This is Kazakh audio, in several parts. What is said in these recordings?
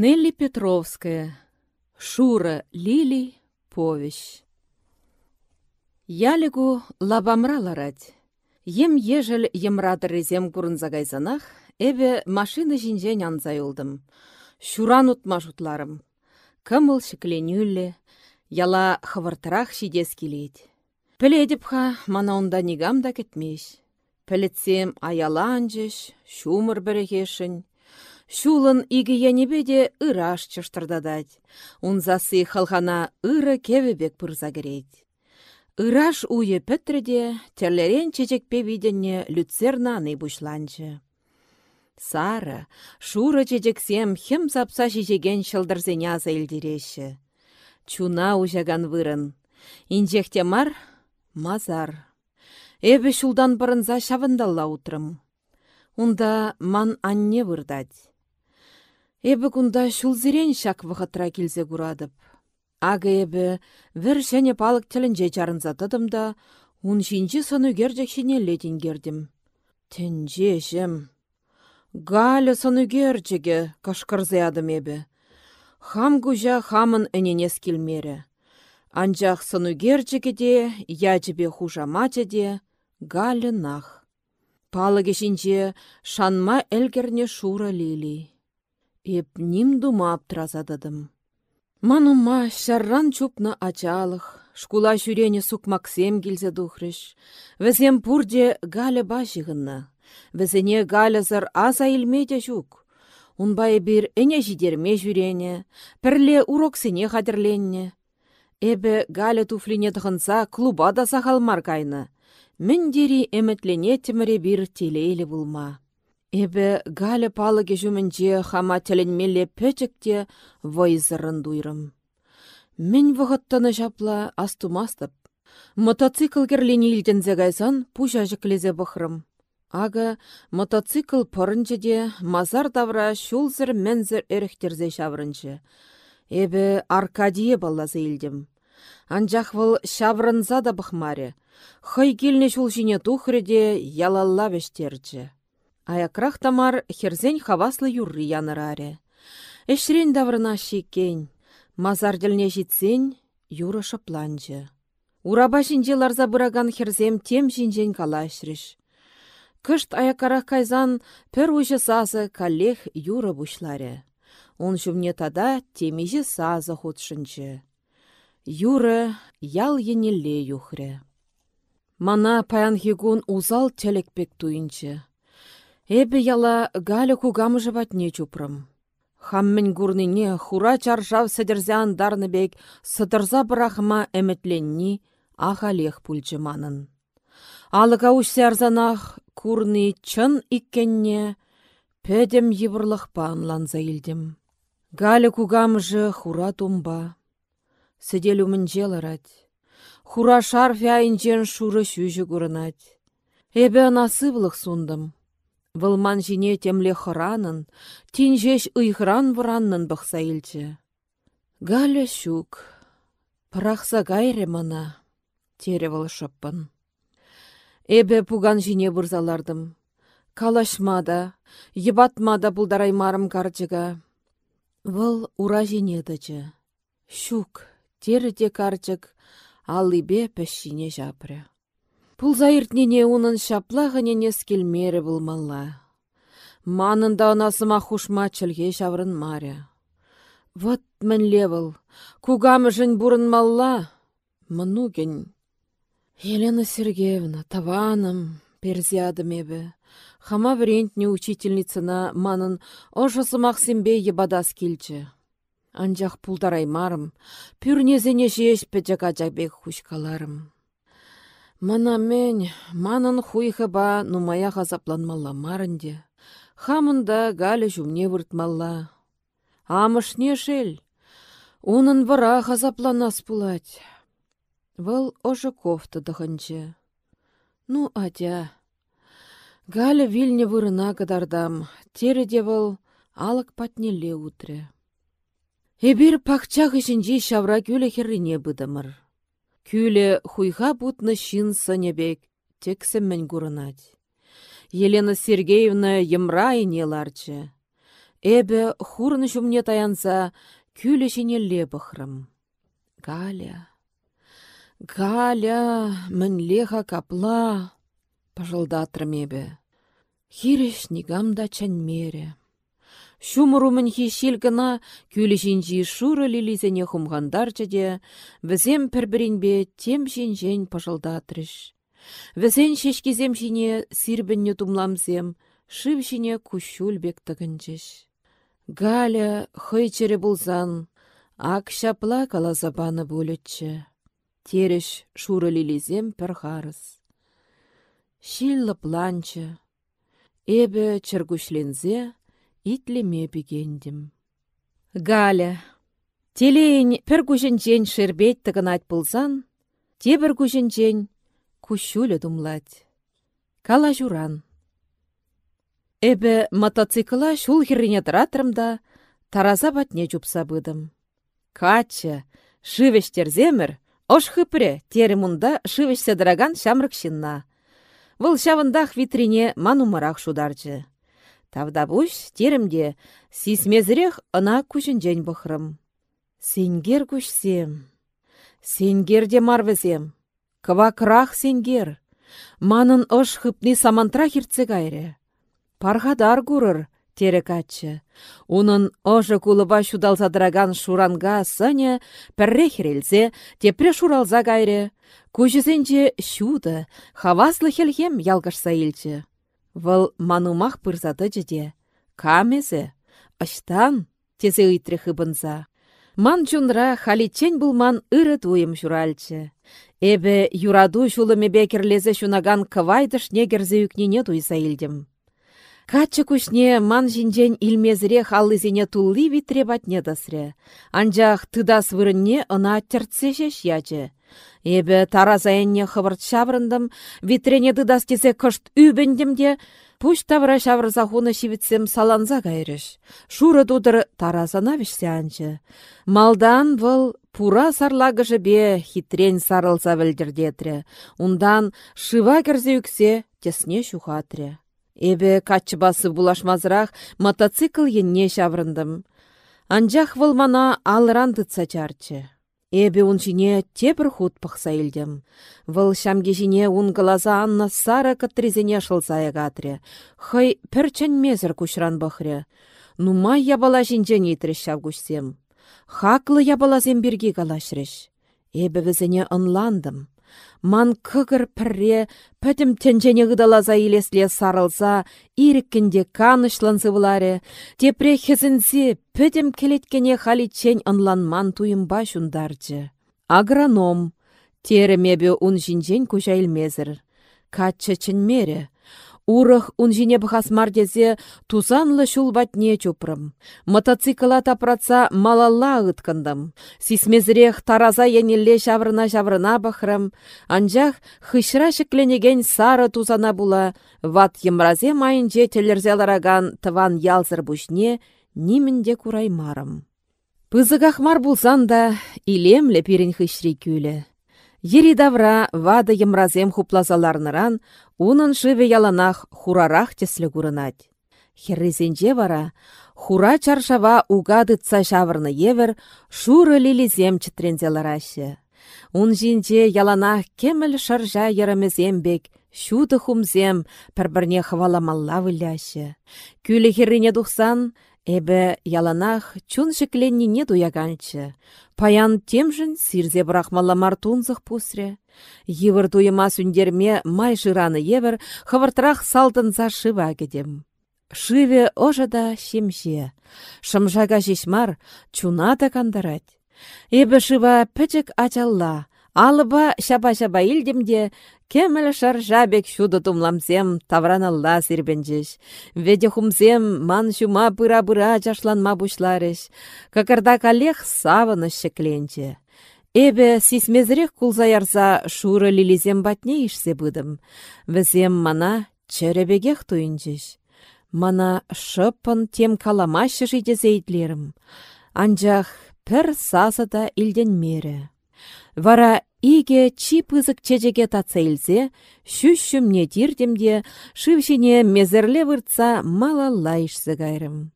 Нелли Петровская. Шура Лили. Повещь. Ялигу лабамра ларать. Ем ежел емрадырызем курынзагайзанах, эбе машина жинжен анза юлдым. Шуран утма жутларым. Кымыл шікленюлле, яла хывыртырақ шидес келет. Піледіпха мана онда нигам да кетмеш. Пілетсем аяла анжыш, шумыр бірігешін, Шулын игі енебеде ыраш чыштырдадать. Унзасы халхана ыры кевебек пырза керет. Ыраш уйы пөттірде, терлерен чечекпе виденне люцернаны бушланчы. Сары, шуры чечексем хем сапса шижеген шылдырзеня илдереші. Чуна ужаган вырын. Инжехте мар, мазар. Эбі шулдан бұрынза шавындалла утрым. Унда ман анне вырдать. Эбі кунда шулзирен шак вғытра келзе күрадып. Ага эбі вір және палық тілінже жарынзатыдым да, ун жинжі соны гердек шене летін гердім. Тенже жем. Галі соны герджеге кашқырзы адым эбі. Хам гужа хамын әненес келмері. Анжақ соны герджеге де, яжібе хужамачы де, галі нах. Палығы шанма әлгерне шура лили. Еп ним дума аптразадыдым. Манума шарран чупна ачалық, шкула жүрене сук Максем келзе духрыш. Візем пурде галя башығынна. Візіне галязар аза илмеде жүк. Унбай бір әне жидерме жүрене, пірле уроксене қадірленне. Эбі галя туфлине тұғынса клуба да сақалмар кайны. Міндері әмітлене тіміре бір телейлі булма. Эбі галя палыге жүмінже хама тілінмелі пөчікте войзырын дуйрым. Мен вғыттаны жапла астумастып. Мотоцикл керлені илдензе гайсан пужа жіклезе бұхрым. Ага мотоцикл де мазар давра шулзыр мензір әріхтерзе шаврынчы. Эбі Аркадие баллазы илдім. Анжақ выл шаврынза да бұхмаре. Хай келіне шул жіне ялалла вештерчі. Аякрах тамар херзен хаваслы юрри яныраре. Эшрен даврына шекен, мазар ділне юры шапланчы. Ураба жинже ларза бұраган херзем тем жинжен калашрыш. Кышт аякарах кайзан пір ұжы сазы калех юры бұшларе. Он жүмне тада темежі сазы худшынчы. Юры ял енелле юхре. Мана паян хигун узал телекпек туйынчы. Эбі яла галя кугамы жыватне чупрым. Хаммен гурнине хура чаржав сәдірзе дарны бек сыдырза бірахыма әмітленні ағалех манын. Алыға үшсе арзанах курны чын иккенне пөдем евырлық панланза илдім. Галя кугамыжы хура тумба. Сіделі желарать. Хура шарфя инжен шуры шүжі күрінать. Эбі анасывлық сундым. Вылман жине темле хыранын, тин жеш ыйхран враннын бұқса илчі. Галя щук, пырақса гайре мана, тере выл шыппын. Эбе пуган жине бұрзалардым. Калашмада, ебатмада бұлдараймарым карчыга. Выл ура дычы. Щук, тері де карчык, пәшіне жапры. Пулза иртнене унын шапла скелмері булмалла. Манында анасыма хушма чілге шаврын маря. Вот мен левыл, кугамы жын малла. Мнуген. Елена Сергеевна, таваным, перзиадым ебі. Хама врентне учительницына манын ожысымақ сімбе ебадас келчі. Анжақ пулдараймарым, пүрнезене жеш пәджаға жабек хушкаларым. Мана мен, манын хуйхыба нумая ғазапланмалла марынде. Хамында галі жүмне вұртмалла. Амышне шел, унын вара ғазапланас пулать. Вăл ожы кофта дăхынче. Ну, атя. Галя вильне вырына кăдардам, тереде вăл алык патнелле утре. Эбир пакча хышинчи çавра кюле херрине быдымыр. Күлі хуйға бұтны шын сынебек, тексіммен күрінать. Елена Сергеевна емра инеларчы. Эбе хурны шумне таянса, күлі шинелле бұхрым. Галя, Галя, леха капла, пажылдатрым эбе. Хиреш нигамда чанмере. Шумыру хи гына күлі жинжи шуры лилизене хумгандарчы де, візем пірбірінбе тем жинжен пажылдатрыш. Візен шешкезем жине сирбінне тумламзем, шив жине кушулбек. Галя хыйчере булзан, ак шапла калазабаны булетче. Тереш шуры лилизем пір харыс. Шиллы планчы. Эбе чыргушлензе итлеме бігендім. Галя. Телейін пір күшінчен шербет тыгынат булзан, тебір күшінчен кушулі думлать. Кала журан. Эбі мотоцикла шул херрине да тараза батне жупса быдым. Качы, земір, ош хыпре, тері мұнда шывеш седіраган шамрык шинна. Выл шавындах витрине манумарах шударчы. Тавда буш теремде сисмезірех ына күшінжен бұхрым. Сенгер күшсем, сенгерде марвізем, квакрах сенгер, манын ош хыпни самантра хиртсе гайре. Пархадар курыр, терекатчы. Унын ожы кулыба шудалзадыраган шуранга сыне пірре херелзе, тепре шуралза гайре. Кужызенче шуды, хаваслы хелхем ялгашса илчі. Вăл манумах пырзады жеде. Камезе, Аштан, тезе ыйтры хыбынса. Ман чунра халичен булман ыры туйым. Эбе юраду шулы мебекерлезе шунаган кывайдыш негерзе юкнене туйса илдім. Качы күшне ман жинжен илмезіре халлызене тулли витре дасре. Анжақ тыдас вырынне ына тертсешеш ячы. Эбі таразайынне хывырт шаврындым, витрене тыдас тесе кышт үбіндім де, пуш тавра шаврза хуны шивітсем саланза кайрыш. Шуры тудыр таразана вишсе анчы. Малдан выл пура сарлагыжы бе хитрен сарылса вілдірдетре. Ундан шыва керзе үксе тесне шухатре. Эбе басы булашмазырақ мотоцикл енне шаврындым. Анжақ вылмана алыран тытса чарчы. Эбе жіне тепір худ пықса илдем. Выл жіне ун глаза анна сара катризене шылзая гатре. Хай пірчен мезір күшран бахре. Нумай ябала жинжен итреш шав Хаклы ябала земберге галашреш. Эбе візіне ынландым. Ман кыгыр пірре, пөтім тенжене ғыдалаза илесле сарылса, иріккінде канышлансы бұларе, тепре пөтім келеткене халичен ынланман туйымба шундарчы. Агроном, теремебе ун жинжен күжайлмезір. Каччы чынмере, Урых унжине бахасмар дезе тузанлы шулбатне чупрым. Мотоцикла тапраца малалла ыткындым. Сисмезрех тараза енелле шаврына-шаврына бахрым. Анжах хышра шекленеген сары тузана була. Ват емразе майынже телерзелараган тыван ялзыр бушне нимінде кураймарым. Пызыгахмар булсан да, илемле пирен хышри. Ери давра вады емразем хуплазаларныран, унын шыве яланах хурарах теслі курынать. Херрезенже вара, хура чаршава угадытса шавырны евер, шуры лилизем чітрензеларашы. Ун жинже яланах кеміл шаржа ерімізембек, шуды хумзем пір-бірне хваламалла вылляшы. Күлі херрине дұқсан, Эбі яланах чун не дуяганчы. Паян темжін сирзе брахмала мартунзық пусре. Йывыр туйыма сүндерме май жыраны евір хывыртырақ салтынса шыва кедем. Шыве ожа да шемше. Шымжага жешмар чуна да кандарать. Эбі шыва пәчік ачалла, Алыба шаба-шаба илдемде, кеміл шаржабек шуды тумламсем тавраналла сирбенчеш. Веде хумсем ман шума пыра-пыра жашланма бушларыш. Какарда калех савыны шекленче. Эбе сисмезірек кулзаярса шуры лилизем батне ишсе быдым. Візем мана чәребегех туйынчеш. Мана шыппын тем каламашы жидезейдлерім. Анжақ пір сазыда илден мере. Вара иге чи пызык чечеге татса илсе, шүшшімне тирдемде, шывшине мезерле выртса мала лайшсы гайрым.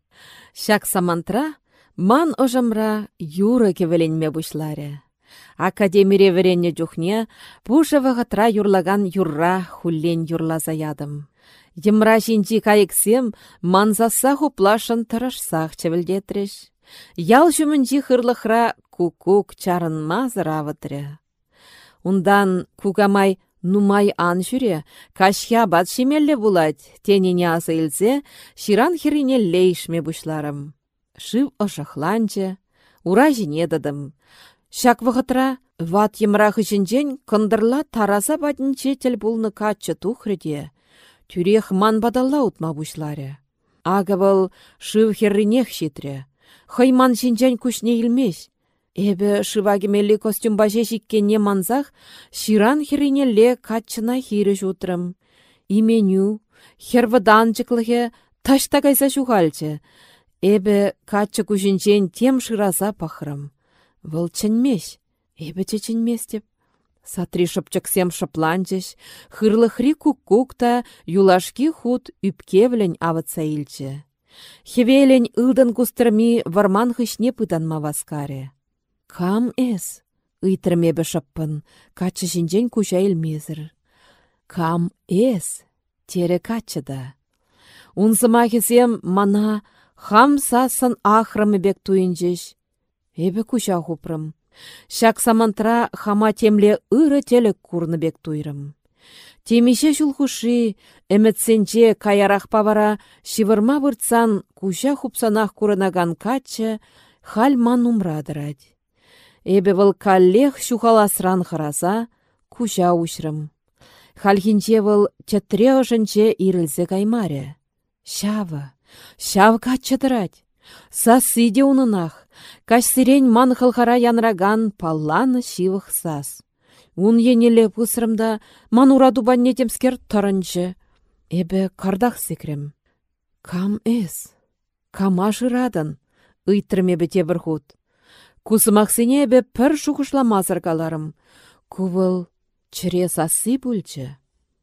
Шак самантра, ман ожамра юры кевеленме бушларе. Академире веренне пуша вағытра юрлаган юрра хуллен юрлаза ядым. Жинчи кайыксем манзаса хуплашын тырышсақ чевілдетреш. Ял жүмінжі хырлықра кукук чарын мазыравытры. Ундан кугамай нумай ан жүре, кашхя бат шимелле булать, тенене азы илзе, ширан хирине лейшме бушларым. Шыв ошахланче, ура жіне дадым. Шак вғытра, ват емрахы жінжен кындырла тараза бадынче тел булны качы тухрыде. Тюрех ман бадалла утма бушларе. Ага был шыв херринех шитре. Хайман жінжен күшне илмеш. Эбі шывагемелі костюм баже жиккенне манзах, ширан херинелле качына хирі жутрым. Именю, хервадан жықлығы ташта кайса жуғалчы. Эбі качы күшінчен тем шыраза пахрым. Выл чынмеш, эбі чечінмес деп. Сатри шыпчыксем шыпланчыш, хырлы хри кукта юлашки худ үпкевлен авытса илчі. Хевелен ылдын кустырми варман хышне пытанма васкаре. Кам эс? Ыйтрмебе шыппын, качы жинжен куча илмезір. Кам эс? Тере качыда. Унсыма хесем мана хам сасын ахрымы бек туйынжеш. Эбе куча хупрым. Шак самантра хама темле ыры телек курны бек туйрым. Темеше шулхуши, әмітсенче каярах павара, шивырма выртсан куча хупсанах курынаган качы, хал ман умрадырать. Эбе вăл каллех çухаласран хыраса, куча ушрым. Хальхинче вăл чăтре ышынче ирілсе каймаре. Шавы, шав каччăтырать. Сасыде унынах, сирень ман хылхара янраган палланы шивых сас. Ун енеле пысрымда ман ураду банне темскер тұрынчы. Эбе кардах секрем. Кам эс? Кама жырадын? Ыйтрыме бете бір худ. Кусымақсене бе пір шухышламазыр каларым. Кувыл чыре сасы бүлчі.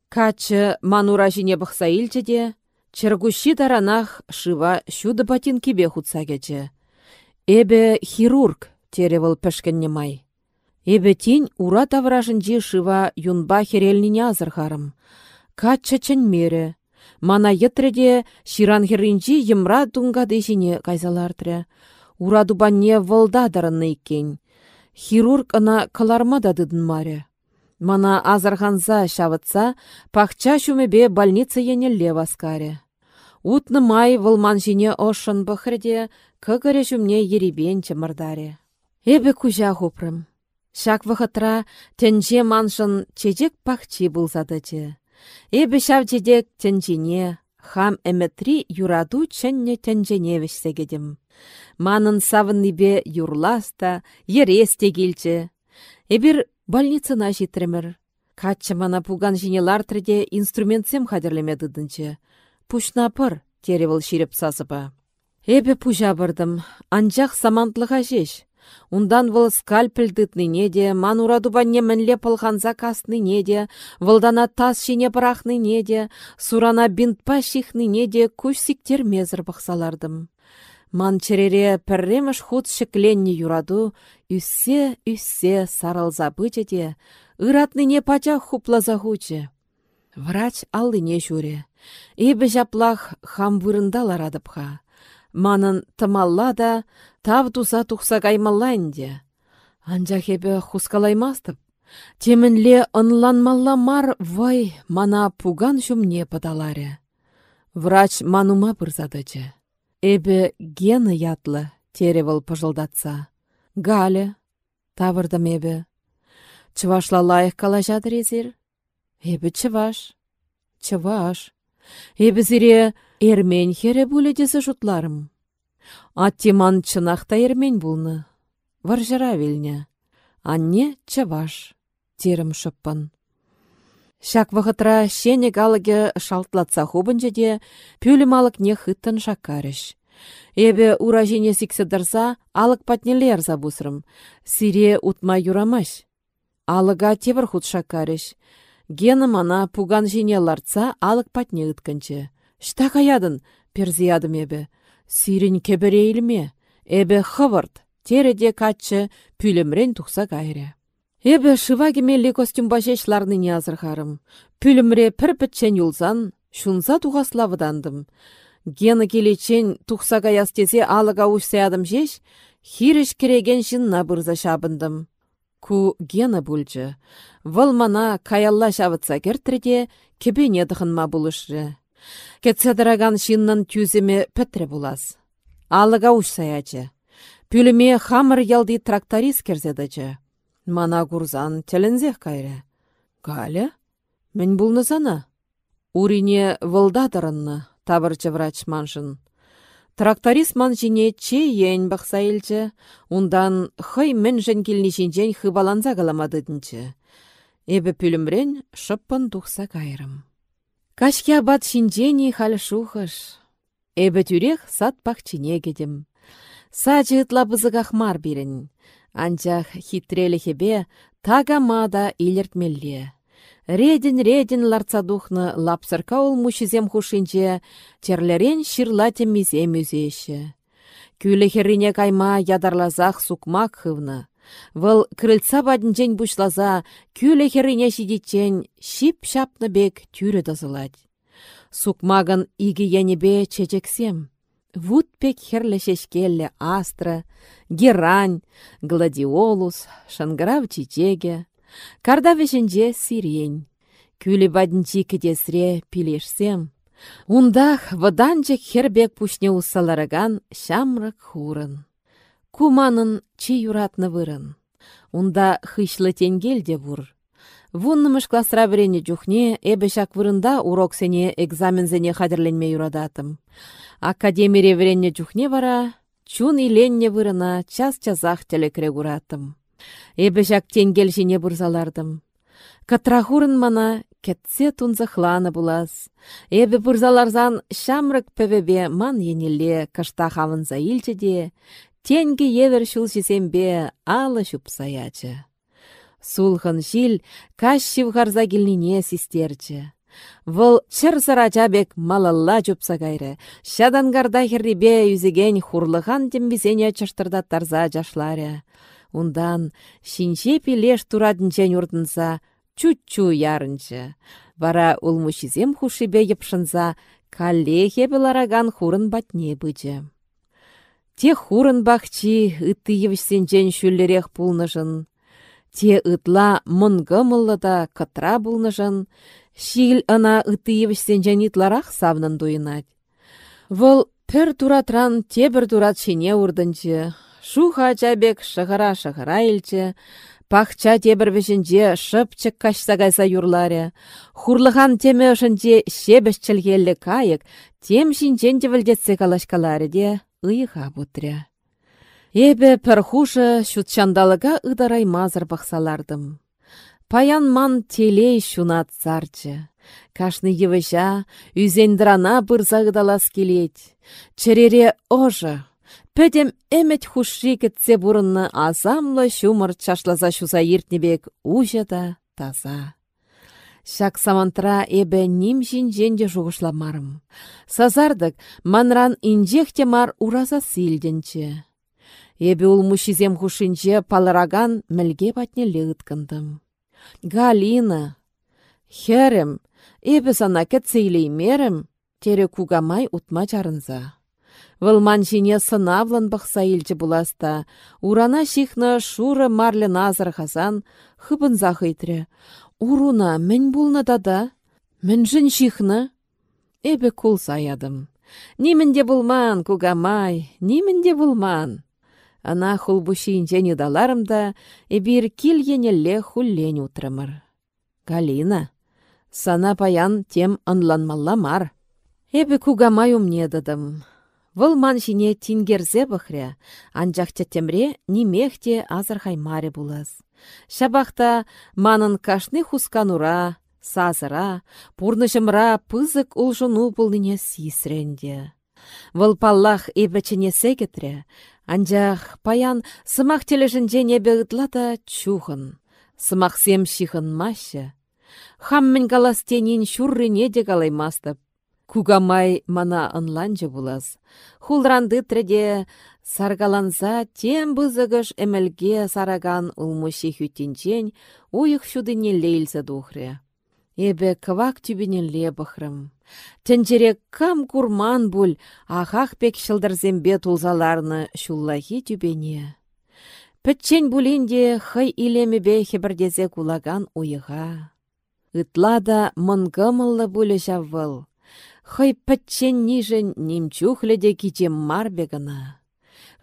Качы манура жіне бұқса илчі де, чыргущи таранах шыва шуды ботинкебе хутса кече. Эбе хирург теревыл пішкінне май. Эбе тень ура тавражынжи шыва юнба херелнине азырхарым. Качы мере. Мана етреде ширан херінжи емра дешіне кайзалартры урадубанне вăлдатăрăннă иккен. Хирург ына кыларма да дыдын маре. Мана азарханса çавытса, пахча çумепе больница енелле васкаре. Утны май вăлман çине ошын пăхрде, кăкăре çумне еребен чăмырдаре. Эбе куча хупрым. Шак вăхытра тенче маншын чечек пахчи булсатычы. Эбе çав чечек тенчине, хам эметри юраду ченне тенчене вешсегедем. Манын савыннипе юрласта, ересте келчі. Эбір больницына житремір. Качча мана пуган жіне лартрде инструментсем хадерлеме дыдынчы. Пушна пыр, теревіл ширеп сасыпа. Эбе пужа бырдым, анчах самантлыға жеш. Ундан вăл скальпель тытныне де, ман урадубанне мінле пылханса кастныне де, вăлдана тас шине пырахныне де, сурана бинтпа шихныне де күш сиктер мезір бақсалардым. Ман черере пірреміш худ шекленне юраду, үссе-үссе сарылза бычеде, ыратныне пачах хуплаза хуче. Врач аллыне жүре. Эбі жаплах хам вырында ларадыпха. Манын тымалла да, тав туса тухса каймалланде. Анчах эбі хускалаймастып. Темінле ынланмалла мар вай мана пуган жүмне паталаре. Врач манума пырзадычы. Эбі гені ятлы, теревіл пыжылдатса. Галя, тавырдым эбі. Чывашла лайық кала жадыр езір? Эбі чываш. Чываш. Эбі зіре эрмен хере дезі жұтларым. Аттиман чынақта ермен бұлны. Варжыра вілне. Анне чываш. Терім шыппын. Шак вғытра шене галыге шалтлатса хубынче де, пүлім не хыттын шакарыш. Эбе ура жіне сикседірса, алық патнелер забусрым. Сире утма юрамаш. Алыга тевір худ шакарыш. Гені мана пуган жіне ларца алық патне ытканчы. Шта каядын, перзиядым эбе. Сирін кеберейлме, эбе хывырт, тереде каччы пүлімрен тұқса кайры. Эбе шыва кемелі костюм башешларны не азырхарым. Пүлімре пір пітчен юлзан, шунса туғаславыдандым. Гені келечен тұқса каястезе алыға ұшсаядым жеш, хиріш кереген жынна бұрза шабындым. Ку гена бүлчі. Вăл мана каялла çавытса кертреде, кебене дăхынма булышры. Кетседіраган шиннан тюземе пӹтре булас. Алыға ұшсаячы. Пүліме хамыр тракторист керзедачы. Мана курзан тәлінзех кайры. Галя? Мен булнысана? Урине вылдатырынны, табырчы врач маншын. Тракторист ман жіне че ен бақса елчі, ундан хый мен жен келнешінжен хыбаланза каламадыдынчы. Эбі пүлімрен шыппын тухса кайрым. Кашке бат шинжені хал шухыш. Эбі тюрех сат пахчине кедім. Сачы ытла бызыгах мар бірін. Анчах хитрелі хебе тага мада илертмелле. Редін-редін ларца духны лапсырка ул мучизем хушинче, терлерен ширла теммизем үзеші. Күлі кайма ядарлазах сукмак хывны. Вăл крыльца бадінчен бушлаза, күлі херрине шидетчен шип шапны бек тюрі дызылать. Сукмагын игі янебе чечексем. Вуд пек херлі шешкелле астра, герань, гладиолус, шанграв чичеге, карда вешенже сирень. Күлі бадінчи кедесре пилешсем. Ундах ваданчек хербек пушне уссалараган шамрак хурын. Куманын чи юратны вырын. Унда хышлы тенгелде бур. Вуннымыш классра врене жүхне, эбе шак вырында урок сене экзамензене хадерленме юрадатым. Академире врене жүхне вара, чун иленне вырына час-часах телекре куратым. Эбе жак тенгел жіне бұрзалардым. Катрахурын мана кетсе тунзахланы булас. Эбе бұрзаларзан шамрык пөвебе ман енеле кашта хавынза илчеде, тенге евер шул жесембе алы саячы. Сулхын жил каш шивхарза келнине систерчі. Вăл чыр сарачабек малалла чупса кайры. Шадангарда херрибе юзеген хурлыхан тембисене тарза жашларя. Ундан шинче пилеш турадынчен уртынса чуть-чу ярынчы. Вара улмушизем хушибе епшынса каллехе белараган хурын батне. Те хурын бахчи ытты евсенчен шүллерех пулнышын. Те ытла мұнгымылы да кытра булнышын, Шил ына ытты евсенчен итларах савнын дуйынать. Вăл пір туратран тебір турат шине урдынчы, Шуха чабек шығыра-шығыра илчі, пахча тебір вешінже шыпчык кашса кайса юрларе. Хурлыхан теме ышынче шебіш чілгелі кайык, тем шинчен де ыйыға бұтря. Эбе пір хушы шутчандалыға ыдарай мазыр бақсалардым. Паян ман телей шунат царчы. Кашны евыжа, үзендрана бұрза ыдалас келет. Черере ожы, Пөдем әмет хушри кетсе бұрынны азамлы шумыр чашлаза шуза ертнебек ужа да таза. Шак самантра эбе ним жинженде жуғышламарым. Сазардык манран инжехте мар ураза силденче. Эбе ул мушизем хушинче палыраган мілге батне. Галина, херем, эбе сана кетсейлеймерім, тере кугамай утма сынавлын бăхса илчче пуласта. Урана çихнă шуры марле назыр хасан хыпынса хыйтрре. Уруна мӹнь пулнă тата? Мӹншӹн çихнă? Эпе кул саядым. Нимменде булман, кугамай, нимменде булман. Ана хулбуши инчен даларым да, эбир кил енелле хуллен утрымыр. Галина, сана паян тем ынланмалла мар. Эпе кугамай умнедыдым. Вăл ман çине тингерзе бăхрре, анчах тетемре нимехте азыр хаймаре булас. Шабахта манын кашни хусканура, сазыра, пурнышымра пызык улшыну пулнине сисренде. Вăл паллах эпӗчене секетре, анчах паян сымах телешінже небе ытлата чухын, шихын машы. Хаммен каластенин шуррине де калаймастып, Кугамай мана ынланчы булас. Хулранды треде саргаланса тем бызыгыш эмелге сараган улмущи хютинчен уйық шудыне лейлза духре. Эбе кывак тюбинелле бахрым. Тенчерек кам курман буль, ахах пек шылдырзембе тулзаларны шуллахи тюбене. Пӹтчен булинде хый илемебе хебірдезе кулаган уйыға. Ытлада мынгымыллы булі жаввыл. Хый пӹтчен нижен немчухледе кичем марбе гына.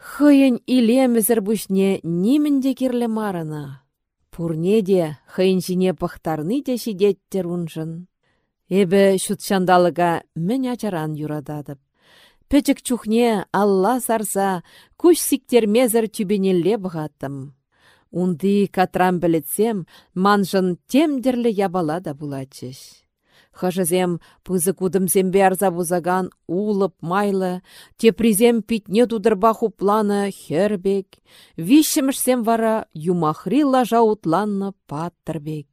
Хыйын илемізір бұшне немінде керлі марына. Пурнеде хыйын жіне пăхтарны те шидеттер унжын. Эбі шутшандалыға мін ачаран юрададып. Пөчік чухне алла сарса күш сиктермезір тюбенелле бұғаттым. Унды катрам білетсем, манжын темдерлі ябала да булачыш. Хажызем пызы кудымсембе арза бузаган улып майлы, тепризем питне тудырба хупланы хербек, вишімішсем вара юмахри лажа утланны паттырбек.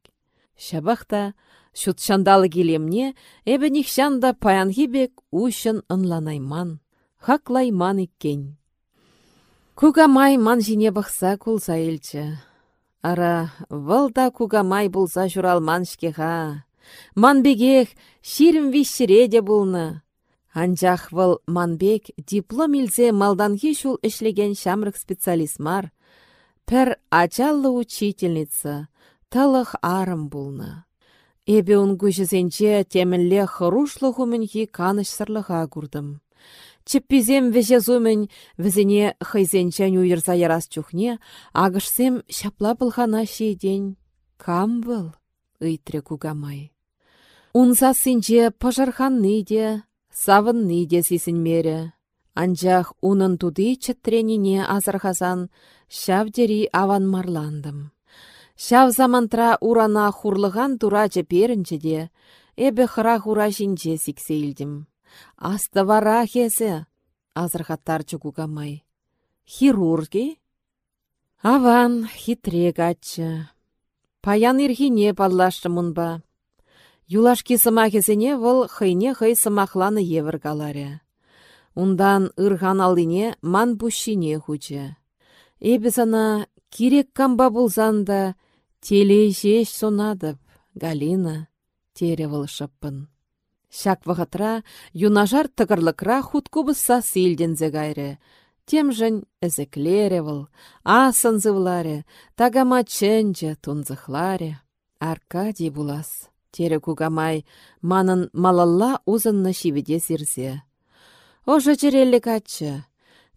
Шабахта, шутшандалы келемне, эбі нихшанда паянхибек ушын ынланайман, хаклайман иккен. Кугамай ман жине бақса кулса елчі. Ара, вылда кугамай булса журалман шкеха. Манбегех ширім вишшіре де булны. Анжақ выл манбек диплом илзе малданхи шул ішлеген шамрық специалист мар. Пір ачаллы учительница, тылық арым. Эбе он күшізенче темілле хырушлы хумінхи каныш сырлыға күрдім. Чеппизем веже зумень візіне хайзенчен уйырса ярас чухне, агышсем шапла пылхана шейден. Кам был? Ыйтре кугамай. Унса синче пажарханны де, савынны де мере. Анчах унын туды азархасан, шавдери аван марландым. Шав замантра урана хурлыган турачы перінчі де, эбі хыра хура жинче сиксейлдім. Асты вара хесі, азырхаттарчы. Хирурги? Аван хитрек атчы. Паян ирхине паллашты мұнба. Юлашки сымахесене вăл хыйне хый сымахланы евір галаре. Ундан ырған алыне ман пущине хуче. Эбі сана кирек камба булзанда теле жеш сонадып, Галина тере вăл шыппын. Шак вғытра юнажар тығырлықра хуткубысса силдензе гайре. Темжін әзіклере выл, асынзывларе, тагама ченче тунзықларе. Аркадий булас тере кугамай, манын малалла узынны шиведе сирзе. Ожа череллі каччы,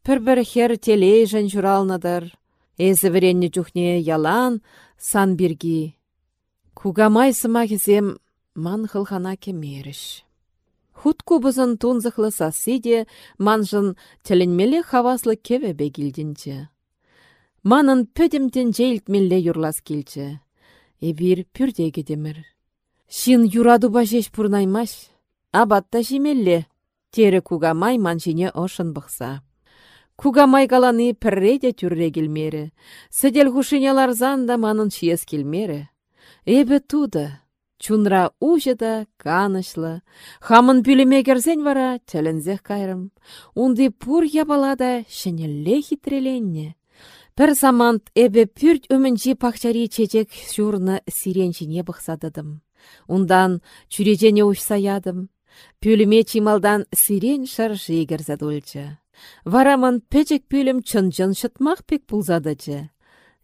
пір-бір хер телей жын журалнадыр, Эзі віренні жүхне ялан, сан біргі. Кугамай сыма ман хылхана кемеріш. Худ кубызын тунзықлы сасиде, манжын тілінмелі хаваслы кеве бегілдінчі. Манын пөдімтен жейлтмелле юрлас келчі. Эбір пүрде кедемір. Шин юраду бажеш пурнаймаш. Абатта жимелле. Тере кугамай манжине ошын бұқса. Кугамай галаны пірреде түрре келмері. Сәдел да манын шиес келмері. Эбі туды. Чунра да канышлы. Хамын пүліме керзен вара тәлінзех кайрым. Унды пур ябалада шенелле хитреленне. Пір замант эбі пүрт өмінжі пақчари чечек шурны сиренчине бұқсадыдым. Ундан чүрежене ядым. Пүліме чималдан сирен шар жегірзі дульчы. Варамын пәчек пүлім чын-чын шытмақ пек пулзадычы.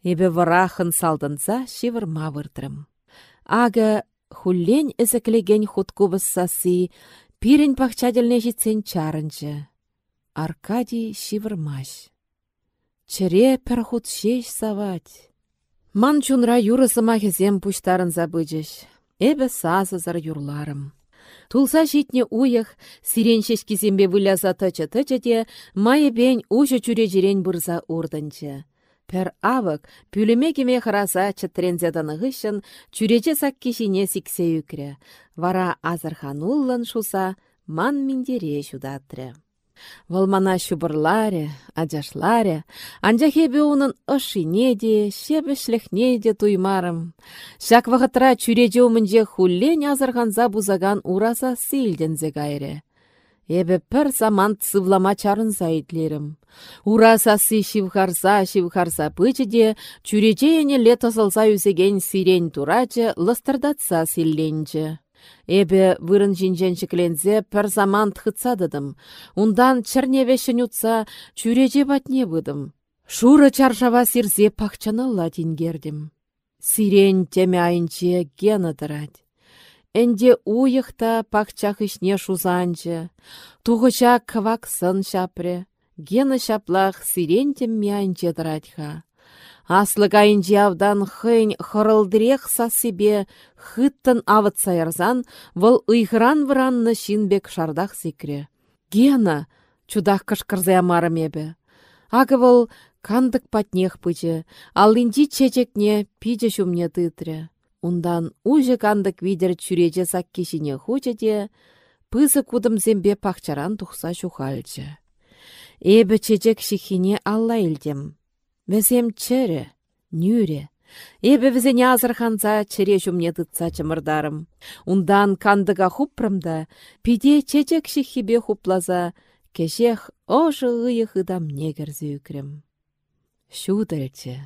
Эбе варахын салдынса шивыр мавырдырым. Ага хуллен ізіклеген хуткубыз сасы, пирен пахчаділне жетсен чарынчы. Аркадий шивырмаш. Чыре пір шеш савать. Ман чунра юрысыма хезем пуштарын забыжыш. Эбі сазызыр юрларым. Тулса житне уях, сирен шешкізембе выляза тычы-тычы де, майы бен ұжы чүре жерен бұрза урдынчы. Пәр авық, пүліме кеме хыраса чытрензеданы ғышын, чүреже сак кешіне сіксе үкірі. Вара азырхан уллын шуса, ман миндере жудатры. Вăлмана çупăрларе, ачашларе, анча хепе унын ышине де, шепешлехне де туймарым. Шак вахытра чүреже умынче хуллен азырханса бузаган ураса силдензе кайрре. Эбе пір заман сывлама чарынса итлерім. Урасасы шивхарса, шивхарса пычы де, чүреже ене юзеген сирен турачы лыстырдатса силленчі. Эбе вырын жинжен шеклензе пір заман тхытсадыдым. Ундан черневешін утса чүреже батне бұдым. Шуры чаршава сирзе пахчанылла тингердім. Сирен теме айынче гена дырать. Энде уйықта пахчах ішне шузанчы. Туғыча кывак сын шапре. Гена шаплах сирен темме айынче дыратьха. Аслы кайынче авдан хынь хырылдырех себе хыттын авыт сайырзан вăл ыйхран вранны шинбек шардах сикре. Гена! чудах кышкырзе амарымебе. Ағы вăл кандык патнех пычы, аллинчи чечекне пиче шумне тытре. Ундан уже кандык видер чүрече сак кишине хучы де, пызы кудымзембе пахчаран тухса шухальчы. Эбі чечек шихине алла илдем. Візем чәрі, нүре. Эбі візене азырханса чіре жүмне тұтса чымырдарым. Ундан кандыға хуппрымда, пиде чечек шихибе хуплаза, кешех ошы ыйықыдам негірзі үкірім. Шудырчы.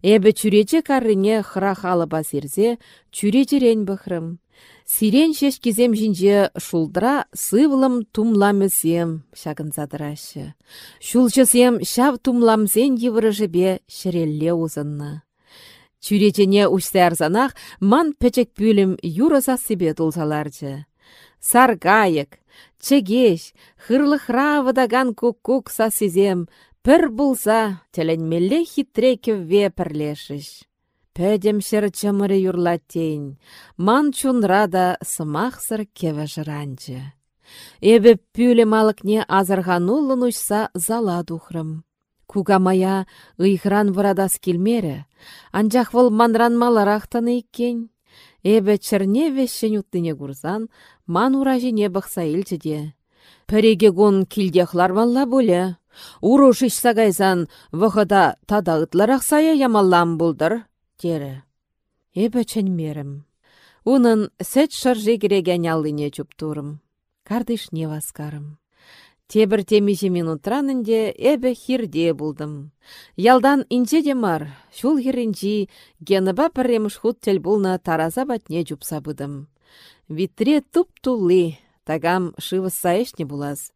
Эбі чүрече каррыне хыра халы басирзе, чүречерен бұхрым. Сирен шеш кезем жинже шулдыра сывлым тумламысем шагынзадырашы. Шулчысем шав тумламсен еврыжыбе шірелле узынна. Чүречене учсе арзанах ман пәчек пүлім юраса себе тулсаларчы. Саргайык, чегеш, хырлыхра вадаган кук-кук сасизем, пір булса, тәләнмелле хитре кевве пірлешіш. Пәдем шыр чымыры юрлаттейін, ман чунрада сымақсыр кеві жыранчы. Эбі пүлі малықне азырғанулын ұшса зала дұхрым. Кугамая ыйхран врадас келмері, анжақ выл манран маларақтаны иккен. Эбі чырне вешшін үттіне гурзан, ман уражине бұқса илчіде. Пәреге гон килдехлар валла бөлі. Урушыш сагайзан вғыда тада ытларақ сая ямаллам бұлдыр тері. Эбі чәнмерім. Унын сәт шыржы кереген алыне чүп турым. не васкарым. Тебір темеше минутранынде эбі хирде булдым. Ялдан инче де мар, шул хиринчи геныба пірреміш худ тел булна тараза батне жупса бұдым. Витре туп тулы, тагам шывысса не булаз.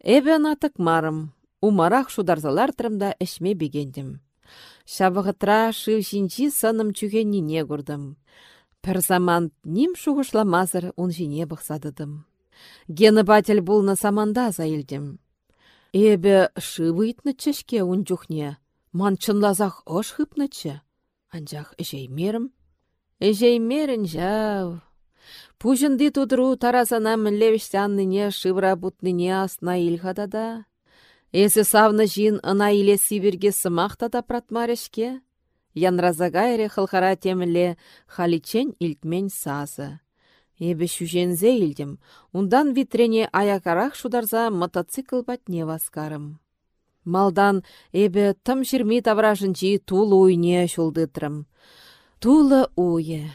Эбі анатык марым, умарах шударзалар тұрымда әшме бегендім. Шавығытра шывшинчи сыным чүгеннине күрдім. Пір заман ним шуғышламазыр он жине бұқсадыдым. Гені батель на саманда заилдім. Эбі шывы чешке он жүхне. Ман чынлазақ ош хыпнычы. Анжақ жеймерім. Жеймерін жау. Пужынды тудыру таразана мінлевіштянныне шывра бұтныне асна илхадада. Эсі савны жин ына иле сибирге сымақта да пратмарешке. Янразагайре хылхара теміле халичен илтмен сазы. Эбі шүжензе илдім, ундан витрене аякарақ шударза мотоцикл батне васкарым. Малдан эбі тым жирми тавражынчи тул уйне шулдытрым. Тулы уе.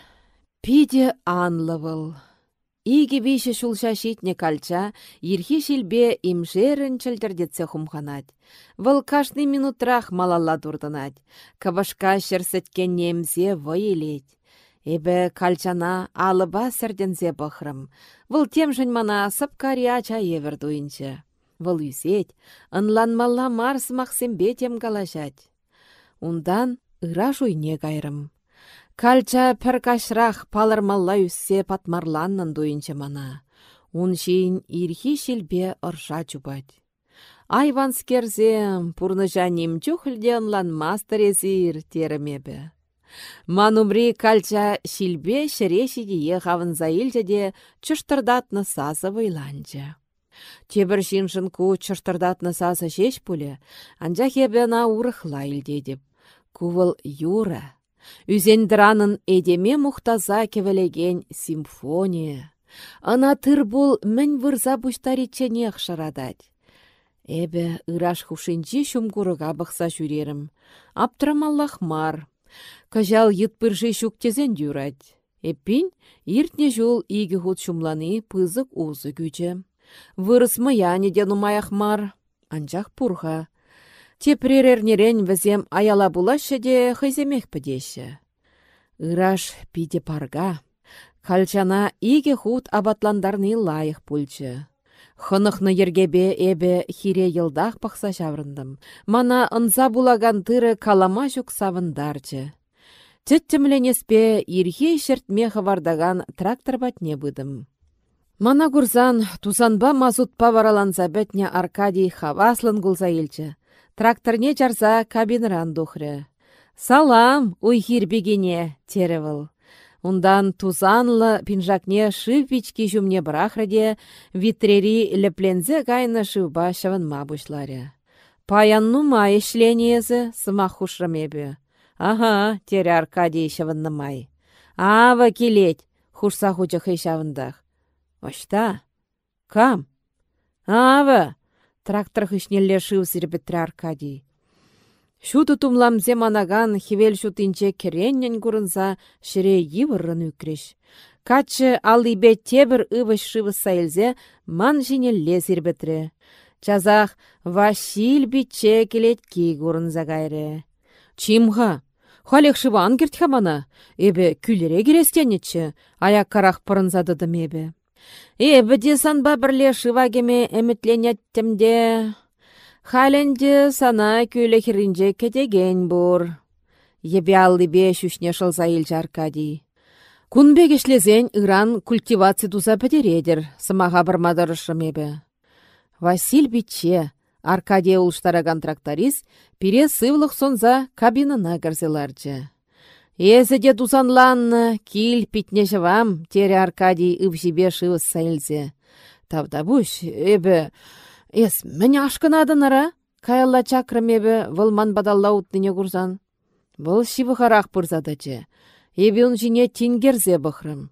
Пиде анлывыл. Иге више шулша шитне кальча, ирхи шилбе имжерін чілдірдетсе хумханать. Вăл каждый минутрах малалла турдынать. Кавашка шерсеткен немзе вăйелет. Эбе кальчана алыба сәрдензе бұхрым. Вăл темжін мана сыпкари ача евер дуйынчы. Вăл юсет, ынланмалла марс махсембе тем. Ундан ыра жуйне кайрым. Кальча пір кашрақ палырмалла үссе патмарланнын дуйынчы мана. Ун жейін ирхи шилбе ыржа чубать. Айван скерзем, пурны жаним чухлде ынлан мастер езір терімебі. Манумри кальча шилбе шірешидие хавынза илчеде чыштырдатны сазы вайланча. Тебір жинжын ку чыштырдатны сазы жеш пуле, анжа хебена урыхла илдедіп. Кувыл юра, Үзендранын эдеме мұқтаза кевелеген симфония. Ана тыр бұл мін вырза бұштаричене ақшарадад. Эбе ыраш хушинчи шумгурыга бақса жүрерім. Аптрамаллах мар. Кажал йытпыржи шуктезен дюрать. Эппин иртне жул игі хут шумланы пызык узы күчі. Вырыс маяне дену мар. Анчах пурха. Тепрерернерен візем аяла булашы де хайземех пыдеші. Ыраш пиде парга. Кальчана иге хут абатландарны лайық пульчы. Хынықны ергебе эбе хире йылдах пақса шаврындым. Мана ынза булаган тыры калама жүк савындарчы. Теттімленеспе ирхе шертме хавардаган трактор батне быдым. Мана гурзан тузанба мазутпа вараланса бәтне Аркадий хаваслын елчі. Тракторне чарса кабинран духры. Салам, уйхир бегене, теревыл. Ундан тузанлы пинжакне шывпички жүмне брахраде витрери леплензе гайны шывба ма бушларе. Паянну ма ешленезі сымақ хушрамебе. Ага, тере Аркадий шавынны май. Ава келет, хушса хучы хыйшавындах. Ошта? Кам? Ава! Трактор хышнелле шыв сирбетре Аркадий. Шуты тумламзе манаган хивел шутинче кереннен курынса шире йывыррын үкреш. Качы аллибе тебір ывыш шывы сайылзе ман жинелле сирбетре. Чазах Василь биче келет ки курынса гайре. Чимха, халек шыван кертха мана, эбе күлере керестенетче, аяк карах пырынзадыдым эбе. Эбі де санба бірле шывагеме әмітленеттімде. Халенде сана хірінже кетеген бұр. Ебе аллыбе шүшне шылза Аркадий. Кунбек ішлезен Иран культивация туза пәдередер, сымаға бір мадарышым ебе. Василь Биче, Аркадий улштараган тракторист, пире сывлық сонза кабинына гарзеларчы. Езіде тузанланны, кил питне вам, тере Аркадий ывжибе шывыс сайлзе. Тавда буш, эбі, эс, міне ашкынадынара? Каялла чакрым эбі, вылман бадалла утныне курзан. Бұл шивы харақ пырзадачы. Эбі он жіне тингерзе бұхрым.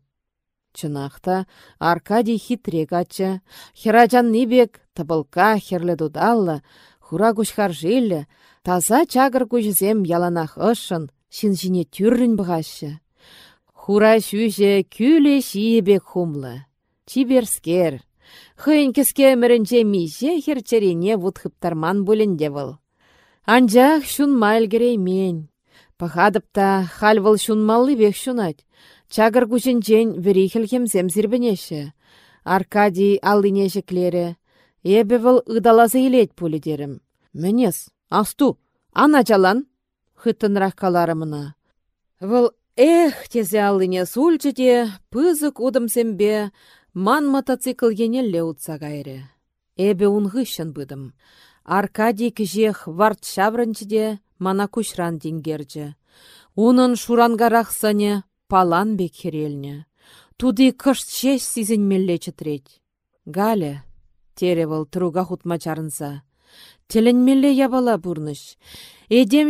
Чынақта Аркадий хитре качы. Хирачан нибек, табылка херлі дудалла, хура жилі, таза чагыр күшізем яланах ышын, Шын жіне түррін бұғашы. Хура шүйже күлі шиебек хумлы. Чиберскер. Хыйн кіске өмірінже миже херчерене вудхыптарман бөлінде бұл. Анжақ шун майлгерей мен. Пахадыпта хальвыл шун маллы бек шунать. Чагыр күшінчен верихіл зірбінеші. Аркадий аллыне жеклері. Ебе бұл ұдалазы елет пөлідерім. Мінес, асту, ана жалан хыттынрақ каларымына. Вăл эх тезе аллине сульчыте пызык удымсембе ман мотоцикл енелле утса кайрре. Эбе унғышын быдым. Аркадий кіжех варт шаврынчыде мана кушран дингерчі. Унын шурангарах сане палан бек херелне. Туды кышт шеш сизенмелле чытреть. Галя, теревыл труга хутма чарынса. Теленмелле ябала бурныш. Эдем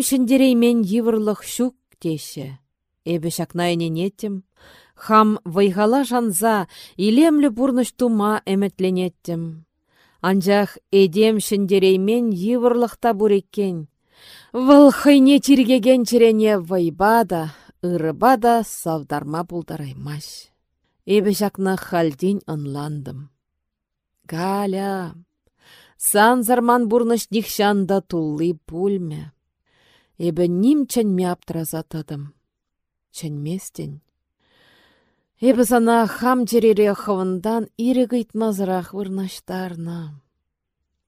мен йывырлық щук теше. Эбе шакнайне неттім. Хам вайгала жанза илемлі бурныш тума әмітленеттім. Анжақ эдем мен йывырлықта буреккен. Вăл хыйне тиргеген черене вайбада, ырыбада савдарма булдараймаш. Эбе жакна халдин ынландым. Галя, сан зарман бурныш нихшанда тулли пульме. Эбі ним чәнме аптыраза тадым. Чәнместен. Эбі сана хам жерере итмазырақ вырнаштарна.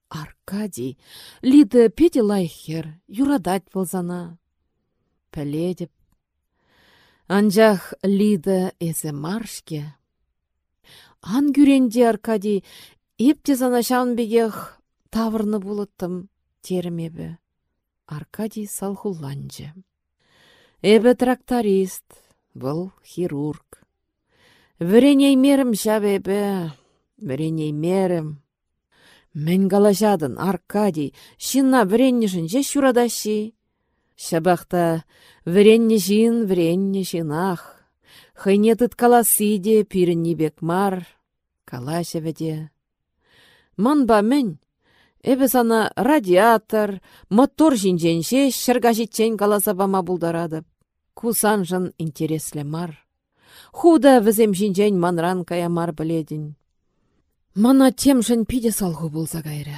Аркадий, лиді педе лайхер, юрадать болзана. Пәледіп. Анжақ лиді эзі маршке. Ан Аркадий, епте зана бегех тавырны булыттым, термебі. Аркадий салхулланчы. Эбі тракторист, бұл хирург. Віреней мерім жабебі, віреней мерім. Мен галажадын, Аркадий, шынна віреннішін же шурадаши. Шабақта віренне жин, віренне жинах. Хайне Эбі сана радиатор, мотор жинженше шырға каласабама булдарады. Кусан жын интереслі мар. Худа візем жинжен манран каямар біледін. Мана тем жын пиде салғу болса кайры.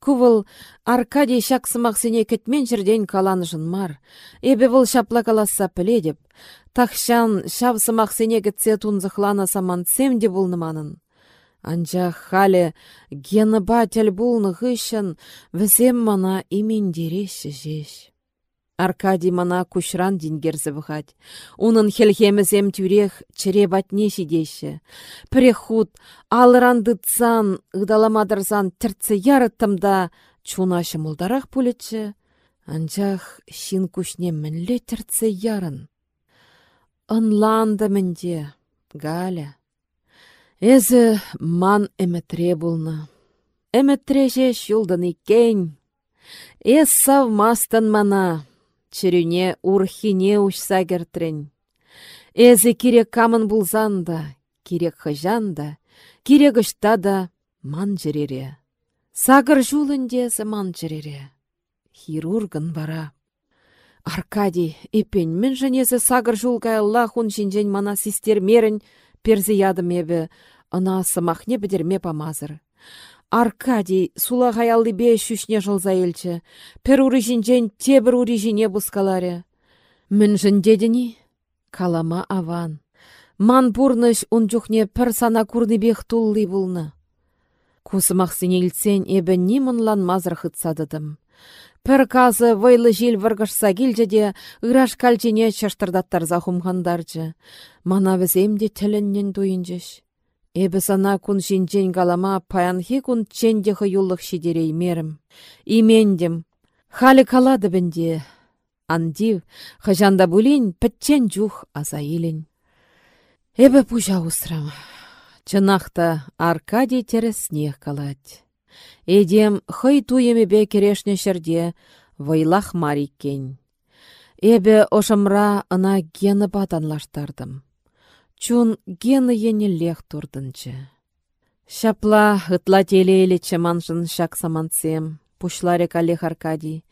Кувыл Аркадий шақсымақ сене кетмен жерден каланышын мар. Эбі бұл шапла каласа піледіп. Тахшан шавсымақ сене кетсе тунзықлана саман семде болныманын. Анча хале генеба тел булны хыщын візем мана имендереші жеш. Аркадий мана кушран дингерзі бұхать. Унын хелхемізем тюрех чыре батне шидеші. Прехуд алырандыцан, ыдаламадырзан тіртсі ярыттымда чунашы мұлдарақ пулетші. Анчах шин кушне мінле тіртсі ярын. Ынланды мінде, Галя. Эзі ман әмітре бұлны. Әмітреше шулдын икен. Эс савмастын мана, чирюне урхине ұшса кертрен. Эзі керек камын бұлзанда, керек хыжанда, керек ұшта да ман жерере. Сагыр жулындезі ман жерере. Хирургын бара. Аркадий, эпен мен женезі сагыр жулгай Аллахун жинжен мана систермерін перзе ядым ебі, ына сымахне бідерме памазыр. Аркадий сула бе шүшне жылза елчі, пер уры жинжен тебір уры жине бұскаларе. Мін дедіні? Калама аван. Ман бұрныш ұн жүхне пір сана бех тулли бұлны. Кусымақ сенелсен ебі немынлан мазыр хытсадыдым. Пір казы вайлы жел выргышса келже де, ыраш кальчене чаштырдаттарза. Мана віземде тіліннен дуйынжыш. Эбі сана күн жинжен галама паянхи күн чендехі юллық шидерей мерім. Имендім. Халі калады бінде. Андив, хыжанда бұлін пітчен жух аза елін. Эбі пұжа ұсырам. Чынақта Аркадий тересне калать. Эдем хый бе керешне шерде вайлах мариккен. Эбі ошымра ына гені батанлаштардым. Чун гені енелех турдынчы. Шапла ытла телейлі чыманшын шак самансем, пушларе калех Аркадий.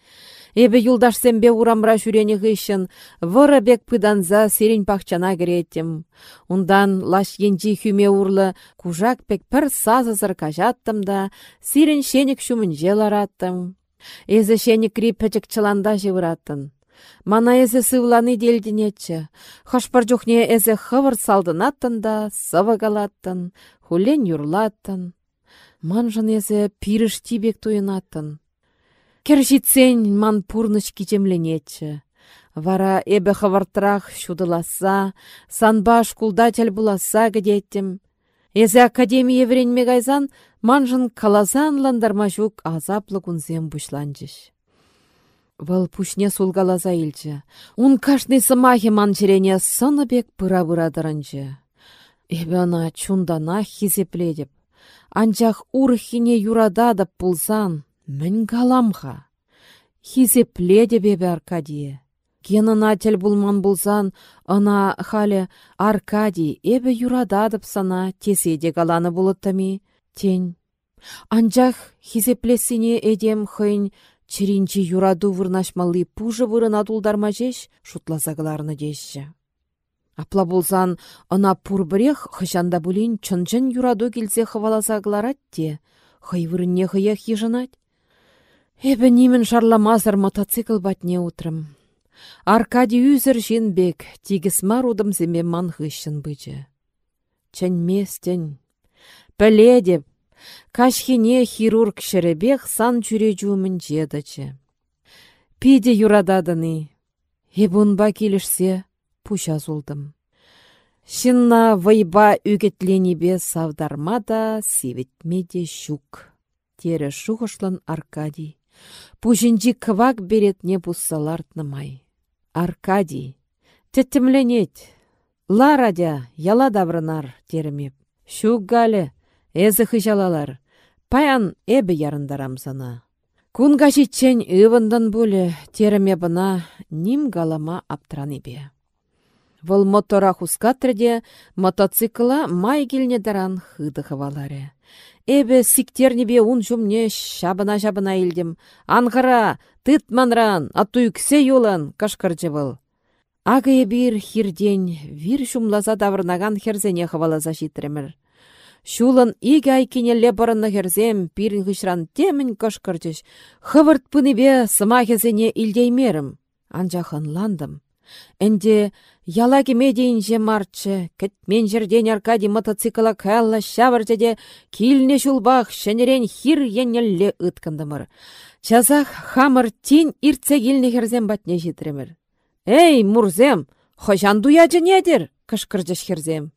Эбе юлдашсембе урамра жүрені ғышын, выры бек пыданза серень пахчана кереттім. Ундан лаш енжи хүме урлы, кужак пек пір сазызыр кажаттым да, сирен шенік шумын жел араттым. Эзі шенік кри пәчік чыланда жевыраттын. Мана эзе сывланы делденетчі. Хашпар жүхне эзе хывыр салдынаттын да, сывыгалаттын, хулен юрлаттын. Манжын пирыш тибек. Кержитсен ман пурныш кичемленетчі. Вара эбе хывыртрах шудыласа, санбаш кулдатель буласа гдеттім. Эзе академия вренме гайзан, манжын калазан ландарма жүк азаплы кунзем бушланчыш. Вăл пушне сулгаласа илчче. Ун кашни сымахи манчирене сыны бек пыра-пыра тărăнчче. Эпе ына чундана хизеплетеп. Анчах урхине юрададып пулсан, мін каламха. Хизеплетеп эпе Аркадие. Кенына тел булман булсан, ына хале Аркадий эбе юрададып сана теседе каланы булыттами. Тень. Анчах хизеплесине эдем хыйн Чиринчи юраду вырнашмалли пужы вырына тулдарма жеш, дешші. Апла болсан, ына пурбірех хышанда бұлін чынчын юраду те, хый вырынне хыях ежынат. Эбі нимін шарламазыр мотоцикл батне утрым. Аркадий үзір жинбек, тигіс марудым земе ман хыщын бычы. местен. Піледеп, Кашхине хирург шеребех сан чуре жумын жедачы. Пиде юрададыны. Ебунба келішсе, пуша зулдым. Шинна вайба үгетленебе савдарма да севетмеде шук. Тере шухышлан Аркадий. Пужинжи кывак беретне май. Аркадий, теттімленет. Ларадя, яла даврынар гале, Эзі хыжалалар. Паян эбі ярындарам сана. Кунга житчен ывындан бөлі тереме бына ним галама аптраны бе. Вăл мотора хускатрде мотоцикла май даран хыды. Эбе сиктернебе ун жумне шабына-шабына илдім. Анғыра, тыт манран, аттуюксе юлан, кашкырчы был. Ағы бир хирден, вир шумлаза давырнаган херзене хывалаза житремір. Шулын иге айкенелле бұрынны херзем, пирін хышран темін кашкырчыш, хывырт пынебе сыма хезене илдеймерім. Анжа хынландым. Энде яла же марчы, мен жерден Аркадий мотоцикла калла шавырчеде килне шулбах шенерен хир еннелле ыткандымыр. Чазах хамыр тин иртсе килне херзем батне житремір. Эй, мурзем, хожан дуяжы недер? кышкыржыш херзем.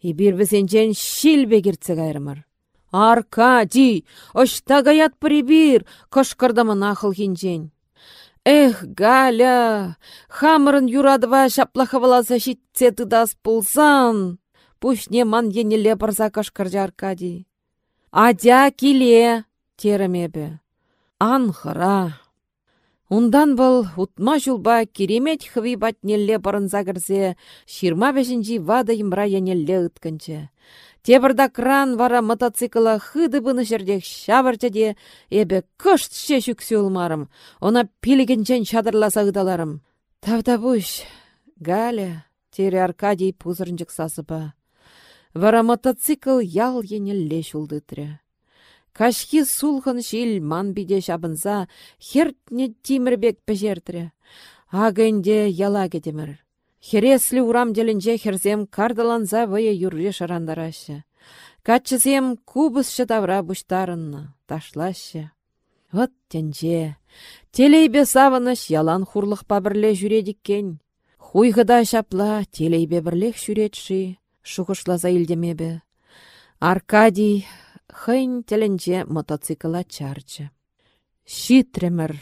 И бир бізенчен шилбе киртсе кайрымыр. Аркадий, ошта гаят прибир, кышкырдымын ахыл хинчен. Эх, Галя, хамырын юрадыва шаплахаваласа щитсе тыдас пулсан. Пушне ман енеле барза кашкаржа Аркадий. Адя киле, теремебе. Анхыра. Ундан был утма жулба керемет хви батнелле барынза кірзе, ширма бешінжі вада имра енелле ытканчы. Тебірда кран вара мотоцикла хыды бұны жердек шабырчаде, эбе кышт шешүксе улмарым, она пилігінчен шадырласа ыдаларым. Тавда бұш, Галя, тере Аркадий пузырынчык сасыпа. Вара мотоцикл ял енелле шулдытры. Кашхи сулхын шил ман биде шабынса, хертне тимірбек пәжертірі. Агенде яла кетемір. Хереслі урам делінже херзем кардаланза вые юрре шарандарашы. Качызем кубысшы тавра бұштарынна, ташлашы. Вот тенже, телейбе савыныш ялан хурлық пабірле жүредіккен. Хуйғыда шапла телейбе бірлек жүретші, шуғышлаза илдемебе. Аркадий хын теленже мотоцикла чарчы. Шитремір.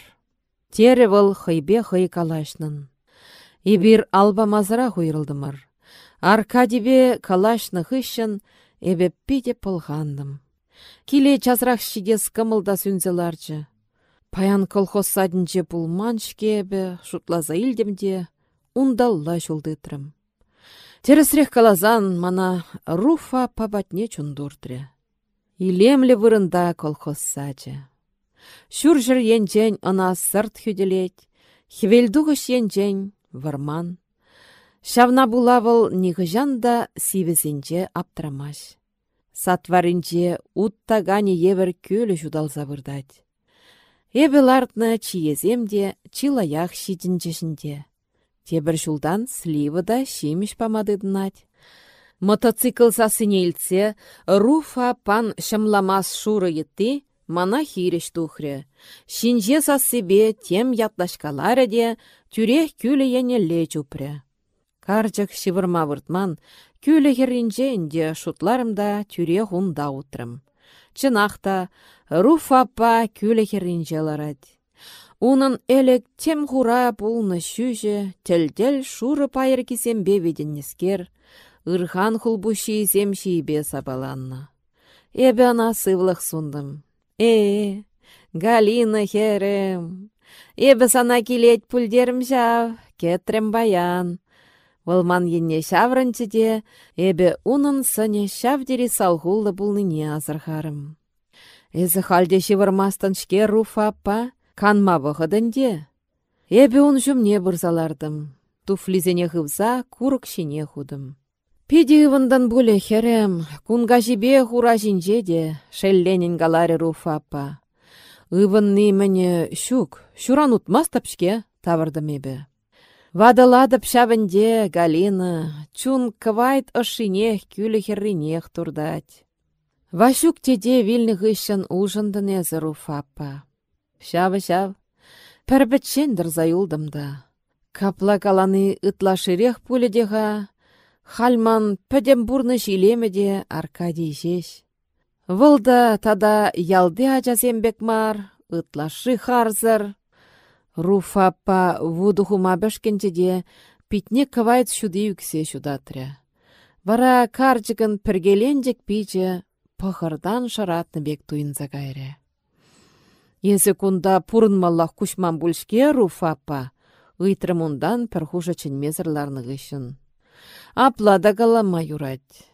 Тере выл хыйбе хый калашнын. Ибир алба мазыра хуйрылдымыр. Аркадибе калашны хыщын, эбе пиде пылғандым. Киле чазрақ шидес кымылда сүнзеларчы. Паян колхоз садынче пулманшке эбе шутлаза илдемде, ундалла жулдытрым. Тересрех калазан мана руфа пабатне чундуртре. Илемле вырында колхоз сачы. Шүржір енчен ана сырт хүделет, хвелдуғыш енчен варман. Шавна булавыл нихыжан да сивесенче аптрамаш. Сатваринче утта гани евер көлі жудалза вырдать. Эбе лартны чиеземде чилаях шидінчешінде. Тебір жулдан сливы да шемеш памадыдынать. Мотоцикл сасынелце, руфа пан шымламас шуры етті, мана хиреш тухры. Шинже себе тем ятлашкалары де тюрех күлі енелле чупры. Карчык шивырма выртман, күлі херринже инде шутларымда тюрех унда утрым. Чынақта, руф апа күлі херринже ларад. Унын элек тем хура пулны шүжі, тілдел шуры пайыр беведеннескер, ырхан хулбуши земши бе сабаланна. Эбе ана сундым. Э, Галина херем. Эбі сана келет пүлдерім жав, кетрем баян. Вылман енне шаврынчыде, эбі унын сыне шавдері салғулы бұлныне азырхарым. Эзі халде шивырмастан шке руфа аппа, канма бұғыдынде. Эбі он жүмне бұрзалардым. Туфлизене хывза курык шине худым. Пиди ывындан буле херем, кунга жибе хура жинже де, шелленин галаре руфапа. Ывынны міне шук, шуран утмас тапшке, мебе. Вадылады пшавынде Галина, чун квайт ышинех күлі херринех турдать. Вашук теде вильны гыщын ужындын эзі руфапа. Шавы шав, пәрбітшендір заюлдымда. Капла каланы ытлашырех пуледеға, Хальман пәдем бурны жилемеде Аркадий жеш. Вылда тада ялды ажазембек мар, ытлашы харзыр. Руфапа вудухума бәшкенчеде питне кывайт шуды юксе шудатря. Вара карчыгын піргеленжек пиче пахырдан шаратны бек туйынса кайры. Есі кунда пурынмаллах кушман бульшке руфапа, ыйтрымундан пір хужа чынмезірларны гышын. Аплада калама юрать.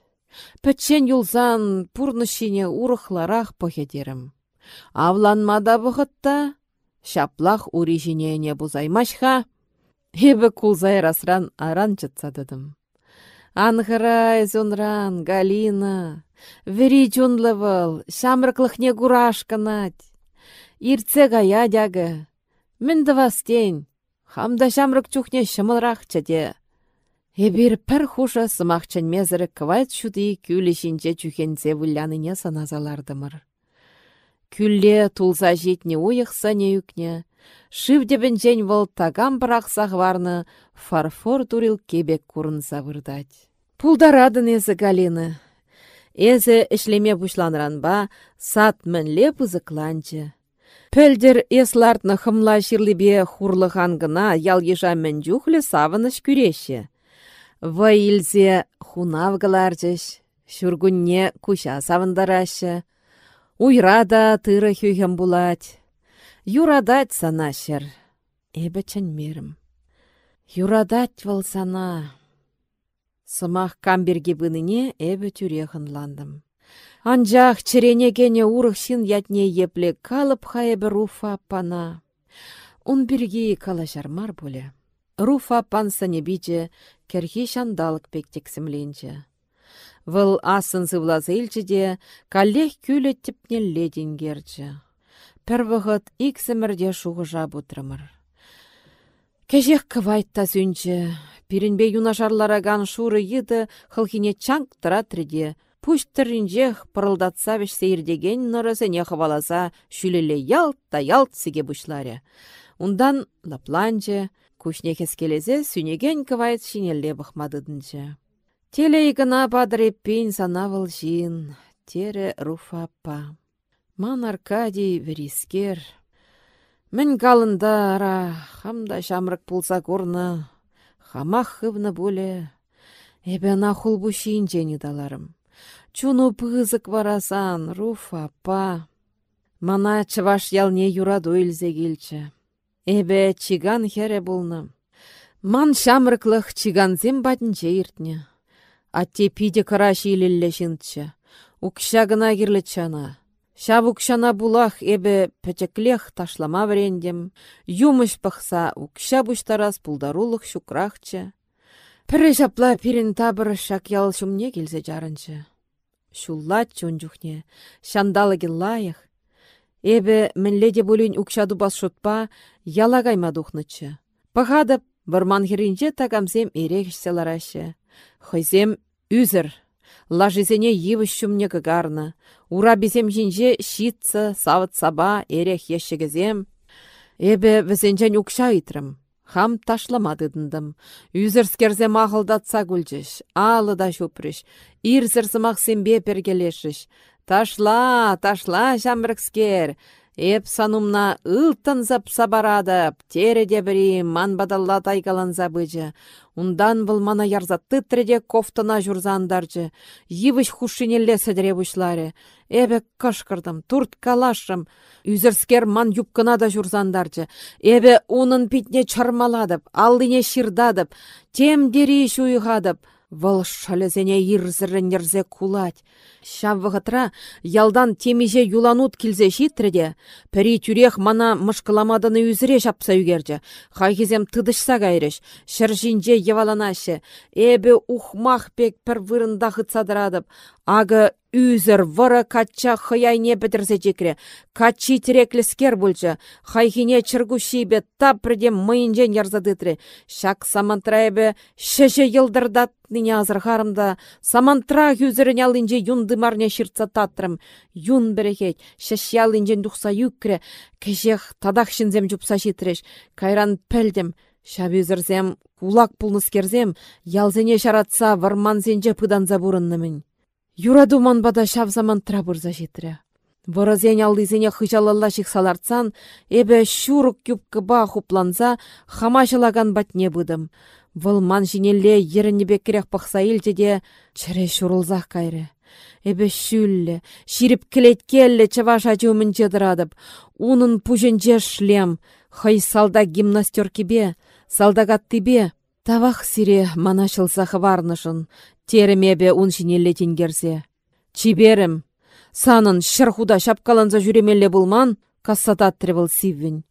Пәтчен юлзан пурнышине урықларақ пөхедерім. Авланмада бұғытта, шаплақ ури жинене бұзаймашха, Ебі кулзайрасран аран чытсадыдым. Анғырай зонран, Галина, вери жонлывыл, шамрықлықне гурашканать. Ирце гая мінді вастен, хамда шамрық чухне шымылрақ чаде. Эбир пір хуша сымақчын мезірі квайт шуды күлі шинче чухензе вылляныне саназалардымыр. Күлле тулса жетне уйықса не үкне, Шивдебін жән вăл тагам варны фарфор турил кебек курын савырдать. Пулдарадын езі Галины. Эзі ішлеме бұшланранба сат мінле пызыкланчы. Пөлдер эслартны хымла ширлебе хурлыған гына ял ежа жүхлі савыныш күреші. Ваилзе хунавгыларчыш, шүргүнне куша савындарашы. Уйрада тыры хүйхем булать. Юрадать сана шер. Эбі мерім. Юрадать вал сана. Сымақ камберге бұныне әбі ландым. Анжақ черенегене урық шин ятне епле калып хайбі руфа пана. Ун бірге калашармар боле. Руфа пан санебиче керхи шандалық пектексімленче. Выл асын зывлазылчы де, каллех күлі тіпне леденгерчі. Пір вғыт иксімірде шуғыжа бұтрымыр. Кәжек кывайтта зүнчі, пирінбе юнашарлараган шуры еді хылхине чанг тыратырде, пуштырынжех пырылдатса беш сейірдеген не хываласа шүлеле ялт та ялт сиге бұшларе. Ундан лапланчы, күшне келезе сүнеген кывайт шинелле бұхмадыдынчы. Теле игына падыреппен санавыл жин, тере руфапа. Ман Аркадий верискер. Мін ара, хамда шамрык пулса корны, хамах хывны боле. Эбе нахул бушин жені даларым. Чуну пызык варасан, руф апа. Мана чываш ялне юраду илзе келчі. Эбе чиган хере болны. Ман шамрыклых чиганзем батынче иртне. Атте пиде караши илелле шинтче. Укша гына кирлі чана. Шабукшана булах эбе пәчеклех ташлама врендем, юмыш пахса укша буштарас пулдарулық шукрахчы. Пірі жапла пирин табыр шак ял шумне келзе жарынчы. Шуллат чонжухне, шандалыги лайық. Эбе мінледе бас шутпа ялагайма духнычы. Пахадып, бұрман херінже тагамзем ерекшселарашы. Хойзем үзір лажизене йывыш çумне кăкарнă. Ура бисем çинче çитță, савыт саба, эрех ешшегезем. Эбе вӹсенчен укша итрым. Хам ташламадыдындым. Үзірскерзе мағылдатса күлчіш, алы да шупрыш, ирзір сымақ сембе. Ташла, ташла, жамрыкскер, Эп санумна ылтынзып сабарадып, тереде бірі ман бадалла тайгаланза бычы. Ундан бұл мана ярзатты тіреде кофтына журзандарчы. Йывыш хушинелле сәдіре бұшлары. Эбе кашкырдым, турт калашым. Үзірскер ман юпкына да журзандарчы. Эбе унын питне чармаладып, алдыне ширдадып, тем дери шуйғадып. Вăл шалезене ирзірреннерзе кулать. Шав вғытра ялдан темеже юланут килзе шитреде, пәрі тюрех мана мышкыламадыны үзіре шапса үгерді. Хайхизем тыдышса кайрыш, шыржинже еваланашы, эбі ухмах пек пір вырында ағы Үзір выры качча хыяйне бітірзе жекре. Качи тереклескер бұлжы. Хайхине чыргуши бе тапрыде мыйынжен ярзадытре. Шак самантрайбе шеше йылдырдат нине азырхарымда. Самантра үзірін алынже юнды марне шыртса татрым. Юн берекет, шеше алынжен дұқса юкре. Кежех тадақшынзем жупса шитреш. Кайран пәлдем. Шабюзірзем, кулак пулныскерзем, ялзене шаратса варманзенже пыданза бурыннымын. Юраду манбада шав заман трабурза жетірі. Вырызен алдызене хыжалалла саларцан, эбе шурық ба хупланса, хамашылаган батне бұдым. Выл ман жинелле ерінебе керек пақса елдеде, чыре шурылзақ кайры. Эбе шүллі, ширип келеткеллі чаваш ачуымын жедірадып, унын пуженже шлем, хай салда гимнастеркебе, салдагаттыбе, Тавах сире мана шылсахы варнышын, теремебе ун шинелле тенгерсе. Чиберім, санын шырхуда шапкаланса жүремелле булман, кассататтыры был сиввін.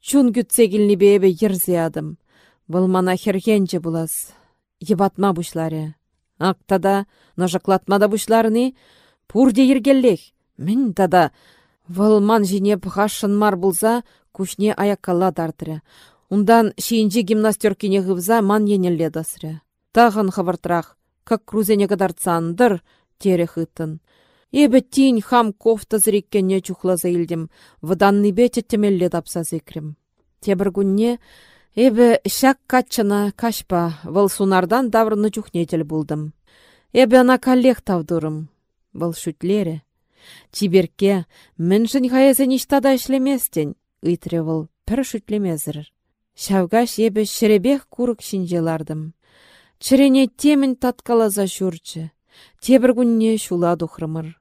Чун күтсе бебе ерзе адым. Бұл мана херхенче булас. Ебатма бушларе. Ақтада, ножаклатмада бушларыны, пурде ергеллех. Мін тада, Вăлман жинеп мар булса, кушне аяккалла тартыры. Ундан шиинче гимнастеркине хывза ман енелле дасры. Тағын хавартрах, как крузене кадарцандыр, тере хыттын. Эбі тин хам кофта зіреккенне чухлаза илдім, ваданны темелле тапса зекрім. Тебір күнне, эбі шак каччана кашпа, вăл сунардан даврны чухнетел булдым. Эбі ана коллег тавдурым, вăл шутлере. Тиберке, міншін хайызы ништада ішлеместен, ыйтревыл, пір шүтлемезір. Шавгаш ебі шеребех курык шинжелардым. Чірене темін таткалаза шүрчі. Тебір күнне шула дұхрымыр.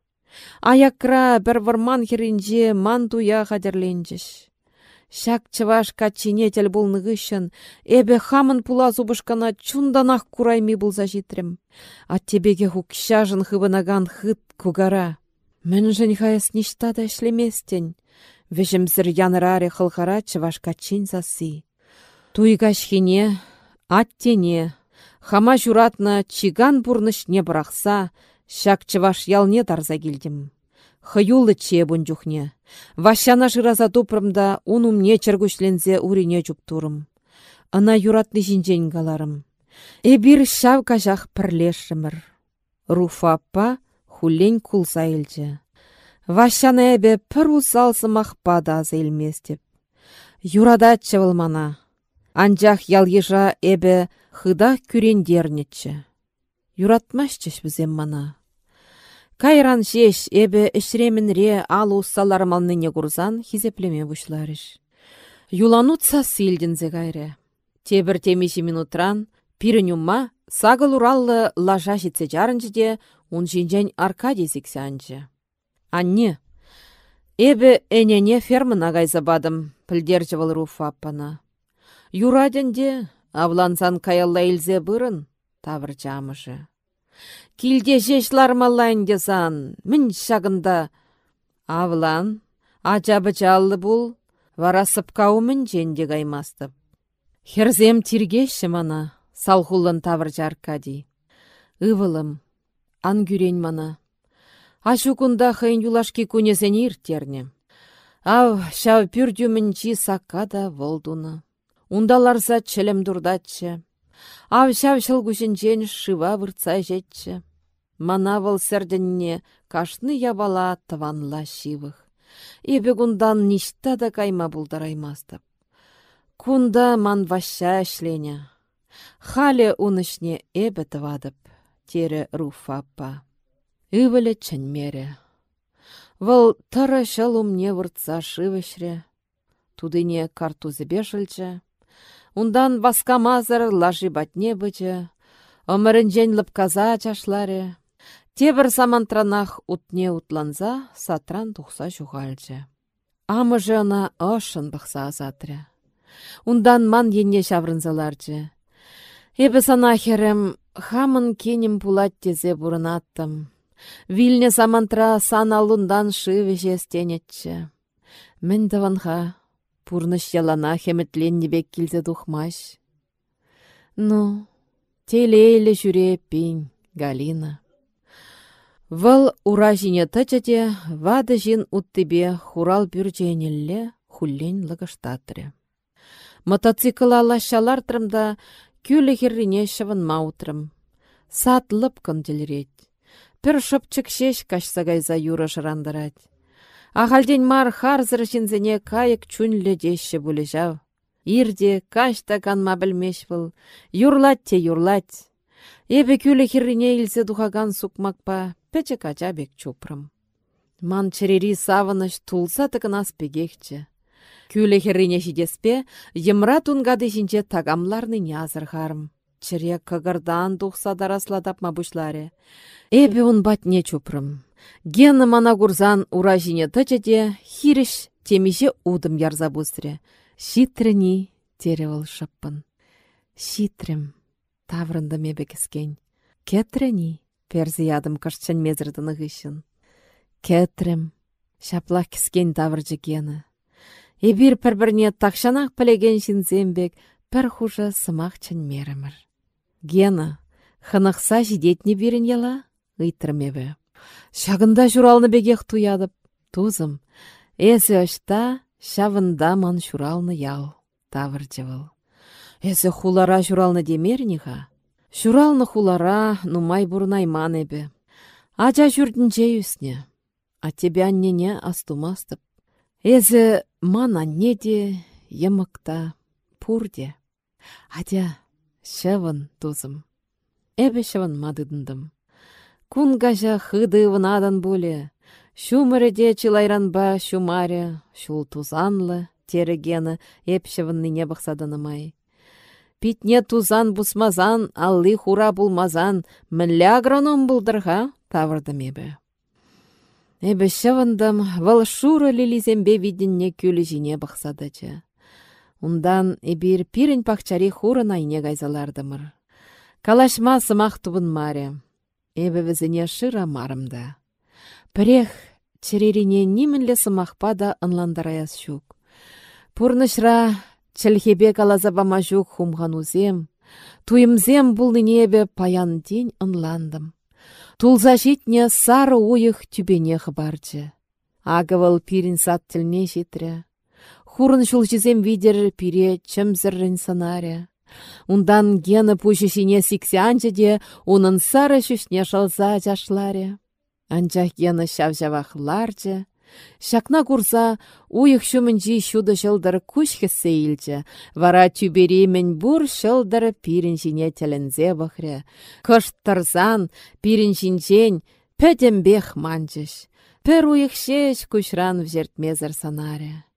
Аякра бір варман херінже ман туя қадерленжіш. Шак чываш качине тел бұлнығышын, эбе хамын пула зубышкана чунданақ курайми бұлза житрем. А тебеге хукшажын хыбынаган хыт кугара. Мӹнжӹн хайыс ништада ӹшлеместен. Вӹжӹмсӹр янраре хылхара чываш качин заси. Туйгаш хине, аттене, хама журатна чиган не бұрақса, шак чываш ялне тарза келдім. Хыюлы че бұнжухне. Вашана жыраза тупрымда ун умне чыргушлензе урине турым. Ана юратны жинжен галарым. Эбир шав кажах пірлешімір. Руфапа хуллен кулса илчче. Ващаны әбе пір усалсымақ бада зейлместеп. Юрадатчы мана. Анжақ ял ежа әбе хыда күрендернетчі. Юратмашчыш бізем мана. Кайран жеш әбе ре алу салармалныне курзан хизеплеме бұшларыш. Юланутса силдінзе гайре. Тебір темеші минутран, пирінюмма сағыл ураллы лажа житсе жарынжыде Ун жинжен Аркадий зіксянчы. Анне, эбі әнене фермына гайзабадым, пілдерчі был аппана. Юраденде, авлансан каялла илзе бұрын, тавыр жамышы. Килде жеш лармалайынде сан, мін шағында. Авлан, ажабы жаллы бұл, варасып кауымын женде гаймастып. Херзем тиргеші мана, салхулын тавыр Аркадий. Ывылым, ан күрен мана. Ашу кунда хайын юлашки кунесен иртерне. Ав, шав чи сакада волдуна. Ундаларса челем дурдатчы. Ав шав шылгушенчен шыва вырца жетчі. Мана вăл сәрденне кашны ябала тыванла шивых. Эбе кундан ништа да кайма булдараймастып. Кунда ман ваща әшлене. Хале унышне эбе тывадып тере руфаппа. Ывылі чынмере. Вăл тăрă çăл умне шивешре. Тудыне картузы бешілчі. Ундан васкамазыр лажи батне бычы. Омырынжен лыпказа чашларе. Тебір самантранах утне утланза сатран тухса жуғалчы. Амыжы ына ышын бұқса азатры. Ундан ман енне шаврынзаларчы. Эбі сана херем Хамын кенем пулат тезе бурынаттым. Вильне самантра сан алундан шыве жестенетчі. Мін таванха, пурныш ялана бек келзе духмаш. Ну, телейлі жүре пень, Галина. Вăл ура жине тăчăте, вады жин уттыбе хурал бюрженелле хуллен лăгăштатрре. Мотоцикл аллашалартрымда Күлі херрине шывынма утрым. Сат лыпкын телерет. Пір шыпчык шеш кашсагайза юра шырандырать. Ахалден мар харзыр жинзене кайык чүнлі деші бұлі жау. Ирде кашта канма білмеш бұл. Юрлат те юрлат. Эбе күлі херрине илсе духаган сукмакпа, пече кача бек чупрым. Ман черери савыныш тулса тыкынас пегехче. Күлі херрине жидеспе, емра тунгады жинче тагамларны нязырхарым. Чире кыгырдан тухса дарасладап мабушларе. Эбе он батне чупрым. Гені мана гурзан ура жине тычыде, хиріш темеше удым ярза бұстыре. Шитріні теревіл шыппын. Шитрем, таврында мебе кескен. Кетрени, перзе ядым кашчан мезірдіні ғышын. Кетрем, шаплақ кескен тавржы гені. Эбир пір-бірне тақшанақ пілеген шинзембек пір хужа сымақ. Гена, хынықса жидетне берін ела, ұйтырмебі. Шағында журалны бегех туядып, тузым, Эсі ашта, шавында ман шуралны ял, тавыр жывыл. Эсі хулара журалны демерніға, Шуралны хулара нумай бурнайман эбі. Ача жүрдінче үсне, а тебе аннене астумастып. Эзі ман анне де, емықта, пурде. Шывын тузым. Эбі шывын мадыдындым. Кун гажа хыды внадан боле, Шумырыде чилайранба шумаре, шул тузанлы, терегені не бақсадынымай. Питне тузан бусмазан, алли хура булмазан, мінлі агроном бұлдырға, тавырды мебі. Эбі шывындым, вал шуры лилизембе видінне күлі жіне бақсадычы. Ундан эбир пирін пақчари хурын айне гайзалардымыр. Калашма сымақ тубын маре. Эбі візіне шыра марымда. Пірех, черерине нимінлі сымақпа да ынландараяс шук. Пурнышра, чілхебе калазабама жук хумғанузем, туйымзем бұл небе паян день ынландым. Тулза житне сары ойық түбене хыбарчы. Агывал пирин сат тілне. Хурын шул жізем видер пире чымзыррын санаря. Ундан гені пушишине сиксянчы де, унын сары шүшне шалза жашларе. Анчах ені шавжавахларчы. Шакна курса уйық шумынчи шуды шылдыр күш хессе Вара тюберемен бур шылдыр пирін жіне тілінзе бұхры. Кыш тұрзан пирін жінчен пәдембех манчыш. Пір уйық шеш санаре.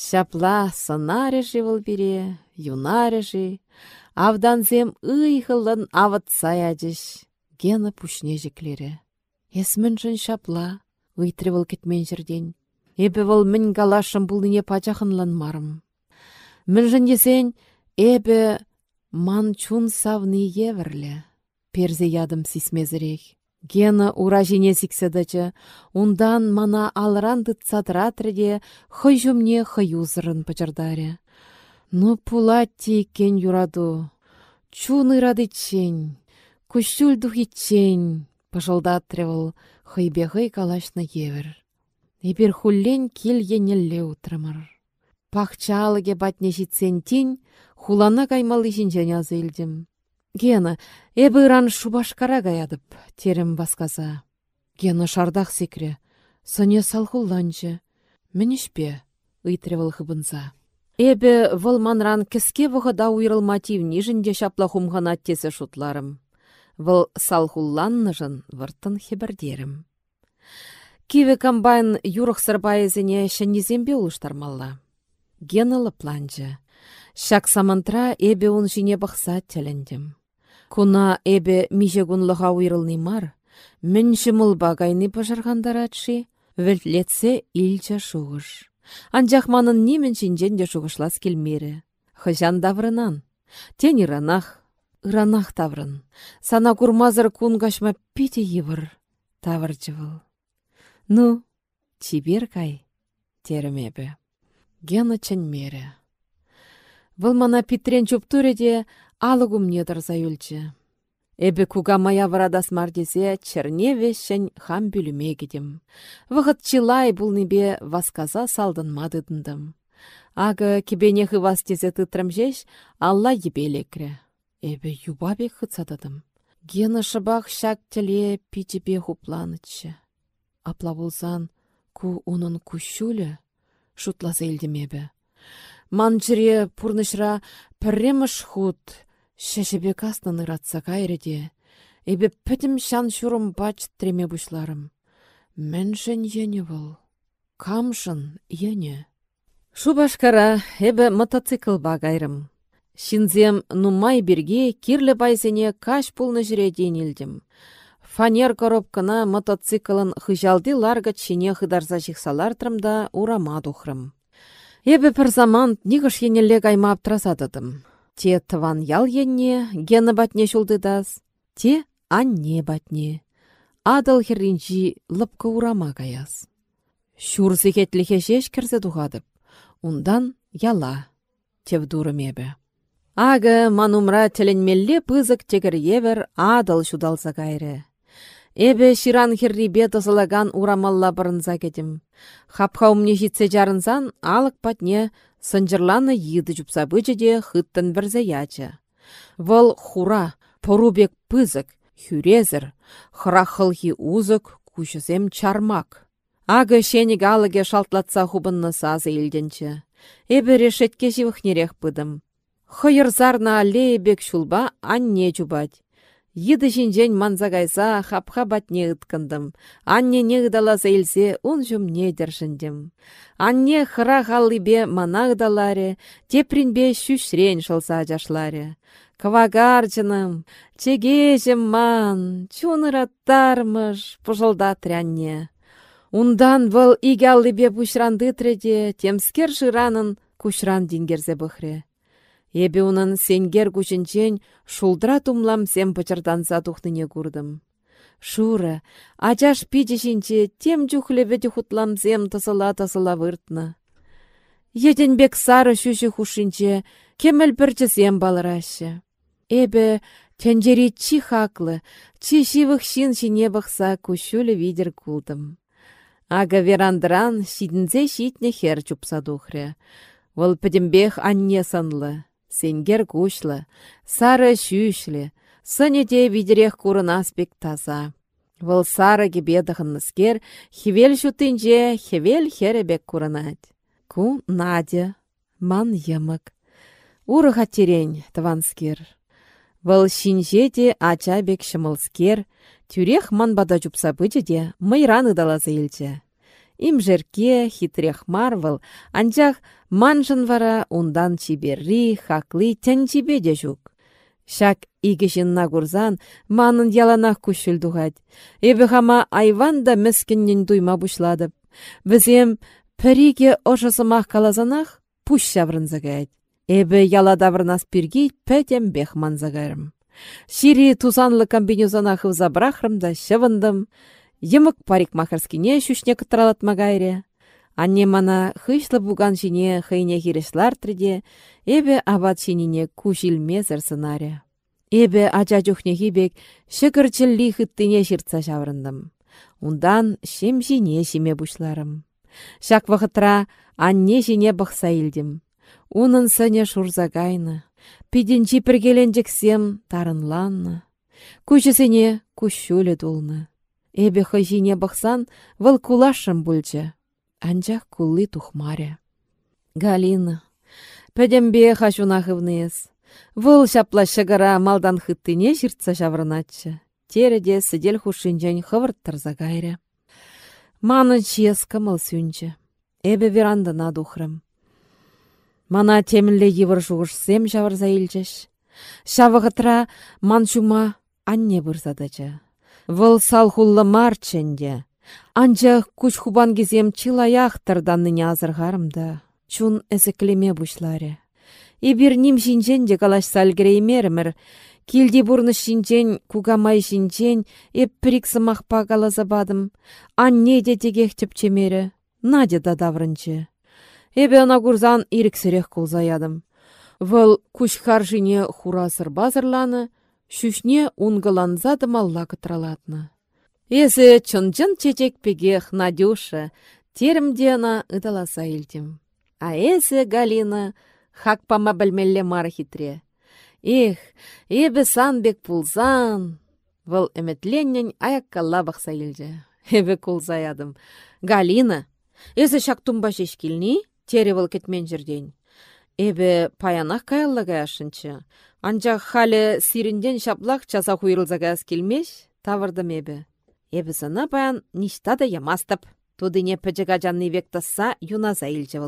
Шапла санаре живыл бире, юнаре жи. Авданзем ыйхылын авыт саядыш. Гена пушне жеклері. Шапла, бол кетмен жерден. Эбі бол мін галашым бұлыне пачахынлан марым. Мін жын есен, эбі ман чун савны еверлі. Перзе ядым сисмезірек. Гена ура жіне сікседачы, ундан мана алран дытсатыратрыде хый жүмне хыюзырын пачардаре. Ну пулатти кен юраду. Чун ирады чень, кущул духи Пыжылдатрывыл хыйбе-хый калашны евір. Эпир хуллен кил енелле утрамыр. Пахчалыге батне житсен хулана каймалы жинжен азы илдім. Гена, эбі ыран шубашкара гаядып, терім басказа. Гена шардақ секре, сыне салхулланчы. Мінішпе, ыйтревыл хыбынса. Эбі вăлманран кіске вғыда уйрылма тивни жінде шапла хумғана тесі шутларым. Вăл салхулланнышын выртын хебірдерім. Киве комбайн юрық сырбайызыне шәннезембе улыштармалла. Геналы планчы. Шак самантра эбе он жіне бақса тәліндім. Куна эбе межегунлыға уйрылны мар, мінші мұлба гайны пожарғандаратши, вілтлетсе илча шуғыш. Анжақ манын немен жинжен де шуғышлас келмері. Хыжан даврынан. Тен иранах, Ыранах таврын. Сана курмазыр кунгашма пите йывыр. Тавр жывыл. Ну, чибер кай, термебе. Гена чынмере. Выл мана питрен чуптуреде алыгум недір заюлчы. Эбі куга мая варадас мардезе черневе шын хам бүліме кедім. Вғыт чилай бұл небе васказа салдын мадыдындым. Ағы кебенехы вастезе тытрым жеш, алла ебелекрі. Эбе юбабек хыцададым. Гена шыбақ шак тіле питепе хупланычы. Апла болсан, ку унын кущулі, шутласа елдемебе. Ман жире пурнышра пірремыш худ, шешебе каснын ыратса кайреде. Эбе пітім шан бач треме бұшларым. Мэншін ені бұл. Камшын ені. Шубашкара эбе мотоцикл багайрым. Шинзем нумай берге кирлі байзене каш пулны жүре. Фанер коробкына мотоциклын хыжалды ларга чине хыдарза жихсалар урама духрым. Эбі пір заман нигыш енелле кайма аптырасадыдым. Те тыван ял енне, гені батне шулдыдас, те анне батне. Адыл херринчи лыпкы урама каяс. Шур зекетліхе шеш кірзі дұғадып, ундан яла, тев дурымебе. Ага манумра тілінмелле пызык тегір евер адыл шудалса кайры. Эбе ширан херрибе тысылаган урамалла бұрынса кетім. Хапха умне житсе жарынсан, алық патне сынжырланы йыды жупса бычыде хыттын бірзе ячы. Вăл хура, порубек пызык, хюрезір, хырахылхи узык, кушысем чармак. Ага шенег алыге шалтлатса хубынны сазы илденчі. Эбе решетке живыхнерех пыдым. Хыйырзарна аллеебек шулба анне жубать. Йыды жинжен манзагайса хапха батне ыткындым. Анне не ыдала зейлсе ун жум не держіндім. Анне хыра халлибе мана ыдаларе, тепринбе шүшрен шылса жашларе. Квагарчыным, чегежім ман, чуныраттармыш, пұжылдатры анне. Ундан вăл игяллипе пушранды треде, темскер жыранын кушран дингерзе бұхре. Эбе унын сенгер күшінчен шулдра тумлам сем пычырданса тухныне курдым. Шуры, ачаш пичешінче тем чухлебеті сем тысыла-тысыла выртны. бек сары шүші хушинче кемел сем балырашы. Эбе тенджери чи хаклы, чи шивых шин шине бақса күшілі видер кулдым. Ага верандран шидінзе шитне хер чупса духре. Вăл пӹтембех анне сынлы. Сенгер кушлы, сары шүшлі, сыне видерех курына аспек таза. Вăл сары кебедăхынныскер, хевел шутынже, хевел херебек курынать. Ку Надя, ман йымык. Уры хатерень, тыванскер. Вăл шинже те ача шымылскер, тюрех ман бада де, ыдаласа илчче. Имжерке, хитрех марвыл, анчах манжын вара ундан чиберри, хаклы тянчибе де жук. Шак игешінна курзан, манын яланах күшіл дұғад. Эбі хама айван да мәскіннен дуйма бұшладып. Бізем піриге ошысымақ калазанах пуш шаврынзагайд. Эбі яладавырнас пиргей пәтем бех манзагарым. Шири тузанлы комбинезонах забрахрым да шывындым. Йымык парик махарскине шүшне кытралатма гайре. Анне мана хышлы буган жіне хыйне хирешлартырде, эбе абат шинине кушилмезір сынаре. Эбе ача чухнехи бек шыкырчылли хыттыне шыртса шаврындым. Ундан шем жіне шиме бушларым. Шак вахытра анне жіне бақса илдім. Унын сыне шурза гайны. Пидінчі піргеленжексем тарынланны. Күшісіне күшулі дулны. Эбе хыжине бахсан вăл кулашшым пульчче. Анчах кулли тухмаря. Галина. Пәдембе хашуна хывнес. Вăл çапла çăкăра малдан хыттине çыртса çаврăначчă. Тереде сидель хушинчен хывырттырса кайрӗ. Маны чес кымыл сүнчче. Эбе верандына тухрым. Мана темлле йывыр шухышсем çавырса илчӗҫ. Çавăхытра ман анне бырсатаччă. Вăл салхуллы марчченде. Анчах куч хубан кезем чилаях тырданныне азыргарымда. Чун эсеклеме бушларе. Ибир ним шинчен де калаш салгреймермір. Килди бурны шинчен, кугамай шинчен, эп сымақпа калазабадым. Анне де тегех тепчемері. Надя да даврынчы. Эбе ана курзан иріксірек кулзаядым. Вăл куч харжине хурасыр базырланы, Шүшне унгыланза малла кытралатны. Эсі чын-чын пегех Надюша, терімде ана ыдаласа илдім. А эсі Галина хакпама білмелле мар хитре. Эх, эбі санбек пулзан. Вăл эметленнен аяккалла бақса илді. Эбі кулзаядым. Галина, эсі шак тумба шешкілні? Тере вăл кетмен жерден. Эбі паянақ каялла каяшынчы. Анчах халі сирінден шаплақ часа хуйрылзагас келмеш, тавырдым эбі. Эбі сына баян ништа да ямастып. Тудыне пәчіға жанны век тасса юназа илчі.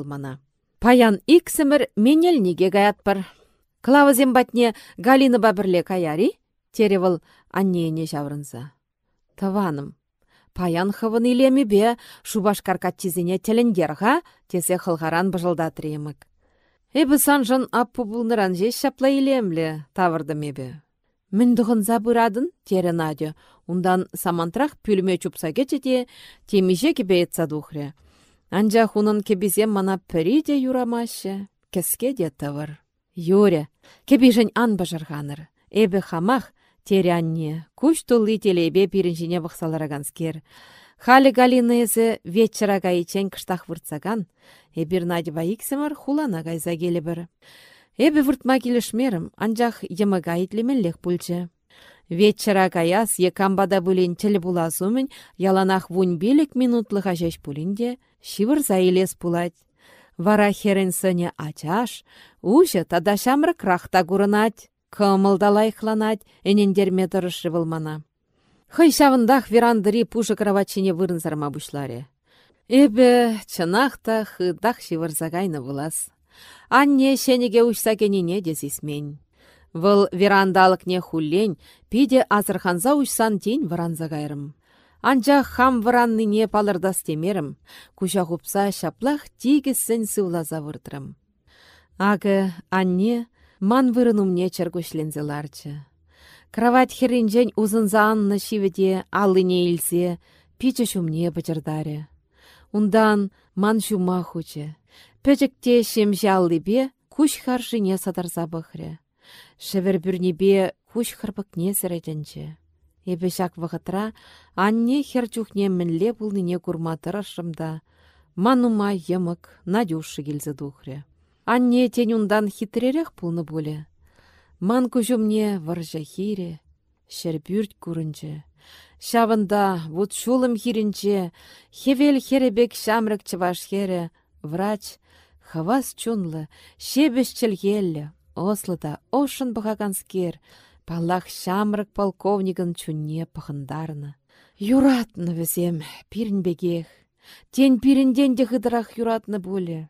Паян иксімір менел неге гаятпыр. Клавызем батне Галина бабірле каяри, теревіл аннене жаврынса. Таваным, паян хывын илемі бе, шубаш каркат тизіне телендер ға, тесе хылғаран бұжылдатыр емік. Эбі санжын аппу бұлныран же шапла илемлі, тавырдым ебі. Мін дұғынза бұрадын, тері. Ундан самантрах пүлме чупса кечеде, темиже кебе етса дұхре. Анжа хунын кебезем мана пірі де юрамашы, кеске де тавыр. Юре, кебежін ан бажырғаныр. Эбі хамах, тері анне, күш тұлы телебе пирінжіне бұқсалараганскер. Халі галинезі вечера гаичен кыштах выртсаган, эбір надева иксемір хулана гайза келі бір. Эбі выртма келішмерім, анжақ емі гаитлемеллех пульчы. Вечера гаяс екамбада бүлін тіл булазумен яланах вунь белек минутлыға жеш пулінде шивыр заилес. Вара херен сыне ачаш, ушы тада шамры крахта гурынать, кымылдалайхланать, энендерме тұрышы вылмана. Хый шавындах верандыри пушы кроватчине вырынзарма бушларе. Эбе чынақта хыдах шивырзагайны булас. Анне шенеге учса кенине дезисмен. Выл верандалыкне хуллень, пиде азырханза учсан тень варанзагайрым. Анча хам варанныне палырдас темерім, куча хупса шаплах тигесін сывлаза выртырым. Ағы анне ман вырынумне чергушлензе ларчы. Кровать херенжен узынза анны шиведе алыне илсе, пичі шумне бачырдаре. Ундан ман шума хуче. Пөчікте бе куш харшыне садарса бұхре. Шевер бүрнебе куш харбыкне сіретенче. Эбе шак вғытра, анне хер чухне мінле бұлныне курма тұрышымда. Манума емік, Надюшы келзі духре. Анне тен ундан хитререк пулны боле. Ман күжімне варжа хире, шербюрт күрінче. Шавында вот шулым хирінче, хевел херебек шамрык чываш хере, врач, хавас чунлы, шебеш челгеллі, ослыда ошын палах шамрык полковнигын чунне пахындарны. Юратны візем, бегех, тен пирінден де хыдырақ юратны боле.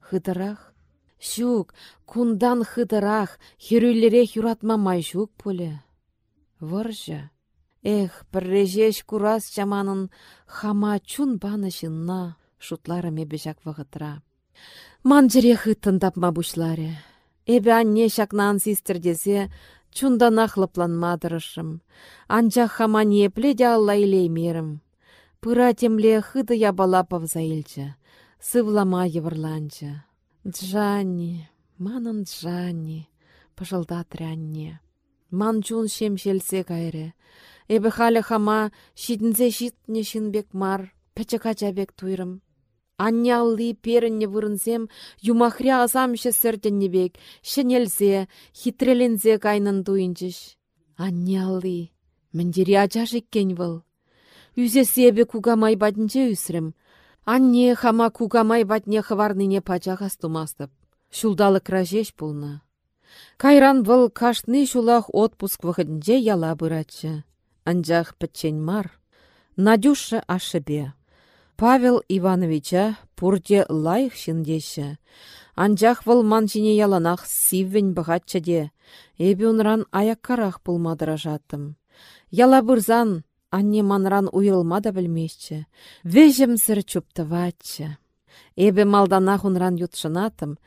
Хыдырақ, Шук, кундан хыдырах, херюллерех юратмамай шук пуле. Выржа. Эх, піррежеш курас чаманын хама чун банышынна, шутларыме бежак вғытра. Манжыре хыттын тапма бушларе. Эбе анне шакнан чунда нахлыпланмадырышым. Анча хама непле де алла илеймерім. Пыра темле хыды ябала павзаилча, сывлама еврланча. Джанни, манын Джанни, пыжылдат рянне. Ман чун шем шелсе кайре. Эбі халі хама шитінзе шитне шинбек мар, пәчі качабек туйрым. Анне алли перінне вырынсем, юмахре азамшы сәрденнебек, шенелзе, хитрелензе кайнын туйынчыш. Анне алли, міндері ажажик кен выл. Үзе себе кугамай бадынче үсірім, Анне хама кугамай ватне хыварныне пачахас тумастып. Шулдалы кражеш пулна. Кайран вăл каштны шулах отпуск вăхытнче яла быратчы. Анчах пӹтчен мар. Надюша ашыбе. Павел Ивановича пурте лайх çиндеші. Анчах вăл манчине яланах сиввен бăхатчче де. Эбі унран аяккарах. Яла бырзан Анне манран уйылма да білмешчі. Вежім сір чуптыватчы. Эбе малдана хунран ютшынатым,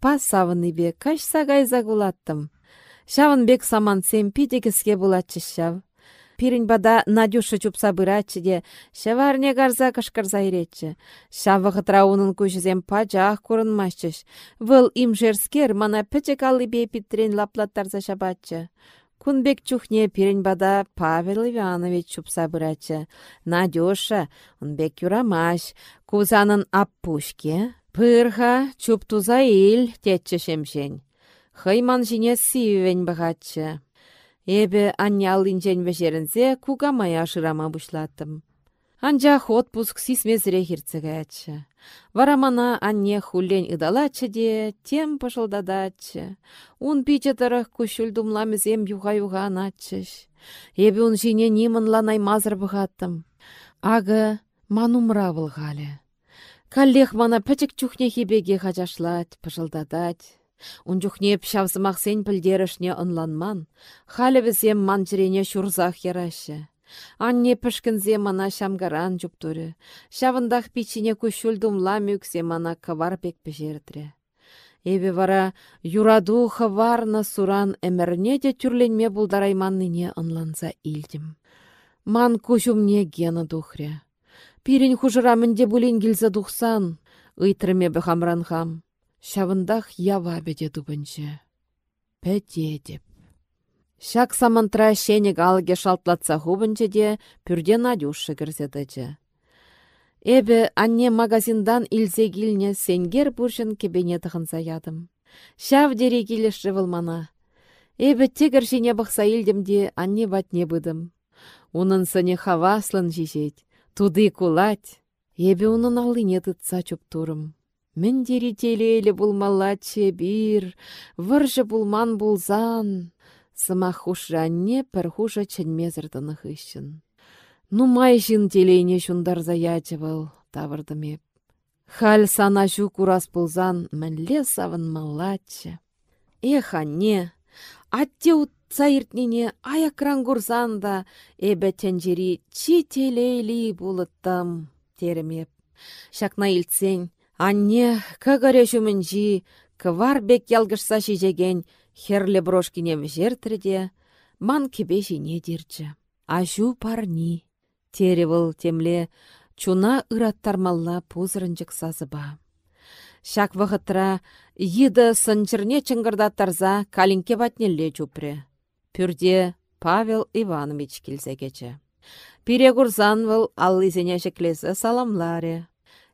па савыны бе каш сагай загулаттым. Шавын бек саман сем пидегіске булатчы шав. Пирин бада Надюша чупса быратчы де, шаварне гарза кашкарза иретчі. Шавы хытра унын күшізем пачах курынмашчыш. Выл им жерскер мана пөчек аллы бе питтрен лаплаттарза шабатчы. Кунбек чухне пирень бада Павел Иванович чупса бырачы. Надюша, бек юрамаш, кузанын аппушке. Пырха чуп туза ил тетчі шемшен. Хайман жіне сивен бағатчы. Эбі аннял инжен вежерінзе кугамай ашырама бұшлаттым. Анжақ отпуск сисмезіре хирцегәтчі. Вара мана анне хуллен ыдалаччы де, тем пышылдадаччы. Ун пиче тырых күшіл думламызем юға-юға анатчыш. Эбі ун жине нимынла наймазыр бұғаттым. Ағы манумра вылғалі. Каллех мана пәчік чухне хебеге хачашлать, пышылдадать. Ун чухне пшавсымақ сен пілдерішне ынланман. Халі бізем манчырене шурзах ярашы. Анне пішкінзе мана шамгаран жұптуры. Шавындақ пичине күшіл думла мүксе мана кавар пек пешердірі. Эбе вара юраду хаварна суран әмірне де түрленме бұлдарайманныне ынланса илдім. Ман кушумне гена духря. Пирен хужыра мінде бұлін келзі дұқсан, ұйтрыме бұхамран хам. Шавындах ява беде дубынчы. Пәте деп. Шак самантра шенек алге шалтлатса хубынчы де пүрде Надюша кірзедіжі. Эбі анне магазиндан илзе килне сенгер бұршын кебене тұхынса ядым. Шав дере келеші вылмана. Эбі тегір жіне бұқса илдімде анне батне бұдым. Унын сыне хаваслын туды кулать. Эбі унын алыне тұтса чүп турым. Мін дере телейлі бұлмалачы бір, выржы бұлман бұлзан. Сыма хушранне пір хуша чынмезірдіні хыщын. Ну май жын телейне шундар заячывал, тавырдымеп. Халь сана жу курас пулзан, мінле савын малатчы. Эх, анне, атте утса иртнене аякран курсан да, эбе тенжери чи телейли булыттым, теремеп. Шакна илтсен, анне, кагаре жумінжи, квар бек ялгышса Херле брошкинем жертрде, ман кебе не дирчче. Ажу парни. Теревыл темле, чуна ыраттармалла пузырынчык сазыба. Шак вғытра, йыды сынчырне тарза калинке батнелле чупре. Пюрде Павел Иванович келсе. Пире курзан выл аллызене жеклесі саламларе.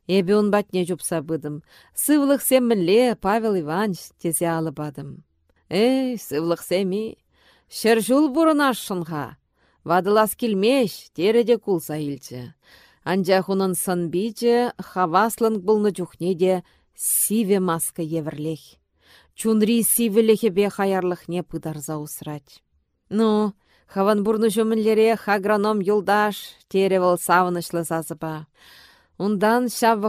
Эбе он батне жупса быдым. Сывлық семміле Павел Иванович тезе алыбадым. Эй, сывлық сәми, шыржул бұрына шынға. Вадылас келмеш, тереде кулса илчі. Анжа хунын сын бейчі, хаваслын бұлны жүхнеде сиве маска еврлех. Чунри сивелехе бе не пыдарза усрать. Ну, хаван бурны жөмінлере хаграном юлдаш, теревал савынышлы зазыба. Ундан шав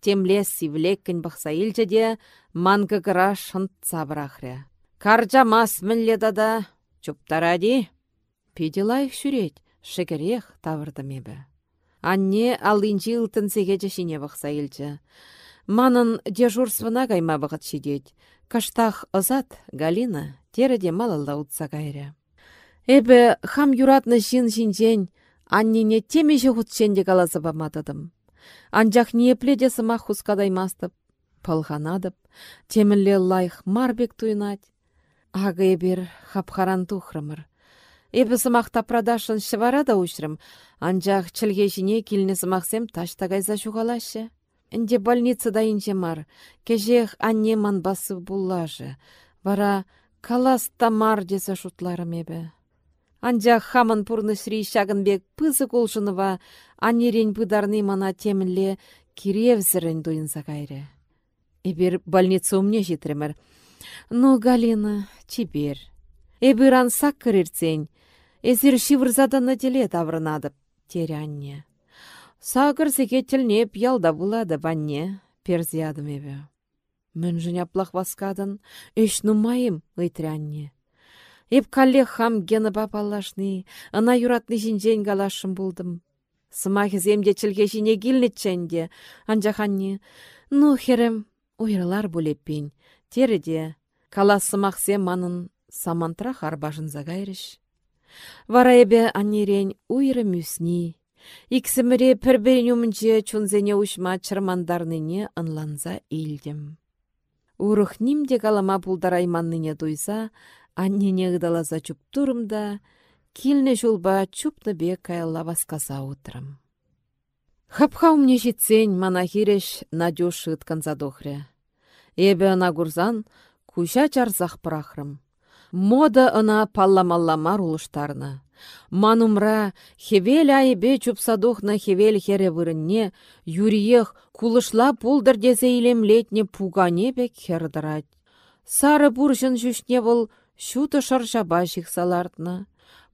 темлес сивлеккін бұқса илчі де, манғы гыра шынт сабырахря. Каржа мас мінле дада, чуптаради. Педелайық шүрет, шекерех тавырдымебі. Анне алынчы ылтын сегече шине бұқса елчі. Манын дежурствына кайма бұғыт шидет. Каштах ызат, Галина, тереде малалда утса кайры. Эбі хам юратны жин жинжен, аннене темеше хутшенде каласы баматыдым. Анжақ непледе сымақ хускадаймастып, пылғанадып, темілле лайық марбек туйнать. Ага ебір хапхаран тухрымыр. Эбі сымақта продашын шывара да ұшрым, анжақ чілгешіне келіне сымақсем ташта гайза шуғалашы. Інде больницада инже мар, кежех анне манбасы буллажы. Вара калас тамар десе шутларым ебі. Анжақ хамын пурны шри шагынбек пызы колшыныва, анерен пыдарны мана темінле киревзірін дуйынса кайры. Эбір больница умне жетіремір. Ну, Галина, чибер. Эбіран сак кірерцен, Эзір шивырзаданы теле таврынадып, терянне. Сағыр зеге тілнеп ялда булады банне, перзиядым эбі. Мін жыняплақ васкадын, үш нумайым ыйтрянне. Эп калле хам гені бапалашны, ына юратны жинжен галашым булдым. Сымахы земде чілге жине келнетченде, анжаханне, ну херем, уйрылар булеппен, тереде, каласымақсе манын самантра харбашын загайрыш. Вара эбе аннерен уйры мүсни. Иксіміре пірберін өмінче чунзене ушма чырмандарныне ынланза илдім. Урых нимде калама пулдарайманныне туйса, аннене ыдалаза чуп турымда, килне жулба чупны бе каялла баскаса утрым. Хапха умне житсен мана хиреш Надюш ытканса дохря. Эбе ана гурзан Куча чарзах прахрым. Мода ына палламалламар улыштарны. Манумра хевел айбе чупсадохна хевел хере вырынне, юриех кулышла пулдыр дезе пугане бек хердырать. Сары буржын жүшне был шуты шаршаба салартны.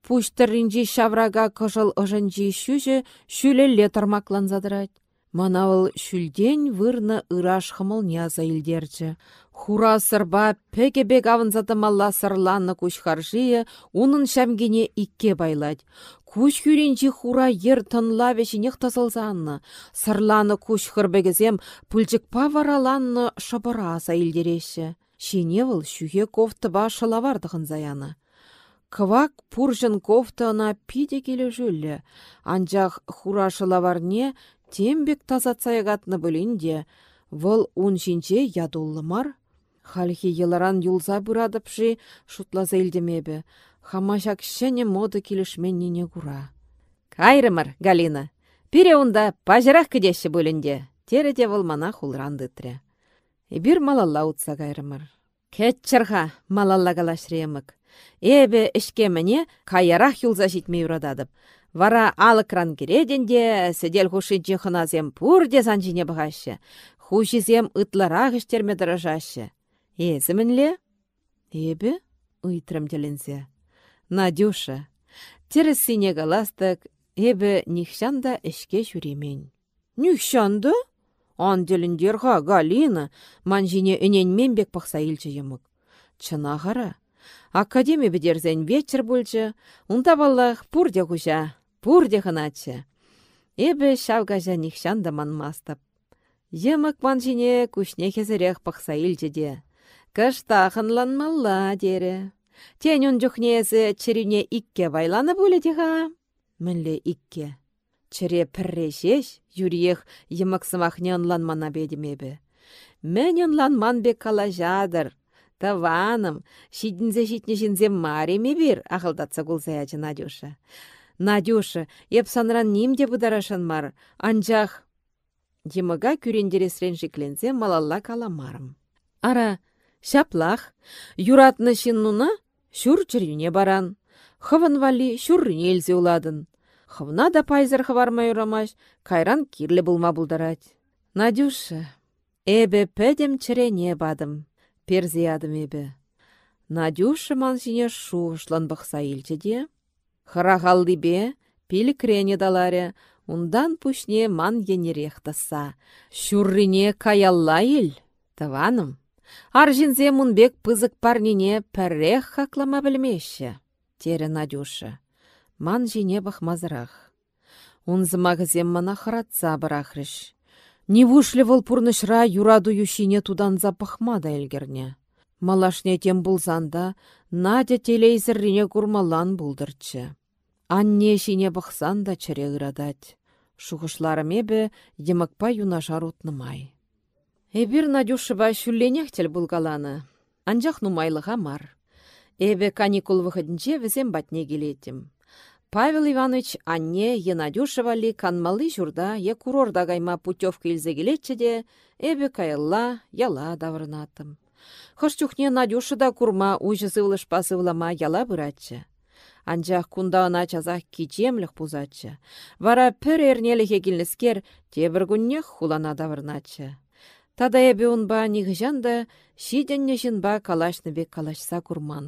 Пуштырынжи шаврага кыжыл ыжынжи шүжі шүлелле тұрмакланзадырать. Манавыл шүлден вырны ыраш хымылня заилдерчі. Хура сырба пекебек авынзатымалла сырланны кучхаржие, унын шәмгене икке байлать. Куш хүренчі хура ер тынла вешінех тасылзанны. Сырланы куш хырбегізем пүлчікпа вараланны шабыра заилдереші. Шеневыл шүге кофтыба шылавардығын заяны. Кывак пуржын кофтына пиде келе жүлі. Анжақ хура шылаварне тембек тазатсаягатны білінде, вăл ун шинче Хальхи йыларан юлса бұрадыпши шутласа илдемебе. Хамашак шәне моды келішменнене кура. Кайрымыр, Галина. Пире унда пажырақ кедеші бөлінде. Тереде вăл мана хулрандытрре. Эбир малалла утса кайрымыр. Кетчірға малалла калашремік. Эбе ішкеміне каярах юлза житмей урададып. Вара алыкран кереденде, сәдел хушинче хыназем пурде санчине бұғашы. Хушизем ытларақ іштерме дырыжашы. Эзімінле? Эбі? Уйтрымделінзе. Надюша. Терес сине галастык, эбі нихшанда ішке жүремен. Нихшанды? Анделіндерға Галина, манжине үненмен бек пақса илчі емік. Чынағара, академия бідерзен вечер бөлчі, ұнта баллах пурде хұжа, пурде хыначы. Эбі шавгажа нихшанда манмастып. Емік манжине күшне хезірек пақса илчіде. Кышта хынланмалла дере. Тен он жүхнезі чирине икке байланы бөледіға. Мінле икке. Чире піррешеш, юриех еміксымахне ынланмана бедімебі. Мен ынланман бек кала жадыр. Таваным, шидінзе шитне жінзе мареме бір, ақылдатса кулзаячы Надюша. Надюша, еп санран нимде бұдарашын мар, анжақ. Еміға күрендересрен жеклензе малалла каламарым. Ара, шаплах, юратны шиннуна, шүр чірюне баран. Хывын вали шүрріне елзе уладын. Хывна да пайзыр хывармай урамаш, кайран кирлі булма булдарать. Надюша, эбе пәдем чірене бадым, перзе ядым эбе. Надюша мансине шуғышлан бұқса илчеде. Хырағалды бе, пил крене даларе, ундан пушне ман енерех таса. Шүррине каялла ил, таваным. Аржинзе мунбек пызык парнине пәррех хаклама білмеші, тере Надюша ман жине бахмазырах. Унзымағызем мана хыратса барахрыш. Не вушлі вол пурнышра юраду юшине тудан запахмада элгерне. Малашне тем булзанда Надя телейзіррине курмалан булдырчы. Анне шине бахсан да чыре ырадать. Шухышларымебе емакпа юнашар утнымай. Эбир Надюшыба шүлленех тел булгаланы. Анжақ нумайлыға мар. Эбе каникул выходінче візем батне келетім. Павел Иванович анне е Надюшевали канмалы журда е курорда гайма путевка илзе келетче де, эбе яла давырнатым. Хыш Надюша да курма ужызы яла бұратчы. Анжақ кунда чазақ кичемлік пузатчы. Вара пір тебір күннех хулана давырнатчы. Тада эбе унба нигжанда шиденне жинба калашны бек калашса курман.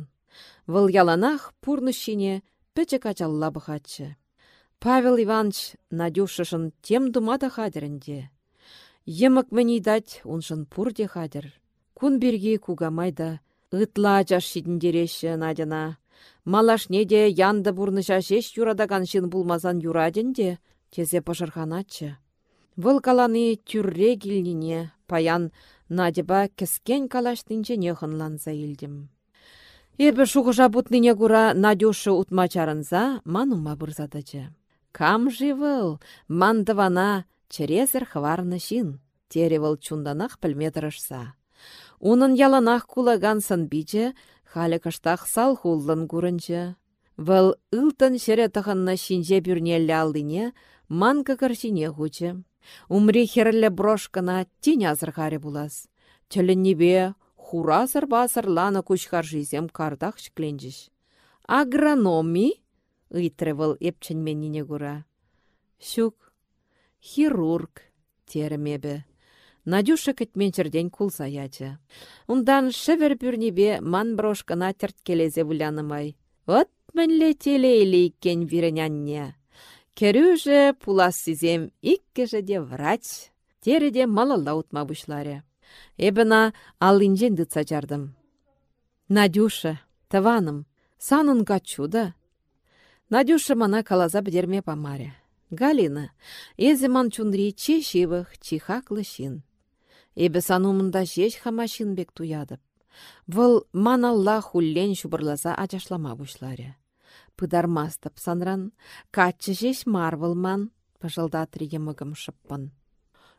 Выл яланах пурны шине пӹчӹ качалла бăхатчы. Павел Иванович Надюшышын тем думада хадерінде. Емік мені дать, уншын пурде хадер. Кун берге кугамайда, ытла жаш шидіндереші Надяна. Малаш неде янды бурны жашеш юрадаган шын булмазан юраденде, тезе пашырханачы. Вăл каланы тюрре килнине, паян Надеба кіскен калаштынче нехынланса илдім. Эбі шуғыжа бұтныне күра Надюша утмачарынса, манума бұрзадычы. Кам живыл, мандывана, черезір хварны шин, теревыл чунданах пілметірішса. Унын яланах кулаган санбиче, халі кыштақ сал хуллын күрінчі. Вăл ылтын шере тăхынна шинже бюрнелле алдыне, ман кăкăрсине хучы. Умри херлле брошкана тень азыр булас. Тӹлленнебе Хурасыр басыр ланы кучхаржизем кардах. Агрономи? ыйтрре вăл епчченменнине кура. Щук. Хирург. Теремебе. Надюша кітменчерден кулса ячы. Ундан шевер пюрнебе ман брошкана терткелезе вулянымай. Вот мінле телейлі иккен. Керюже пулас сизем иккеже де врач, тереде малалла утма бушларе. Эбіна аллинжен дытса жардым. Надюша, таваным, санын качуда. Надюша мана калаза бідерме памаре. Галина, эзе ман чундри чешивых чихаклы шин. Эбі санумында жеш хамашин бек туядып. Вăл маналла хуллен шубырласа ачашлама бушларе. Пыдармастып санран, каччы жеш марвылман, пыжылдатры емігім шыппын.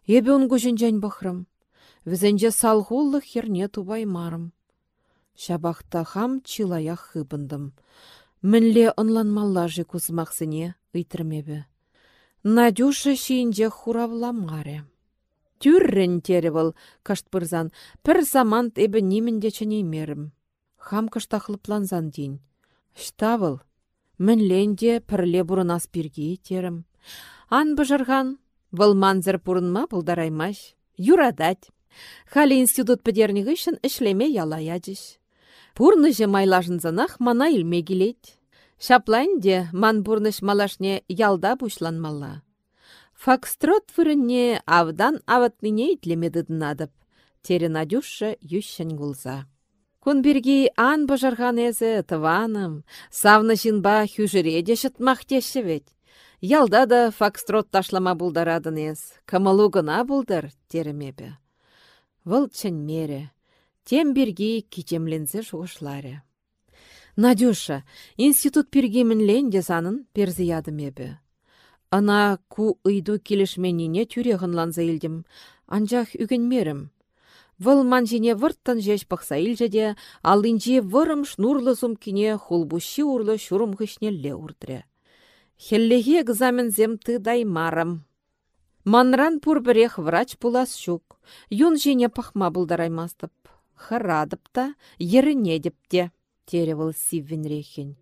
Ебі он күжінжен бұхрым, візенже салғуллы херне тубай марым. Шабақта хам чилая хыбындым. Мінле ынланмаллажы кузмақсыне ыйтрмебі. Надюша шиінже хуравламаре. Тюррен теревыл каштпырзан, пір замант эбі немінде чынеймерім. Хам кыштахлыпланзан дейін. Штавыл, мінленде пірле бұрын аспирге терім. Ан бұжырған, выл манзыр пұрынма бұлдараймаш. Юрадать. Халі институт педернігі үшін ішлеме ялаядыш. Пурны же майлашынзанах мана илме келет. Шаплайнде ман бурныш малашне ялда бушланмалла. Фокстрот вырынне авдан аватныне итлемеді дынадып. Тері Надюша ющен гулза. Кунберги ан бажарған әзі тываным, савны жинба хюжіреде шытмақтеші вет. Ялда да фокстрот ташлама булдарадын ез, кымылу гына булдар, теремебе. Выл мере, Тем бирги кичемленсе шуғышлары. Надюша, институт пиргемінлен санын перзі ядымебі. Ана ку ыйду келішменіне тюрегінланза илдім, анжақ үгінмерім. Вăл манжине вырттан жеш пықса илжеде, алынжи вырым шнурлы сумкине хулбуши урлы шурым хышнелле урдре. Хеллеге экзамен земты даймарым. Манран пурбірех врач пулас шук, юн жине пахма булдараймастып хырадып та, еріне деп те, сиввенрехен.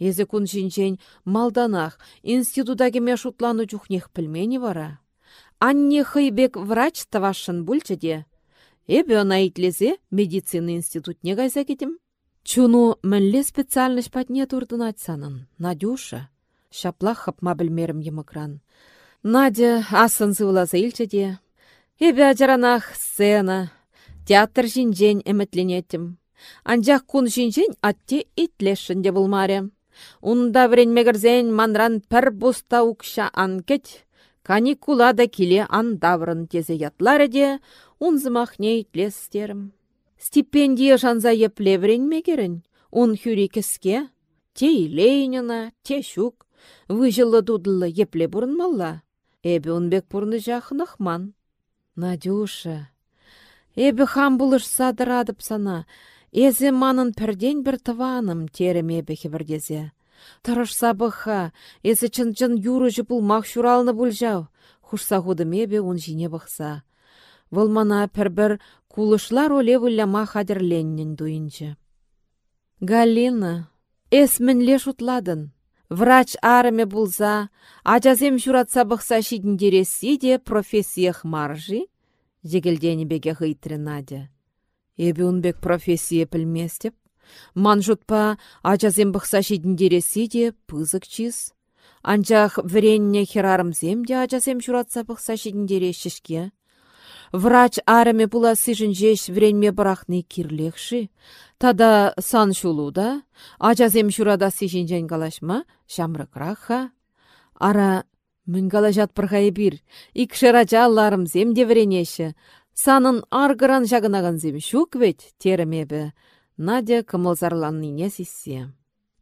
Езі күн жинжен малданах институдаге шутлану жүхнех пілмені вара. Анне хыйбек врач тавашын бүлчі она итлезе медицина институтне гайза кетім. Чуну мінле специальность патне турдынать санын. Надюша. Шаплах хапма білмерім емікран. Надя асын зывлаза илчі де. Эбе ажаранах сцена, Театр жинжен әмітленетім. Анжақ күн жинжен атте итлешінде бұлмаре. Унда мегірзен манран пір бұста ұқша анкет. Каникула да келе андаврын тезе унзымақ не итлестерім. Стипендия жанза епле мегерін, он хюри кіске. Те Ленина, те шук, выжилы дудылы епле бұрынмалла. Эбі бұрны жақынықман. Надюша, Эбі хам бұлыш садырадып сана, Эзе манын пірден бір тываным теремебі хебірдезе. Тұрыш сабыха, эзі чын-чын юры бұл мақ шуралны бұлжау, хұшса мебе он жине бұқса. Вылмана пір-бір кулышлар оле вылляма хадерленнен. Галина, эс мінле шутладын. Врач арыме бұлза, ажазем журатса бұқса шидіндересі де профессиях маржи, Зегелдені беге ғыйтыры Надя. Эбі унбек профессия пілместеп, ман жұтпа ачазем бұқса дересі де пызык чиз. Анчах вренне херарымзем бұқса шидіндере шешке. Врач араме пула сыжын жеш вренме барахны кирлекші. Тада сан шулуда, ачазем шурада сыжын калашма, шамрыкраха. Ара Мін жат пырхай бир, икшырача алларым де вренеші. Санын аргыран жағынаған зем шук вет, теремебі. Надя кымылзарланныне сиссе.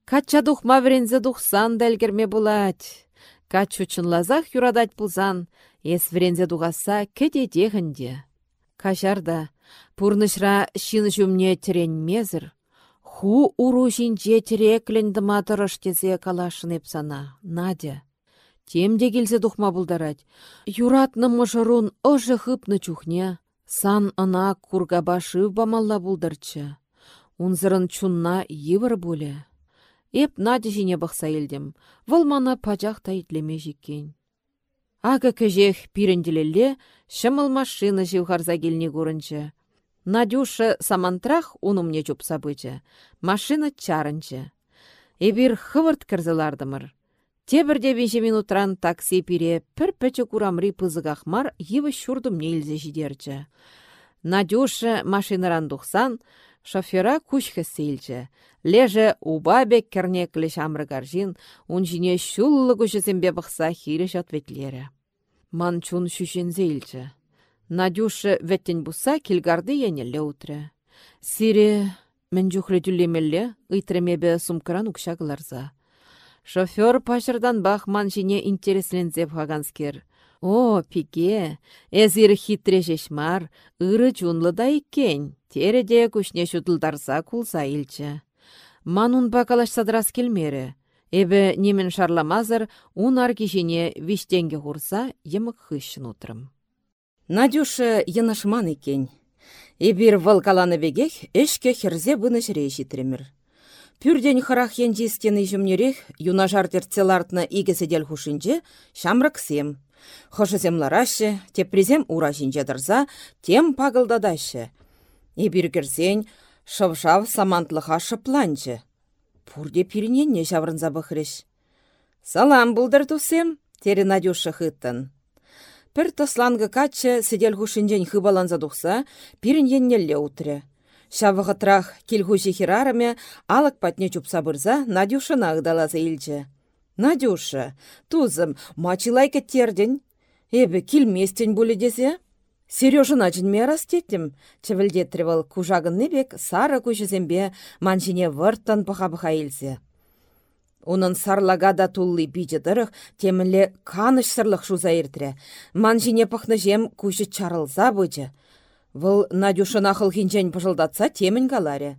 Кача духма врензе духсан дәлгерме булать. Кач лазах юрадать пулзан, ес врензе дуғаса кеде дегінде. Кашарда, пурнышра шин жүмне мезір. Ху уру жинже тереклен дыматырыш тезе калашын епсана, Надя. Темде келсе тухма бұлдарад. Юратны мұжырун ұжы хыпны чухне. Сан ына кургаба бамалла бұлдарчы. Унзырын чунна йывыр бұле. Эп наді жіне бұқса елдім. Вылманы пачақ итлеме жеккен. Ага кәжех пиренделелле шымыл машина живхарза келіне көрінчі. Надюша самантрах унумне жупса бычы. Машина чарынчы. Эбір хывырт кірзілардымыр. Тебірде бенше минутран такси пире пір пәчі курамри пызығақмар еві шурдым нейлзі жидерчі. Надюша машинаран дұқсан, шофера күшкі сейлчі. Леже убабек керне клеш амрыгаржин, он жіне шуллы күшізімбе бұқса хиріш ответлері. Манчун шүшен зейлчі. Надюша веттен бұса келгарды енелі утры. Сире, мен жүхлі түлемелі, ұйтремебе сумкаран ұкшағыларза. Шофер пашырдан бахман жіне интереслензеп хаганскер. О, пике, әзір хитре жешмар, ыры жунлы да иккен, тереде күшне шутылдарса кулса илчі. Манун бакалаш садрас келмері. Эбі немен шарламазыр, ун аркешене виштенге хурса, емік хыщын утрым. Надюша янашман екен. Эбір валкаланы бегех, эшке херзе бұны жіре житремір. Пүрден хырах енжестені жүмнерек, юнажар терцелартны игеседел хушинче, шамраксем. Хошысем ларашы, тепрезем ура жинче дырза, тем пагылдадашы. Эбір кірсен, шывшав самантлыха шыпланчы. Пурде пириненне жаврынза бұхреш. Салам бұлдыр тусем, тері Надюша хыттын. Пір тослангы качы сидел хушинчен хыбаланза дұқса, пирин еннелле утры. Шавығытрах келхуші хирарыме алық патне чупса бұрза Надюшына ағдалазы илчі. Надюша, тузым, мачилай кеттерден. Эбі келместен бұлі десе? Сережына жінме растеттім, чевілдеттірівіл кужағын небек сары көшізембе манжине вырттан бұға-бұға илсе. Унын сарлага тулли бейджі дырық, темілі каныш сырлық шуза ертірі. Манжине пықны жем күші чарылза бұджы. Вăл Надюша нахыл хинчен пыжылдатса темін каларе.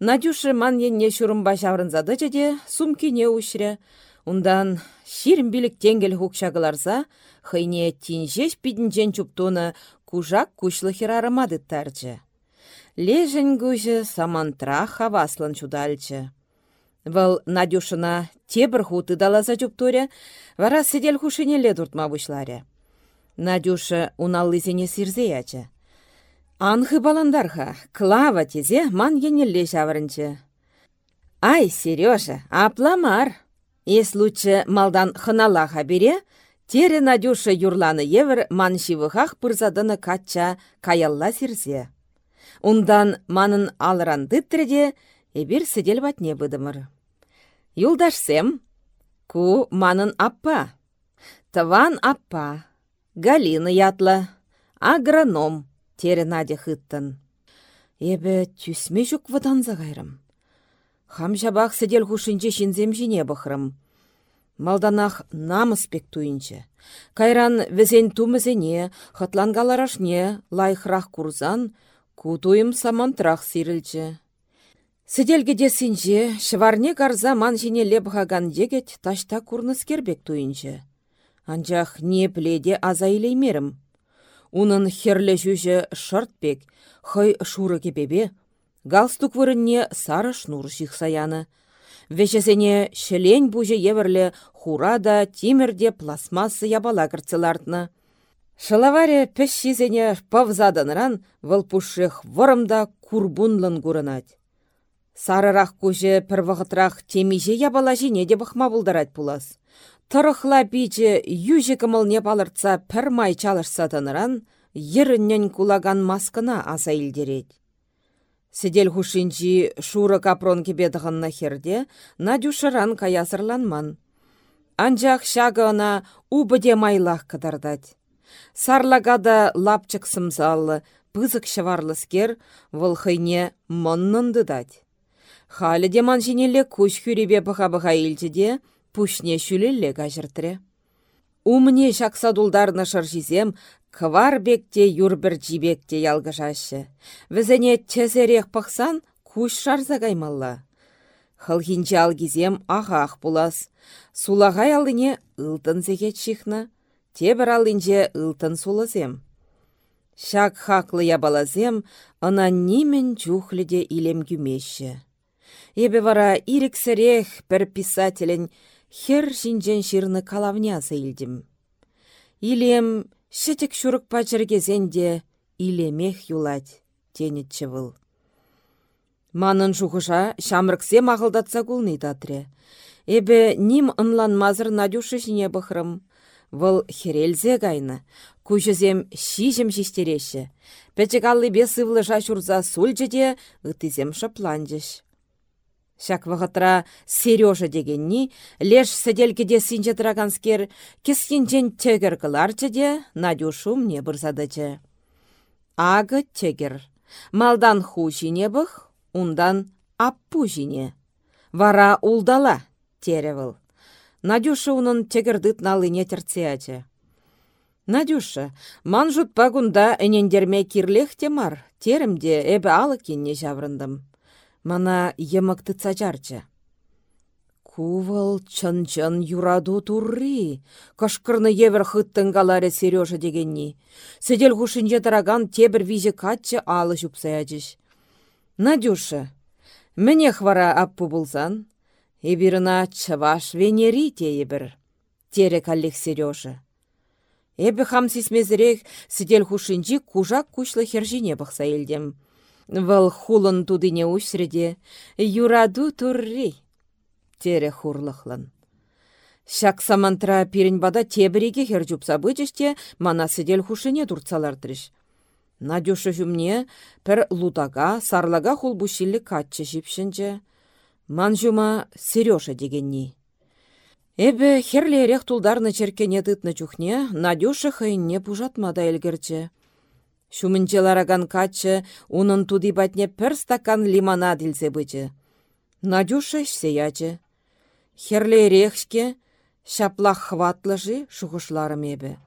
Надюша ман енне çаврынзады жеде сумкине ушрре. Ундан ширім билік тенгел хукшагыларса, хыйне тинжеш пидінчен чуптуны кужак кушлы хирарымады тарчы. Лежен гүжі самантра хаваслан чудальчы. Вăл Надюшына тебір хуты далаза чуптуре, вара сидел хушине ледуртма бушларе. Надюша уналлысене сирзе ячы. Анхы баландарха, клава тезе ман енелле шаврынчы. Ай, Сережа, апламар. Ес лучше малдан хыналаха бере, тере Надюша юрланы евр ман шивыхах пырзадыны кача каялла сирсе. Ундан манын алыранды тірде, эбир сидел батне быдымыр. Юлдашсем, ку манын аппа. Тыван аппа, Галина ятла, агроном Тері Надя хыттын. Эбі түсме жүк. Хам жабақ сідел хушинче шинзем жіне бұхрым. Малданах намыс пек туйынчы. Кайран візен тумызене, хатлангаларашне, лайхрах курзан, кутуым самантрах сирілчі. Сіделге десінже, шварне карза ман жіне лепғаган дегет ташта курныс кербек туйынчы. Анжақ не пледе аза илеймерім. Унын херлі жүжі шыртпек, хый шуры кепебе, галстук вырынне сары шнур саяны. Вешесене шелень бұжы еверлі хурада, тимірде пластмассы ябала кірцелартны. Шылаваре піш шизене павзаданыран вылпушых вырымда курбунлын гурынать. Сарырақ көжі пір вғытрақ темеже ябала жіне де бұқма бұлдарат пулас. Тұрықла бейчі южі кымылне пір май чалышса тыныран, еріннен кулаган маскына аса илдерет. Сидел хушинчи шуры капрон кебедіғынна херде, Надюшыран каясырланман. Анжақ шағына убыде майлах кыдардать. Сарлагада лапчык сымзаллы, пызык шыварлыскер, вылхыйне дать. Халі деман жинелі күш хүребе бұға-бұға илчіде, пушне шүлелле кажыртре. Умне шақсадулдарны шыржизем, квар бекте юрбір жибекте ялгышашы. Візіне чезерек пықсан, күш шарза каймалла. Хылхинче алгизем ағақ булас. Сулағай алыне ылтын зегет шихна, тебір алынже ылтын сулызем. Шак хақлы ябалазем, ына немен чухліде илем гүмеші. Ебе вара ирексерех бір писателін хер шинжен ширны калавня илдім. Илем шетек шурык пачыр кезенде илемех юлать, тенетчі выл. Манын жухыша шамрыксе мағылдатса кулны татре. Эбе ним ынланмазыр Надюша жіне бұхрым. Вăл херелзе кайны. Кучызем шижем шиштереші. Пәчек бе сывлыша шурза сульчы де ытызем шапланчыш. Шак вағытра Сережа дегенні, леш сәделкеде синче траганскер, кескенчен тегер кыларчы де, Надюшу мне бұрзадычы. Ағы тегер. Малдан ху жіне бұх, ундан аппу жіне. Вара улдала, теревіл. Надюша унын тегердыт налыне. Надюша, ман жұтпа күнда әнендерме кирлех темар, теремде әбі алы кенне жаврындым. Мана емыкты цачарчы. Кувал чын-чын юраду турри. Кашкырны евер хыттын галаре Сережа дегенни. Седел хушинче тараган тебір визе катчы алы жупсаячыш. Надюша, мне хвара аппу булсан, Эбирна чаваш венери тейбір. Тере каллех Сережа. Эбі хам сисмезірек сидел хушинчи кужак кучлы хержине бақса елдем. Вăл хулын тудыне усреде, юраду турри. Тере хурлықлын. Шак самантра пирін бада тебіреге хер жупса бычыште, мана сидел хушине турцалардырыш. Надюша жүмне пір лутага, сарлага хул бушиллі катчы жипшінче. Ман жума Сережа дегенни. Эбі херлерек тулдарны черкене тытны чухне, Надюша хайне пужатмада элгерче. Шумынчелараган качы, унын туди батне пір стакан лимонад илсе бычы. Надюша ячы. Херлерекшке, шаплах хватлыжы шухышларым эбі.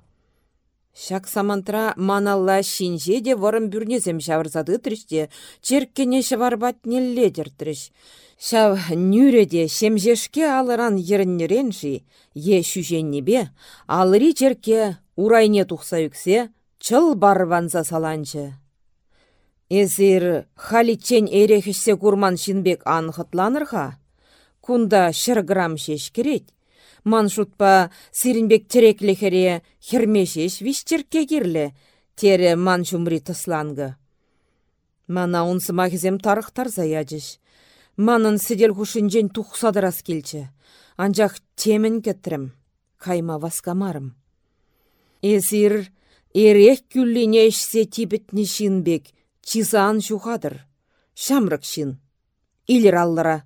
Шак самантра маналла шинже де варым бүрнезем шавырзады тріште, черкене шаварбат нелледер тріш. Шав нүреде шемжешке алыран еріннеренші, е шүженнебе, алыри черке урайне тухса үксе, чыл барванса саланчы. Эзір халичен эрехішсе курман шинбек анхытланырға, кунда шырграм шеш керет, ман шутпа сирінбек тереклехере хермешеш виштерке кирлі, тере ман шумри тыслангы. Мана унсы махизем тарықтар заядыш. Манын сидел хушинчен тухсадырас келчі. Анжақ темін кеттірім. Кайма васкамарым. Эзір эрех күллине ішсе тибітні шинбек. Чизан жухадыр. Шамрық шин. Илер аллара.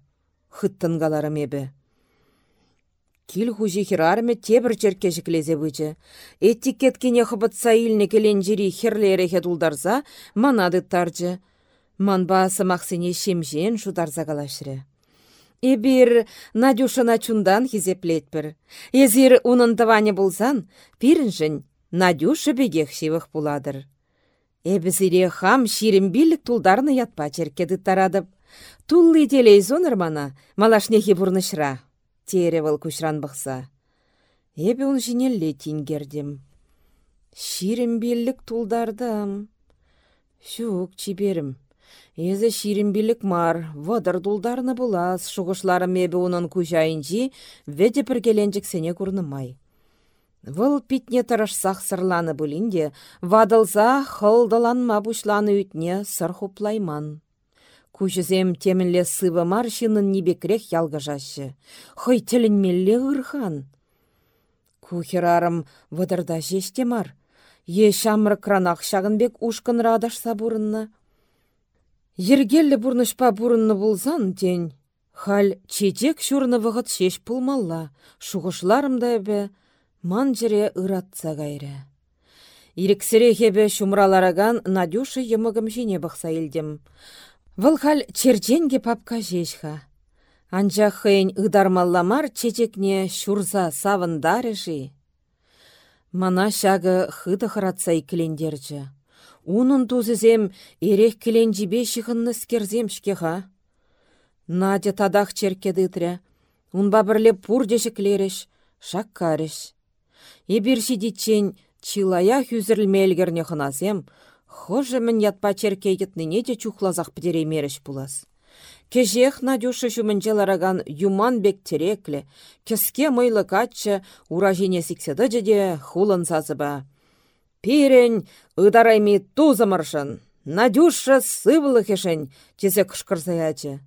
Хыттын галарым ебі. Кил хужи хирарме тебір черке жіклезе бычы. Этикеткене хыбытса илне келенжері херлерехе дулдарза, манады таржы. Манба сымақсыне шемжен шударза калашры. Эбир Надюшана чундан хизеплетпір. Езір унын тыване болсан, пирінжін Надюша бегех шивых пуладыр. Эбізіре хам ширембілік тулдарны ятпа черкеді тарадып. Туллы телей зонырмана, малашнехи бұрнышра. Теревіл күшран бұқса. Эбі он жинелле тингердім. Ширембілік тулдардым. Шук чиберім. Эзі ширімбілік мар, вадыр дулдарны булас, шуғышлары мебі унын күжайынжи, веде піргеленжік сене күрнымай. Выл питне тарашсақ сырланы бұлінде, вадылза хылдаланма бұшланы үтне сыр хуплайман. Күжізем темінле сывы мар шынын небекрек ялгыжашы. Хой тілінмелле ұрхан. Кухерарым вадырда жеште мар. Е шамры кранақ шағынбек ушқын радаш сабурынны. Ергеллі бұрнышпа бұрынны болзан ден. Хал чечек шурны вғыт шеш пулмалла. Шуғышларымда бе ман жере ыратса гайры. Ирексіре хебе шумралараган Надюша емігім жіне бұқса елдім. Выл хал черченге папка жешха. Анжа ыдармалламар чечекне шурза савындарыжи. Мана шагы хыды хыратса икілендерчі. Унын тузызем ерех кіленжібе шығынны скерзем шкеха. Надя тадах черкедытря. Унба бірле пурдешіклереш, шаккареш. Ебірші дитчен чилая хүзірлмелгерне хыназем, хожы мін ятпа черкейгітніне де чухлазақ мереш булас. Кежех Надюша жүмінжелараган юман бек тереклі, кеске мыйлы катчы уражине сикседі де хулын сазыба. Пирен ыдарайми тузымыршын. Надюша сывлы хешен, тезе кышкырзаячы.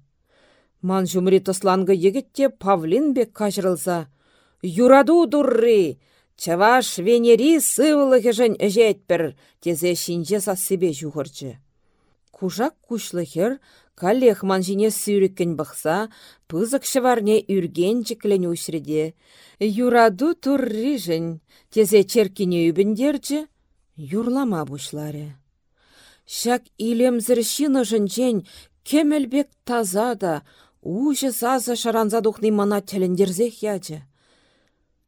Ман жумри тослангы егітте павлин бек кажырылса. Юраду дурри, чаваш венери сывлы хешен әжетпір, тезе шинже себе жуғырчы. Кужак кушлы хер, калех манжине сүйріккен бақса, пызык шыварне үрген жіклен үшреде. Юраду турри жын, тезе черкине үбіндерчі, юрлама бұшлары. Шак илемзір шыны жын кемелбек таза да, Ужы сазы шаранза духны мана тәліндерзех ячы.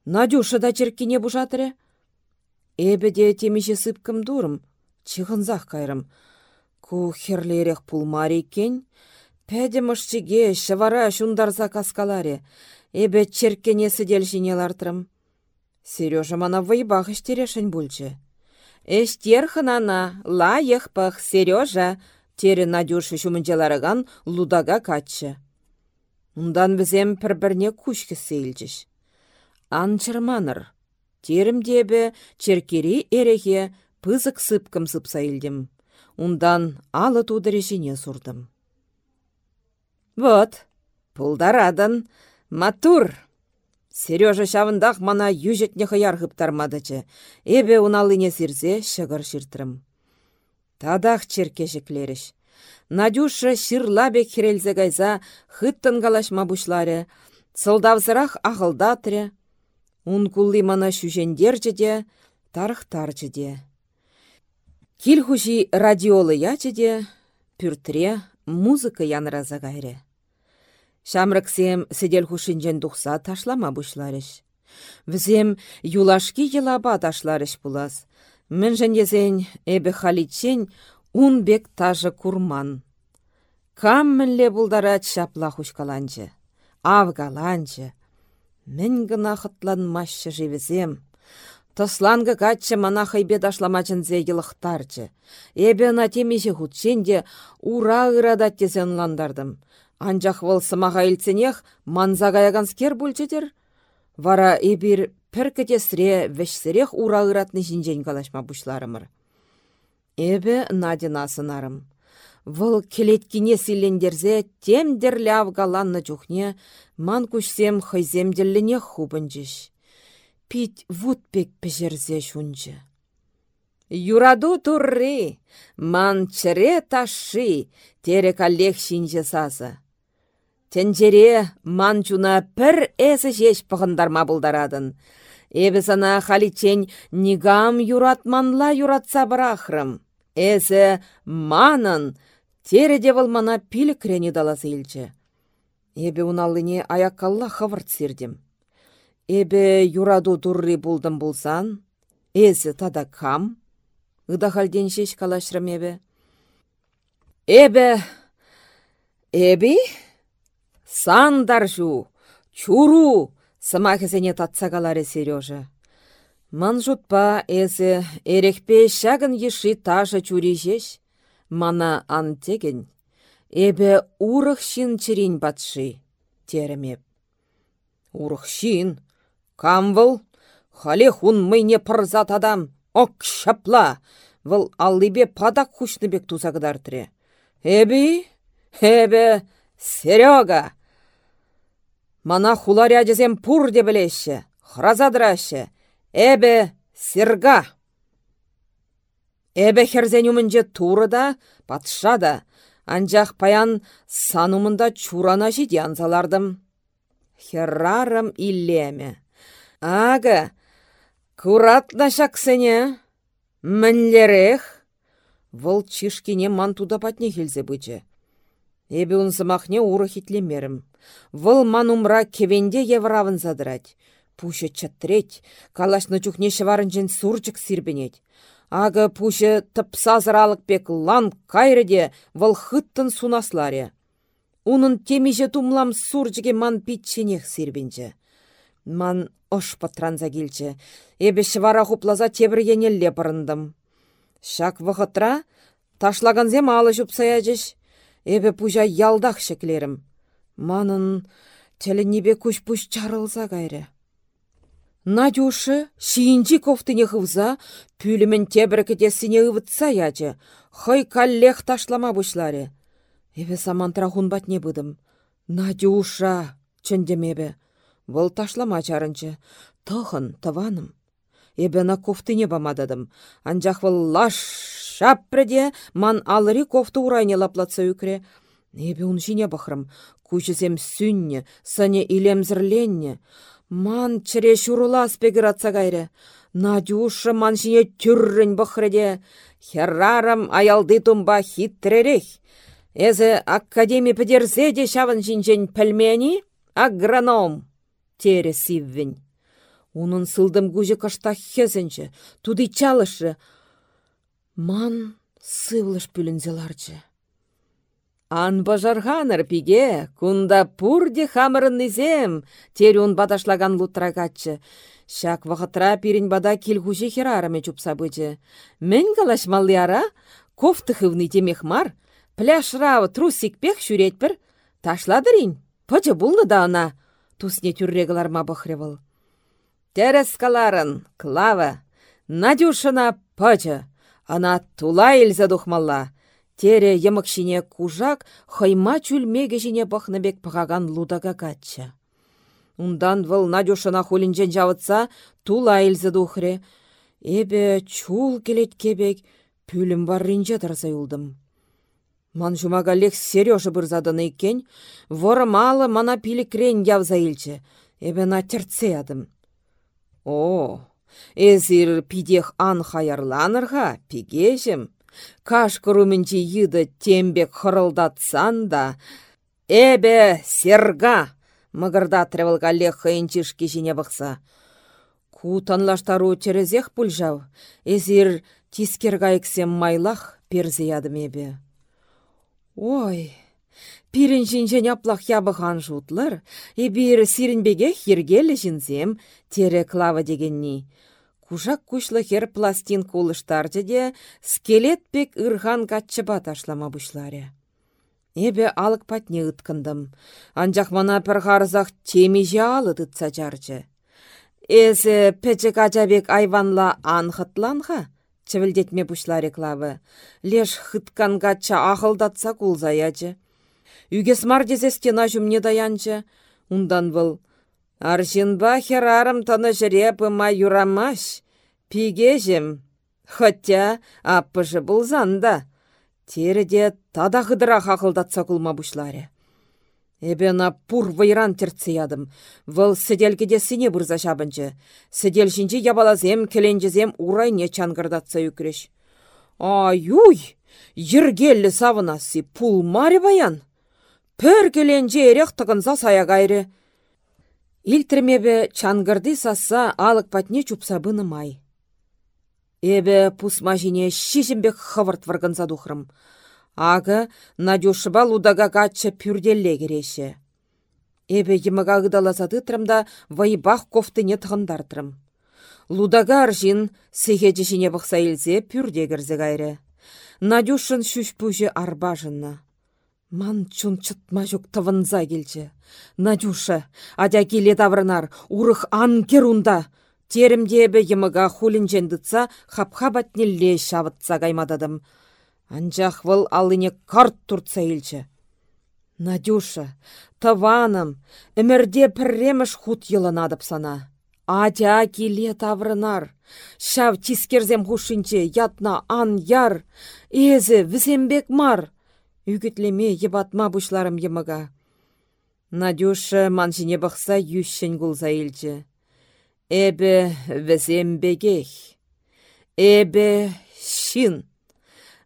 Надюша да черкине бұжатыры? Эбі де темеше сыпкім дұрым, чығынзақ кайрым. Ку херлерек пулмари кен, пәді мұшчыге шывара шундарза каскаларе, эбі черкене сыдел жинелартырым. Сережа мана вайбақ іштерешін бүлчі. Эштер хынана, ла ехпах, Сережа, тері Надюша шумынчаларыган лудага качы. Ундан бізем пір-бірне күшкі сейілчіш. Анчырманыр. Терімдебі черкері эрехе пызык сыпкым сыпсайылдым. Ундан алы решіне сұрдым. Вот, пулдарадын, матур. Сережа шавындақ мана южетне хыяр тармадычы. Эбе уналыне сирзе шығыр шыртырым. Тадақ черкешіклеріш. Надюша ширлабек хирелзе гайза хыттын калашма бушларе, сылдавзырах ағылдатры, ун кулли мана шүжендерчі де, тарықтарчы. Кил хужи радиолы де, пүртре музыка янраза гайры. Шамрыксем сидел хушинжен тухса ташлама бушларыш. Візем юлашки елаба ташларыш булас. Мін езен эбі халитчен Ун бек тажы курман. Кам мінле бұлдара чапла хушкаланчы. Авгаланчы. Мін гына хытланмашы живізем. Тосланғы каччы мана хайбе дашламачын зейгілықтарчы. Эбе на темеше хутченде ура ырада тезен ландардым. Анжақ выл сымаға илценех манзағаяган бүлчедер. Вара эбір пір кітесіре вешсірех ура ыратны жинжен калашма бұшларымыр. Эбі Надина сынарым. Вұл келеткіне силендерзе темдерлі авгаланны жүхне, ман күшсем хайземделіне хубынжыш. Пит вудпек пежерзе шунжы. Юраду турри, ман чыре таши, тере каллех шинже сазы. Тенжере ман чуна пір әсі жеш пығындарма бұлдарадын. Эбі сана халичен нигам юратманла юратса бірахрым. Эсі манын, тереде мана пил крені даласы илчі. Эбе уналыне аяккалла хавырт сирдім. Эбе юраду турри булдым булсан, эсі тада кам? Ыда халден шеш калашрым. Эбе, эби? Сандар жу, чуру, сымахызене татсагалары Сережа. Ман жутпа эзі эрекпе шагын еши тажа чурижеш, мана антеген, эбе урых шин чирин батши, теремеп. Урых шин, камвыл, хале хун мыйне пырзат адам, ок шапла, выл аллибе падак хушныбек тузагдартыре. Эби, эбе, Серега! Мана хуларя жезем пур дебелеші, хразадырашы, Эбе сирга. Эбе херзен умінже туры да, патша да, анжақ паян санумында чурана жиде анзалардым. Херрарым иллеме. Ага, куратна шаксене, мінлерех. Вұл чишкине мантуда патне хелзе бычы. Эбе унсымахне уры хитлемерім. Вұл манумра кевенде евравын задырать. Пушы чатреть, калашны чухне шыварынчен сурчык сирбенет. Ага пушы тыпсазыралық пек лан кайрыде вăл хыттын сунасларе. Унын темиже тумлам сурчыке ман питченех сирбенче. Ман ош патранза келчі. Эбе шывара хуплаза енелле пырындым. Шак вăхытра ташлаганзем алы жупсаячыш. Эбе пужа ялдах шеклерім. Манын небе күш пуш чарылса кайры. Надюшы, шиинчи кофтыне хывза, пүлімен тебіркетесіне ывытса ячы, хай каллех ташлама бұшларе. Эбе самантра батне бұдым. Надюша, чөндемебе. Бұл ташлама чарынчы. Тұхын, тываным. Эбе на кофтыне бамададым. Анжақ выл лаш шаппреде ман алыри кофты урайне лаплатса үкре. Эбе ун жине бахрым. Кучызем сүнне, сане илемзірленне. Ман чіре шурулас пегіратса гайры. Надюша ман жіне түррін бұқырде. Херрарам аялды тумба хитререк. Эзі академи педерзе де шавын жинжен пәлмені, агроном, тере сиввін. Унын сылдым гүжі кашта хезінчі, туды чалышы. Ман сывлыш пүлінзеларчы. Ан бажарханыр пиге, кунда пурде хамырын низем, терюн бадашлаган лутрагатчы. Шак вағытра пирин бада килгужи херараме чупса бычы. Мен калаш маллиара, кофты хывны темех мар, пляшрау трусик пех шүретпір, ташладырин, пычы булны да ана, тусне тюррегаларма бахревал. Терес каларын, клава, Надюшына пычы, ана тула илза духмалла, Тере йымықшине кужак хайма чүлмеге жіне бақныбек пағаган лудага катча. Ундан вăл Надюшына хулинчен жавытса, тула илзі духре. Эбе чул келет кебек, пүлім барринче тұрса юлдым. Ман жумагалех Сережа бұрзадыны екен, малы мана крен явза илче, эбе на терце адым. О, эзір пидех ан хаярланырға, пигежім. Каш күрімінчі йыды тембек хырылдатсан да, «Эбе, серга!» мығырда тревелга лех хыйынчыш кешіне бұқса. Ку танлаштару черезех пульжав, эзір тискерга ексем майлах перзеядым эбе. Ой, пирін жинжен аплах ябыған жутлар, ебір сирінбеге хергелі жінзем, тере клава дегенни. Кужак кушлы хер пластин кулыштарчы де, скелет пек ырхан катчыба ташлама бұшларе. Эбе алық патне ыткындым. Анжақ мана пір ғарзақ темеже алы дытса жарчы. Эзі пәчі качабек айванла анхытланға, чывілдетме бұшларе клавы. Леш хыткан кача ақылдатса кулзаячы. Үгес мардезестена жүмне даянчы. Ундан бұл Аршинба херарым таны жіре пыма юрамаш, пигежім, хотя аппыжы бұлзанда. Тереде тада хыдыра хақылдатса кулма бұшларе. Эбена пур вайран терциядым. Выл сіделгеде сіне бұрза шабынчы. Сідел жінчі ябалазем, келенжізем урай не чангырдатса үкіреш. Ай-уй! Ергелі савынасы пул мари баян. Пөр келенже ерек тұғынса сая гайры. Илтірмебе чангырды сасса алық патне чупсабыны май. Эбе пусма жіне шишімбек хывырт варганса духрым. Ағы Надюшыба лудага качча пюрделле кереші. Эбе еміға ғыдаласады тұрымда вайбақ кофтыне тұғындартырым. Лудага аржин сехеджі жіне бұқса елзе пюрде кірзі гайры. Надюшын шүш пүжі арбажынна. Ман чун чытма жүк тывынза келчі. Надюша, адя келе таврынар, урых анкер унда. Теремдебе емыға хулин жендітса, хапха батнелле шавытса каймададым. Анжақ выл алыне карт туртса елчі. Надюша, таваным, өмірде пірреміш хут йылынадып сана. Адя келе таврынар. Шав тискерзем хушинче ятна ан яр. Эзі візембек мар. Үгітлеме ебатма бұшларым еміға. Надюша манжине бұқса юшшен гулза елчі. Эбі бегех. Эбі шин.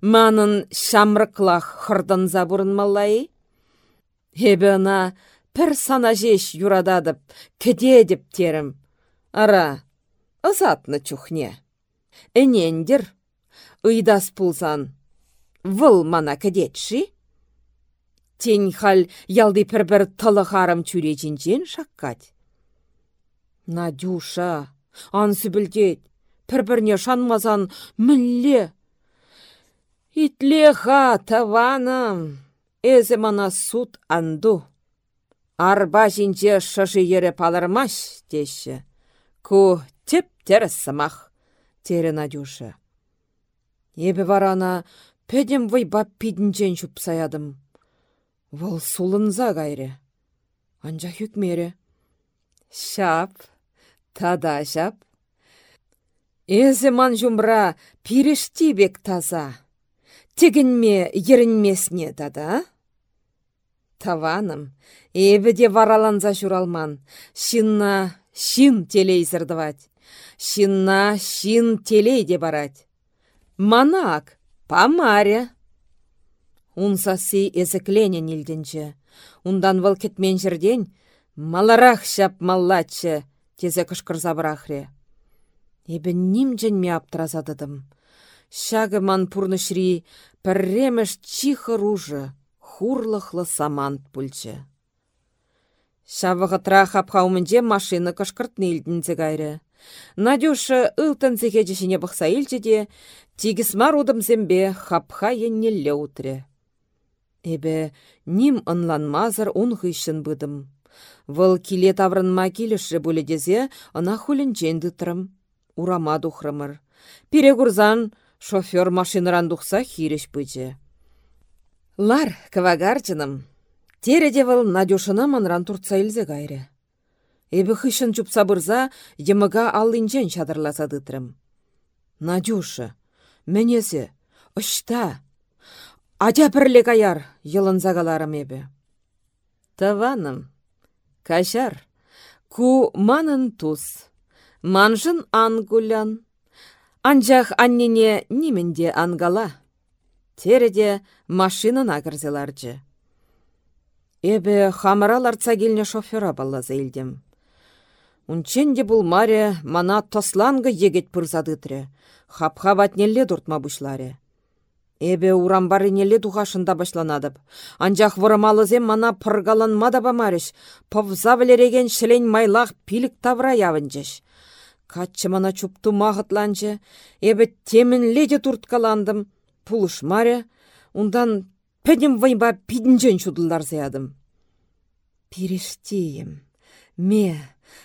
Манын шамрықлақ хырдан забурын маллай. Эбі ана пір сана жеш юрададып, кіде деп терім. Ара, ызатны чухне. Энендер, ыйдас пулсан, Выл мана кәдетші? Тень хал ялды пір-бір харым чүречінчен шаққат. Надюша, ансы білдет, пір-бірне шанмазан мүлле. Итле ха, таваным, әзі мана суд анду. Арба жинче шышы ері палырмаш, деші. Ку теп терес самах, тере Надюша. Ебе варана пәдем вайба пидінчен саядым. Вăл сулынса кайрре. Анча хүкмере. Шап, тада шап. Эзі ман жумра пирешти бек таза. Тегінме ерінмесне тада. Таваным, де вараланза журалман. Шинна шин телей зырдывать. Шинна шин телей де барать. Манак, памаре. Унсасы эзеклене нилденче. Ундан вăл кетмен жерден, маларах çап тезе кышкырса бырахре. Эбі нимченме аптыразадыдым. Шагы ман пурнышри пірремеш чихы ружы, хурлықлы самант пульчы. Шавығы хапхаумынже машина кышкыртны илдінзе гайры. Надюша ылтын жіне бұқса илчі де, тигіс мар зембе хапха еннелле утре. Эбе ним ынланмазыр он хыщын быдым. Вăл киле таврынма килешші дезе, ына хулінчен дытрым. Урама духрымыр. Пире курзан шофер машиныран духса хиреш пыче. Лар, кывагарчыным. Тереде вăл Надюшына манран туртса илзе гайры. Эбі хыщын чупса бұрза, еміға аллинчен чадырласа дытрым. Надюша, менесе, ұшта, Атя пірлі каяр, йылын загаларым ебі. Таваным, кашар, ку манын туз, манжын ангулян, анжақ аннене нимінде ангала. Тереде машинына кірзеларжы. Эбі хамыраларца келіне шофера баллаза елдім. Унченде бұл маре мана тосланғы егет пырзадытре. Хапха ватнелле дұртма бұшларе. Эбе урамбарынелле тухашында башланадып. Анжақ вырымалызем мана пыргаланма да бамарыш. Павза вілереген шілен майлақ пилік тавра явынжыш. Катчы мана чупту мағытланчы. Эбе темінледе турткаландым. Пулыш маре. Ундан пәдем вайба пидінжен чудылдар зиядым. Пирештейім. Ме,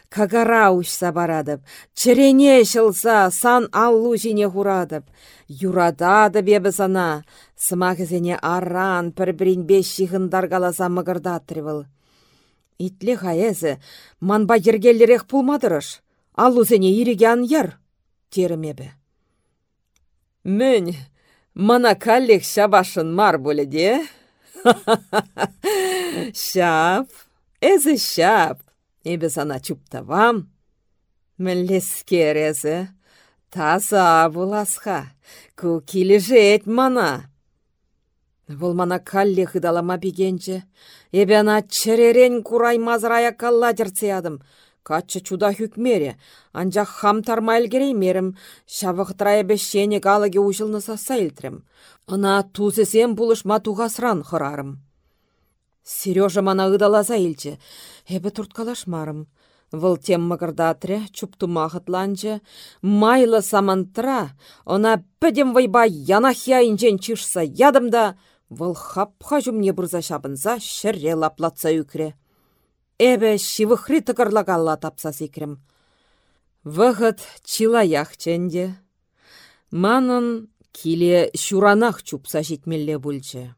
Кагара ұшса барадып, чірене шылса сан аллу жіне хурадып. Юрадады бебі сана, сымағызене арран пір-бірін беш шығындар қаласа мұғырдаттырывыл. Итле хаезі, манба ергеллерек пулмадырыш, аллу зене иреген яр, терімебі. Мін, мана каллех шабашын мар болі де? Шап, әзі шап. Эбе сана чуптавам. Міллескерезі. Таза буласха. Ку килежет мана. Бұл мана калле хыдалама бігенче. Эбе ана черерен курай мазырая калла дерцеядым. Качча чуда хүкмере. Анжақ хам тармайл мерім. Шавықтырая бешшене галаге ужылны саса илтрем. Ана тузесем булышма туғасран хырарым. Сережа мана ыдаласа илче. Эбі турткалашмарым. Вăл тем мăкăрдатрре чуптумахăтланчы, майлы самантра, она пӹдем вайба янахя инчен чишса ядым да, вăл хапха çумне бұрза çапынса çрре лаплатса үкре. Эбе çивăхри тăкăрлагалла тапса сикрем. Вăхăт чилаях ченде. Манын киле çуранах чупса çитмелле пульчче.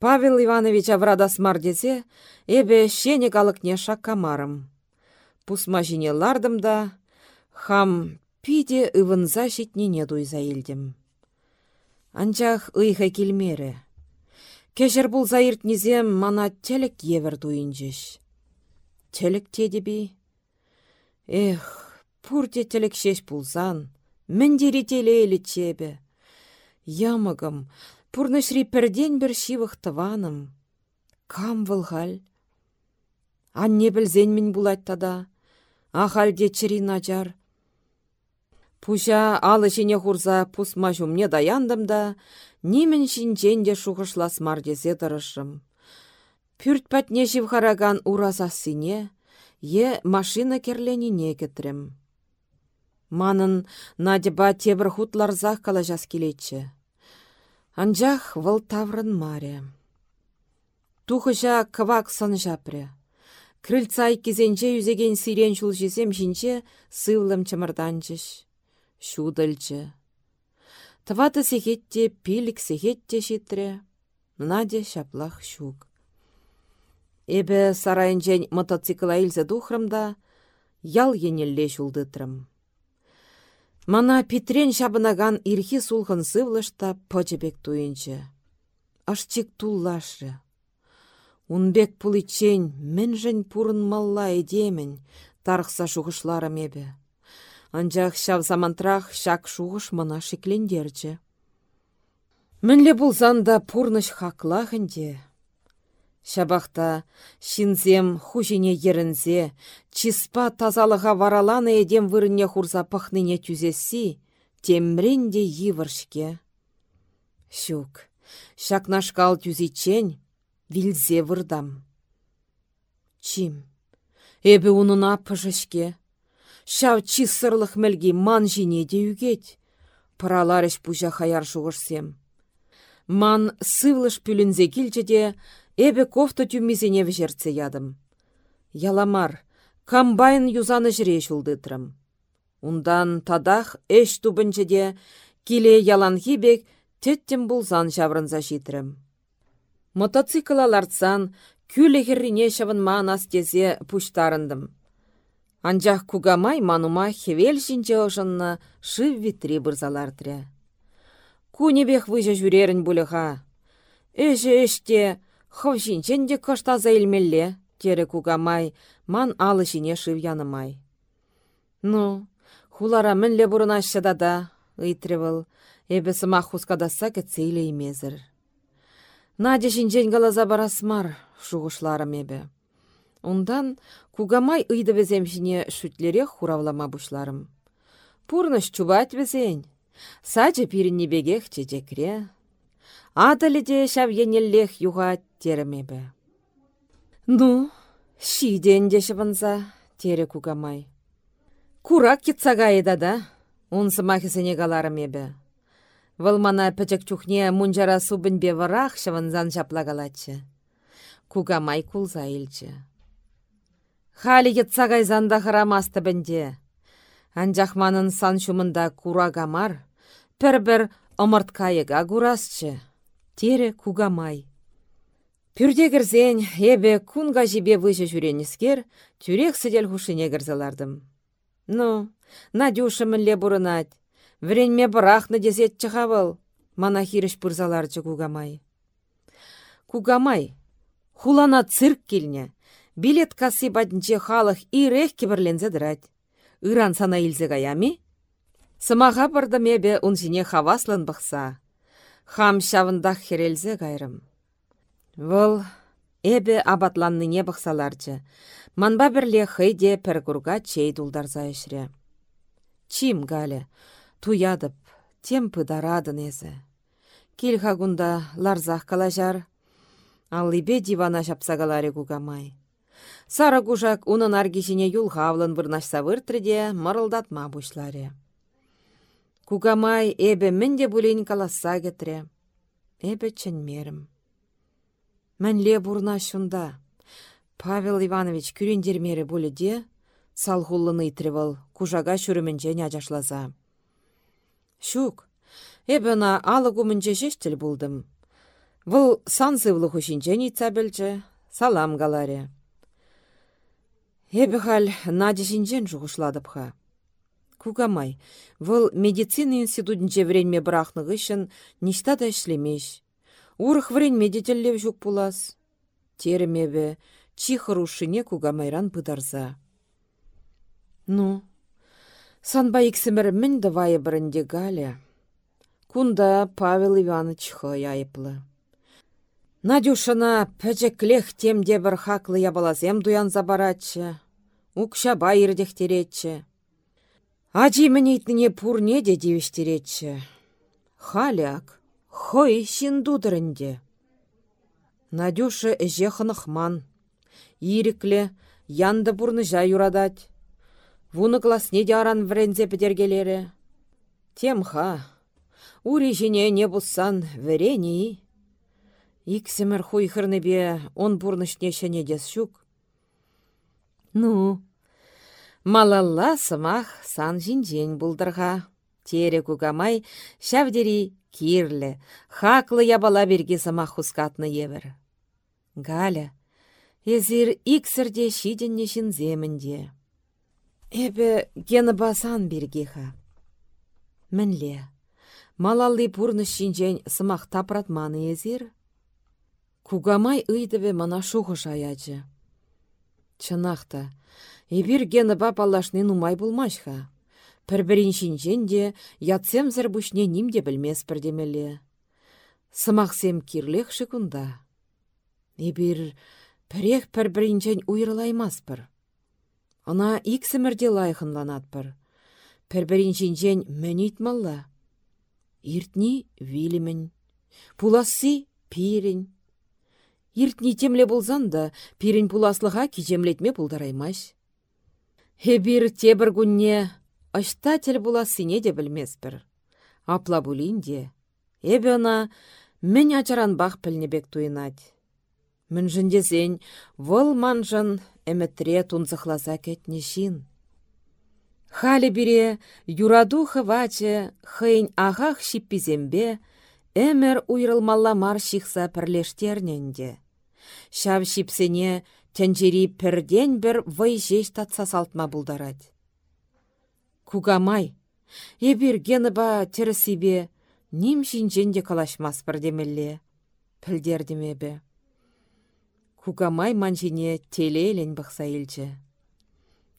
Павел Иванович аврадасмар десе, эбе шене калыкне шаккамарым. Пусма жине лардым да, хам пиде ывынса не дуйза илдім. Анчах ыйха келмере. Кешер бұл низем мана евер дуйынчыш. Телек тедеби? Эх, пурте телек шеш пулсан, міндері телейлі чебе. Ямыгым, Пурнышри пірден бір шивых тываным. Кам вылғал? Анне білзен мен булать тада. Ахалде чири начар. Пуша алы хурза пусма жумне даяндым да, немен шинченде шухышлас мардезе дырышым. Пүрт патне живхараган уразасыне, е машина керленіне кетірім. Манын надеба тебір хутларзақ калажас келетчі. Анжақ вăл таврын маре. Тухыжа кывак сын жапры. Крыльца иккізенче юзеген сирен шулжесем жинче сывлым чымырданчыш. Шудылчы. Тываты сехетте пилік сехетте шитре. Надя шаплах шук. Эбі сарайынчен мотоцикла илзе духрымда, ял енелле шулдытрым. Мана Петрен шабынаган ирхи сулхын сывлышта пычебек туйынчы. Ашчик туллашы. Унбек пуличен мменнжен пурын малла эдемін, тарықса шуғышларым ебе. Анжақ шав замантрах шак шуғыш мана шеклендерчі. Мінле бұлзанда пурныш хаклағынде. Шабақта шинзем хужине ерінзе, чиспа тазалыға вараланы едем вырыне хурза пахныне түзесі, темренде йывыршке. Шук, шакнашкал түзичен, вилзе вырдам. Чим, эбі унына пыжышке. Шав чисырлық мәлгі ман жине де. Пыраларыш пужа хаяр шуғырсем. Ман сывлыш пүлінзе келчі эбі кофта түммезене вжерце ядым. Яламар, комбайн юзаны жіре шулдытрым. Ундан тадах эш тубынчы де, келе ялан хибек, теттім бұлзан жаврынза житрім. Мотоцикл аларцан, күлі херрине ман астезе пуштарындым. Анжақ кугамай манума хевел жинче ошынна шыв витри бұрзалардыря. Кунебех выжа жүрерін бұлыға. Эжі іште, хов жинчен де кыштаза илмелле, тере кугамай, ман алы жине шыв янымай. Ну, хулара мінле да, ыйтревыл, эбі сымақ хускадаса кәтсейлі имезір. Надя жинжен галаза барасмар, шуғышларым ебе. Ондан кугамай ыйды жіне шүтлере хуравлама бұшларым. Пурныш чубать везен. Сачы пирінні бегех чечекре. Адалі де шав енеллех юға теремебе. Ну, шиден де шыбынса, тере кугамай. Курак кетсага да, унсы махисене галарым ебе. Вăл мана пӹчӹк чухне мунчара субынбе вырах çавăнсан çаплагалатчы. Кугамай кулса илчче. Халі етса кайзанда хырамасты бінде. Анчах манын сан шумында курагамар, пір-бір курасчы. Тере кугамай. Пүрде кірзен, ебе кунга жібе выжы жүреніскер, тюрек сыдел хушыне кірзалардым. Ну, Надюша мінле бұрынат, Вренме бұрақны дезет чығавыл, мана хиріш пырзаларчы кугамай. Кугамай, хулана цирк келіне, билет касси бадынче халық ирех кебірлензе дырать. Иран сана илзе гаями? Сымаға бұрды мебе унсине хаваслын бұқса. Хам шавындақ херелзе гайрым. Вұл, эбе абатланныне бұқсаларчы. Манба бірле хыйде пәргурга чей дулдарза ешре. Чим, Галя, туядып, тем пыдарадын езі. Кел хагунда ларзах калажар, аллибе дивана шапсагаларе кугамай. Сара кужак унын аргишине юлхавлын вырнашса выртрыде мырылдатма бушларе. Кугамай эбе мінде булейн каласса кетре. Эбе чынмерім. Мәнле бурна шунда. Павел Иванович күрендермері де, салхуллыны итревал, кужага шүрімінже няжашлаза. Шук, эбіна алы кумынче шештіл булдым. Вұл сансывлы хушинчен итса салам галаре. Эбі хал наді жінжен ха. Кугамай, вұл медицина институтінче вренме бірақнығы үшін ништа да ішлемеш. Урых врен медителлев жүк пулас. Теремебе, чихырушыне кугамайран пыдарза. Ну, Санба иксімір мін давайы бірінде галя. Кунда Павел Иванович хой айыплы. Надюшына пәжеклех темде бір хаклы ябалазем дуян забаратчы. Укша байырдехтеретчі. Аджи мінейтіне пурне де девіштеретчі. Халяк, хой дудырынде. Надюша әже хынықман. Ирикле, янды бұрны жай юрадать. Вуны классне аран врензе педергелері. Темха, ури жіне не бұссан верени. Иксімір бе он бұрнышне шәне дес. Ну, малалла сымах сан жинжен бұлдырға. Тере кугамай шавдери кирлі, хаклы ябала берге сымах хускатны евір. Галя, езір иксірде шиденне шинземінде. Эбі гені басан бергеха. Мінле, малалли пурны шинжен сымақ тапратманы езір. Кугамай ыйдыве мана шухы шаячы. Чынақта, ебір гені бап алашны нумай болмашха. Пір-бірін шинжен де ятсемзір бүшне нимде білмес бірдемелі. Сымақсем кирлек шыкунда. Ебір пірек пір-бірінчен уйрылаймас бір. Ана иксімірде лайықынланат Пір-бірін шинжен мәнет малла. Иртни вилімін. Пуласы пирін. Иртни темле болзан да, пирін пуласлыға кежемлетме. Хебір тебір күнне ашта тел буласыне де білмеспір. Апла булинде. Эбі ана мен ачаран бақ пілнебек туйнать. Мін жіндесен, вұл манжын әмітре тунзықласа кетнешін. Халі бире юраду хывачы хыйн ағақ шиппизембе әмір мар шиқса пірлештерненде. Шав шипсене тәнжері пірден бір вай жеш татса салтма бұлдарад. Кугамай, ебір гені ба тересібе, ним жинженде калашмас бірдемелле. Пілдердімебе. Кугамай манжине телейлен бұқса елчі.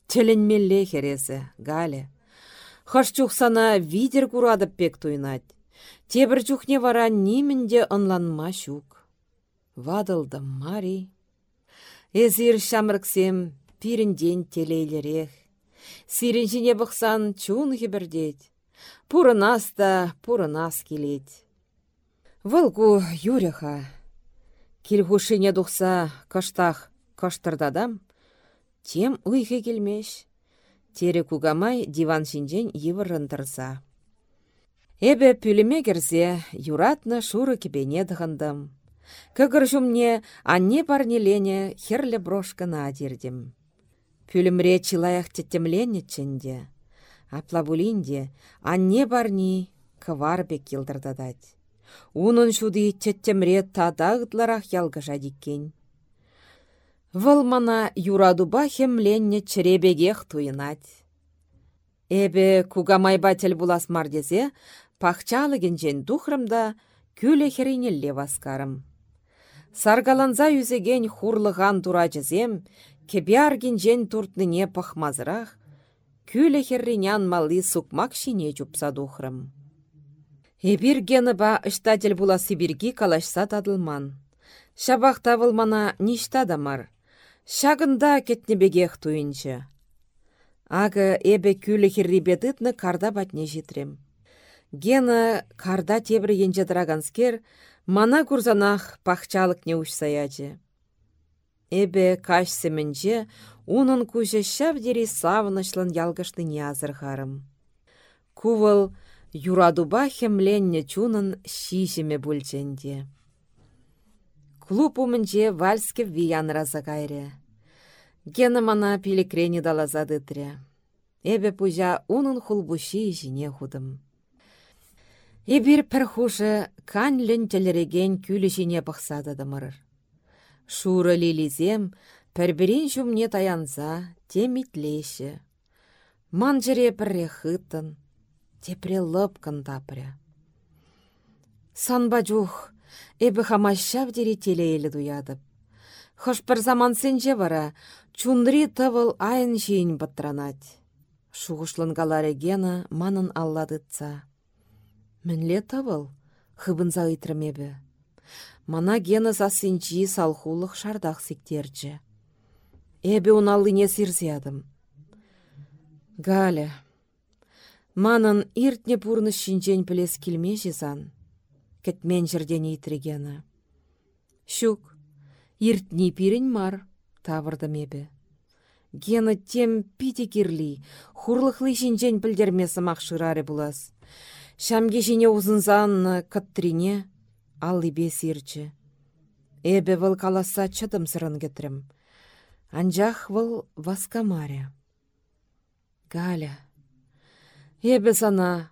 Теленмелле хересі, гале. Хаш чухсана видер курадып пек. Тебір чухне вара нимінде ынланма шук. Вадылды мари. Эзир шамрыксем пирінден телейлерех. Сиренжіне бұқсан чун хебірдет. Пурынас да пурынас келет. Вылгу юряха. Килхушине дұқса каштах каштырдадам, Тем ұйхе келмеш. Тері кугамай диван шинжен евырындырса. Эбе пүліме керзе, юратны шуры кебене дығындым. Көгір жүмне анне парнелене херлі брошкана адирдім. Пүлімре чилаях теттемлене ченде. Аплабулинде анне барни кыварбек келдірдадать. Унын шуды теттемре тадағытларақ ялгыжа диккен. Мана юрадуба хемленне черебегех туйынать. Эбе кугамайба тел булас мардезе, пахчалы генжен духрымда күлі херейнелле васкарым. Саргаланза юзеген хурлыған жезем, кебяр генжен туртныне пахмазырақ, күлі херринян малы сукмак шине чупса духрым. Эбир гені ба ыштатель була Сибирги калашса тадылман. Шабақ тавылмана ништа дамар. Шагында кетнебегех туйынчы. Ағы эбе күлі хиррибетытны карда батне житрем. Гена карда драганскер, мана курзанах пахчалық не саячы. Эбе каш семенже, унын куже шавдери савынышлын ялгышны не азырғарым. Кувыл юрадуба хемленне чунын шишеме бүлченде. Клуб умінже вальске раза кайре. Гена мана пилекрени далаза дытре. Эбе пужа унын хулбуши жіне худым. Эбір пір хушы кан лентелереген күлі жіне бұқсады дымырыр. Шуры лилизем пірбірен жүмне таянса темитлеші. Ман жіре пірре хыттын, тепре лыпкын тапря. Санба жух, Эбі хамашшав дере телейлі дуядып. Хош бір заман сенже бара, чундри тывыл айын жейін бұттранать. Шуғышлын галаре гена манын алладытса. Мінле тывыл, хыбынза ыйтрымебі. Мана гена засынчи салхулық шардақ сиктерчі. Эбі уналлыне сирзядым. Галя, манын иртне пурны шинчен пілес келме жезан кәтмен жерден итрегені. Шук, иртни пирен мар, тавырды мебе. Гені тем пите кирли, хурлықлы жинжен білдерме сымақ шырары бұлас. Шамге жіне ұзынзанны каттрине, аллы бес ирчі. Эбе выл каласа чыдым сырын кетірім. Анжах вăл васкамаря. Галя. Эбе сана,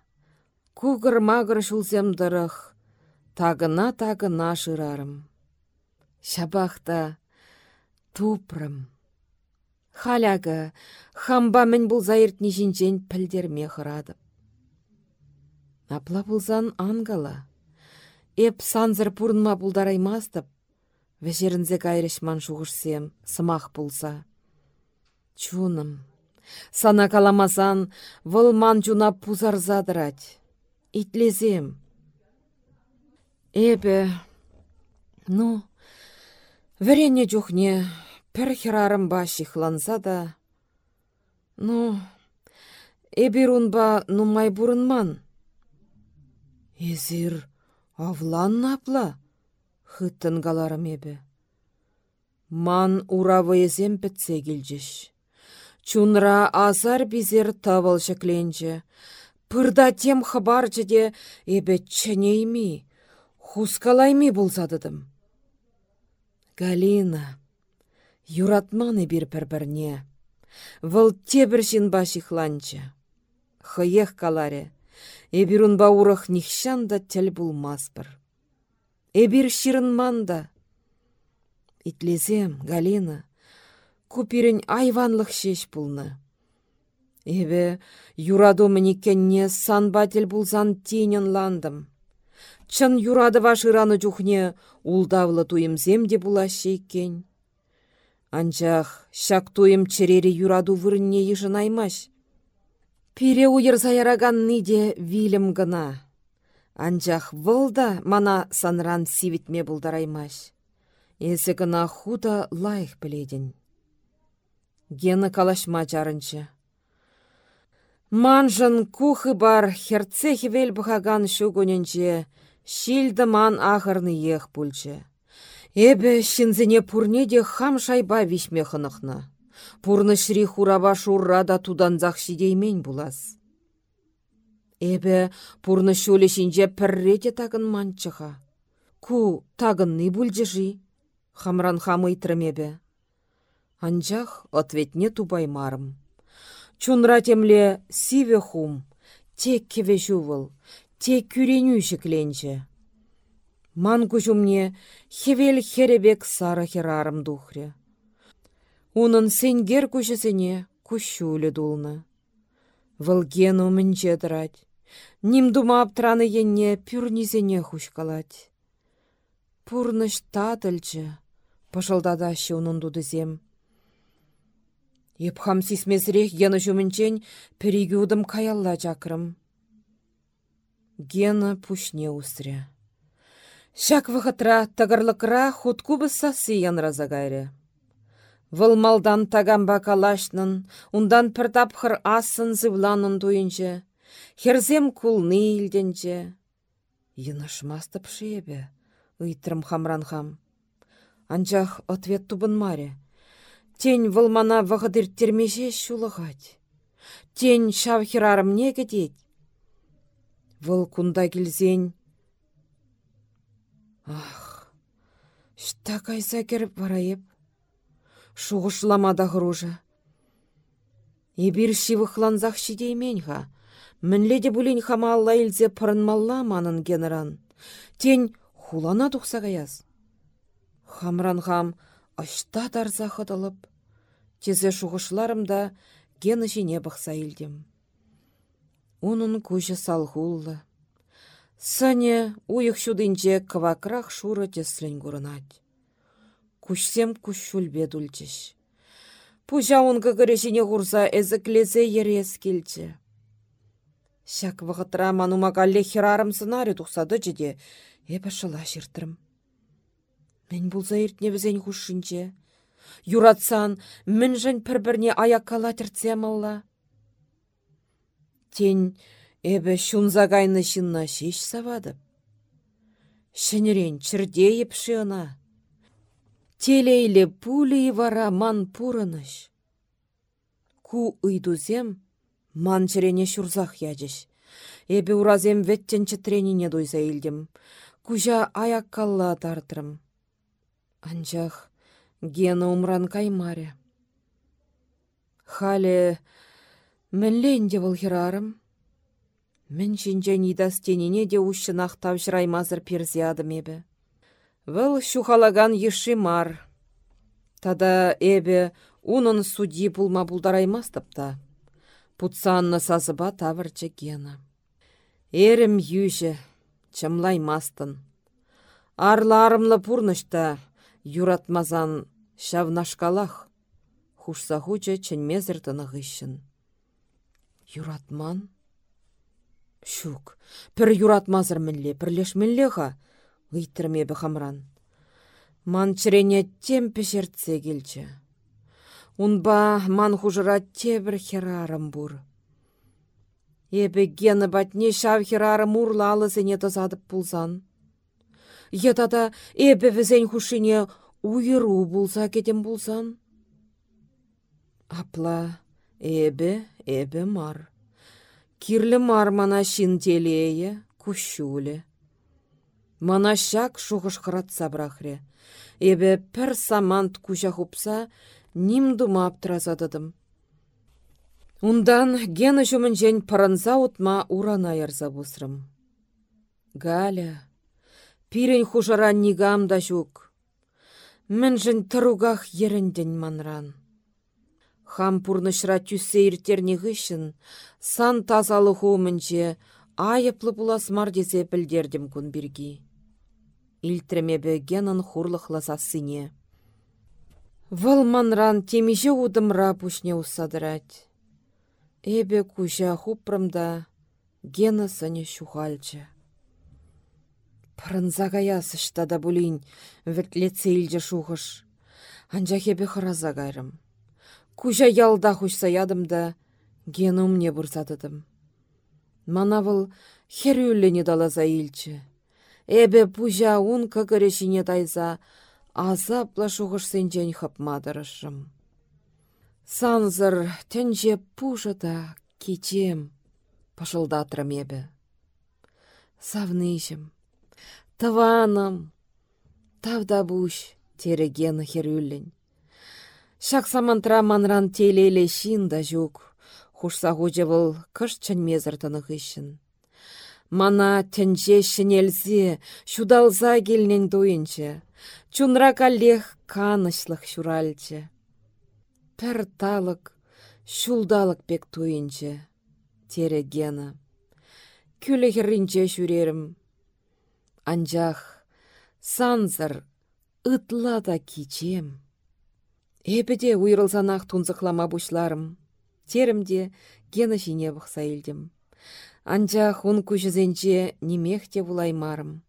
кугыр-магыр шулсемдырых, тагына-тагына шырарым. Шабахта тупрым. Халягы, хамба мен бұл заиртні жинжен пілдерме хырадып. Апла бұлзан ангала. Эп санзыр пурнма бұлдараймастып, вешерінзе кайрышман шуғышсем, сымақ бұлса. Чуным, сана каламасан, жуна пузарзадырать. Итлезем. Эбе, ну, верене жухне, пір херарым ба шихланса да, ну, эбирун ба нумай бурынман. Езір, авлан напла, хыттын галарым ебі. Ман уравы езем пітсе келжіш. Чунра азар бизер табыл шекленче. Пырда тем хабарчы де эбе ченейми, хускалайми болсадыдым. Галина, юратманы бир пір-бірне. Вăл тебіршін башихланча. Хыех каларе, эбирун баурах нихшан да тел булмаспыр. Эбир ширын манда. Итлезем, Галина, купирін айванлық шеш пулны. Эбе юраду мінекенне санбатель булзан тенен ландым. Чын юрады вашыраны жүхне улдавлы туйымзем де була шейкен. Анчах шак туйым черері юраду вырынне ешін аймаш. Пире уйыр ниде вилім гына. Анчах вылда мана санран сивитме булдараймаш. Эсі гына худа лайық біледін. Гені калашма жарынчы. Манжын кухы бар херцехи вел бұхаган шугуненче, шилді ман ағырны ех пульчы. Эбе шинзене пурне де хам шайба вишме хынықны. Пурны шри хураба шурра да тудан захшидеймен булас. Эбе пурны шулі шинже піррете тагын манчыға. Ку тагынны бүлжежи, хамран хамы итрімебе. Анжақ ответне тубаймарым. Чунра темле сиве хум, тек кеве жувыл, тек күреню шекленче. Ман күжумне хевел херебек сары херарым духре. Унын сенгер күшесіне күшулі дулны. Вылген умінче дырать. Ним дума аптраны енне пюрнизене хушкалать. Пурныш татылчы, пышылдадашы унын дудызем. Епхам сисмезірек ені жүмінчен перегеудім каялла жакрым. Гена пушне устря. Шак вғытра тағырлықра хутку сасы янра загайре. Вылмалдан тагамба калашнын, ундан пір тапхыр асын зывланын дуйынче, херзем кулны илденче. Йынышмасты пшебе, ыйтрым хамранхам. Анчах ответ тубын маре. Тень вылмана вғыдыр термеже шулығать. Тень шав херарым не. Выл кунда келзен. Ах, шта кайса керіп барайып. Шуғышламада ғыружы. Ебір шивықланзақ шидеймен Мінледе бұлін хама алла илзе пырынмалла манын генеран. Тень хулана тұқса каяз. Хамран хам ашта тарза хыдылып. Тезе шуғышларымда гені жіне бұқса илдем. Унын көжі салхуллы. Сане уйық шудынже кывакрақ шуры теслен көрінать. Кушсем кушшулбе дульчеш. Пужа он жіне ғурса әзіклезе ерес келчі. Шак вғытра манумагалле херарым сценарий тұқсады жеде, ебі шыла жыртырым. Мен бұл заиртне бізен хушшынче. Юратсан, мен жын пір-бірне аяккала тіртсем алла. Тень Эбі шунзагайны шынна шеш савадып. Шынерен чірде ана. Телейлі пулі вара ман пурыныш. Ку ыйдузем ман чірене шурзах ячыш. Эбі уразем веттен чітренине дойса илдім. Кужа аяк калла тартырым. Анчах гена умран каймаре. Хале мінлен де бұл хирарым. Мін жинже нидас теніне де ұшынақ тавжыраймазыр перзиадым ебі. Выл шухалаган еші мар. Тада эбе унын суди булма булдараймастыпта. Путсанны сазыба тавырчы гена. Эрім южі, чымлаймастын. Арларымлы пурнышта юратмазан шавнашкалах. Хушса хучы чынмезір тынығышын. Юратман? Шук, пір юратмазыр мінле, пірлеш мінле ға, ғыйтырмебі хамран. Ман чірене тем пешертсе келчі. Унба ман хужыра тебір херарым бұр. Ебі гені батне шав херарым урла алысыне тазадып пулсан. Етада эбі візен хушине уйыру булса кетем булсан. Апла, эбі, эбі мар. Кирлі мар мана шин телее, кущуле. Мана шак шуғыш қыратса брахре. Эбі пір самант куща хупса, ним дума аптыразадыдым. Ундан гені жүмінжен паранза утма урана ярза бұсрым. Галя, пирен хужаран нигам да жүк. Мен жын тұруғақ ерінден манран. Хам пурнышра түссе иртерне ғышын, сан тазалы хумынче, айыплы булас мардезе білдердім күн бірги. Илтремебе генін хурлықла сасыне. Вăл манран темиже удымра пушне усадырать. Эбе кужа хупрымда гена сыне шухальчы. Пырынза каясышта да булин віртлеце илже шухыш. Анжақ ебе хыраза кайрым. Кужа ялда хушса ядымда гена умне бұрсадыдым. Мана вăл херюллене далаза илчче. Эбе пужа ун кăкăрешине тайса азапла шухыш сенчен хапмадырышым. Санзыр тенже пушыта кичем, пашылдатрым ебе. Савнышым, тываным, тавда буш, терегені херюллен. Шак самантра манран телеле шин да жук, хушса хуже был кыш чынмезір тынығышын. Мана тенже шинелзе, шудалза келнен дуйынче, чунра каллех канышлық шуральче. Пір талық, шулдалық бек туйынче, тере гена. Күлі шүрерім. Анжақ, санзыр, ытла да кичем. Эпіде уйрылзанақ тунзықлама бұшларым. Теремде гена жине бұқса елдім. Анжақ он күшізенче немехте вулаймарым.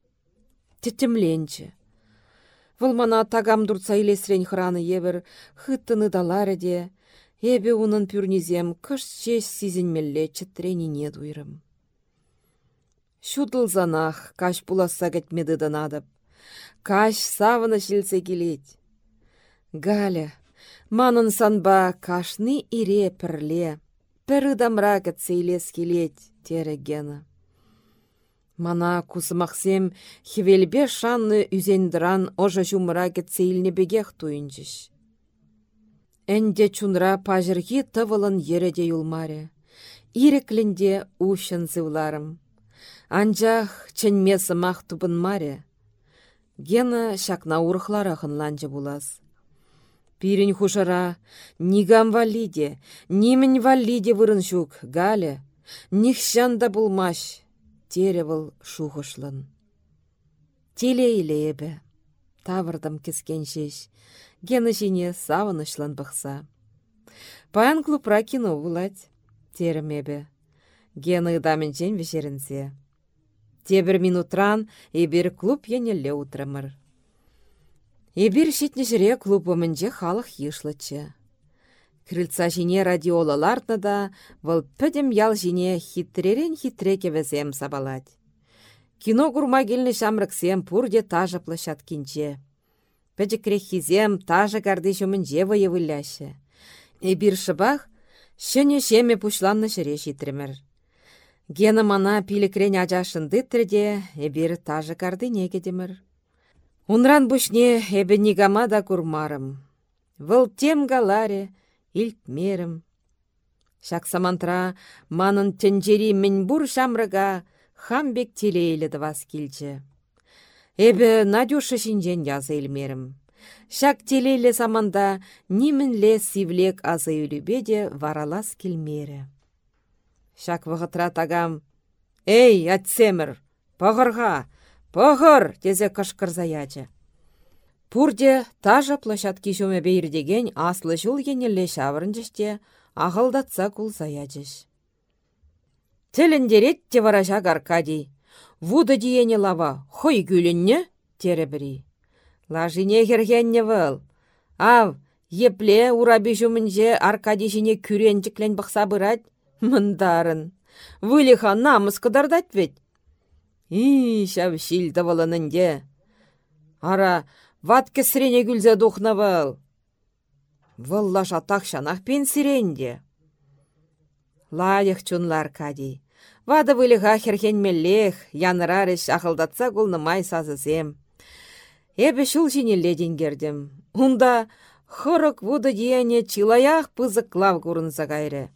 Тетімленче. Вұл мана тагам дұртса илесрен храны ебір, хыттыны далары де, ебе унын пүрнезем кыш чеш сизенмелле чіттіреніне дуйрым. Шутылзанах каш пуласа кетмеді дынадып. Каш савыны шілсе келет. Галя, манын санба кашны ире пірле. Пір ыдамра кетсе илес келет, тере гена. Мана кусымақсем хевелбе шанны үзендіран ожа жумыра кетсе бегех туйынчыш. Әнде чунра пажырги тывылын ереде юлмаре. Иреклінде ушын зывларым. Анжақ ченме сымақ тупын маре. Гена шакна урықлара хынланчы булас. Пирин хушара, нигам валиде, нимін валиде вырын жүк. Нихшанда булмаш, теревыл шухышлын. Теле илебе, тавырдым кескен шеш, гена жине савынышлан бұқса. Паян клубра кино булать, теремебе. Гена ыдамын жен вешерінсе. Тебір минутран ебір клуб енелле утрамыр. Ебір шетне жіре клуб өмінже халық ешлычы. Крыльца жине радиолаларны да, вăл пӹтем ял жине хитререн хитре кевезем сабалать. Кино курма келнне çамрыксем пурде тажы площадкинче. Пӹчӹкре хизем тажы карды вăйы вылляççă. Эбир шыбах шӹнне шеме пучланны çре çитремір. Гена мана пилікрен ача шындыттірде, эбір тажы карды некедемір. Унран бұшне эбі нигама да курмарым. Вăл тем галаре, илтмерім, Шак самантра манын тенджери мен бур шамрыга хамбек телейлі вас килчі. Эбі Надюша шинжен язы илмерім. Шак телейлі саманда нимінле сивлек азы үлібеде варалас келмері. Шак вғытра тагам, «Эй, атсемір, пағырға, пағыр!» тезе кышқырзаячы. Пурде тажа площадки жөме бейірдеген аслы жул енелле шавырынжыште ағылдатса кулзаячыш. Тіліндерет те Аркадий. Вуды диене лава, хой гүлінне, тере бірі. Лажине хергенне выл. Ав, епле ураби жүмінже Аркадий жіне күренчіклен бұқса бұрад, мындарын. Вылиха намыс кыдардат ведь. И, шав шилді вылынынде. Ара, ват кесірене күлзе духна выл. Выллаша тақшанақ пен сиренде. Лайық чунлар Аркадий. Вады вылыға херхенмеллех, янырарыш ақылдатса май сазысем. Эбі шул жинелле денгердім. Унда хырык вуды дияне чилаях пызык лав курынса кайры.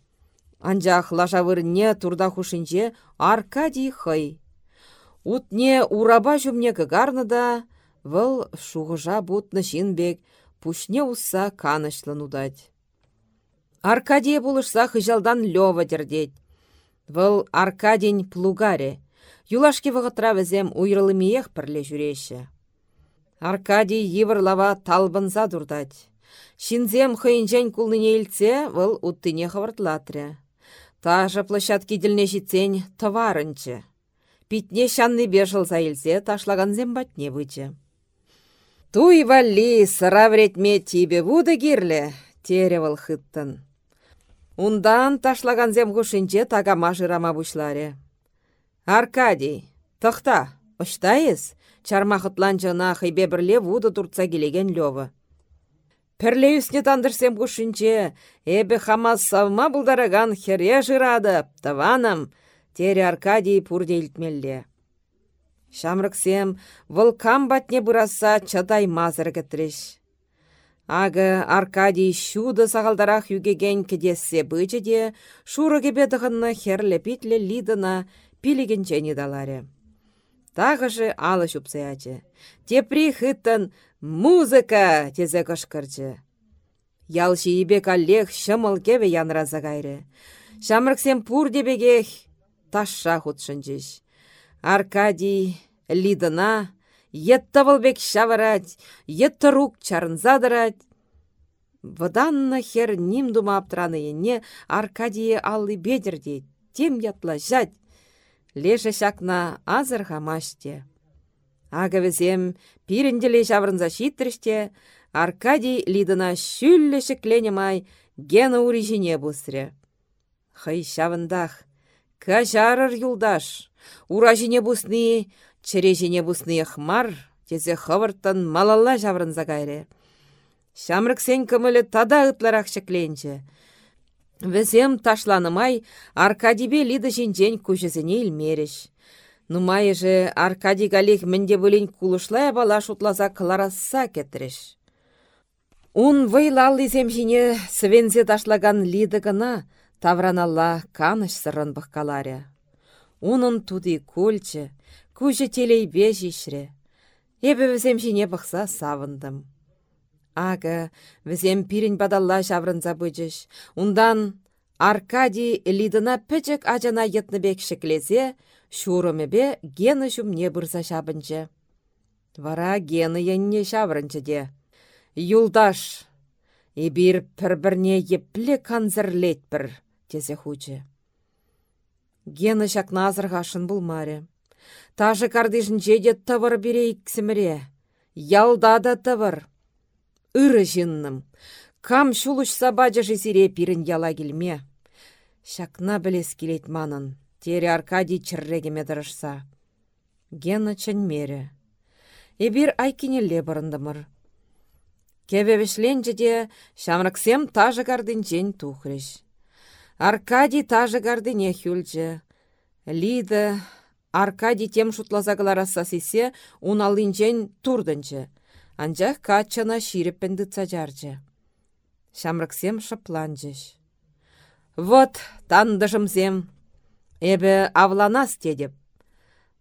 Анжақ лашавырне турда хушинче Аркадий хый. Утне ураба жүмне кыгарны да, вăл шухыжа бутны шинбек, пушне усса канышлын удать. Аркадий булышса хыжалдан лёва дердеть. Вăл Аркадень плугаре. Юлашки вăхытра вӹзем уйрылымиех пірле жүреші. Аркадий йывырлава талбынса дурдать. Шинзем хыйынчен кулныне илтсе, вăл уттыне хывыртлатря. Тажы площадки ділне житсен товарынчы. Питне шанны бешылса илсе ташлаганзем батне. Туй валли сыра вретме тибе вуды кирле, теревыл хыттын. Ундан ташлаганзем хушинче тагама жырама бушларе. Аркадий, тăхта, ұштайыз, чармахытланчына хыйбе бірле вуды туртса келеген лёвы. Пірле үсне тандырсем хушинче, эбі хамас савма бұлдараган хере жырады, таваным, тере Аркадий пурде илтмелле. Шамрыксем вылкам батне бұраса чадай мазыр кітріш. Ағы Аркадий шуды сағалдарақ югеген кедессе бычы де, шуры кебедіғынны херлі питлі лидына даларе. Тағыжы алы шупсаячы. Тепри хыттын музыка тезе кышкырчы. Ялши ибек аллех шымыл кеве янраза гайры. Шамрыксем пур дебегех ташша хутшынчыш. Аркадий лидына Етті вылбек шавырать, етті рук чарынзадырать. Вăданна хер ним дума не Аркадие аллы бедерде, тем ятла жать. Леже шакна азыр хамаште. Ага візем пиренделе шитріште, Аркадий лидына шүллі шеклене май гена урижине бұсыре. Хай шавындах, кажарыр юлдаш, уражине бұсны Чережене бұсныйық мар, тезе хывырттан малалла жаврынза кайры. Шамрык сен кымылы тада ытларақ шекленчі. Візем ташланымай Аркадибе лиді жинжен күшізіне илмеріш. Нумайы же Аркадий галих мінде бөлін кулышлай бала шутлаза кыларасса кетіріш. Ун вăйлал изем жине свензе ташлаган лиді гына тавраналла каныш сырын бұққаларя. Унын туды кульчы, Кужы телейбе жишре. Эбі візем жіне бұқса савындым. Ага, візем пирін бадалла жаврынза бұджыш. Ундан Аркадий лидына пічік ажана етнібек шеклезе, бе гені не бұрза шабынчы. Вара гені енне шаврынчы де. Юлдаш, ебір пір-бірне еплі канзірлет бір, тезе хучы. Гені азырғашын бұлмаре. Тажы кардышынче де тывыр берейік сіміре. Ялда да тывыр. Үрі жынным. Кам шулыш сабаджы жесіре пирін яла келме. Шакна білес келет манын. Тере Аркадий чыррегеме дырышса. Гена чынмере. Эбир айкенелле бұрындымыр. Кебевешленче де шамрыксем тажы кардынчен тухрыш. Аркадий тажы кардыне хүлчі. Лида Аркадий тем шутласа кылараса сисе, уналинчен турдынчы. Анчах качана ширеппен дытса жарчы. Шамрыксем шыпланчыш. Вот, тандышымсем. Эбі авланас тедеп.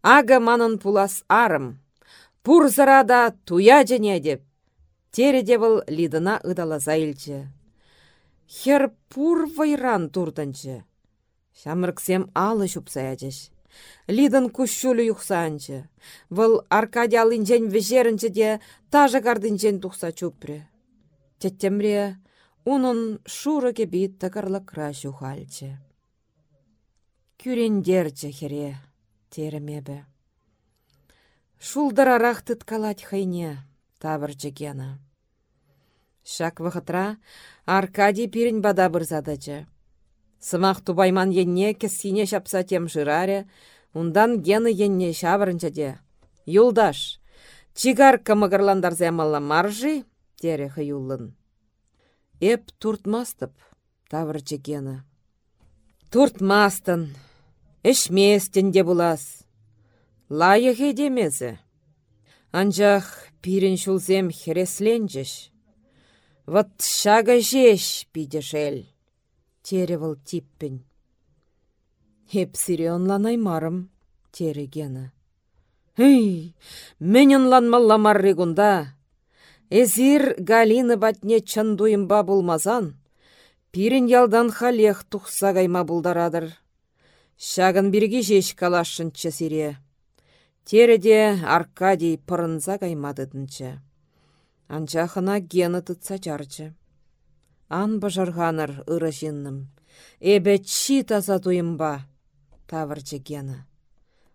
Ага манын пулас арым. Пур зырада туя деп. Тереде лидына ыдалаза. Хер пур вайран турдынчы. Шамырксем алы шупсаячыш. Лидын кущулю юхсанчы. Выл Аркадий алынчен вежерінчі де тажы гардынчен тухса чупре. Теттемре унын шурыке бит тăкăрлăкра çухальчче. Кюрендерчче хере, теремебе. Шулдырарах тыткалать хайне, табырчы кена. Шак вăхытра Аркадий пирен бада бырзадачы. Сымах тубайман енне кесине шапса тем жыраре, ундан гены енне шаврынча де. Юлдаш, чигар кымыгырландарзе малла маржи, терехы юллын. Эп туртмастып, таврчы гена. Туртмастын, эшместен де булас. Лайық едемезі. Анжақ пирен шулзем хересленжіш. Вот шага жеш пидешел. Теревыл типпін. Хеп сирионлан тері гена. Хей, менен ланмалла марригунда. Эзир Галина батне чындуйымба булмазан, пирин ялдан халех тухса гайма булдарадыр. Шагын бірге жеш калашынчы сире. Тереде Аркадий пырынза гаймадыдынчы. Анчахына гені тұтса жарчы. Ан бажарғаныр ыры жинным. Эбе чи таза туйымба.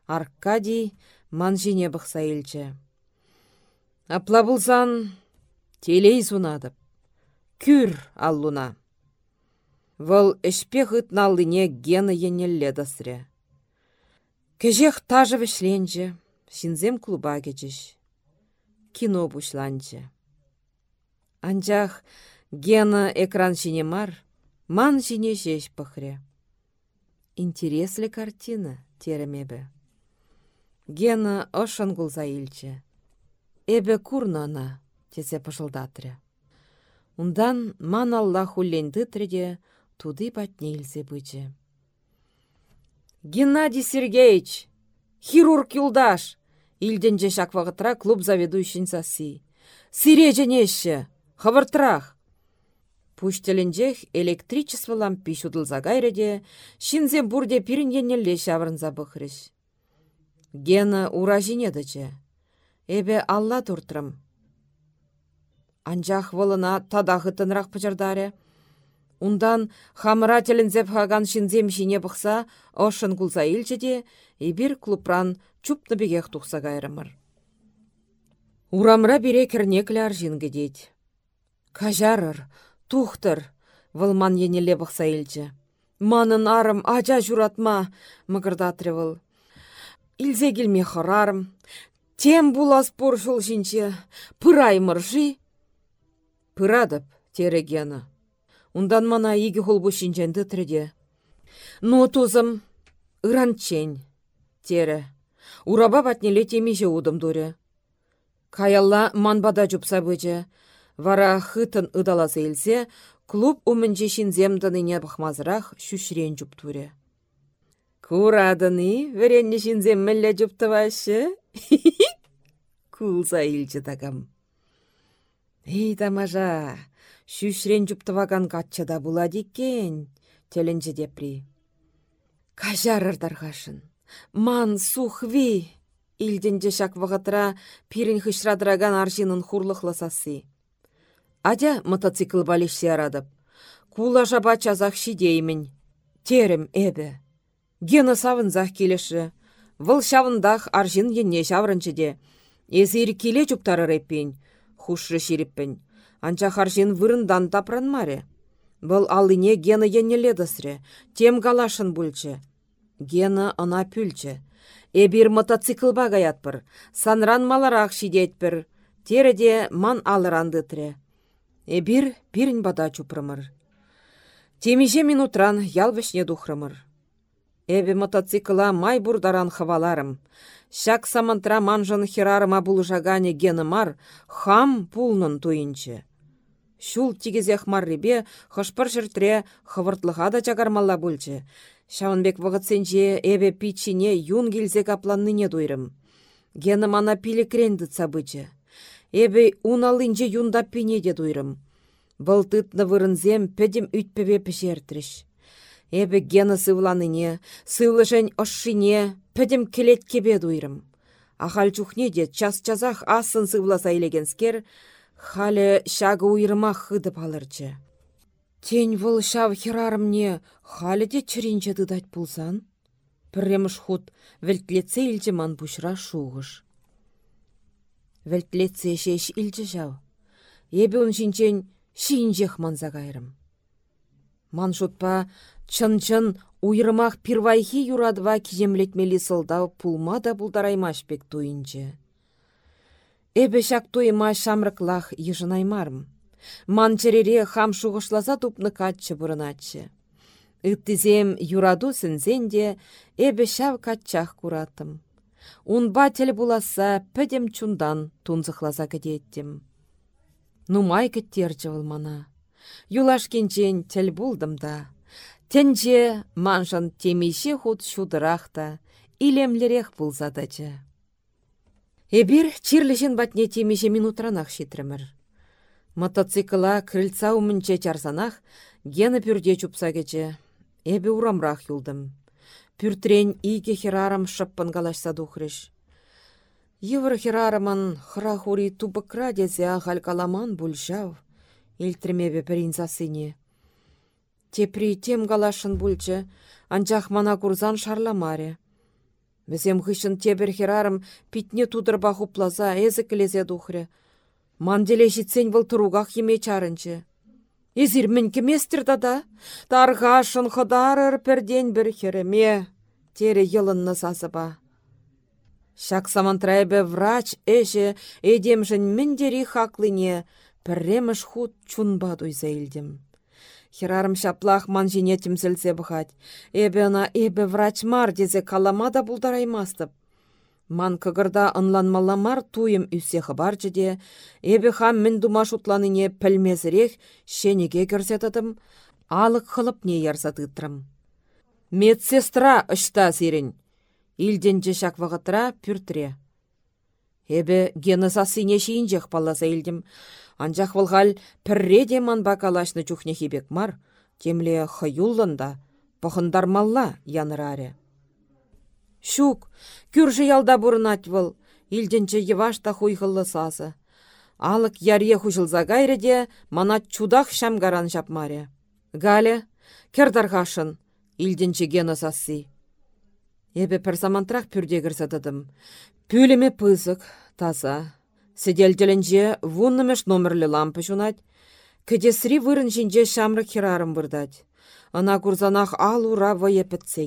Аркадий ман жине бұқса елчі. Апла бұлзан, телей зунадып. Күр аллуна. Вăл эшпе ытналлине гена еннелле дасрре. Кежех тажы вешленче, шинзем клуба кечеш. Кино бушланче. Анчах гена экран мар, ман шине жеш пăхре. Интереслі картина, теремебе. Гена ошын кулса илчче. Эбе курнана, тесе пышылдатрре. Ундан ман алла хуллен тытреде, туды патнелсе бычы. Геннадий Сергеевич, хирург юлдаш, илденже шак вағытра клуб заведующин саси. Сиреженеші, хавыртрах. Пуштеленжех электричество лампи гайреде, шинзем бурде пирін еннелле шаврынза бұхрыш. Гена ура жинедачы. Эбе алла туртрым. Анжақ вылына тадағытынрақ тынрақ пычырдаре. Ундан хамыра тілінзеп хаган шинзем жине бұқса, ошын кулса илчеде, ебір клубран чупны бегех тұқса гайрымыр. Урамра бире керне кляр жингі дейд. Кажарыр, тухтыр, вылман енеле бұқса илчі. Манын арым, ажа журатма, мығырдатры выл. Илзе келме хырарым, тем булас поршыл жинче, пыраймыр жи. Пырадып, терегені. Ундан мана игі холбу шинченді тірде. Ну тузым, ыранчен, тере. Ураба батнеле темеже удым дуре. Каялла манбада жупса бөже. Вара хытын ыдаласы елсе, клуб умінже шинземдініне бұқмазырақ шүшірен жұп туре. Курадыны, веренне шинзем мүлі жұпты башы? Кулса илчі тагам. Эй, тамажа, Шүшрен жұптываган катчада булади кен, теленче депри. Кажарырдарғашын. Ман сухви. Илденже шак вағытыра пирин хышрадыраган аржинын хурлықласасы. Адя мотоцикл балешсе арадып. Кула жаба чазақ шидеймін. Терім эбі. Гена савынзақ келеші. Выл шавындақ аржин енне шаврынчыде. Езір келе жұптары реппен. Хушры шеріппен Анча харжин вырындан маре. Бұл алыне гена еннеледісре, тем галашын бүлчі. Гена ана пүлчі. Эбір мотоциклба гаятпыр, санран маларақ шидетпір, тереде ман алырандытре. Эбір пирін бада чупрымыр. Темеже минутран ялвешне духрымыр. Эбі мотоцикла май бурдаран хаваларым. Шак самантра манжын херарыма бұл жагане гені мар, хам пулнын туйынчы. Шул тигізех маррибе хышпыр жыртре хывыртлыға да чагармалла бүлчі. Шаунбек вғытсенже эбе пичине юн келзе капланныне дуйрым. Гені мана пилікренді цабычы. Эбе уналынже юнда пинеде дуйрым. Бұл тытны вырынзем пөдім үтпебе пішертріш. Эбе гені сывланыне, сывлышын ошшине, пөдім келет кебе дуйрым. Ахал час-часах асын сывласа илегенскер, Халі шағы уйрыма хыдып алырчы. Тень вұл шав херарымне халі де чыринче дыдать пулсан. Пірреміш худ вілтлеце илчі ман. Вілтлеце шеш илчі жау. Ебе он шинчен шинчех манза. Ман шутпа чын-чын уйрымах пирвайхи юрадва кижемлетмели сылдау пулма да бұлдараймаш бек туйынчы. Эбе шак туйма шамрыклах ешынаймарым. Ман черере хам шуғышласа тупны катчы бұрыначы. Үттізем юраду сінзенде эбе шав катчах куратым. Унба тел буласа пөдем чундан тунзықласа кедеттім. Нумай кіттерчі мана. Юлаш кенчен тел булдым да. Тенже маншан темеше худ шудырақта, илемлерек булзадачы. Эбир чирлешен батне темеше минутранах шитрімір. Мотоцикла крыльца умынче чарсанах, гені пюрде чупса кече. Эбі урамрах юлдым. Пюртрен иге херарам шыппын галашса духрыш. Йывыр херарымын храхури тубыкра дезе каламан бульжав. Илтірмебе пірін засыне. Тепри тем галашын бульчы, анчах мана курзан шарламаре. Візем хышын тебір херарым питне тудырба хуплаза әзі кілезе духры. Манделе житсен бұл тұруғақ еме чарынчы. Езір мін кеместір дада, тарғашын хыдарыр перден бір хереме, тере йылынны сазыба. Шак самантрайбе врач эше эдемжін міндері хақлыне, пірреміш худ чунба дуйза Херарым шаплах ман жине тімсілсе бұхать. Эбе эбе врачмар дезе каламада бұлдараймастып. Ман кығырда ынланмаламар туйым үсе хабарчы де, эбе хам мін думаш утланыне пілмезірек шенеге көрсетадым, алық қылып не ярсатытрым. Медсестра ұшта зерін, илденче шак вағытра пүртре. Эбе гені сасыне шейінжек паласа илдім. Анчах вăлхал пірре де манба калашны чухне хибек мар, темле хăюллында, малла яныраре. Шук, күрші ялда бұрынат вăл, илденче евашта хуйхыллы сасы. Алык яре хужылза гайры де, мана чудах шамгаран жапмаре. Галя, кердарғашын, илденче гена сасы. Эбе пір замантрах пүрдегір садыдым. Пүлеме пызык, таза, Сиделделенже вуннымеш номерлі лампы жунать. Кедесри вырын жинже шамры херарым бұрдать. Ана курзанах ал ура вайепетсе.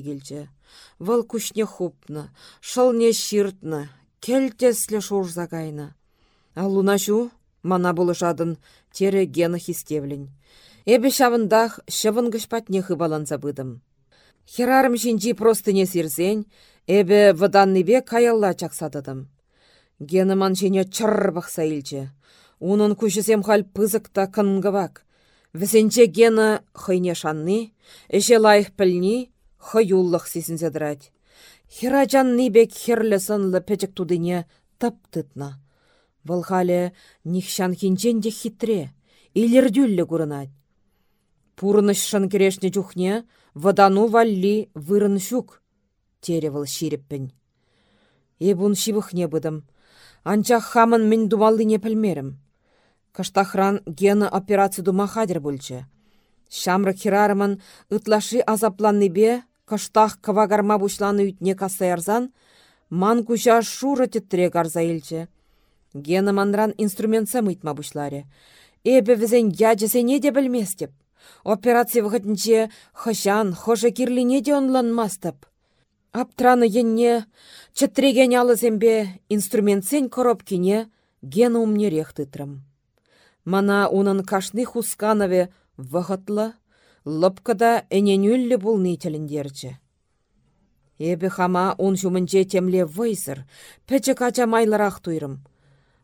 Вăл кушне хупны, шылне ширтны, келтесле шурза кайны. Ал луна шу, мана жадын, тере гена хистевлен. Эбе шавындах шывын гышпатне хыбаланса быдым. Херарым жинжи не сирзен, эбе бе каялла чаксадыдым. Гені маншене чырр бақса илче. Унын күшісем хал пызықта кынгывак. Візенче гені хыйне шанны, эше лайық пілні, хыюллық сесінсе дырать. Хера жанны бек херлі сынлы пәчік тудыне тап тытна. Бұл нихшан хинчен хитре, илердюллі күрінать. Пурыныш шын керешні жүхне, вадану валли вырын шук, теревіл ширіппін. Ебун шибықне бұдым, Анчах хамын мен не пілмерім. Кыштахран гені операция дума хадер бүлчі. Шамры хирарымын ытлашы бе, кыштах кывагарма бушланы үтне касаярзан, ман куча шуры теттіре гарза илчі. Гені манран инструментсе мытма бушларе. Эбе візен яджесене де білместеп. Операция вғытінче хышан, хожа кирлине де онланмастып. Аптраны енне, чытреген алызембе инструментсен коробкине ген умнерех тытрым. Мана унын кашны хусканове вғытлы, лыпкада әненюллі бұлны тіліндерчі. Эбі хама ун жумынче темле вайсыр, пәчі кача майларақ туйрым.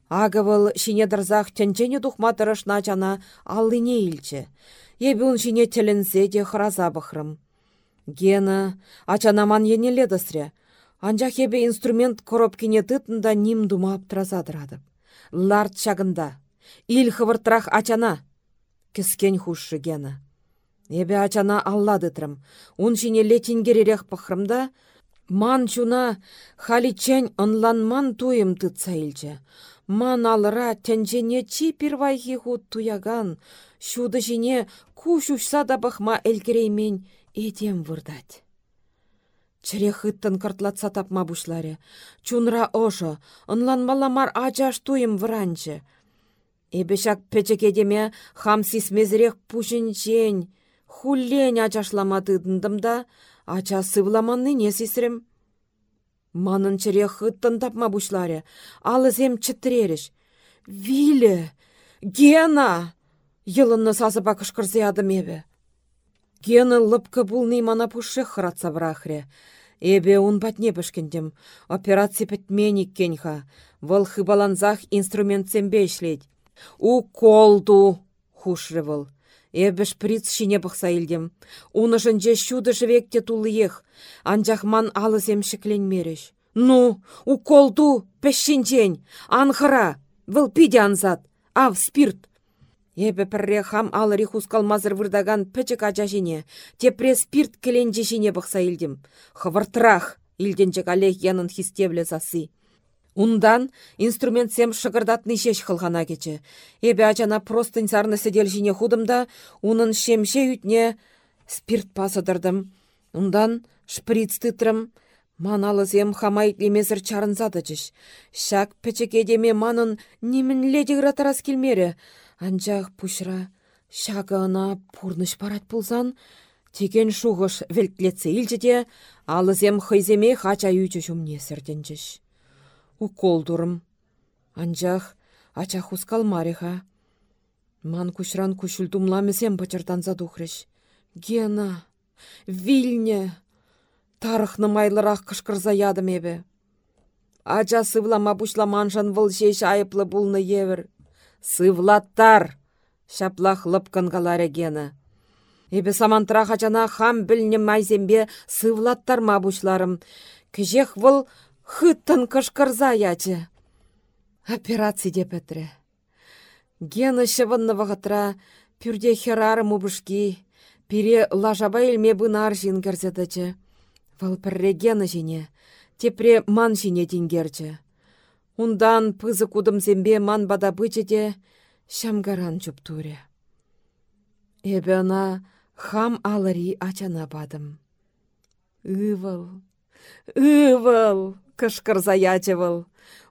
Агывыл шинедірзақ тенчені тухматырышна жана аллине илчі. Ебі он шине тілінсе де хыраза бұхрым. Гена, ачанаман енеледісре. Анжақ ебе инструмент коробкине тытында ним дума аптыразадырадып. Ларт шагында. Ил хывыртырақ ачана. Кіскен хушшы гена. Эбе ачана алладытрым. Ун шине летингеререк пықрымда, ман чуна халичен ынланман туйым тытса илчі. Ман алыра тәнжене чи пирвайхи хут туяган, шуды жіне ку шушса да бахма элгереймен едем вырдать. Чыре хыттын кыртлатса тапма бушларе. Чунра ошо, ынланмаламар ачаш туйым вранчы. Эбе шак печекедеме хам сисмезірек пушінчен, хуллен ачашлама тыдындымда, ача сывламанны не сисрем. Манын чыре хыттын тапма бушларе, алызем чытреріш. Виле! Гена! Йылынны сазыба кышкырзе адым эбе. Гена лыпкы булны мана пушы хыратса. Эбе он патне пішкендем. Операция пітменік кенха. Вăл хыбаланзах инструмент ишлет. У колду! хушры вăл. Эбе шприц шине бұқса илдем. Уны жынже шуды живекте тулы ех. Анжақ ман алызем шекленмереш. Ну, у колду пешшинчен, анхыра, вăл пиде анзат, ав спирт. Эбе пірре хам алыри хускалмазыр вырдаган пӹчӹк ача жіне, тепре спирт келенче жіне бұқса илдем. Хывыртрах, илденчек алех янын хистевле засы. Ундан инструментсем шығырдатны шеш қылғана кече. Эбе ачана простынь сарны седел жіне худымда, унын шемше үтне спирт пасыдырдым. Ундан шприц тытрым, Маналызем хамай лемезір чарынзады жыш. Шак печекедеме манын немін ледігратарас келмері. Анжақ пушра шағы ана пурныш парат пулсан, теген шуғыш велтлетсе илжеде, алызем хыйземе хача үйчі жүмне сірденжіш. Укол дұрым. Анжақ ача хускал мариха. Ман кушран кушул думламесем пачыртанса духрыш. Гена, Вильня, Тарықны майлырақ кышкырза ядым ебі. Ача сывлама манжан выл жеш айыплы бұлны евір. Сывлаттар! Шаплах лыпкын галаре гені. Эбе самантырақ ачана хам біліне майзембе сывлаттар мабушларым. Кежех выл хыттын кышкырза ячы. Операция деп әтірі. Гена шывынны вағытра пүрде херары мубышки, пире лажаба илме бынар жин керзедачы. Вăл піррегені жіне, тепре ман жіне тенгерчі. Ундан пызы кудымсембе ман бада бычы де шамгаран чуптуре. Эбе ана хам алыри ачана бадым. Ывыл, ывыл, кышкырза ячывыл.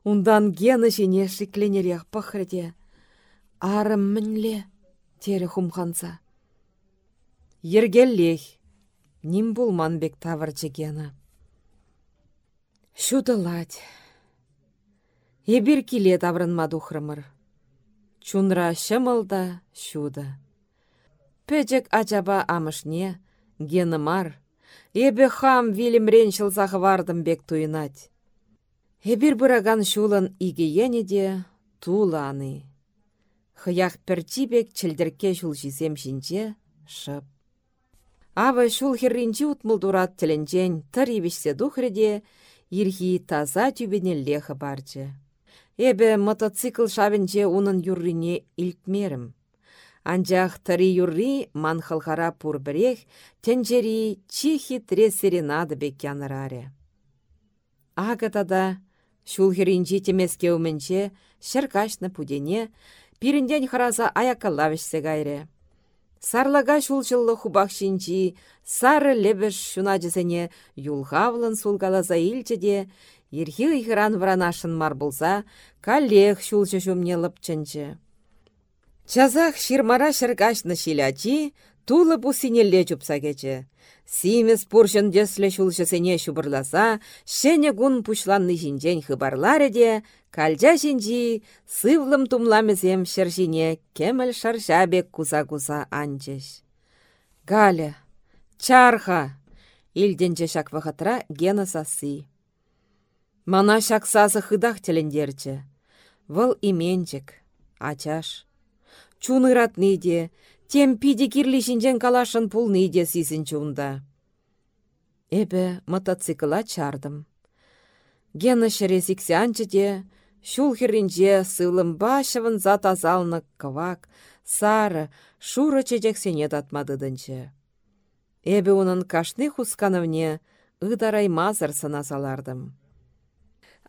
Ундан гені жіне шикленерек пăхрде. Арым мінле, тері хумханса. Ергеллех, Ним булман бек таварчы гена. Шудылать. Ебір келе таврынма духрымыр. Чунра шымылда шуда. Пөжік ачаба амышне, гені мар. Ебе хам вилімрен шылзағы вардым бек туйнать. Ебір бұраган шулын иге де туланы. Хыяқ пірчибек чілдірке шул жізем жинже шып. Ава шул херринчи утмылдурат тілінчен тыр ебішсе духреде, ирхи таза тюбене леха барчы. Эбе мотоцикл шавенче унын юррине илтмерім. Анжақ тыры юрри ман халхара пурбірех, тенжери чихи тре серенады бек яныраре. Агатада шул херринчи темеске уменче, шыркашны пудене, пирінден хараза аякалавішсе гайре. Сарлага шулчыллы хубах шинчи, сары лебеш шуначысене юлхавлын сулгаласа илчеде, ерхи ыйхыран вранашын мар болса, калех шулчы шумне лыпчынчы. Чазах ширмара шыргашны шилячи, тулы бу синелле чупса кече. Симес пуршын десле шулшысене шубырласа, шене гун пушланны жинжен хыбарларе де, кальжа жинжи сывлым тумламезем шыржине кемел шаржабек куза-куза анчеш. Галя, чарха! Илденче шак вахатра гена сасы. Мана шак сасы хыдах телендерче. Вăл именчек, ачаш. Чуныратны де, тем пиде кирлі шинжен калашын пулны де сисін чунда. Эбе мотоцикла чардым. Гена шересіксе анчы де, шул херінже сылым зат азалны кывак, сары, шуры чечексене татмадыдынчы. Эбе унын кашны хусканывне ыдарай мазыр салардым.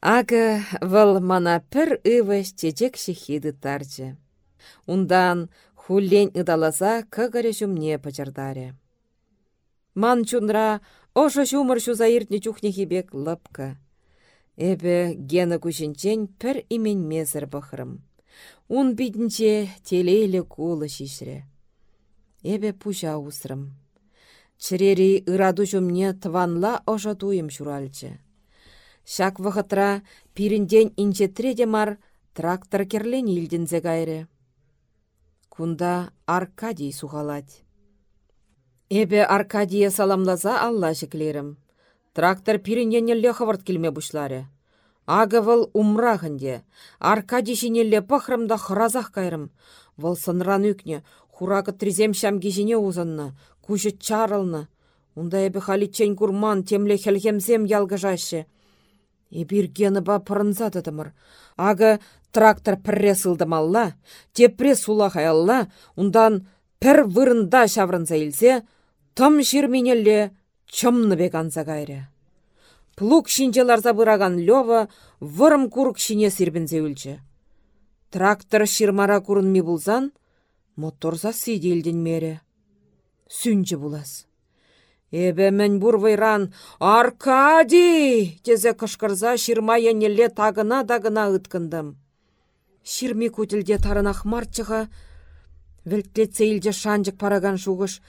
Ага вăл мана пір ывăç чечек шехиды тарчы. Ундан хуллен ыдаласа кăгăре çумне пăчырдаре. Ман чунра ошо çумăр çуса иртнне чухне хибек лыпкă. Эбе гена күшінчен пір имен мезір бұқырым. Ун битінче телейлі кулы шишре. Эбе пуша усрым. Чырери ыраду жумне тванла ошо туйым шуральчы. Шак вғытра пирінден инчетре мар трактор керлен илдінзе гайры. Кунда Аркадий сухалать. Эбе Аркадия саламлаза алла жеклерім. Трактор пирінденнелле хывырт келме бұшлары. Ага вăл умрахынде. Аркадий шинелле пăхрăмда хыразах кайрым. Вăл сынран үкне, хуракы тризем çам кишине узынны, кучы чарылны. Унда эбі халитчен курман темле хелхемсем ялгыжашы. Эбиргені ба пырынса тытымыр. Ага трактор пірре тепре сула хаялла, ундан пір вырында шаврынса илсе, тым ширменелле чымны бек анса кайры. Плуг шинчеларса бұраган лёва вырым курк шине сирбінзе үлчі. Трактор ширмара курынми булзан, моторса сиделден мере. Сүнчі булас. Эбе мен вайран, Аркадий! Тезе кышкырза ширма енелле тагына-дагына ыткындым. Ширми күтілде тарынақ марчыға, вілтлетсе илже шанжық параган шуғыш,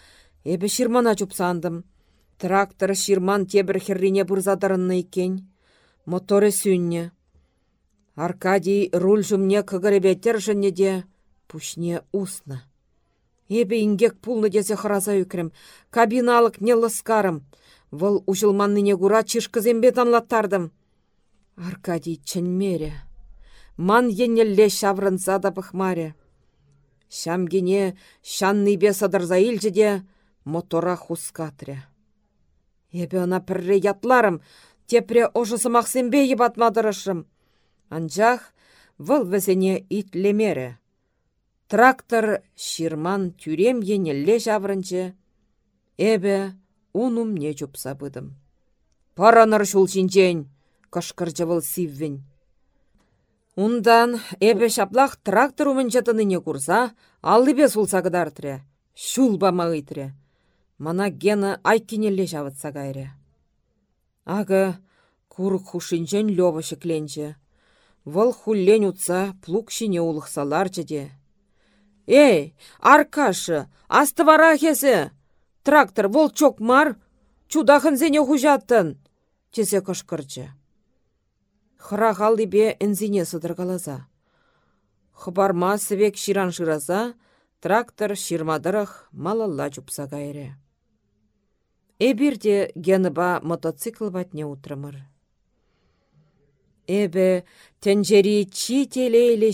эбе ширмана жупсандым. Трактор ширман тебір херрине бұрзадарынны екен. Моторы сүнне. Аркадий руль жумне кыгыребеттер жынне де пушне усна. Эбе ингек пулны десе хыраза үкрім. Кабиналық не лыскарым. Вăл не гура чишкызембе танлаттардым. Аркадий чынмере. Ман еннелле шаврынса да пăхмаре. Шамгене шаннипе сыдырса илчче де мотора хускатря. Эбе ына пірре ятларым, тепре ошысымақсембе ебатмадырышым. Анчах вăл вӹсене итлемере. Трактор ширман тюрем енелле жаврынчы. Эбе унум не чупса быдым. Параныр шул шинчен, кышкырчы выл сиввен. Ундан эбе шаплах трактор умынчатыныне курса, аллыбе сулса кыдартыря. Шул бама Мана гена айкенелле жавытса кайры. Ага, курык хушинчен лёва шекленче. Вăл хуллен утса плуг шине улықсаларчы де. Эй, Аркашы, астывара хесі! Трактор волчок мар, чудахынзене хужаттын! Чесе кышкырчы. Хыра халдипе энзине сыдыргалаза. Хыбарма сывек ширан шыраза, трактор ширмадырых малалла чупса кайры. Эбирде геныба мотоцикл батне утрымыр. Эбе тенжери чи телейле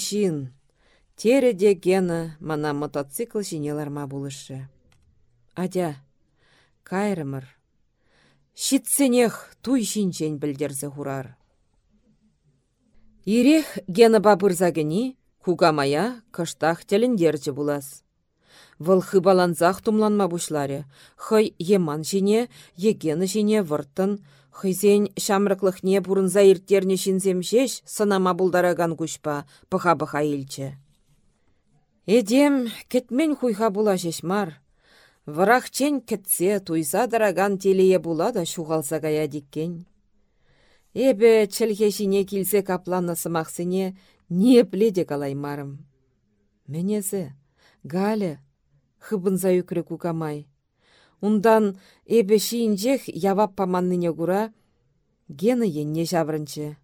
Тереде гена мана мотоцикл жинеларма булышы. Адя, кайрымыр. Шитсенех туй шинчен білдерзі хурар. Ирех гена бабырзагыни, кугамая кыштах теліндерчі булас. Вăл хыбаланзах тумланма бушларе, хăй еман жине, егені жине вырттын, хыйсен çамрăклăхне пурынса ирттерне шинсемшеш сынама булдараган кучпа, пăха-пăха илчче. Эдем кетмен хуйха була мар. Варахчен кетсе туйса дараган телее була да шуғалса гая. Эбе чілхешіне килсе капланна сымақсыне не пледе калаймарым. Менезе, гале, хыбынза үкірі кукамай. Ундан эбе шиінжех явап паманныне гура, гені енне жаврынчы.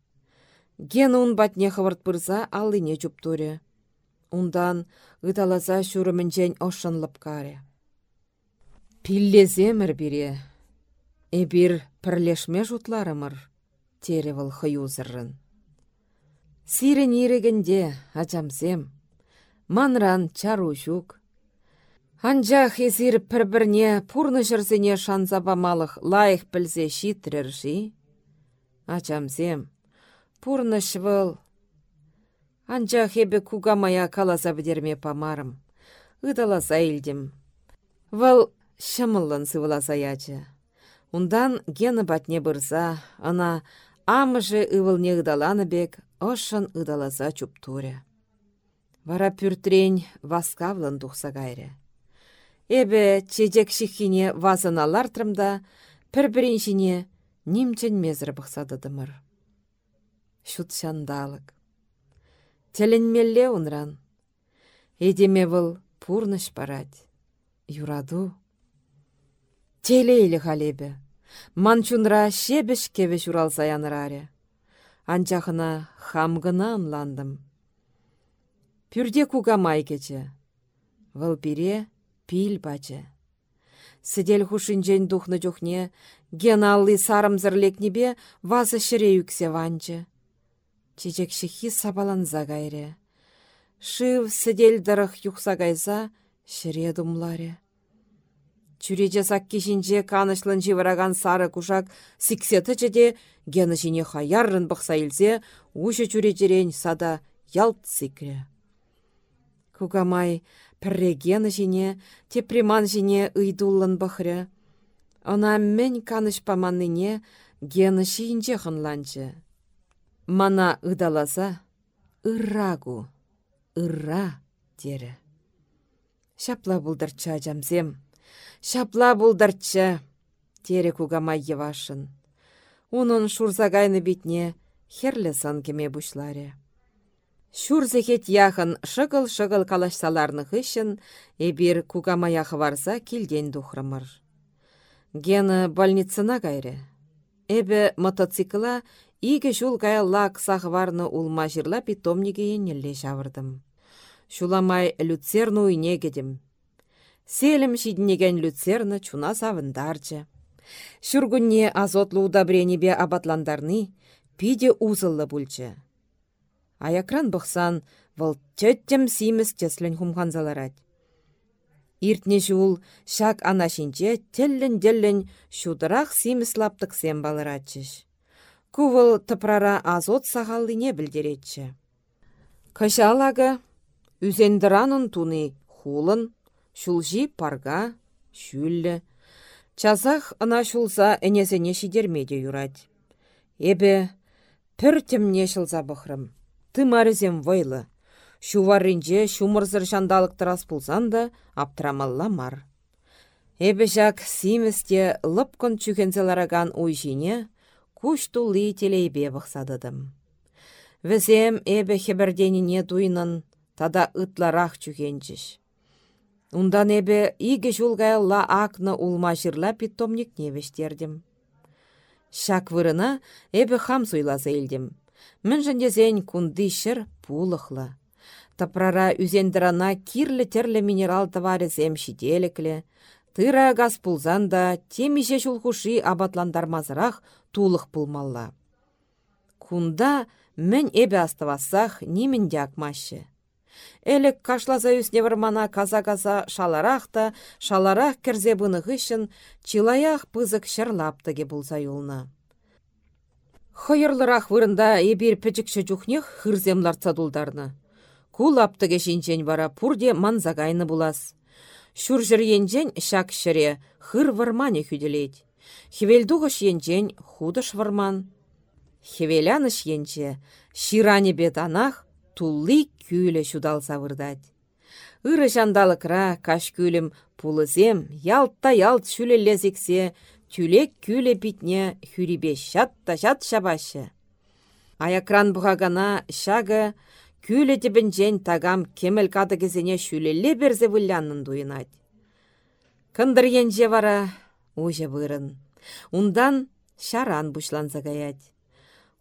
Гені ун батне хывырт пырса аллыне чуптуре. Ундан ыталаса çурӑмӗнчен ошшынлып каре. Пиллеземір бире. Эбир пірлешме жутларымыр, тере вăл хăюзыррын. Сирен ирегенде, ачамсем. Манран чару жүк. Анчах езір пір-бірне пурны жүрзене шанзабамалық лайық білзе шитрерши. Ачамсем, пурны швыл. Анчах ебе кугамая каласа бідерме памарым. Ыдаласа илдім. Вăл шымыллын сывыласа ячы. Ундан гені батне бұрса, ана амыжы ывылне ыдаланы бек, ошын ыдаласа чуптуря. Вара пүртрен васкавлын тухса кайры. Эбе чечек шихине вазыналартрымда, пір-біріншіне немчен мезір бұқсадыдымыр. Шут шандалык. Теленмелле унран. Эдеме выл пурныш парать. Юраду. Телейлі халебе. Манчунра шебіш кевеш уралса яныраре. Анчахына хамгына ынландым. Пюрде кугамай кече. Вăл пире пил бачы. Сідель хушинчен духны жухне, геналлы сарымзырлекнебе вазы шыре юксе. Чечек шихи сабаланза гайре. Шыв сідель дырых юқса гайса, шыре думларе. Чүреже саккешінже канышлын живыраган сары кушак жеде гені жіне хаяррын бұқса илсе, ушы чүрежерен сада ялт сикре. Кугамай піррегені жіне, тепреман жіне ыйдуллын бұхры. Она мен каныш паманныне гені шиінже хынланчы. Мана ыдаласа, ыррагу, ырра дері. Шапла бұлдырча жамзем, шапла бұлдырча, тере кугамай евашын. Унын шурзагайны битне херлі сан кеме бұшларе. Шурзехет яхын шығыл-шығыл калашсаларны хышын, эбир кугамаяхы варса килден духрымыр. Гені больницына кайры. Эбі мотоцикла иге жул лак сахварны улма жирла питомниге енелле жавырдым. Шуламай люцерну уйне кедім. Селім шиднеген люцерны чуна савындарчы. Шүргүнне азотлы удобренебе абатландарны пиде узыллы бүлчі. Аякран бұқсан, вăл теттем симес теслен хумханзаларать. Иртне жул шак анашинче теллен-деллен шудырах симес лаптык сем балыратчыш. Кувыл тыпрара азот сағаллине білдеретчі. Кышалага, үзендіранын туны хулын, шулжи парга, шүллі. Чазах ына шулса әнесене шидермеде юрать. Эбе пір темне шылза бұхрым. Тымарызем вайлы. Шуварринче шумырзыр шандалықтырас пулсан да аптырамалла мар. Эбе жак симесте лыпкын чүхензелараган уйжине куш тулы телейбе бұқсадыдым. Візем эбе хеберденине дуйнын тада ытларах чүхенчіш. Ундан эбе иге жулгайла акны улма жырла питомник невештердім. Шак вырына эбе хам суйласа елдім. Мін жіндезен кунды шыр пулықлы. Тапрара үзендірана кирлі терлі минерал товары зем шиделіклі. Тыра газ пулзанда темиже жулхуши абатландармазырақ тулық пулмалла. Кунда мін эбе астывасақ немінде акмашы. Элек кашлаза үсне вармана каза-каза шаларақ та, шаларақ кірзе бұны ғышын, чилаях пызык шырлаптыге бұлза юлна. Хойырлырақ вырында ебір пічікші жүхнех хырзем ларцадулдарны. Кул аптыге жинжен бара пурде манзагайны булас. Шур енжен шак шыре хыр вармане хүделейд. Хевелдуғыш енжен худыш варман. Хевеляныш енче ширане бет анах тулли күлі шудал савырдать. Ыры жандалықра каш күлім пулызем ялтта ялт шүлелезіксе тюлек күлі битне хүрибе шатта шат шабашы. Аякран бұғагана шағы күлі жен тагам кемел кадыгізіне шүлеле берзе вылянын дуйнать. Кындыр енже вара уже вырын. Ундан шаран бұшланса гаять.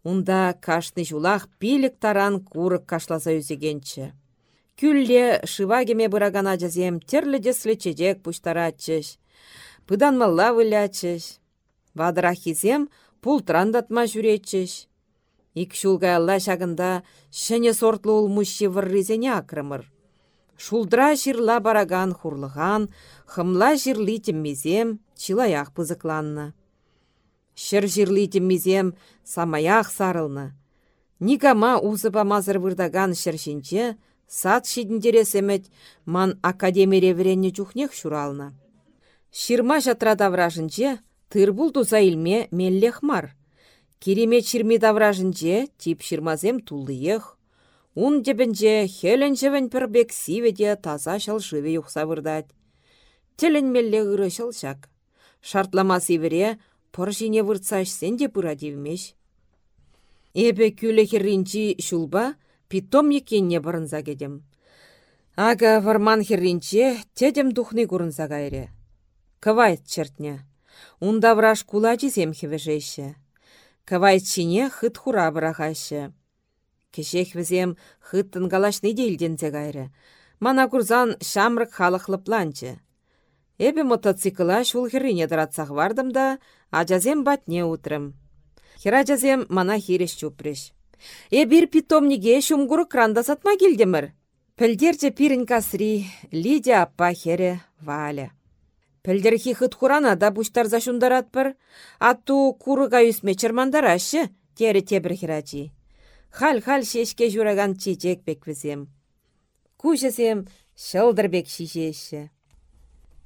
Унда кашны жулах пилік таран курык кашласа үзегенчі. Күлле шывагеме бұрагана жазем терлі деслі чедек пұштаратчыш. Пыдан малла вылячыш. Вадыра хизем пултрандатма жүретчіш. Ик шулгайла шагында шәне сортлы ул вырризене акрымыр. Шулдра жирла бараган хурлыган, хымла жирли теммезем, чилаях пызыкланны. Шыр теммезем самаях сарылны. Никама узыпа мазыр вырдаган шыршинче, сад шидіндересемет ман академире вренне чухнех шурална. Ширма жатра давражынче, тырбул туза илме меллех мар. Керемет ширме давражынче, тип ширмазем туллыех. Ун дебенче хелен жевен пірбек сиведе таза шалшыве юқса вырдать. Телен мелле ыры шалшак. Шартлама сивере, пыр жине выртсаш сенде пыра дивмеш. Эбе күлі херринчи шулба, питомник енне бұрынза кедем. Ага варман херринче тедем духны курынса кайре. Кывайт чертне. Унда враж кула жезем хевежейші. Кывайт чине хыт хура бұрағайшы. Кешех візем хыттын галашны дейлдензе кайры. Мана курзан шамрык халықлыпланчы. Эбе мотоцикла шул херрине дыратсақ вардым да, ажазем батне утрым. Херажазем мана хиреш чупреш. Э бир питомниге шумгуры кранда сатма келдемір. Пілдерче пирін касри, Лидия аппа хере Валя. Пілдерхи хыт хурана да буштарза шундаратпыр, атту курыга үсме чырмандарашы, тері тебір хирачи. Хал-хал шешке жураган чечек беквізем. Кушесем шылдырбек шишеші.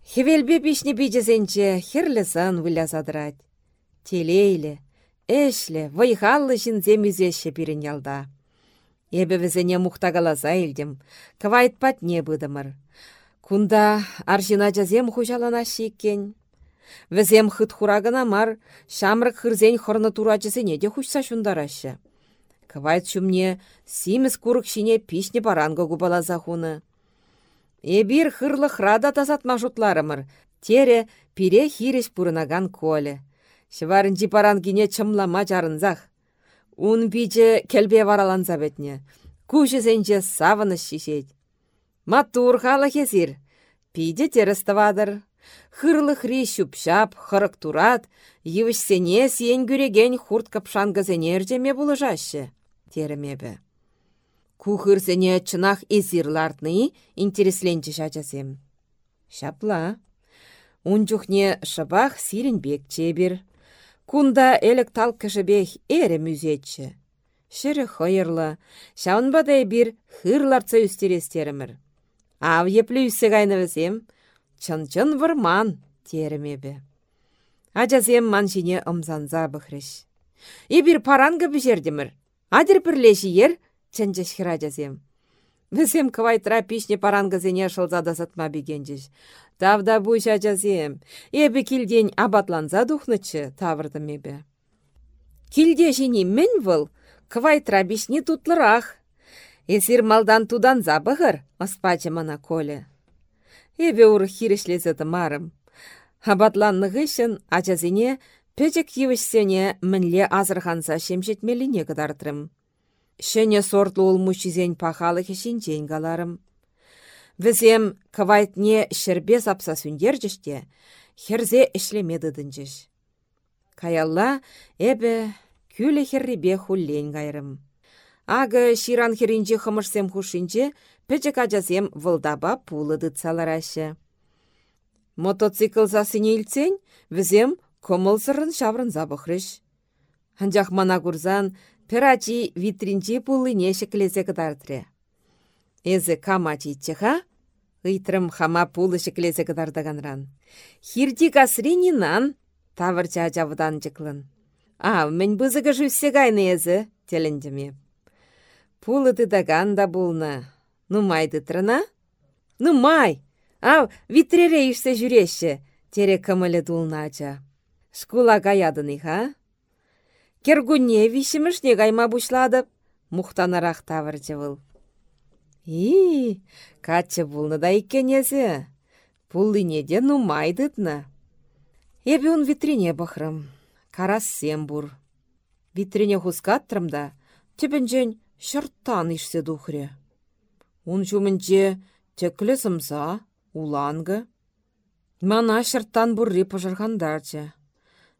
Хевелбе пишне bijесенче херлесан вылязадырать. Телейлі, Эшле, вайхаллы жінзем үзеші бірін ялда. Эбі візіне мұқтағаласа елдім, квайт патне бұдымыр. Кунда аржина жазем хужалана шеккен. Візем хыт хурагына мар, шамрык хырзен хорны турачысыне де хушса шундарашы. Квайт шумне симіз курык шине пишне хуны. Эбир хырлы храда тазатма жутларымыр, тере пире хиреш пурынаган коле. Шыварынчи парангине чымлама жарынзах. Ун бічі келбе вараланса бетне. Кушесенче савыныш шишет. Матур хала хесир. Пиде терестывадыр. Хырлы хри шупшап, хырык турат, евішсене сиен күреген хурт капшангызене эржеме булыжашы. Теремебе. Кухырсене чынах эзирлартны интересленче шачасем. Шапла. Унчухне шабах сиренбек чебір. Кунда элек тал кішібех эре мүзетші. Шыры хойырлы, шаунбадай бір хырларца үстерестерімір. Ав еплі үсі візем, чын-чын вырман теремебе. Ажазем ман жіне ымзанза бұхрыш. Ебір паранғы бүжердімір. Адыр бірлеші ер, чынжыш хыражазем. Візем кывайтра пишне парангызене шылзада сатма бігенжіш. Тавда буша жазем. Эбі килден абатланса духнычы тавырдым эбі. Килде жіне мен выл, квайтра бишне тутлырах. Эсир малдан тудан забығыр, оспачы мана коле. Эбі ур хирешлезеді марым. Абатланны ғышын ачазине пөчек евішсене мінле азырханса шемшетмеліне кыдартырым. Шене сортлы мучизен пахалы хешінчен галарым. Візем кавайтне шербе сапса сүндержіште, херзе ішлемедідінжіш. Каялла эбі күлі херрибе хуллен гайрым. Ағы ширан херінче хымышсем хушинче, ажасем вылдаба пулыды цаларашы. Мотоцикл засыне илцен, візем комылсырын шаврын забықрыш. Мана Пірачи витринчи пулыне шеклесе кыдартре. Эзі кама читчеха? Ыйтрым хама пулы шеклесе кыдардаганран. Хирди касрининан, тавырча ажавыдан жықлын. А, мен бызыгы жүссе гайны езі, телендеме. Пулы тыдаган да булны. Нумайды трына? Нумай! Ав, витрере ішсе жүреші, тере кымылы дулнача. Шкула гаядыны, ха? Кергунне вишімішне гайма бұшлады. Мұқтанарақ тавырчы был. И, качы бұлны да иккенесі. Пуллинеде нумайдытны. Эбі он витрине бахрым. Карас сем бұр. Витрине хускаттырым да, түбінжен шырттан ішсе дұхре. Он жүмінже теклі сымса, улангы. Мана шырттан бұрри пыжырғандарчы.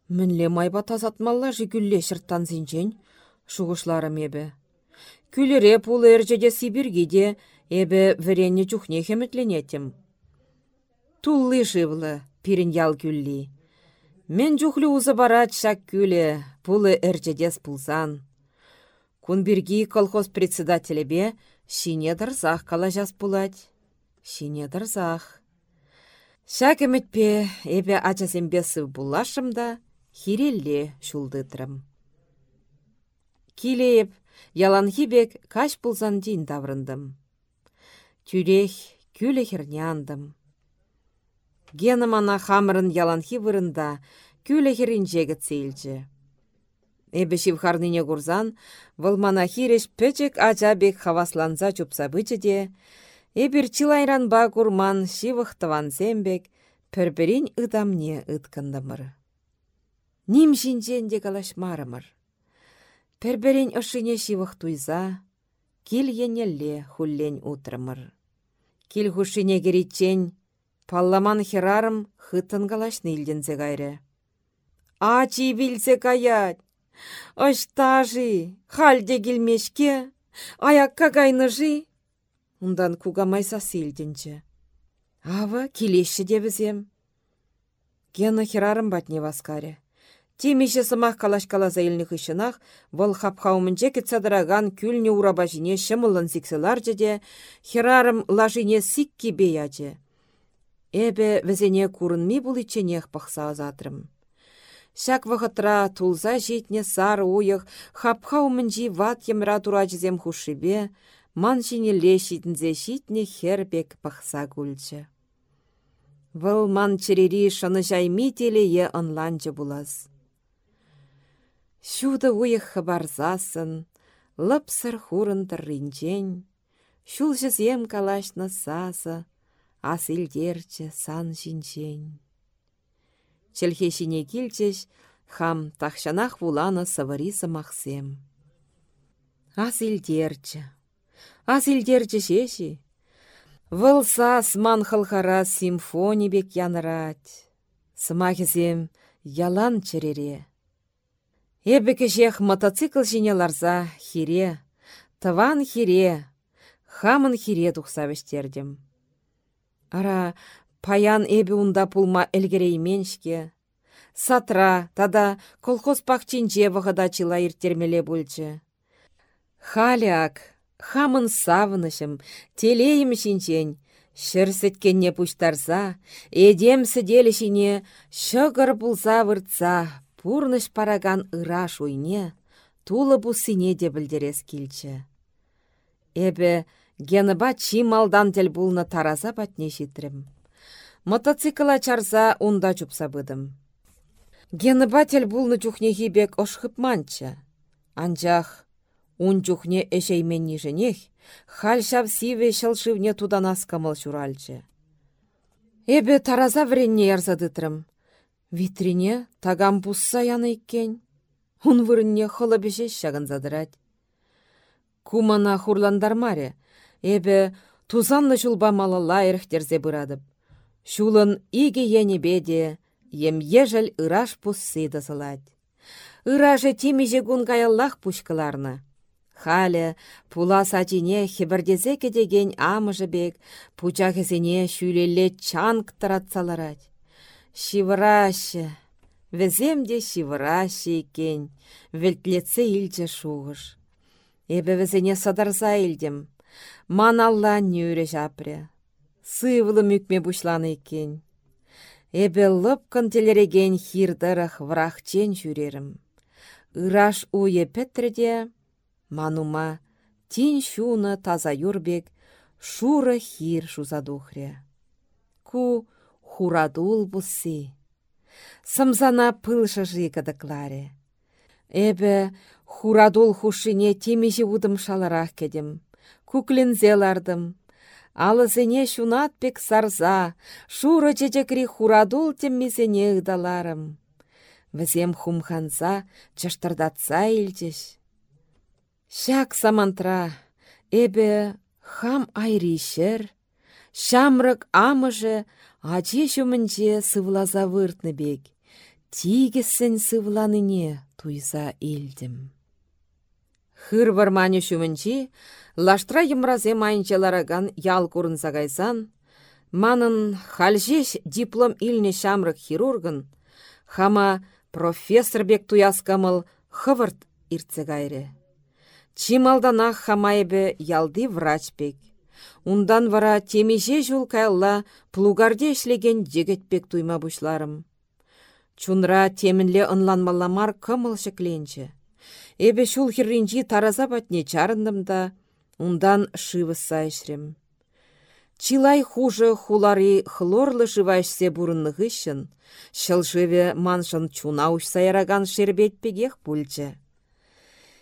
Мінле майба тазатмалла жігілле шырттан зинчен, шуғышларым ебі. Күліре пулы әржеде Сибиргиде эбі віренне чухне хеметленетім. Туллы живлы, пирін ял күлли. Мен жүхлі ұзы барат шак күлі, пулы әржедес пулзан. Кунберги колхоз председателі бе, шине дырзақ кала жас пулать. Шине дырзақ. Шак әмітпе, эбе ачасембесі булашымда, хирелле шулдытырым. Килеп, ялан хибек каш пулзан дин даврындым. Тюрех, күлі херняндым. Мана хамырын яланхи вырында күлі херінжегі цейлчі. Эбі шивхарныне курзан, вăл мана хиреш пөчек ачабек хавасланса чупса бычыде, эбір чилайранба курман шивыхтывансембек пөрберин ыдамне ыткындымыр. Ним жинженде калашмарымыр. Пәрберен ышыне шивых туйза, кил енелле хуллен утрымыр. Кил хушине керитчен, палламан херарым хытын калашны илдензе гайры. Ачи вилсе каят, Ыштажи, халде келмешке, аякка кайныжи. Ундан кугамайса силденче. Ава, келеші дебізем. Гена херарым батне васкаре. Темеше сымақ калаш-каласа елні хышынақ, вăл хапхаумынче кетсадыраган күлне урабажине шымылын сикселар де, херарым лажине сикки беяче. Эбе візене курынми бұл иченех пақса азатрым. Шак вахытра тулза житне сар уйық, хапха умынжи ват емра турачызем хушибе, ман жинеле шитінзе шитне хербек пахса гульчы. Вăл ман черери шыны жайми телее ынланчы булас. Шуды уйық хабарзасын, лыпсыр хурын тырринчен, шул жызем калашны сасы, ас сан жинчен. Челхешине килчеш, хам тахшанах вулана савариса махсем. Ас илдерчі. Ас илдерчі шеші. Вылсас ман хылхара симфони бек янырать. Сымахізем ялан черере. Эбі кешех мотоцикл жіне ларза хире, тыван хире, хамын хире тухсавештердім. Ара Паян эбі унда пулма әлгерейменшке. Сатра, тада колхоз пахчинче вғыда чила иртермеле бүлчі. Халяк, хамын савынышым, телейім шинчен, Шырсеткенне пуштарса, эдем сіделішіне, шығыр бұлса выртса, пурныш параган ыраш уйне, тулы бұсыне де білдерес келчі. Эбі, геніба чималдан тел бұлны тараза батне житрім. Мотоцикла чарса унда чупса быдым. Геныбатель булны чухнехи бек ошхып манча. Анчах, ун чухне эшеймен ниженех, хал шав сиве шылшывне тудан аскамыл шуральчы. Эбе тараза вренне ярзадытрым. Витрине тагам бусса яны иккен. Ун вырынне хылы бешеш шагын задырать. Кумана хурландармаре, эбе тузанны жулба малала эрхтерзе бұрадып. Шулын иге беде, ем ежел ыраш пуссы дысылать. Ыраже тимеже гун гаяллах пушкаларны. Хале, пула сачине хебірдезе кедеген амыжы бек, пучахесене шүлеле чанг таратсаларать. Шиврашы, віземде шиврашы екен, велтлеце илче шуғыш. Эбі візене садарса илдім, маналла нюре жапре сывлы мүкме бушланы екен. Эбе лыпкын телереген хирдырых врахчен жүрерім. Ираш уе петреде, манума, тин шуны таза юрбек, шуры хир шузадухре. Ку хурадул бусы. Сымзана пылшы жикадыкларе. Эбе хурадул хушине темеші удым шаларах кедім. Куклензе лардым, Алысыне шунат пек сарза, шуры чечекри хурадул теммесене ыдаларым. Візем хумханса, чыштырдатса илчеш. Шак самантра, эбе хам айришер, шамрык амыжы, аче шумынче сывлаза выртны бек. Сывланыне туйса илдім. Хыр вармане шумынчи, лаштра йымразе майынчалараган ял курын манын хальжеш диплом илне шамрык хирургын, хама профессор бек туяскамыл хывырт иртсе гайре. Чималданах хамайбе ялди врач бек. Ундан вара темеже жул кайылла плугарде ішлеген жегетпек туйма бушларым. Чунра темінле ынланмаламар кымыл шекленче. Эбе шул хирринчи тараза батне чарындым да, ундан шывыса ішрем. Чилай хуже хулари хлорлы живайшсе бурынны гыщын, шылшыве маншын чунауш сайраган шербетпегех пульче.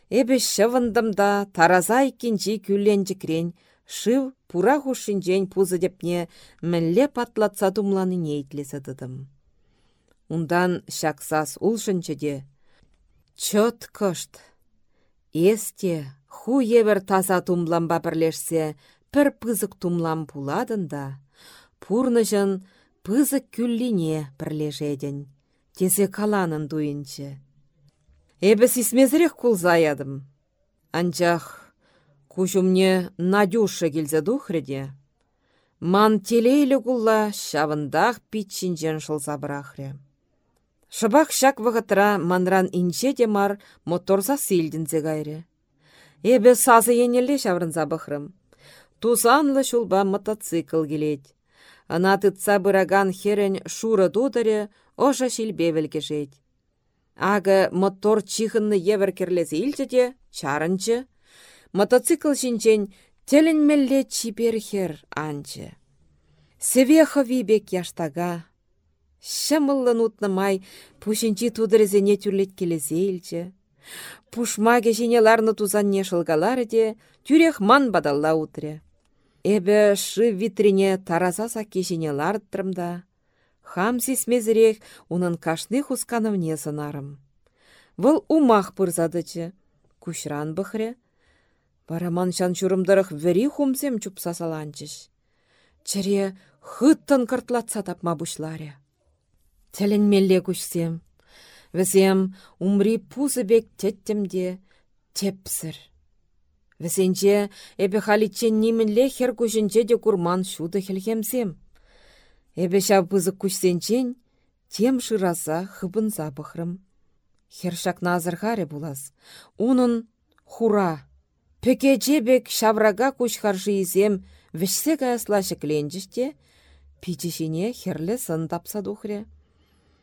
Эбе шывындым да тараза иккенчи крень, шыв пура хушинчен пузы депне мінле патлатса тумланы нейтлесе дыдым. Ундан шаксас улшынчы де. Чот кышт. Есте, ху евер таза тумламба бірлешсе, пір пызык тумлам пуладын да, пурныжын пызык күллине бірлешеден, тезе каланын дуйынчы. Эбі кулзаядым. Анчах, кушумне Надюша келзе духреде. Ман телейлі кулла шавындақ питчинжен шылса бірахре. Шыбақ шак вғытыра манран инче де мар моторса силдінзе гайре. Эбе сазы енелле шаврынса бұхрым. Тузанлы шулба мотоцикл келет. Ана тытса бұраган херен шуры дударе оша шилбе кешет. Ага мотор чихынны евер керлесе илчеде, чарынчы. Мотоцикл шинчен телін мелле чиперхер анчы. Севеха вибек яштага, Шымыллын утнымай, пушинчи тудырызене тюрлет келезейлчі. Пушмаге жинеларны тузанне шылгалары де, тюрех ман бадалла утре. Эбе шы витрине тараза сакке жинеларттырымда. Хам сисмезірек унын кашны хусканывне сынарым. Вăл умах пырзадычы. Кушран бұхре. Бараман шан чурымдырых вери хумсем чупса саланчыш. Чыре хыттын кыртлатса тапма бушларе. мелле күшсем. Візем умри бек теттімде тепсір. Візенче эбе халитчен нимінле хер күшінче де курман шуды хелхемсем. Эбе шав пызык күшсенчен тем шыраса хыбын запықрым. Хер шакна азырғаре булас. Унын хура. Пеке жебек шаврага күш харжы изем вішсе каясла шекленчіште, пичішіне херлі сын тапса духре.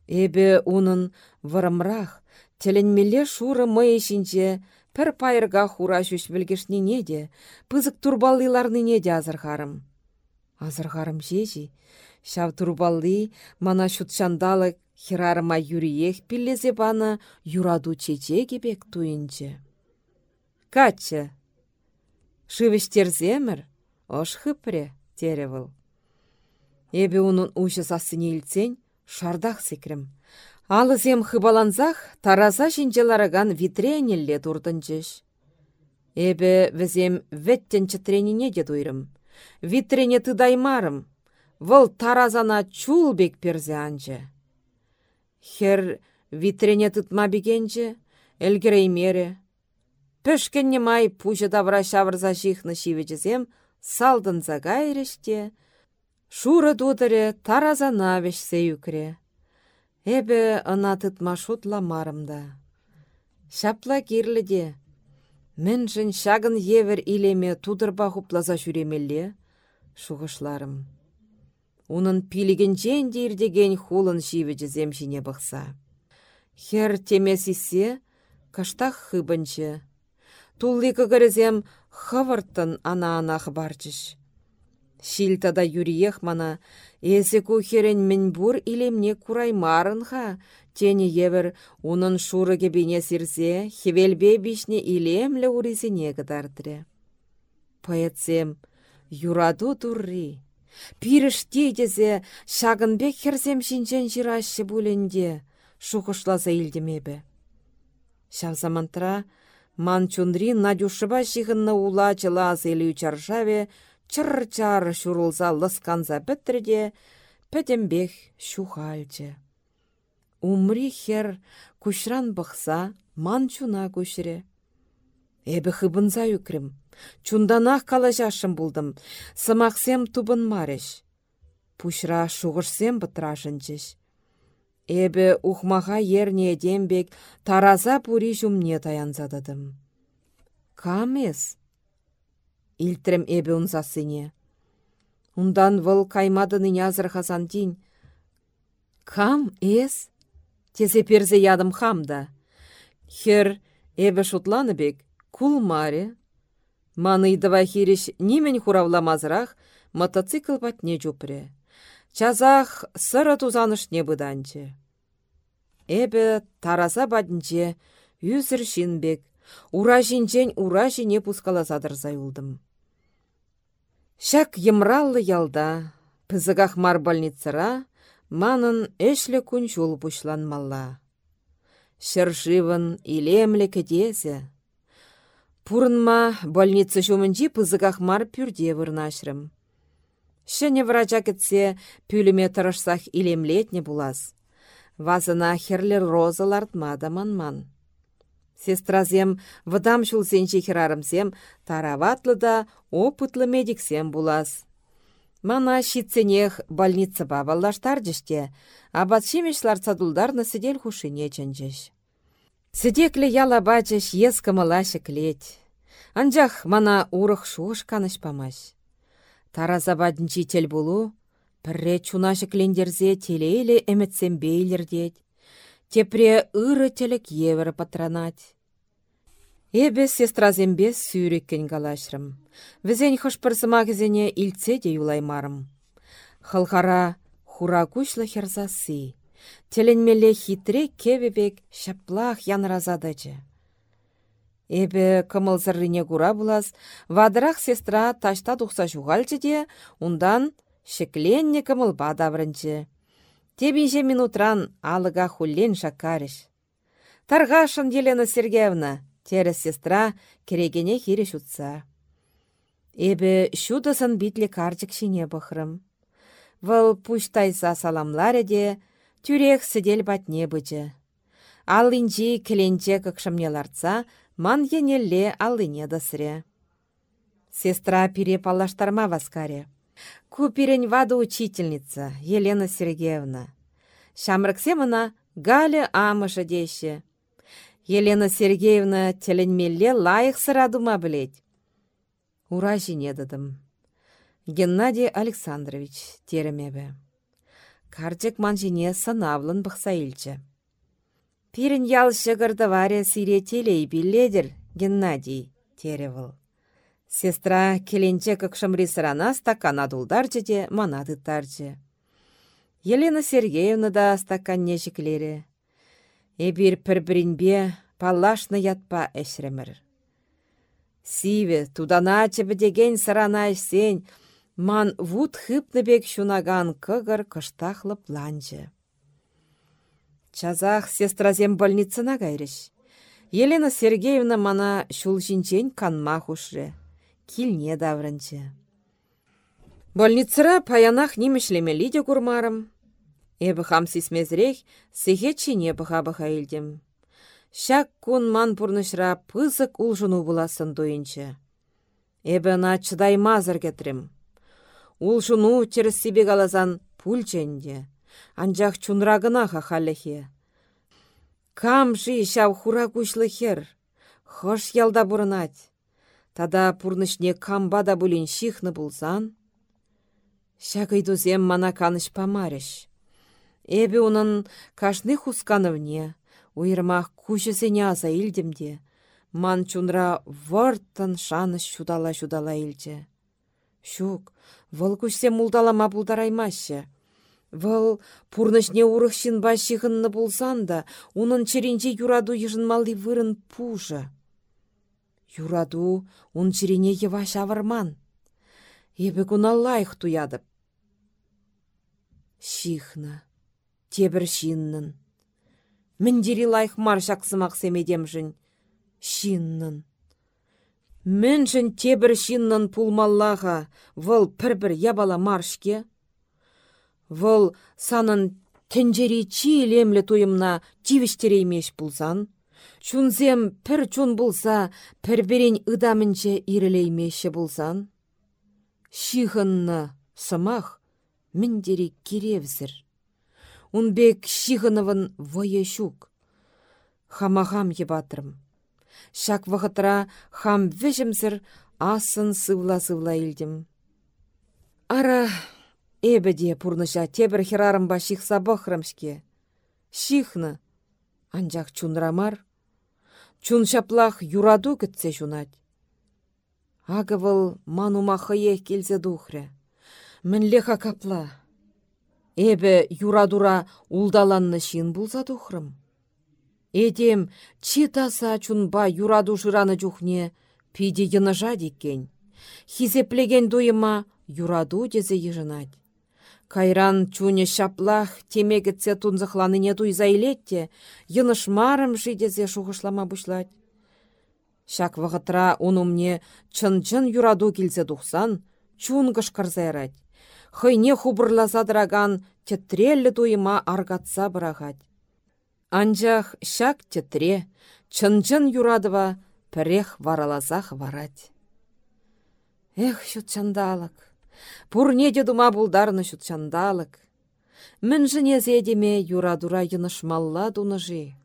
Эбе унын вырымрах, теленмелле шуры мый шинче, пір пайырға хура жүш білгішнене де, пызык турбаллиларныне де азырхарым. Азырхарым жежі, шав турбалли мана шутшандалы хирарыма юриех пиллезе баны юраду чече кебек туйынчы. Качы, шывыштерземір, ош хыпре, теревыл. Эбе унын ұшы сасыне илцен, шардах секрім. Алызем хыбаланзах тараза жинжелараган витренелле турдынчыш. Эбе візем веттен чытренине де дуйрым. Витрене тыдаймарым. Вăл таразана чулбек перзе анчы. Хер витрене тытма бекенче, мере. Пөшкенне май пужы давра шавырза жихны шивечізем салдынза гайреште, Шуры тутыре таразана вешсе юкре. Эбе ына тытма ламарымда. Шапла кирліде. Міншін шагын евер илеме тудырба хуплаза жүремелле, шуғышларым. Унын пилеген дейірдеген хулын шиведжі земшіне бұқса. Хер темес исе, каштақ хыбынчы. Тулли көгірізем хывырттын ана-анақ барчыш. Шилтада юриех мана, эсе кухерен мен бур илемне кураймарынха, тені евер унын шуры кебене сирсе, хевелбе бишне илемле урисене кыдардыры. Поэтсем, юраду турри. Пиріш дейдезе, шагынбек херсем шинчен жирашы бүленде, шуқышласа илдемебі. Шавзамантра, ман чундри Надюшыба жығынны ула жылаз елі чаржаве, чыр-чар шурулса лысканса піттірде, пәтембех шухальчы. Умри хер күшран бұқса, ман чуна күшіре. Эбі хыбынза үкрім. Чунданах калажашым булдым. Сымақсем тубын мареш. Пушра шуғышсем бұтражынчыш. Эбі ухмаға ерне дембек тараза пури жумне таянзадыдым. Камес? Илтрем эбі унзасыне. Ундан вăл каймадыны языр хасан тин. Кам, эс? Тезе перзе ядым хамда. Хер, эбі шутланы бек, кул маре. Маныйдыва хириш нимен хуравламазырақ мотоцикл патне жупре. Чазах сыры тузанышне бұданчы. Эбі тараза бадынче үзір шинбек, ура жинчен ура жине пускалазадыр зайылдым. Шак емраллы ялда, пызығақ мар больницыра, манын эшлі күн жол бұшланмалла. Шыржывын илемлі кедезе. Пурынма больница жумынжи пызығақ мар пюрде вырнашрым. Шыне врача кетсе пүліме тұрышсақ илемлетне булас. Вазына херлер розал артмада манман. Сестразем вдам шулсенче херарымсем тараватлы да опытлы медиксем булас. Мана щитсенех больница баваллаштар жеште, а батшемеш ларцадулдарны сидел хушине ченчеш. Сидекле яла бачеш ескамылашы клеть. Анжах мана урых шуш каныш памаш. Таразабадынчи тел булу, пірре чунашы клендерзе телейлі әмітсен бейлердет. Тепре ыры телек евір патранать. Эбе сестразембе сүйреккен галашрым. Візен хышпырсыма кезене илце де юлаймарым. Хылхара хура күшлі херзасы. Теленмеле хитре кебебек шаплах янразадычы. Эбе кымылзыррине кура булас, вадырах сестра ташта тухса жуғалчы де, ундан шекленне кымылба даврынчы. Тебинже минутран алыга хуллен шакарыш. Таргашын Елена Сергеевна, терес сестра керегене хире шутса. Эбе шудасын битле карчык шине бұхрым. Вăл пуштайса саламларе де, тюрех сидел батне бычы. Аллинчи кіленче кықшымне ларца, ман енелле аллине дысыре. Сестра пире паллаштарма васкаре. Купирень вада учительница Елена Сергеевна. Шамрыксе мына Галя амышы деші. Елена Сергеевна теленмелле лайық сырадума білет. Ура жинедідім. Геннадий Александрович теремебе. Карчык ман жине сынавлын бұқса. Пирін ялшы гардаваре сире телей билледер, Геннадий, теревыл. Сестра келенче кықшымри сырана стакан адулдарчы де манадыттарчы. Елена Сергеевна да стакан жіклері. Эбір пір-бірінбе паллашны ятпа әшремір. Сиве, туданачы бідеген сырана сен, ман вуд бек шунаган кығыр кыштақлы планчы. Чазах сестразем больницына кайрыш. Елена Сергеевна мана шул жинчен канма хушры. Килне даврынчы. Больницыра паянах нимешлеме лиде курмарым. Эбі хам сисмезрех сихе чине бұға-бұға елдем. Шак кун ман пурнышра пызык улжыну буласын дуйынчы. Эбі на чыдаймазыр кетірім. Улжыну теріс себе галазан пульченде. Анжақ чунрагына хахалехе. Кам жи шав хура хер. Хош ялда бұрынать. Тада пурнышне камба да бұлін шихны бұлзан. Шагайдузем мана каныш памарыш. Эбі унын кашны хускановне, уйырмақ күшісене аза илдімде. Ман чунра варттан шаныш шудала-шудала илче. Шук, вăл күшсе мулдалама бұлдараймашы. Вăл пурнышне урықшын башығынны болсан да, унын черенче юраду ежынмалли вырын пужы. Юраду ун черене ева шавырман. Эбі лайх туядып. Шихна, тебір шиннын. Міндері лайх мар жақсымақ семедемжін. Шиннын. Міншін тебір шиннын пулмаллаға, вұл пір-бір ябала маршке. Вұл санын тенджери чи лемлі туйымна тивіштереймеш пулсан. Чунзем пір чун булса, пір берен ыдамынче ирелеймеші булсан. Шихынны сымах, міндері керевзір. Унбек шихынывын вое шук. Хамахам ебатрым. Шак вғытыра хам вежімзір асын сывла-сывла илдім. Ара, эбеде пурныша тебір херарымба шихса бұхрымшке. Шихны, анжақ чунрамар, чун шаплах юраду кітсе жунать. Агывыл манума хые келзе духря. Мінлеха капла. Эбі юрадура улдаланны шин булса тухрым. Эдем читаса чунба юраду жыраны жухне пиде йыныжа диккен. Хизеплеген дуйыма юраду дезе ежынать. Кайран чуне шаплах темегітсе тунзықланыне туйза илетте, йынышмарым жидезе шуғышлама бұшлать. Шак вағытра мне чын-чын юраду келсе тухсан, чун кышкырзайрать. Хыйне хубырлазадыраган тетреллі туйыма аргатса бұрағать. Анжақ шак тетре, чын-чын юрадыва пірех варалазах варать. Эх, чандалык, пурне де дума булдарны чандалык. Мін жіне зедеме юрадура йынышмалла дуныжи.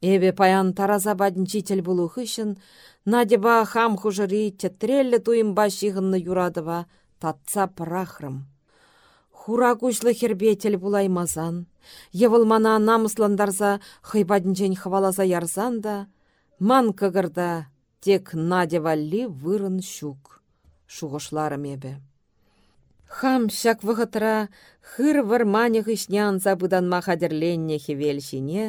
Эбе паян тараза баднчитель булу хышын, надеба хам хужыри тетреллі туйымба шиғынны юрадыва татса прахрым. Хура кучлы хербетел булаймазан, Евылмана намысландарса хыйбадінчен хваласа ярсан да, ман кығырда тек Надя валли вырын щук. Шуғышларым ебе. Хам шак вғытыра хыр вырмане хышнян забыдан махадерленне хевелшине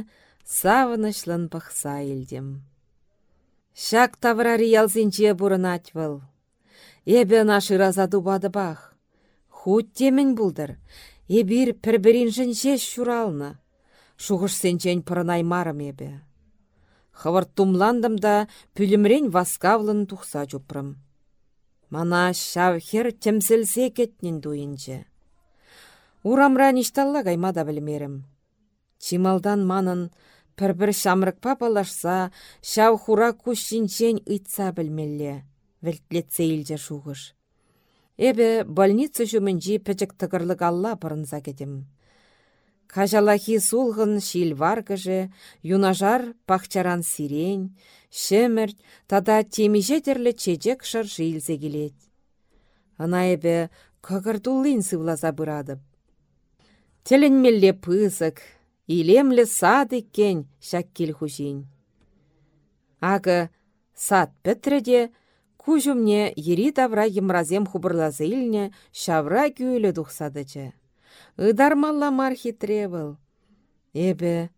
савынышлын пахса илдем. Шак таврари ялзинче бурынать выл. Эбе нашы разаду бады бах. Хут темін булдыр, Ебір пір-бірінжін жеш шуралны. Шуғыш сенчен марым ебе. Хывыр тумландым да пүлімрен васкавлын тухса. Мана шавхер темсілсе кетнен дуйынче. Урамра ништалла гаймада білмерім. Чималдан манын пір-бір шамрық папалашса, шав хура күшінчен ұйтса білмелле. Вілтлетсе илже шуғыш. Эбе больница жүмінжі пәчік тығырлық алла бұрынза кетім. Кажалахи сулғын шил варгыжы, юнажар пахчаран сирень, шемірт, тада темеже терлі чечек шыр жилзе келет. Ана эбе кығырдулын сывлаза бұрадып. Теленмелле пызык, илемлі сад еккен шак кел хужин. Сад пітріде, Кужумне ери тавра емразем хубырлазы илне шавра күйілі дұқсадычы. Ыдармалла мархи тревел. Эбе,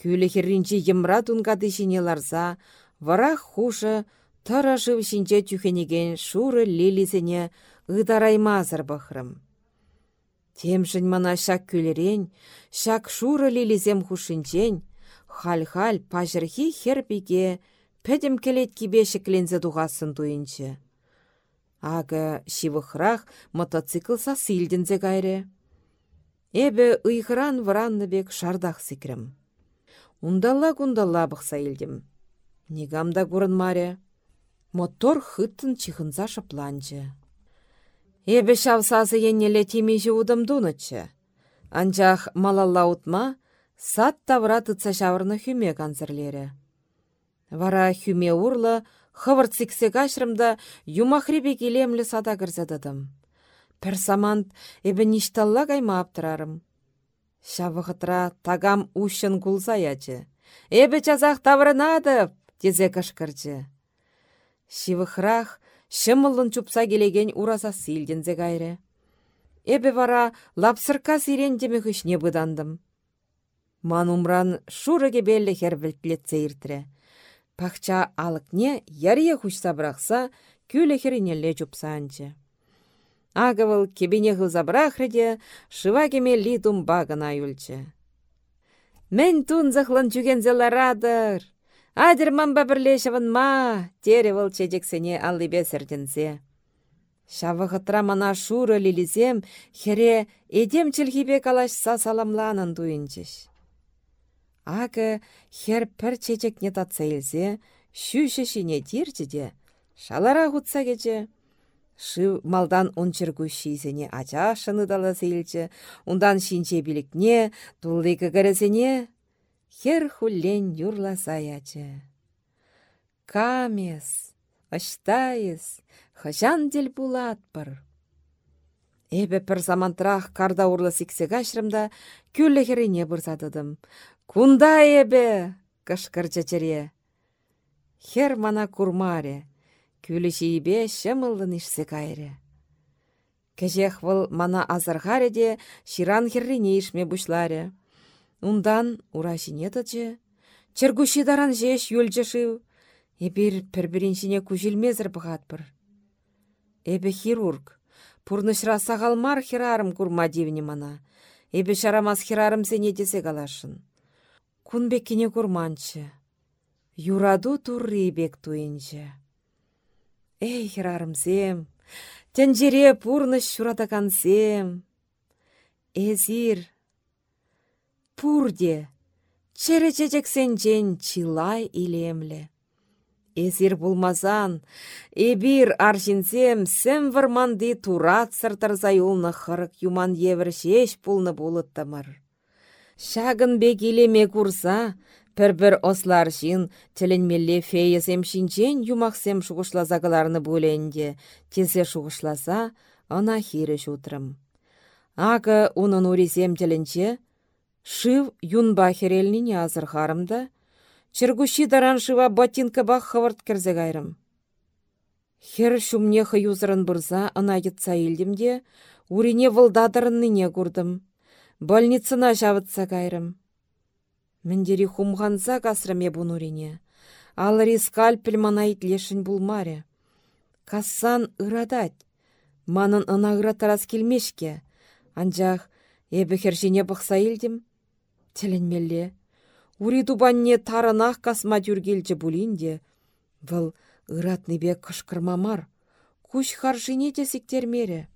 күлі херринчі емра тунгады ларса, варах хушы шинче тюхенеген шуры лилизене ыдараймазыр бахрым. Темшін мана шак күлерен, шак шуры лилизем хушинчен, хал-хал пажырхи херпиге, Пәдім келет кибешеклензе дуғасын туйынчы. Ага шивыхрах мотоцикл сасылдензе гайре. Эбі ұйғыран вранны бек шардақ сикрім. Ундалла кундалла бұқса илдім. Негамда көрін маре. Мотор хыттын чихынза шыпланчы. Эбі шавсасы еннеле темежі удым дунычы. Анчах малалла утма, сат тавра тытса шавырны хүме канцерлері. Вара хүме урлы, хывырциксе кашрымда юмахребе келемлі сада кірзедідім. Пір самант эбі ништалла кайма аптырарым. Шавығытра тагам ушын кулса ячы. Эбі чазақ таврынадып, тезе кышкырчы. Шивықрақ, шымылын чупса келеген ураса силдензе гайры. Эбі вара лапсырка сирендеме хүшне бұдандым. Манумран шурыге белі хербілтлетсе иртірі. Пахча алыкне ярие хучса брахса, күлі херінелле жупсанчы. Агавыл кебене забрахреде, шыва кеме ли тумба гына юлчы. Мен тун захлан жүгензеларадыр. Адыр мамба бірлешівін ма, теревіл чедексене аллыбе сірдінзе. Шавығытра мана шуры лилизем, хере едем чілхибе калашса саламланын дуынчыш. Ағы хер пір чечекне татсайлзе, шүші шине дирчі де, шалара ғутса кече. Шыв малдан ончыргу шизене ача шыныдала зейлчі, ундан шинче билікне, тулды кігірізене, хер хуллен юрла заячы. Камес, аштайыз, хажан дел булатпыр. Эбе пір замантрах карда урлы сиксе кашрымда күлі херене бұрзадыдым. Кунда эбе! кышкыр чечере. Хер мана курмаре, күлі шиібе шымылын ишсе кайре. Кәжех выл мана азырғаре де ширан херрене ишме бұшларе. Ундан ура жинетычы, чергуши даран жеш юльчы шыв, эбір пір-біріншіне күжілмезір бұғатпыр. Эбе хирург, Пурнышра сағалмар хирарым курма дивне мана. Эбе шарамас хирарым сене десе калашын. Кунбеккене курманчы. Юраду турри бек туйынчы. Эй, хирарымсем, тенжере пурныш шуратакансем. Эзир, пурде, чере чечексенчен чилай илемле. Эзир булмазан, эбир аржинсем сем варманды турат сыртарза юлны хырык юман евір шеш пулны булыттымыр. Шагын бек илеме курса, пір-бір ослар жин тілінмелле фейесем шинчен юмақсем шуғышлаза кыларны бөленде, тезе шуғышласа, ана хирі жутрым. Ағы унын урисем тілінче, шыв юнба херелніне азыр харымда, даран шыва ботинка бах хаварт керзе гайрым. Хер шумнеха юзырын бұрза ына етса елдімде, урине вылдадырынныне курдым. Больницына жавытса гайрым. Міндері хумғанса касраме бұн урине. Алыри скальпель мана итлешін булмаре. Кассан ырадать. Манын ына ыратарас келмешке. Анжақ, эбі хершіне бұқса елдім. Теленмелле. Ури тупанне тарынах касма тюргелчі. Вăл бек кышкырмамар. Куш харшине мере.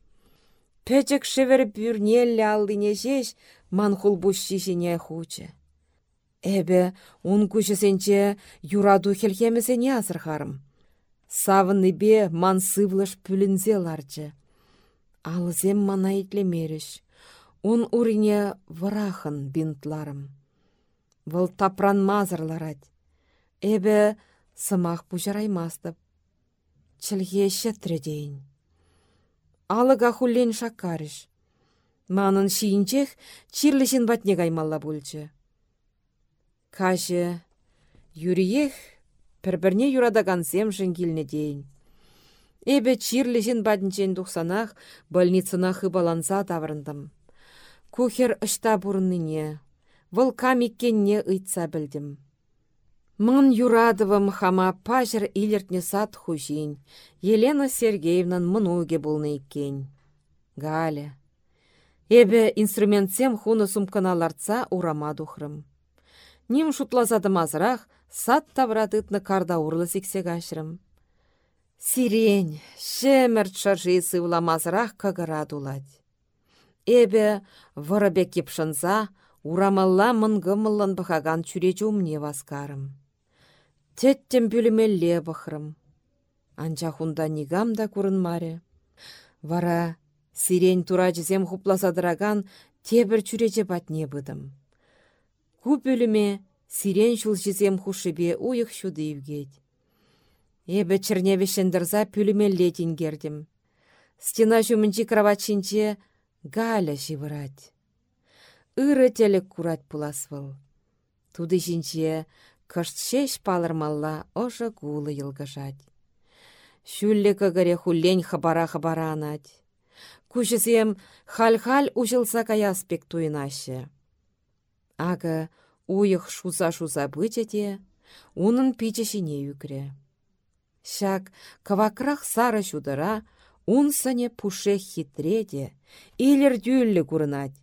Пәчік шевер пюрнелле алдыне жеш, манхул бұшшишіне хучы. Эбе, он күшісенче юраду хелхемесене азырхарым. Савыны бе ман сывлыш пүлінзе ларчы. Алызем мана итлемеріш. Он урине варахын бинтларым. Вăл тапран мазырларать. Эбе сымах пужараймастып. Чілге шеттредейін. Алыға хуллен шаккарыш. Манын шиінчех чирлішін батне гаймалла бульчы. Кашы, юриех пір-бірне юрадагансем келіне дейін. Эбе чирлішін батнчен тухсанах больницына баланса таврындым. Кухер ышта бұрынныне, вăл камиккенне ыйтса білдім. Мын юрадывым хама пажыр илертне сад хужин, Елена Сергеевнан мынуге болны иккен. Галя. Эбе инструментсем хуны сумканаларца урама духрым. Ним шутлазадым азырақ, сад тавратытны карда урлы сиксе гашрым. Сирень, шемерт шаржи сывламазырақ кагыра дулать. Эбе вырыбек кепшынса, Урамалла мынгымыллан бұхаган чүречі умне васкарым. Теттем бүлімелле бұхрым. Анча хунда нигам да маре. Вара сирен тура жезем хупласадыраган тебір чүрече батне бұдым. Ку бүліме сирен шул жезем хушыбе уйық шуды евгет. Эбі черневешендірза пүлімелле тенгердім. Стена жүмінчі кроватчинче Галя живырать ыры телек курать пуласвыл. Туды жинче шеш палырмалла ожа гулы йылгышать. Шүлле кагаре хуллень хабара-хабара анать. Халь-халь ужылса каяспек. Ага уйық шуза-шуза бычете, унын пичешіне юкре. Шак кавакрах сары шудыра, ун сане пуше хитреде, илер дюлле курынать.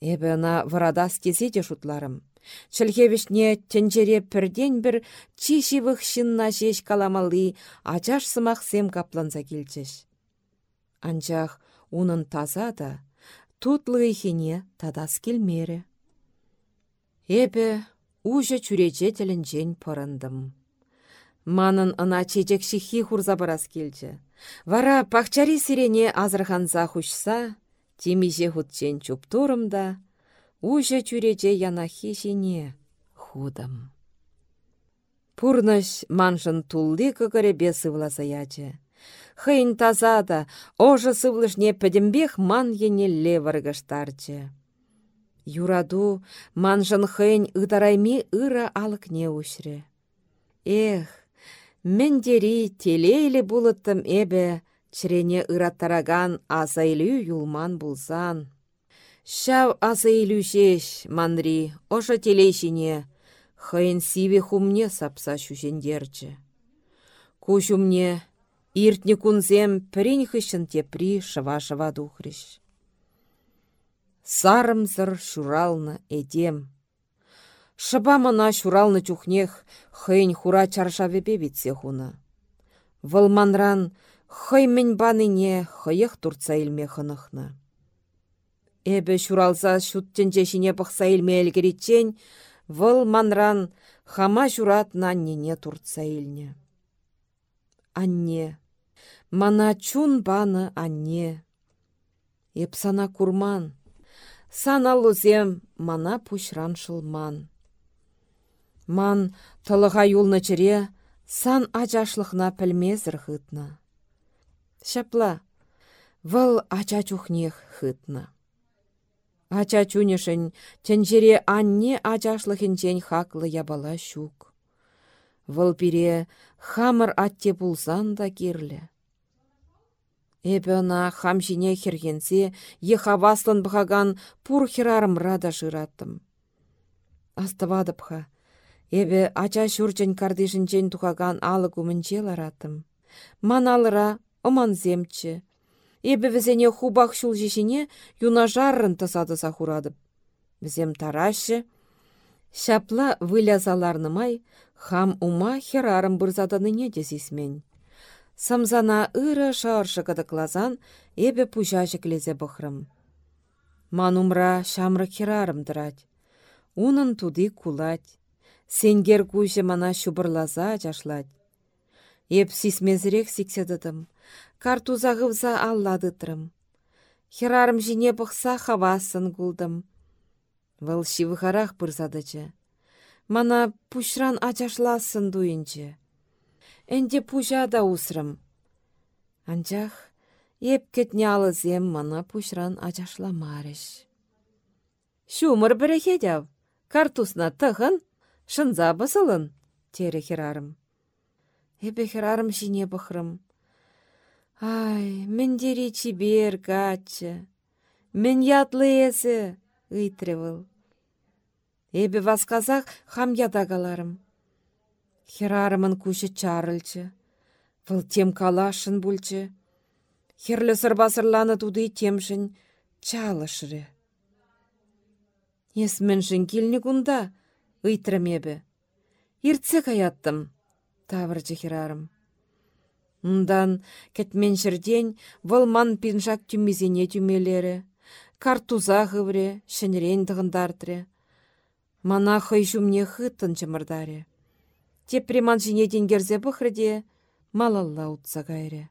Эбі ана варадас тесе де шутларым. Чілхевішне тенжере пірден бір чишивых шинна жеш каламалы ачаш сымақ сем капланса келчеш. Анчах унын таза да, тутлы ихене тадас келмере. Эбі Ужа чүрече тілінчен пырындым. Манын ына чечек шихи хурза барас келчі. Вара пахчари сирене азырханса хушса, тимиже хутчен чуптурым да, ужа чүрече янахи жіне худым. Пурныш маншын тулли көгіребе сывласа ячы. Хыйн тазада, ожы сывлышне пӹдімбех ман енелле варгыштарчы. Юраду маншын хыйн ыдарайми ыра алыкне ушры. Эх, Мендери телейлі булыттым эбе, чірене ыраттараган азайлю юлман булсан. Шав азайлю шеш, манри, оша телейшіне, хыйын сиве хумне сапса шушендерчі. Кушумне, иртне кунзем пірін хышын тепри шыва-шыва. Сарымзыр шуралны эдем. Шыба мына шуралны чухнех, хыйн хура чаршавепе витсе хуна. Вăлманран хăй мӹнь баныне хăйых турца илме хăнăхнă. Эбе шуралса шуттенче çине элгеритчен, вăл манран хама çурат наннине турца. Анне. Мана чун баны анне. Епсана курман. Саналузем мана пушран шылман. Ман тылыға юлны чіре сан ачашлықна пілмезір хытна. Шапла, вăл ача чухнех хытна. Ача чунешін тенжере анне ачашлықынчен хаклы ябала щук. Вăл пире хамыр атте пулсан да кирлі. Эпі ына хам жіне хергенсе, ехаваслын бұхаган пур херарым рада жыраттым. Астывадыпха, Эбе ача çурччен кардишинчен тухаган алы кумменнче ларатым. Маналыра ыманземчче. Эбе візене хубах çулчишине юнажаррын тыса-тыса хурадып. Візем тарашы. Шапла вылязаларнымай, хам ума херарым бұрзадыныне дезисмен. Самзана ыры шаршы кыдыклазан эбе пужажы клезе бұхрым. Манумра шамры херарым дырать. Унын туды кулать. Сенгер куйжы мана шубырлаза жашлать. Еп сисмезірек сикседідім. Картузағывза алладытрым. Херарым жіне бұқса хавасын гулдым. Вăл шивыхарах пырзадычы. Мана пушран ачашласын дуйынчы. Энде пужа да усрым. Анчах, еп кетне алызем мана пушран ачашламарыш. Шумыр бірехедяв, картусна тығын, Шынза бысылын, тере херарым. Эбе херарым жіне бұхрым. Ай, мендері чибер гачы. Мен ятлы есі, ыйтревыл. Эбе васказақ хам ядағаларым. Херарымын күші чарылчы. Выл тем калашын бүлчі. Херлі сырбасырланы туды темшін чалышыры. Есміншін келні күнда, ыйтрымебі. Иртсе каяттым, тавыр жехерарым. Ундан кетмен жерден вăлман пинжак түмезене түмелері, картуза хывре, шенрен дығындартыры. Мана хый жүмне хыттын жымырдаре. Тепреман жіне денгерзе бұхрыде, малалла утса кайры.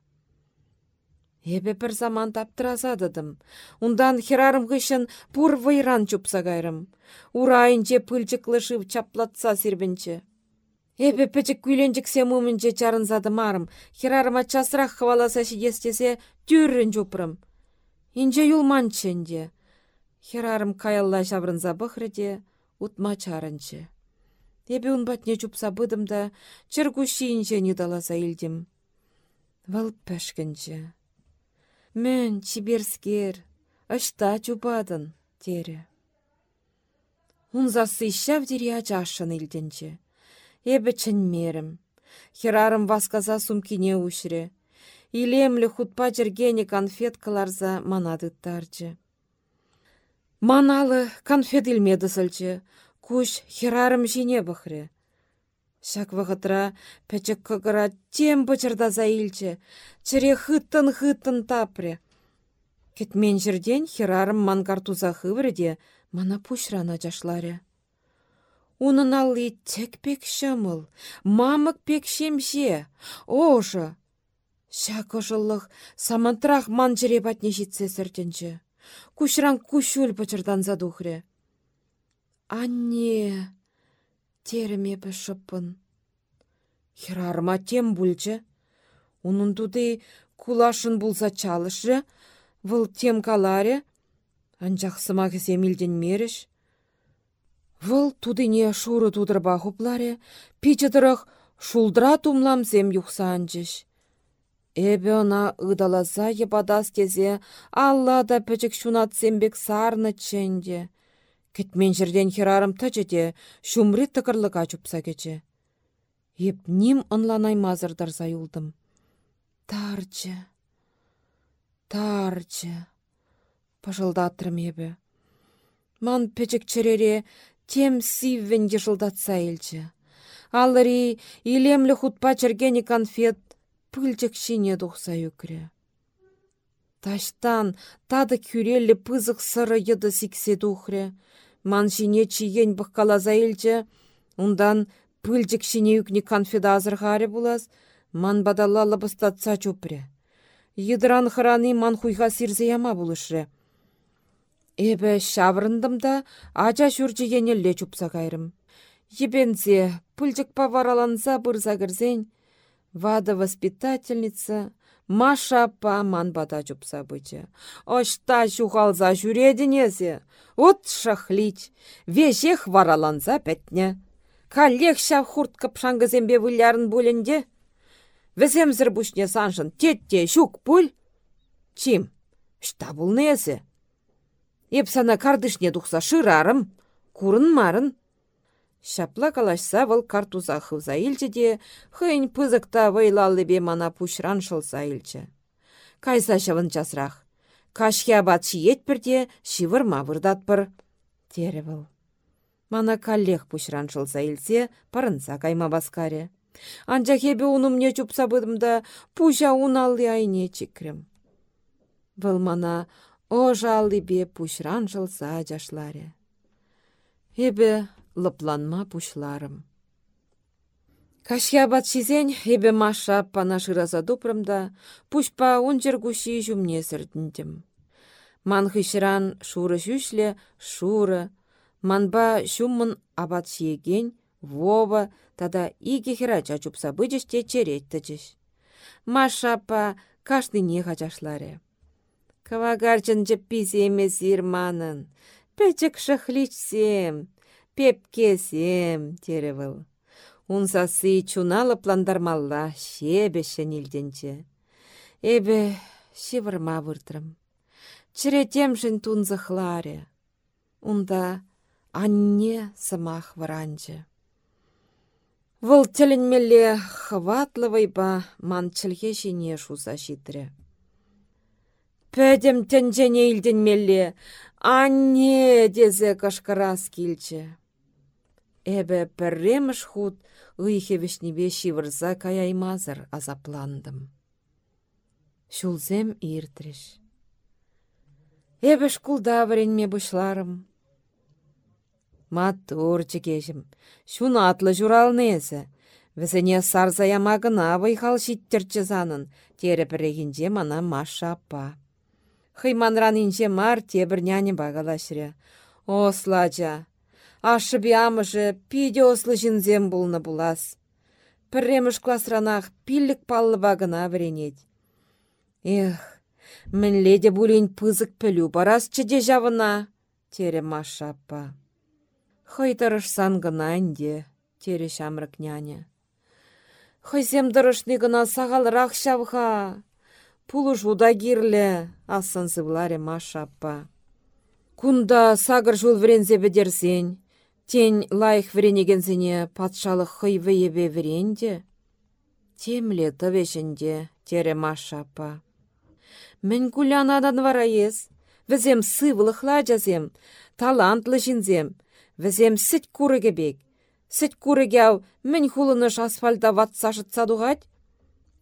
Эбе бір заман таптыразадыдым. Ундан херарым ғышын пур вайран чупса кайрым. Урайынче пылчыклышып чаплатса сирбінче. Эбе пӹчік күйленчіксе мумінче чарынзады марым. Херарыма часырақ хваласа шидестесе тюррін жупрым. Инче юлманченде. Херарым каялла шабрынза бұхрыде, утма чарынче. Эбе батне чупса быдым да, чыргушиінче нидаласа илдім. Вал пәшкінче. Мен чиберскер, ашта чупадын, тере. Унзасы ищав дири ачашын илденче. Эбі мерім. Херарым васказа сумкине ушре. Илемлі хутпа жергені конфеткаларза манадыттарчы. Маналы конфет илмеді сылчы. Куш херарым жине бұхре. Шак вғытра пәчік кығыра тем бұчырдаза илчі. Чыре хыттын-хыттын тапре. Кетмен жерден херарым мангартуза хывреде, мана пушрана жашларе. Унын алли тек пек шымыл, мамык пек шемше, ожы. Шак ожылық самантрақ ман жіре батне жетсе сіртінші. Кушран кушул пачырдан задухре. Анне, тереме шыппын. Хирарма тем бульчы. Унын туды кулашын булса чалышы, выл тем каларе, анчах сыма кісе меріш. Вăл тудыне шуры тудырба хупларе, пичетырых шулдра тумламсем юхсанчыш. Эбе она ыдаласа епадас кезе, алла да пӹчік шунатсембек сарны ченде. Кетмен жерден херарым тăчете, шумри тăкăрлыка чупса кече. Еп ним ынланай мазырдарса юлдым. Тарчы, тарчы, пăшылдатрым ебе. Ман пӹчік чӹрере тем сиввен ешылдатса елчі. Алыри илемлі хутпа чергені конфет пылчек шине дұқса үкірі. Таштан тады күрелі пызық сыры еді. Ман шине чиген бұққалаза елчі, ұндан пылчек шине үкні конфет азырғары бұлаз, ман бадалалы бұстатса чөпірі. Йыдыран хыраны ман хуйға сирзе яма бұлышыры. Эбі шаврындым да, ача енелле чупса кайрым. Ебензе, пульчик павараланса бұрза кірзен, вада воспитательница, Маша аппа манбата чупса бычы. Ошта шухалза жүредінезе, от шахлич, вешех вараланса пәтне. Каллех шав хурт капшангызембе вылярын бөлінде. Віземзір бұшне саншын, тетте шук пуль. Чим, шта бұл незе? Епсана кардышне тухса шырарым, курын марын. Шапла калашса вăл картуза хывза илчче те, хăйн пызыкта бе мана пушран шылса илчче. Кайса çавын часрах. Кашхи абат шиетпірде шивырма вырдатпыр. Тере вăл. Мана каллех пушран шылса илсе, парынса кайма баскаре. Анча хебе унумне чупса быдымда пуша уналли айне чикрем. Вăл мана Ожаллипе пушран жылса жашларе. Эбе лыпланма пушларым. Кашя батшизен эбе маша пана шыраза дупрымда, пушпа унчер куши жумне сірдіндім. Ман хышран шуры жүшле, шуры, манба шуммын абат шиеген, вова, тада иге хера чачупса бычыште череттічіш. Маша па кашны не хачашларе. Кавагарчын жепписемес ирманын. Пәчік шахличсем, пепкесем, теревыл. Унсасы чуналы пландармалла шебе шенилденче. Эбе шивырма выртрым. Чіретемшін тунзықларе. Унда анне сымах варанчы. Вұл тілінмелі хватлывай ба ман чілге шіне шуза Пәдім тәнжәне илденмелле, анне дезе кашкарас килче. Эбе пірреміш худ ұйхевішнебе шивырза каяймазыр азапландым. Шулзем иртреш. Эбе шкулда варенме бұшларым. Матур чекешім, шун атлы журалнезі. Візіне сарзаямагына вайхал шиттерчі занын, тері бірегінде мана Маша апа. Хыйманран инче мар тебір няне бағалашыря. Ослача. Ашы биамыжы пиде ослы жінзем бұлны бұлас. Пірреміш класранах пиллік паллы бағына вренет. Эх, мен леде бұлін пызык пілу барас чеде жавына, тере Маша аппа. Хыйтырыш гына әнде, тере шамрык няне. Хыйсем дырышны гына сағалырақ шавға. Пулуш удагирле, асын сывларе Маша аппа. Кунда сагыр жул врензе бедерсен, тень лайх вренегенсене патшалық хый ебе вренде. Темле тывешінде, тере Маша аппа. Мен кулянадан вара ес, візем сывлықла жазем, талантлы жинзем, візем сіт курыге бек. Сіт курыге ау, мен хулыныш асфальта ватсашыт садуғать?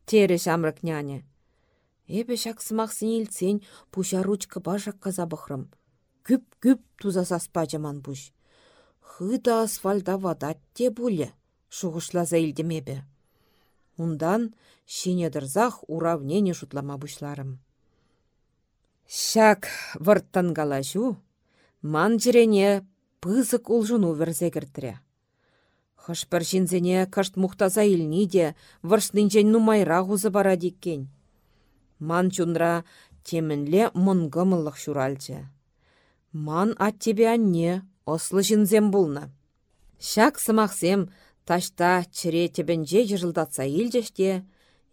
Тере шамрык няне. Эбе шаксымақ сен пуша ручка бажак каза. Күп-күп туза саспа жаман бұш. Хыда асфальта ватат те бұлі, шуғышлаза илдемебе. Ундан шинедірзақ уравнение шутлама бұшларым. Шак варттан галажу, ман жирене пызык улжуну верзе кіртірі. Хышпір жинзене кашт мұқтаза илні де варшнынчен нумайра ғузы бара диккен. Ман чунра темінле мұнгымылық шуралчы. Ман ат тебе анне, ослы жинзем бұлна. Шак сымақсем ташта чире тебенже жырылдатса илжеште,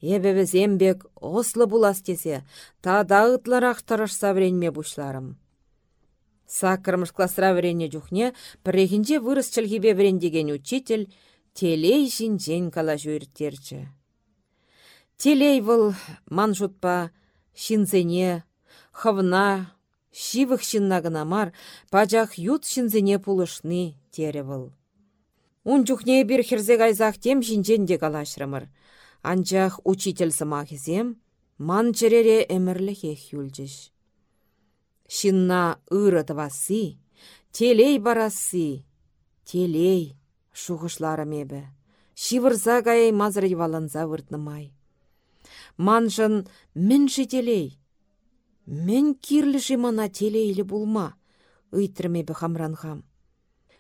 Ебебізембек ослы булас тесе, тада ытларақ тұрышса вренме бұшларым. Сакырмыш классра врене жүхне, пірегінже вырыс чілгебе врендеген учитель, телей жинжен кала жүйірттерчі. Телей выл ман жұтпа, шинзене, хавна, шивых шиннагына мар, пачах ют шинзене пулышны тере выл. Ун жүхне бір хірзек айзақ тем жинжен де калашрымыр. Анчах учитель самахизем, ман черере хех юлчыш. Шинна ыры тывасы, телей барасы, телей, шухышлары мебе. Шивырза гай мазыр валанза выртнымай. Манжын мен телей. Мен кирліші мана телейлі булма, ыйтрмебе хамранхам.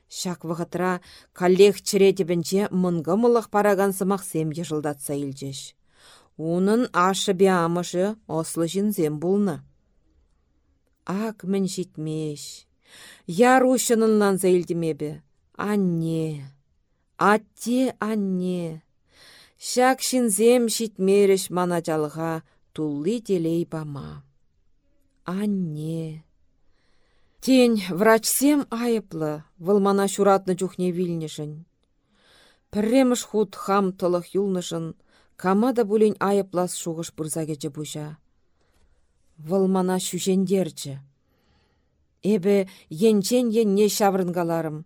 Шак вғытра коллег чіретебінче мұнгымылық параган сымақ семге жылдатса илчеш. Унын ашы биамышы ослы жінзем бұлны. Ак мін житмеш. Яр ушынынлан зәйлдімебе. Анне. Атте анне. Шак шинзем житмеріш мана жалға тулли телей бама. Анне. Тень врачсем айыплы, вылмана шуратны чухне вилнешін. Пірреміш худ хам тылық юлнышын, камада бұлін айыплас шуғыш бұрзагечі бұжа. Вылмана шүжендерчі. Эбі енчен енне шаврынгаларым.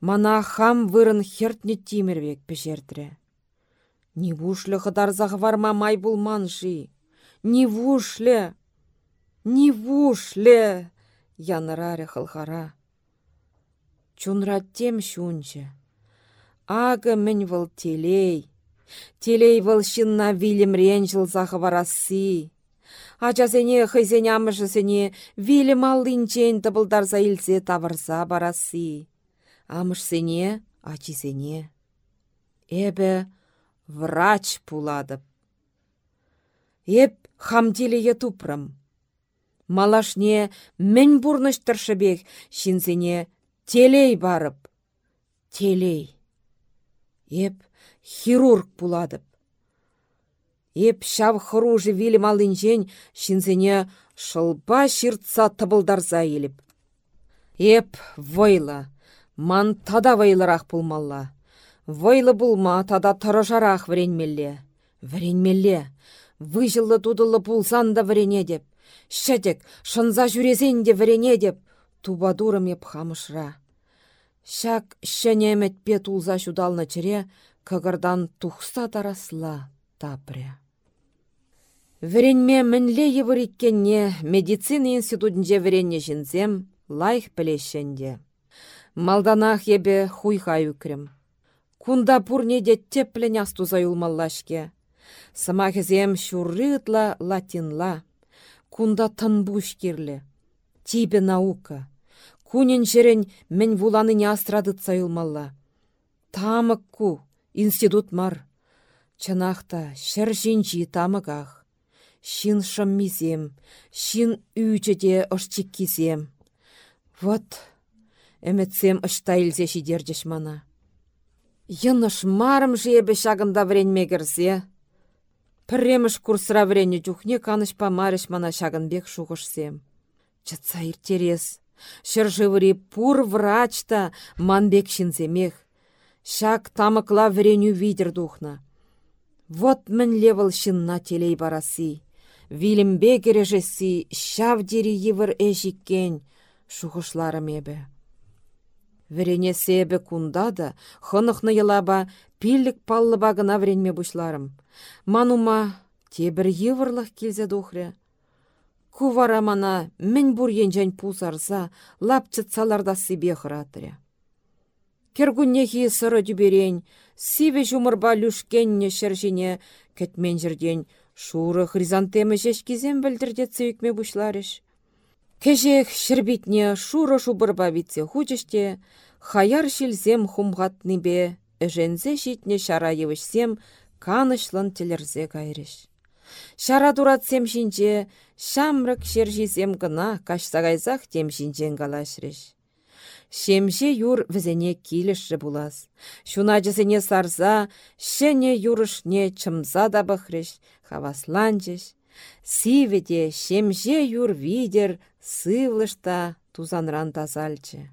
Мана хам вырын хертне тимірвек пешертірі. Не варма май бұлманши. Не! Не вушлі! янырары хылхара. Чунраттем шунчы. Ағы мін выл телей. Телей выл шынна вилімрен жылзағы барасы. Ачасене хызене амышысене вилім аллинчен тыбылдарса илсе тавырса барасы. Амышсене, ачисене. Эбі врач пуладып. Эп хамтелее тупрым. Малашне мін бұрныштыршыбек, шинзене телей барып. Телей. Еп хирург буладып. Еп шав хыружы вилім алынжен шинзене шылба шыртса тыбылдарза еліп. Еп войла, ман тада вайлырақ пулмалла. Вайлы булма тада тұрыжарақ вренмелле. Вренмелле. Выжылы тудылы пулсан да врене деп. Шәдек, шынза жүрезен де вірене деп, тубадурым еп хамышра. Шак шәнемет пет улза шудалны чіре, кығырдан тухса тарасла тапря. Віренме мінле евіріккенне медицина институтінже віренне жінзем лайх пілешенде. Малданах ебе хуйха үкрім. Кунда пурнеде теплен астуза юлмаллашке. Самахезем шуррытла латинла кунда тынбуш кирлі. Тибе наука. Кунен жерен мен вуланы не астрадыт сайылмалла. Тамык ку, институт мар. Чынақта шыр жинчи тамыках. Шин шыммизем, шин үйчеде ұшчик кизем. Вот, әмітсем ұшта илзе шидердеш мана. Йыныш марым жебе шагында вренме кірсе, Пірреміш курсыра врене жүхне каныш памарыш мана шагынбек шуғышсем. Чытса иртерес. Шыржывыри пур врачта манбек шинземех. Шак тамыкла вреню видер духна. Вот мін левел шинна телей барасы. Вилімбе кережесі шав дері евір әжіккен шуғышларым ебі. Себе кунда да, хынықны елаба, пиллік паллы багына вренме бұшларым. Манума тебір евырлық келзе духря. Кувара мана мін бұр енжен пузарса, лапчытсаларда себе хыратря. Кергуннехи сыры дүберен, сиве жумырба люшкенне шыржине, кетмен жерден шуры хризантемы жешкизем білдірде цевікме бұшларыш. Кежек шырбитне шуры шубырба хучыште, хаяр шилзем хумғатныбе, әжензе житне шара евішсем, канышлын тілерзе кайрыш. Шара дуратсем шинче, шамрык шержизем гына кашсагайзах тем шинчен калашрыш. Шемше юр візене киліші булас. Шуна жызене сарза, шене юрышне чымза да бұхрыш, хавасланчыш. Сиведе шемше юр видер сывлышта тузанран тазальчы.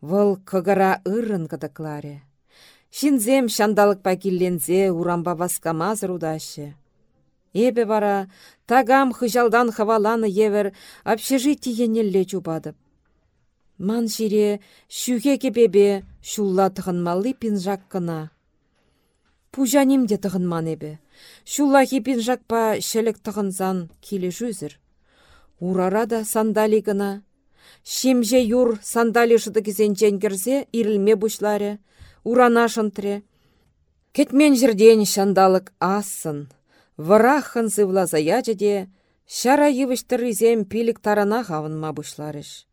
Вăл кыгыра ырын кыдыкларе. Шинзем шандалық пакиллензе урамба васкамазыр. Эбе вара тагам хыжалдан хаваланы евер общежитие енелле чубадып. Ман жире шүге кебебе шулла тығынмалы пинжак кына. Пужаним тығынман ебе. Шулла хи пинжакпа шелек тығынзан келе жүзір. Урара да сандали гына. Шемже юр сандали жыды кізен кірзе ирілме бұшлары. Урана шынтре. Кетмен жерден шандалық асын. Варахын зывлаза яжеде, шара евіштірізем пилік тарана ғавынма бұшларыш.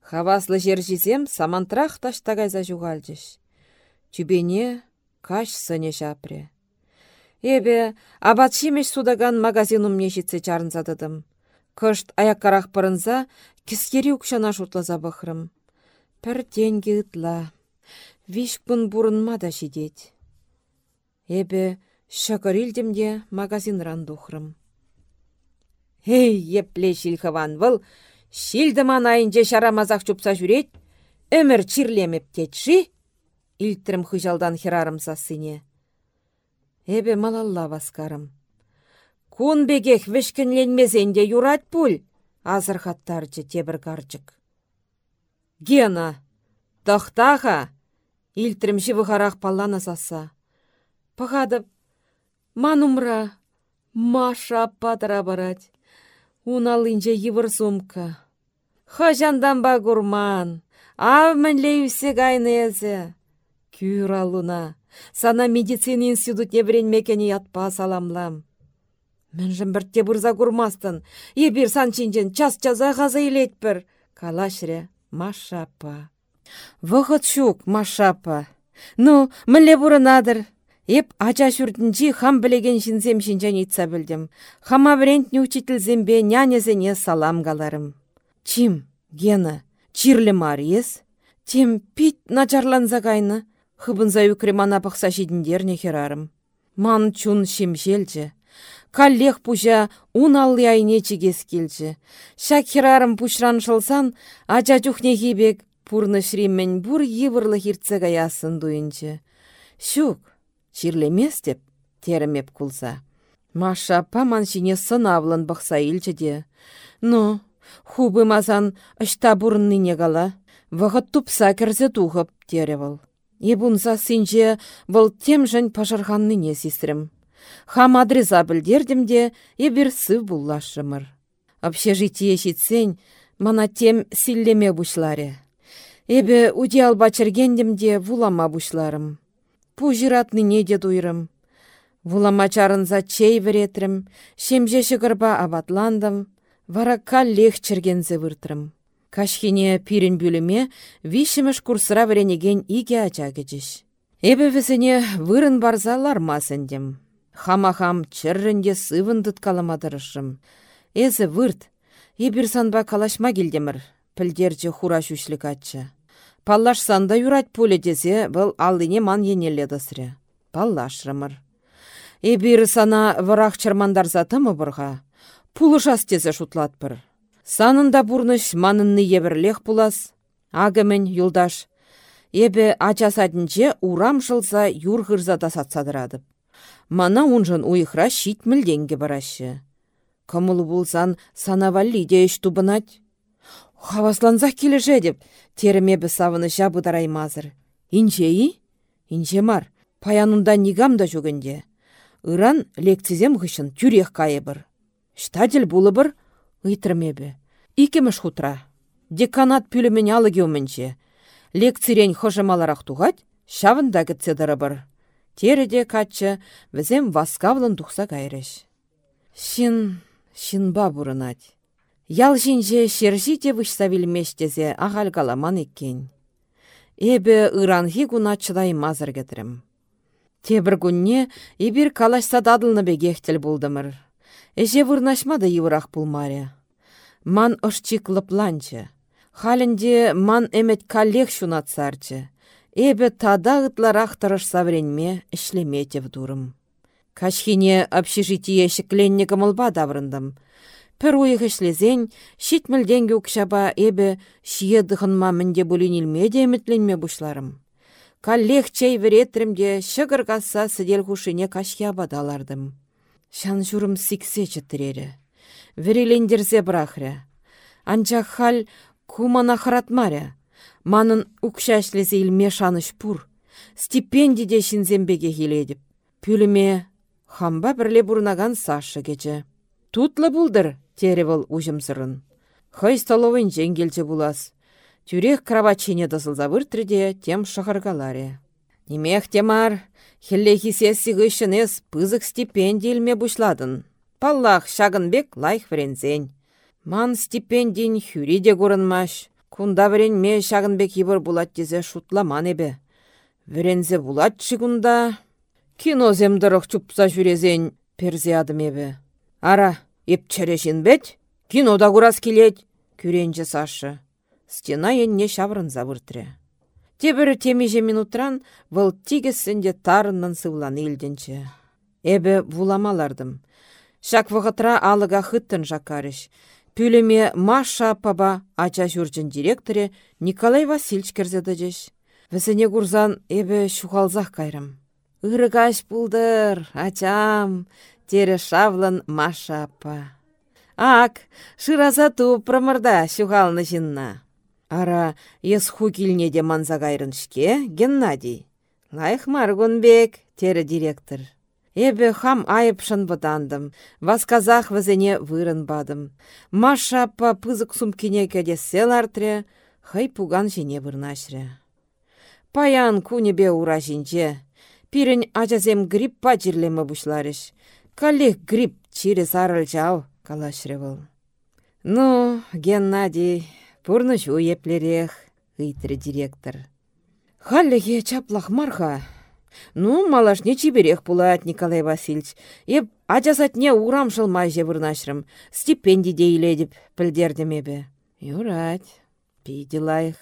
Хаваслы жер жизем самантрах таштагайза жугальчыш. Тюбене каш сыне жапре. Эбе, абатшимеш судаган магазинум нешітсе чарынзадыдым. Кышт аяккарах пырынза, кискери укшана шутлаза бахрым. Пір деньги ытла. Вишкпын бурынма да шидеть. Эбе, шакырилдемде магазинран духрым. Эй, епле шилхаван выл, Шилдіман айынже шарамазақ чупса жүрет, өмір чирлемеп кетші, илтірім хыжалдан херарым сасыне. Эбе малалла васкарым. Кун бегех вешкінленмезенде юрат пуль, азыр хаттарчы тебір карчык. Гена, тахтаха, илтірім живы харах паллана саса. Пағадып, манумра, маша патыра барать. Уналынче йывыр сумка. Хажандан ба гурман, ав мінле үсе гайнезе. Кюр алуна, сана медицина институтне мекені ятпа саламлам. Міншім біртте бұрза гурмастын, ебір санчинчен час-чаза ғаза бір. Калашре, машапа. Вғыт шук, машапа. Ну, мінле бұрынадыр. Эп ача шүртінчі хам білеген жінзем жинжан итса білдім. Хама врентні учительзембе нянезене салам галарым. Чим, Гена, чирлі ес? Тем пит начарланза кайны. Хыбынза үкремана пықса жидіндерне херарым. Ман чун. Каллех пужа ун аллы айне чигес келчі. Шак херарым пушран шылсан, ача чухне хибек пурны шриммен бур евырлы хиртсе гаясын дуйынчы. Шук, Чирлемес деп, теремеп кулса. Маша паман жіне сынавлын бұқса илчеде. Ну, хубы мазан ұшта не кала. Вғыт тупса кірзе тухып теревіл. Ебунса синже бұл тем жын не сестрім. Хам адреза білдердім де, ебір сыв буллашымыр. Общежитие шитсен, мана тем силлеме бұшларе. Эбі удиал бачыргендім де вулама бұшларым. Пу не де дуйрым. Вуламачарынса чей веретрім, шемже шығырба абатландым, вара каллех чергензе выртрым. Кашхине пирін бүліме вишіміш курсыра веренеген иге ача кечіш. Эбі візіне вырын барза лармасындем. Хама-хам чыррынде сывындыт каламадырышым. Эзі вырт, ебір санба калашма келдемір, пілдерчі хура шүшлік атчы. Паллаш санда юрать пуле десе, бұл аллине ман дысыры. Паллашрымыр. Эбир сана варах чармандар затымы бұрға. Пулышас тезе шутлатпыр. Санында бұрныш манынны ебірлех пулас. Агымен юлдаш. Эбі ачасадынче урам жылса юр да сатсадырадып. Мана унжын уйхра шит мүлденге барашы. Кымыл булсан санавалли де тубынать. Хавасланзақ кележе деп, теріме савыны жабы дараймазыр. Инче Инче мар, паянында нигам да жөгінде. Иран лекцизем ғышын тюрех кайыбыр. Штадел булыбыр, ыйтырмебі. Икемеш хутра. Деканат пүлімен алыге өмінче. Лекцирен хожымаларақ туғать, шавында кітсе дырыбыр. Тереде катчы, візем васкавлын тұқса кайреш. Шин, ба бұрынать. Ял жинже шержі де вышса вілмештезе ағал каламан еккен. Эбі ыранхи гуна чыдай мазыр кетірім. Тебір күнне ебір калашса дадылны бегехтел болдымыр. Эже вырнашмады евырақ пулмаре. Ман ұшчик лыпланчы. Халінде ман эмет коллег шунатсарчы. Эбі тада ытларақ тұрыш савренме ішлеметев дурым. Кашхине общежитие шекленне кымылба даврындым. Пір уйық ішлезен, шитмілденге ұкшаба эбі шие дұхынма мінде бүлінілме де үмітленме бұшларым. Каллех чей веретірімде шығыр қасса сідел хушине кашхия бадалардым. Шан журым сиксе чыттырері. Верелендерзе брахря. Анчақ хал кумана харатмаря. Манын ұқшашлезе илме шаныш пур. Стипендиде шинзембеге хиледіп. Пүліме хамба бірле бұрнаган Саша кече. Тутлы бұлдыр, теревіл ұжымсырын. Хай столовын жеңгелче булас. Тюрех кровачине дысылза выртрыде тем шахаргаларе. Немех темар, хелле хисесси гышынес пызык стипендийлме бушладын. Паллах шагынбек лайх. Ман стипендин хюриде гурынмаш. Кунда ме шагынбек ибір булат тезе шутламан эбе. Врензе булат чигунда. Кино земдырық чупса жүрезен перзе адым ебе. Ара, еп черешін бет, кинода курас келет, күренче сашы стена енне шаврын завыртре. Тебірі темеже минутран вăл тигесінде тарыннан сывланы илденче. Эбі вуламалардым. Шак вғытра алыға хыттын жакарыш. Пүліме Маша паба ача жүрчін директоре Николай Васильевич керзеді жеш. Візіне курзан эбі шухалзақ кайрым. Үрігаш бұлдыр, ачам, тере шавлын Маша апа. Ак, шыраза ту прамырда шухалны жинна. Ара ес ху килне де манза шке, Геннадий. Лайх маргунбек, тері директор. Эбе хам айыпшын бұдандым, васказах візене вырын бадым. Маша па пызык сумкине кәде сел артре, хай пуган жіне вырнашры. Паян кунебе ура жинче, пирін ажазем грипп па жерлемі бұшларыш. Калих грипп чире сарыл жау, калашры Ну, Геннадий, Пурны жу еплерех, директор. Халлеге чаплах марха. Ну, малашне чиберех пулат, Николай Васильевич. Еп ачасатне урам шылмай жевырнашрым. Стипендий дейледіп пілдердемебе. Юрать, пиделайх.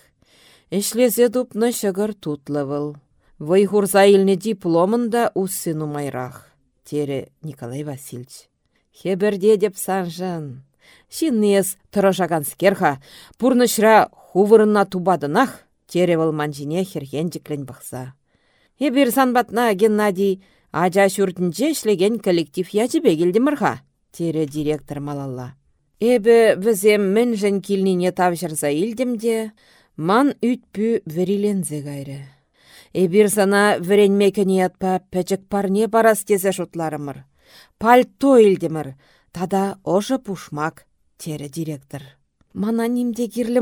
Эшлесе тупны шығыр тутлывыл. Вайхурса илне дипломында уссыну майрах. Тере Николай Васильевич. Хеберде деп санжын. Шиннес тұрышаган скерха, пурнышра хувырынна тубадынах, теревыл манжине херхенчіклен бақса. Ебір санбатна Геннадий, ажа шүртінче шлеген коллектив ячібе келдімірға, тере директор малалла. Эбі візем мен жын килнине тавжырза илдімде, ман үтпі верилензе гайры. Эбір сана веренмекені атпа пәчік парне барас тезе шутларымыр. Пальто илдімір, тада ожы пушмак, тере директор. Мана нимде кирлі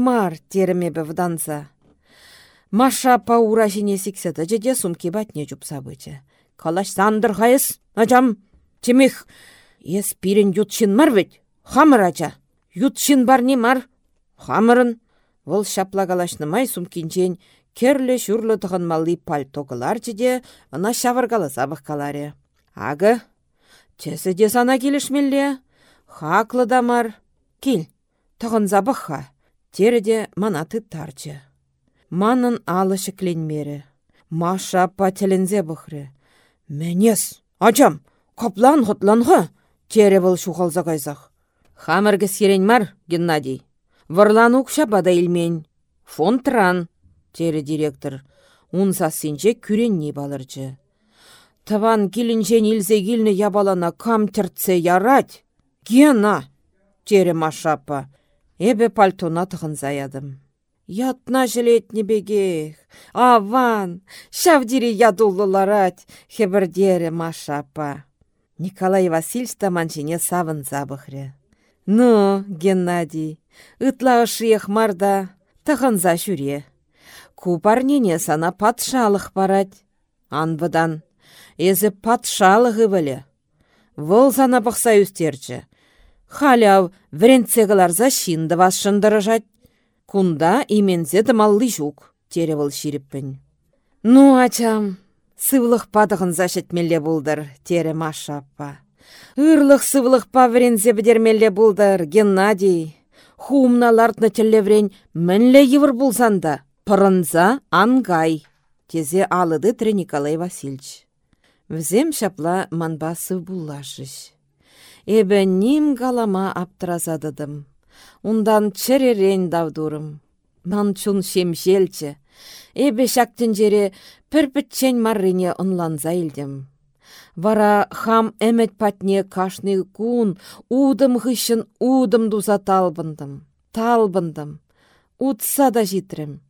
тереме вданса. Маша паура жіне сікседі жеде сумки батне жупса бычы. Калаш сандыр хайыз, ажам, темех, ес пирен ютшин мар ведь, хамыр ача. Ютшин бар не мар, хамырын. Вол шапла калашнымай сумкинчен керлі шурлы тұғын малы пальто кылар жеде, ына шавыргалы сабық каларе. Ағы, тесі де сана келішмелле, да мар. Кил, тағын забықха, тереде манаты тарчы. Манын алышы кленмері. Маша тілінзе бұхры. Мәнес, ачам, қаплан ғытланға, тере бұл шуғалза қайзақ. Хамырғы сирен мар, Геннадий. Варлану бада илмен. Фон тран, тере директор. Унса синче күренні балырчы. Таван килінчен илзе килні ябалана кам тіртсе ярать. Гена! тере машапа. Эбе пальтона тұғын заядым. Ятна жилетне бегех. Аван, шавдири ядуллыларать, хебірдері машапа. Николай Васильевич таманчине савын забықры. Ну, Геннадий, ытла ышиех марда, за жүре. купарнене сана патшалық барать. Анбыдан, езі патшалығы білі. Вұл сана бұқса үстерчі. Халяв вренцегаларза шинді вас шындырыжат. Кунда имензе дымаллы жук, теревіл ширіппін. Ну, ачам, сывлық падығын зашетмелі бұлдыр, тере Маша аппа. Ырлық сывлық па врензе бідермелі бұлдыр, Геннадий. Хумна лартны телеврен мінлі евір бұлзанда, пырынза ангай. Тезе алыды тірі Николай Васильевич. Взем шапла манбасы буллашыш. Эбі ним галама аптыразадыдым. Ундан чәререн давдурым. Ман чун шемшелчі. Эбі шактын жере пірпітчен маррине ұнланза илдім. Вара хам әмет патне кашны кун, удым хыщын удым дуза талбындым. Талбындым. Утса да житрем.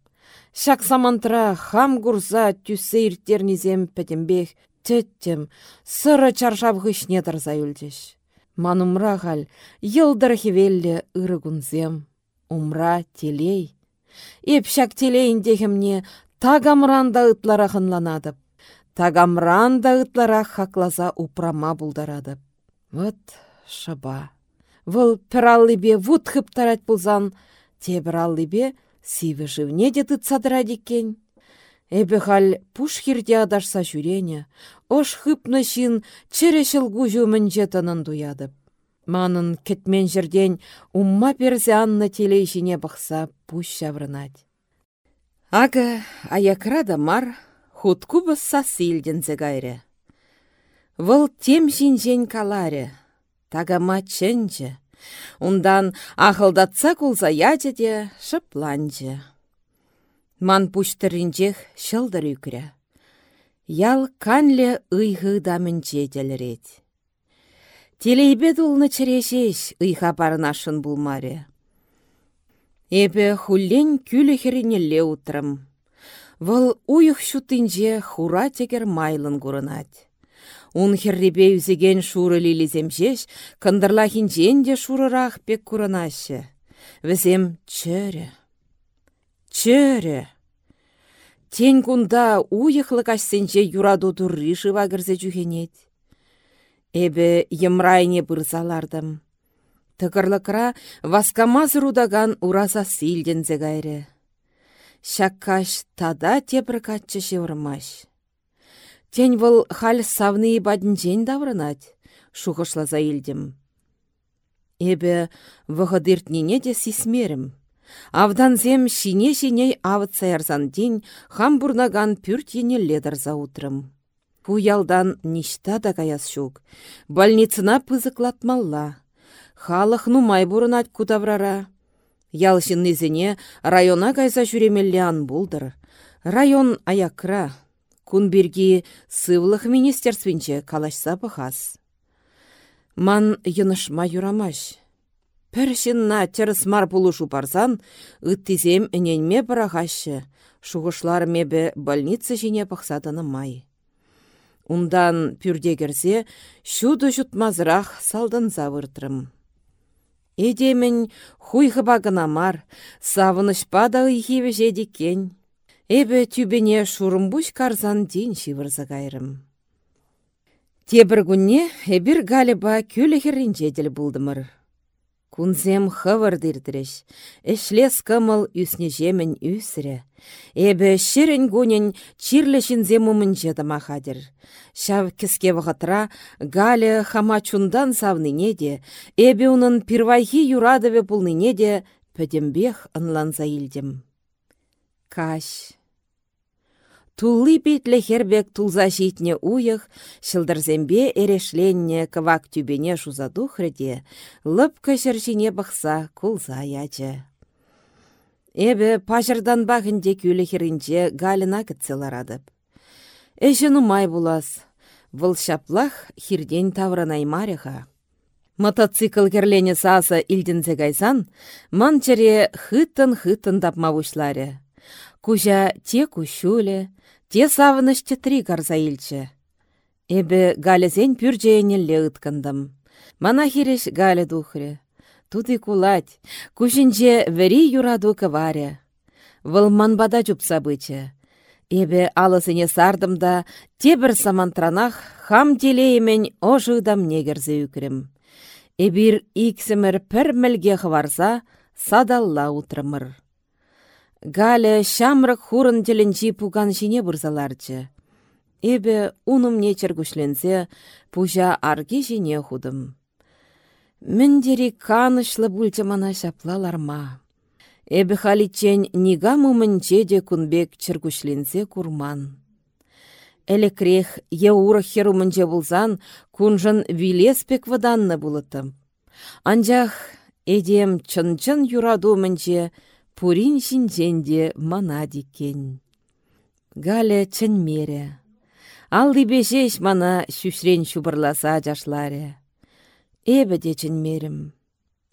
Шак самантра хам гурза түсе иртернизем пәтембех, теттем, сыры чаршав хышне дарза Манумра хал, йылдыр хевелле ыры Умра телей. Эпшак телейін дегімне тагамранда ытлара хынланадып. Тагамранда ытлара хаклаза упрама булдарадып. Вот шаба. Вăл піраллипе вут хыптарать пулсан, те піраллипе сивы живне де. Эбі хал пуш хирде адашса жүрене, ош хыпны шин черешіл гужу дуядып. Манын кетмен жерден умма перзе анна телейшіне бұқса пуш. Ага, аякра да мар, хутку бұсса силдензе гайре. Вăл тем жинжен каларе, тагама чэнче, ундан ахылдатса кулса яче де шыпланче. Ман пуштыринчех шылдыр үкірі. Ял канле ыйғы дамын жетелірет. Телейбет улны чырешеш ыйға барынашын булмаре. Эпе хуллен күлі херенелле утрым. Вăл уйық шутынже хура тегер майлын курынать. Ун херребе үзеген шуры лилиземжеш, кындырла хинжен де шурырах пек курынашы. Візем чөрі. Чөрі. Тен кунда уйықлы кашсенче юраду турри шыва кірзе жүхенет. Эбі емрайне бұрзалардым. Тықырлықра васкамаз рудаган ураза силдензе гайры. Шаккаш тада тепір катчы шевырмаш. Тень вăл халь савны бадінчен даврынать, шухышла заилдем. Эбе вăхăдыртнине де сисмерім. Авданзем шине-шиней авытса ярзан день хамбурнаган пүрт ледер за утрым. Пуялдан ништа да каяс шук. Больницына пызыклатмалла. Халық нумай бурынат кудаврара. Ялшын низіне района кайса жүремелле булдыр. Район аякра. Кунберги сывлых министерственче калашса пăхас. Ман йынышма юрамаш. Пір çынна мар пулушу парсан, ыттисем ӹненме пырахаççы, шухышлар мебе больница çине пăхсатăны май. Ундан пюрде керсе, çуту çутмазырах салдынса выртрым. Эдемін хуйхыба гына мар, савынышпа да ыйхивеже диккен. Эбе тюбене шурымбуш карзан ден шивырза кайрым. Тебір күнне эбір галиба күлі. Кунзем хывыр дирдіріш, эшлес кымыл үснежемін үсірі. Эбі шырын гунен чирлешінзе мұмынче махадыр. Шав кіске вғытра хама чундан савныне де, эбі унын пирвайхи юрадыве пулныне де пөдембех ынланза илдім. Каш. Тулли битле хербек тулза житне уйых, шылдырзембе эрешленне кывак тюбене шузаду хреде, лып көшіршіне бақса кулза ячы. Эбі пажырдан бағынде күлі херінже галина кітселарадып. Эші нумай булас, вұл шаплах хирден тавранаймареха. Мотоцикл керлене саса илдінзе гайсан, манчаре хытын-хытын дапма бұшларе. Кужа те кущуле, Те савынышчы три карса илчче. Эбі галезен пүржейінелле ыткындым. Мана хиреш гале духре. Туды кулать, кушинче вери юраду кываре. вăл манбада чупса бычче. Эбе алысыне сардым да, тебір самантранах хам телеймен ожыдам негерзе үкірім. Эбир иксімір пір мілге хварса, садалла утрымыр. Галя шамрық хурын тілінчі пуган жіне бұрзаларчы. Эбе уным нечер күшленсе, пужа арги жіне худым. Міндері канышлы бүлчі мана шаплаларма. Эбі халичен нига мумынче де күнбек чыргушленсе курман. Элекрех е уры херумынче булзан кунжын вилеспек ваданны булытым. Анжах эдем чын-чын юраду мынче пурин шинченде мана дикен. Галя мере. Алды бешеш мана шүшрен шубырласа жашларе. Эбі де мерім.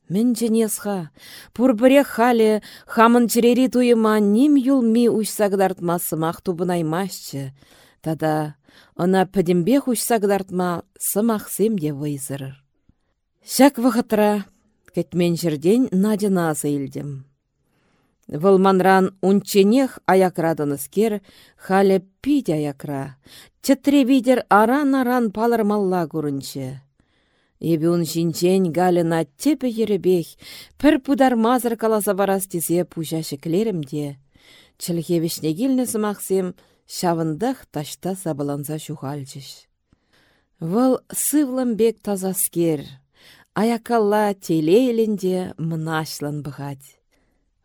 Мін женесха, пурбіре халі, хамын чирери туйыма ним юлми ұшсагдартма сымақ тубынаймашчы. Тада, она пәдімбех ұшсагдартма сымақ семде вайзыр. Шак вғытра, кетмен жерден надина илдім. Вылманран унченех аякрадыныскер, халі пид аякра. Чытре видер аран-аран палырмалла көрінчі. Эбюн жинчен галына тепе еребех, пір пудар мазыр каласа барас тесе пужа шеклеремде. Чілхевішне келні сымақсем, шавындық ташта сабыланса шухальчыш. Вăл сывлым бек тазаскер, аякалла телейлінде мынашлан бұғад.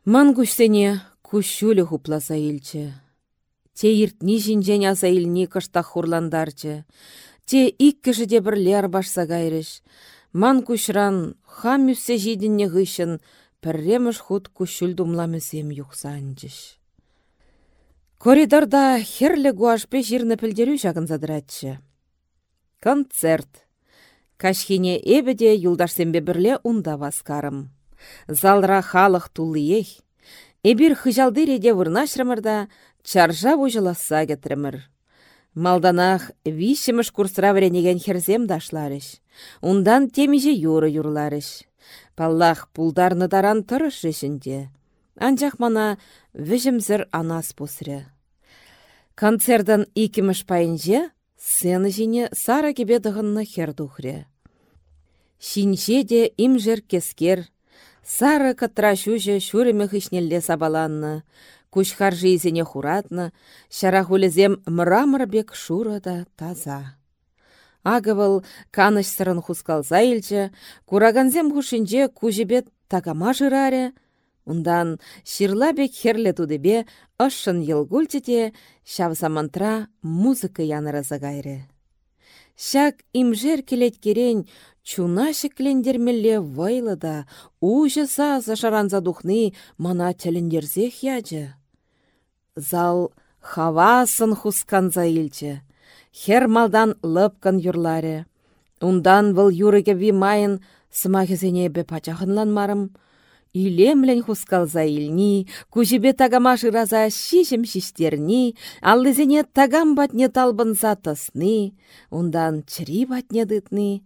Ман күшсене күшшулі хупласа. Те иртні жинжен аса илні кыштақ хурландарчы. Те иккіші де бірлер башса кайрыш. Ман күшран хам үссе жидінне ғышын пірреміш худ думламысем юқсанчыш. Коридорда херлі гуашпе жирны пілдеру жағын задыратчы. Концерт. Кашхине эбеде юлдашсембе бірле унда васкарым. Залра халық тулы ех. Эбір хыжалдыреде вырнашрымырда чаржа бұжыласа кетірімір. Малданах вишіміш курсра вренеген херзем дашларыш. Ундан темеже юры юрларыш. Паллах пулдарны таран тұрыш решінде. Анжақ мана віжімзір анас пусры. Концердан икіміш пайынже, сцена жіне сара кебе дығынны хер де имжер кескер, сары кытра шүжі шүрімі хышнелле сабаланны, Куш харжизене хуратны, шарахулезем бек шура да таза. Агывыл каныш сырын хускалса илчі, кураганзем хушинче кужебет тагама жыраре, Ундан бек херле тудебе ышшын йылгультете шавсамантра музыка янырызы гайры. Шак имжер келет керен чуна шеклендермелле вайлы да, ужы сазы шаранза духны мана тіліндерзех яджы. Зал хавасын хусканза илчче. Хер малдан лыпкан юрларе. Ундан вăл юрыке вимайын сымахесене бе пачахынланмарым. Илемлен хускалза илни, кужебе тагама раза шишем шиштерни, аллызене тагам батне талбынса тысны, ундан чри батне дытны.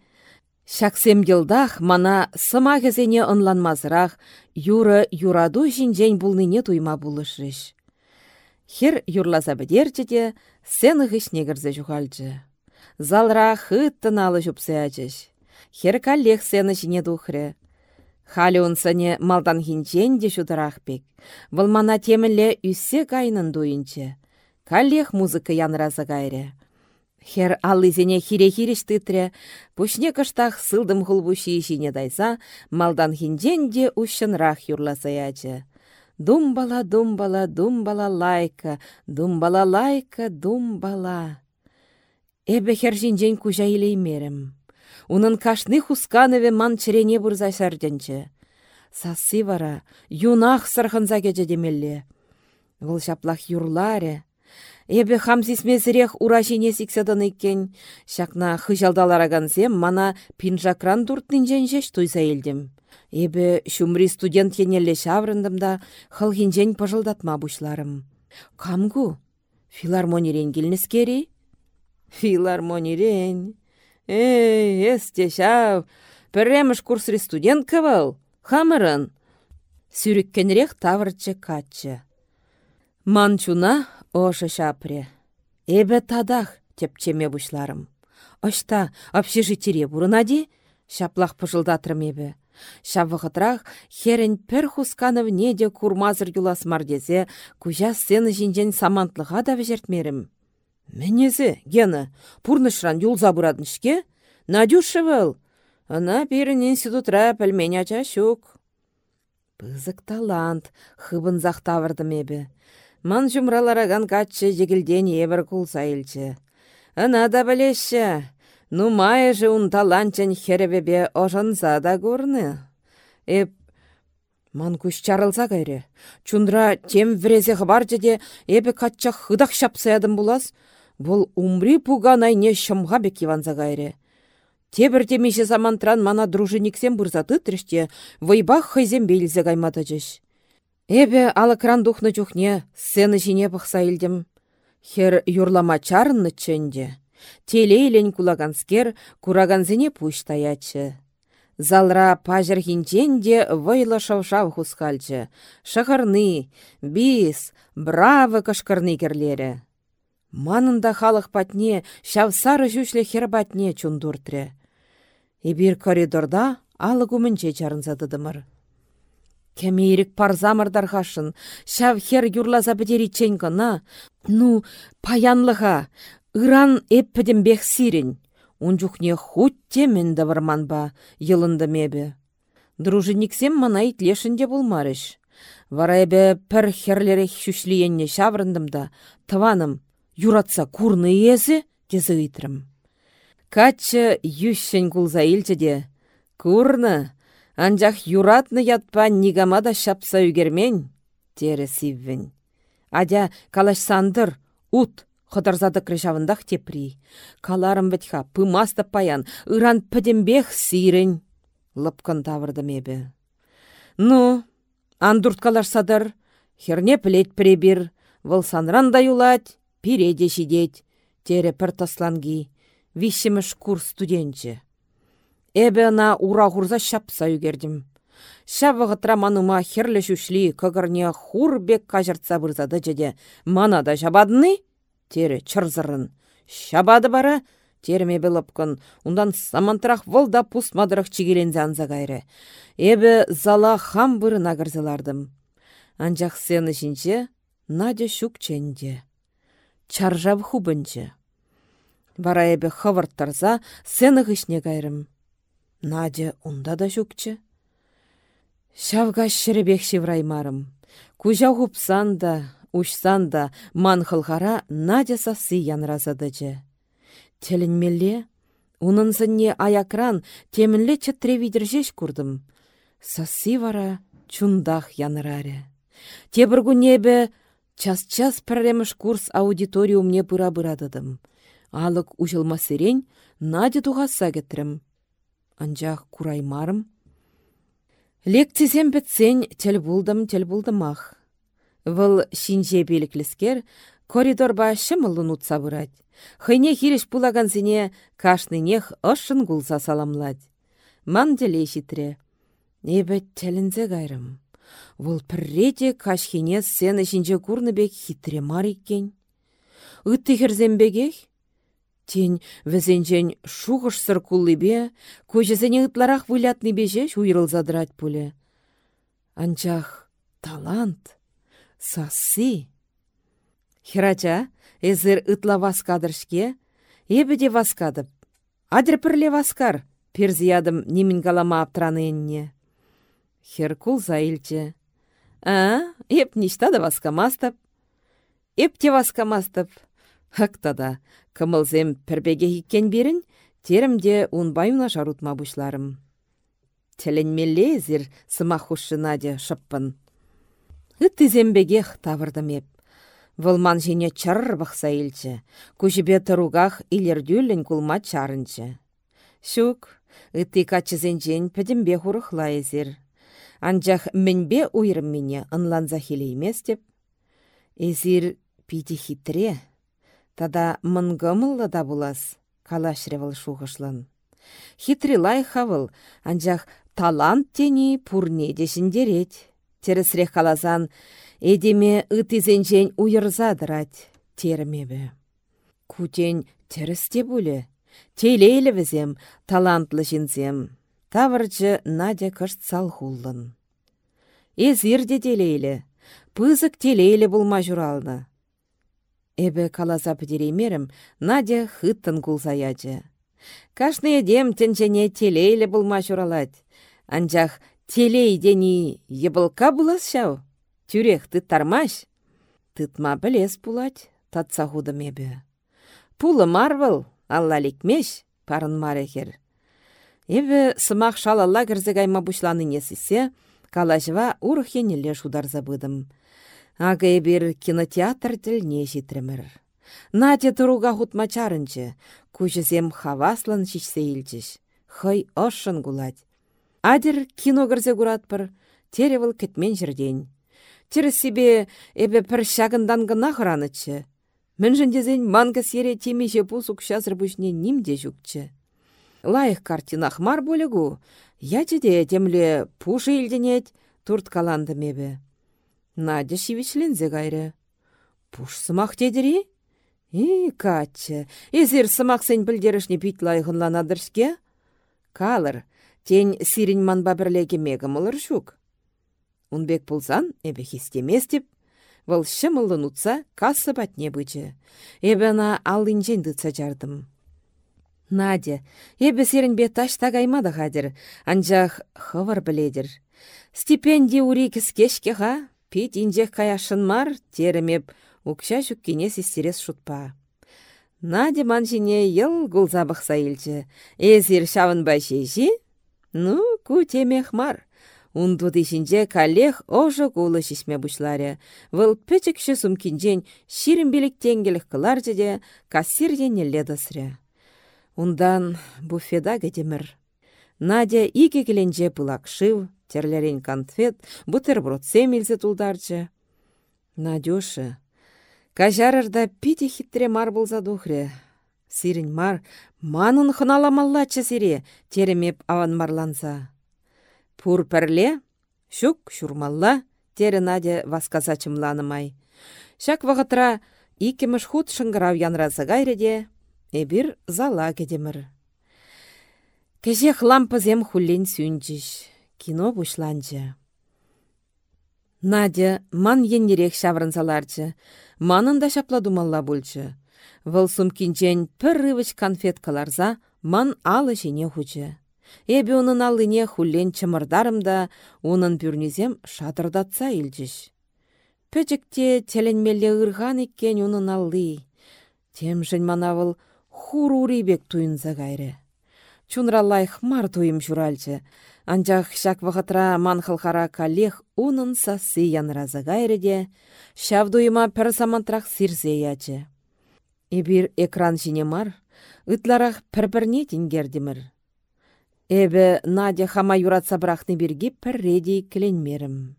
Йылдах мана сымахесене ынланмазырақ, юры юраду жинжен булныне туйма булышрыш. Хер юрласа бідерчі де, сцена негірзе жүғалчы. Залра хыттын алы ачыш. Хер каллех сцена жіне духры. Халі сәне малдан хинчен де шудырақ бек. Вылмана темілі үссе кайнын дуйынчы. Каллех музыка янразы гайры. Хер аллызене хире-хиреш тытре, пушне кыштах сылдым хулбуши жіне дайса, малдан хинчен де юрласа ячы. Думбала, думбала, думбала лайка, думбала лайка, думбала. Эбе хержинжен кужа илеймерім. Унын кашны хусканове ман чирене бұрза сәрденчі. Сасы вара, юнах сырхынза кеже демелле. Шаплах юрларе. Эбе хамсисмезірех урашине сикседін еккен. Шакна хыжалдаларагансем мана пинжакран дуртнинжен жеш туйса елдім. Эбі шумри студент енелле шаврындым да хылхинжен пыжылдатма бушларым. Камгу? Филармонирен келнескери? Филармонирен. Эй, эсте шав, пірреміш курсри студент кывыл, хамырын. Сүріккенірек тавырчы качы. Манчуна ошы шапре. Эбе тадах тепчеме бұшларым. Ашта общежитире бурынади, шаплах пыжылдатрым ебе. Шавығытрах херен пір хусканов неде курмазыр юлас мардезе, кужа сцены жинжен самантлыға да вежертмерім. Менезе, гена, пурнышран юлза бураднышке? Надюша был. Ана бірін институтра пәлмен ача шук. Пызык талант, хыбын захтавырдым ебе. Ман жумралараган каччы жегілден ебір кулса илчі. Ана да білеші, ну майы же ун талантчен херебебе ожанса да көрні. Эп, ман күш чарылса кайры. Чундра тем врезе хабар де эбі качча хыдақ шапсаядым булас. Бұл умри пуганайне шымға бек иванса кайры. Тебір замантран мана дружинниксем бұрзаты тріште вайбақ хайзем бейлзе каймады жеш. Эбе алыкран духны чухне сцены жине пықса илдім. Хер юрлама чарынны ченде. Телейлен кулаганскер кураганзене пуш таячы. Залра пажыр хинченде вайлы шау хускальчы. Шахарны, бис, бравы кашкарны керлері. Манында халық патне, шавсары жүшлі хербатне чундуртре. Ибір коридорда алы күмінче чарынзадыдымыр. Кемейрік парзамырдарғашын, шав хер юрлаза бідеричен гына, ну, паянлыға, ыран эппідім бек сирен. Унчухне хут темен ба, йылынды мебе. Дружинниксем мана итлешінде болмарыш. Вара эбе пір херлері шүшлиенне шаврындымда, тываным, юратса курны езі, тезі итрім. Качы юшшен кулза илчеде, курны, Анжақ юратны ятпа нигамада шапса үгермен, тере сиввен. Адя калашсандыр, ут, Хыдарзады крышавындақ тепри. Каларым бітха, пымасты паян, ыран пӹдембех сирен. Лыпкын тавырды мебе. Ну, андурт калашсадыр, херне плет пребір, вăл да юлать, пиреде шидеть, тере пір тасланги, вишіміш курс студентче. Эбе ана ура хурса шапса үгердім. Шавығытра манума херлі шүшлі көгірне хурбек кажыртса бұрзады жеде. Мана да жабадыны? Тері чырзырын. Шабады бара? Терме біліпкін. Ундан самантырақ волда пусмадырық чигелензе анза кайры. Эбі зала хам бұрын агырзылардым. Анжақ сені жінче, Надя шук ченде. Чаржав хубынче. Вара эбі кайрым. Надя унда да жүкчі. Шавға шірібек шевраймарым. Кужа хупсан да, ушсан да, ман хылғара Надя сасы янразадычы. Телінмелле, зынне аякран темінле чытре видіржеш күрдім. Сасы вара чундах янраре. Тебіргу небе час-час пірреміш курс аудиториумне бұра-бұрадыдым. Алық ұжылмасырен Надя туғаса кетірім анчах кураймарым. Лекцизем бітсен тел булдым, тел булдымах. Выл шинже белікліскер коридорба шымылын утса бұрад. Хыйне хиреш булаганзине кашнынех ышын гулса саламлад. Ман деле житре. Небе телінзе гайрым. Вұл пірреде кашхине сені шинже курныбек хитре мар еккен. Үтті херзембегех Тень візенжен шуғыш сыр куллыбе, көжізіне ытларақ вылятны беже шуйрыл задрать пуле. Анчах талант, сасы. Хирача, эзір ытла васкадыршке, ебеде васкадып. Адыр пірле васкар, перзиядым немін галама аптраны енне. Херкул заилче. А, еп ништа да васкамастып. Еп те васкамастып. Хактада, кымылзем пірбеге хиккен берін, теремде унбайуна жарутма бұшларым. Теленмелле зір сымақ де шыппын. Үттізембегех тавырдым еп. Вылман жіне чарр бақса елчі, күжібе тұруғақ илердюлін кулма чарынчы. Шук, үтті качызен пәдімбе хұрықла езір. Анжақ мінбе уйрым мене ынланза деп. Эзир пиді хитре, Тада мынгымыллы да булас, калашревыл шуғышлын. Хитрилай хавыл, анжақ талант тени пурне дешіндерет. Тересірек қалазан, Эдеме ытизенчен уйырзадырать, термебе. Кутен терісте бұлі. Телейлі візем, талантлы жінзем. Тавырчы Надя кышт сал хуллын. Эзірде телейлі, пызык телейлі бұлма журалны. Эбі каласа пітереймерім, Надя хыттын кулзаячы. Кашны едем тенчене телейлі бұлма журалать. Анжақ телейдені ебылка бұлас шау. Тюрех ты тармаш. Тытма білес пулать, татса худым ебі. Пулы марвыл, алла ликмеш, парын марехер. Эбі сымақ шалалла кірзі гайма бұшланы несісе, калажыва урых енеле шудар забыдым. Ага ебір кинотеатр тілне житремір. Надя тұруға хутма чарынчы, күжізем хаваслан шишсе илчіш. Хай ошын гулать. Адер кино кірзе күратпыр, теревіл кетмен жерден. Тірі себе эбе пір шагындан гына хыранычы. Мін жіндезен манга сере темеше пусук шазыр бүшне нимде жүкчі. Лайық картинах мар болегу, ячеде темле пушы илденет, турт каланды мебе. Надя шивичлензе гайры. Пуш сымақ дедірі? И, качы, езір сымақ сен білдерішне бит лайығынланадыршке? Калыр, тен сирин манба бірлеге мегім жүк. Унбек пулсан, эбе хистемес деп, вăл çмыллы нутса кассы патне. Эбе ана аллинчен дытса жардым. Надя, эбе серінбе ташта каймады хадыр, анжақ хывыр біледір. Стипендия ури кескешке ха, пит инжех каяшын мар, теремеп, укша жүккене сестерес шутпа. Надя манжине ел гулзабықса илчі. Эзір шавын бәшеші? Ну, ку темех мар. Унду дешінже калех ожы кулы шишме бұшларе. Выл пөчікші сумкинжен ширин білік тенгелік кылар жеде кассир енелі дысыры. Ундан буфеда гедемір. Надя ике келенже пылакшив, терлерен конфет, бутерброд семелзе тулдарчы. Надюша, кажарырда пите хитре мар болза духре. Сирин мар, манын хыналамаллачы сире, теремеп аван марланса. Пур пірле, шук шурмалла, тері Надя васказа чымланымай. Шак вағытра икеміш худ шыңғырау янразы гайреде, эбір зала кедемір. Кежех лампызем хуллен сүйінчіш, кино бұшланчы. Надя ман еннерек шаврынсаларчы, манын да шапла думалла бульчы. Вăл сумкинчен пір рывыч конфеткаларза ман алы жіне хучы. Эбі унын аллыне хуллен чымырдарымда, унын пүрнезем шатырдатса илчіш. Пөчікте теленмелле ырған еккен унын аллы. Темшін манавыл хур урибек туйынса гайры. Чунралайх мар туйым журальчы. Анчах шак вағытра ман хылхара калех унын сасы янразы гайрыде, шав дуйыма пір самантрах сирзе ячы. Эбир экран жіне мар, ытларах тенгердімір. Эбі Надя хама юратса бірақны бірге пірредей кіленмерім.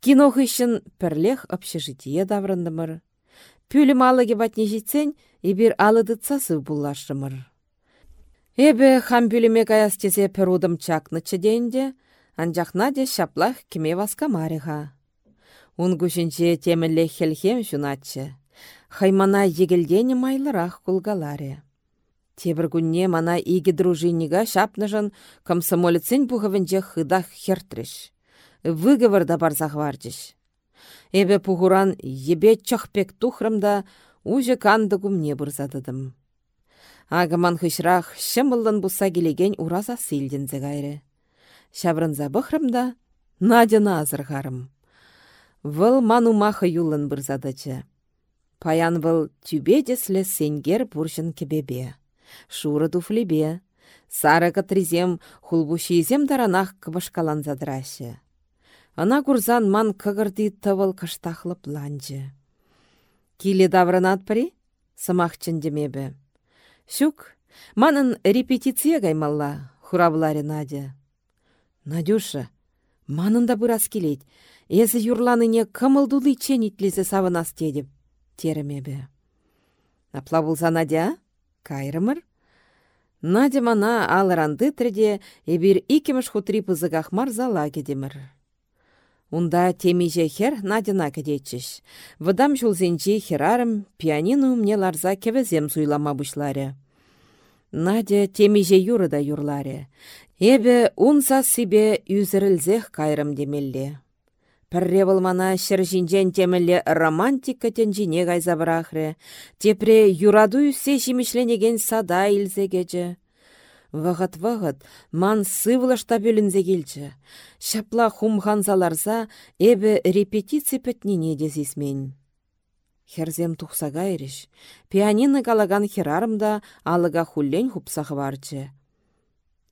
Кино хыщын пірлех общежитие даврындымыр. Пүлім алыге батне жетсен, эбір алыдытсасы. Эбі хам пүліме каястезе пір удым чакны чеденде, анжақ Надя шаплах кеме васка мариға. Ун күшінче темілі хелхем жунатчы. Хаймана егілдені майлырақ кулгаларе. Тебір күнне мана игі дружинига шапныжын комсомолецін пуховенче хыдах хертреш. Выговорда барзах варчыш. Эбе пухуран ебе чахпек тухрымда уже канды кумне бұрзадыдым. Агаман хышрах шымылын бұса келеген ураза силдензе гайры. Шабрынза бұхрымда Надя назырғарым. Выл манумахы юлын бұрзадычы. Паян выл тюбедеслі сенгер бұржын кебебе шуры туфлебе. Сары катризем хулбушизем таранах квашкалан задраще. Ана курзан ман кыгырды тывыл кыштахлып ланчы. Киле даврынат чындемебі. Шук, манын репетиция гаймалла, хуравларе Надя. Надюша, манын да бұрас келет. Эзі юрланыне кымылдулы ченитлесе савынас тедіп, теремебе. Апла Надя, кайрымыр? Надя мана алыранды тірде, ебір икеміш хутри пызығақ марзала кедемір. Унда темиже хер надина кедетчіш. Вадам жулзенчи херарым пианино умне ларза кевезем суйлама бұшларе. Надя темиже юрыда юрларе. Эбе унса себе үзірілзех кайрым демелле. Пірре болмана шыржинжен темелле романтика тенжине гайза бірахры. Тепре юраду үссе жимішленеген сада илзегеже. Вағыт-вағыт ман сывлышта бөлінзе келчі. Шапла хумханзаларса эбі репетици пітнене дезесмен. Херзем тухсага ереш. Пианино калаган херарымда алыға хуллен хупсағы барчы.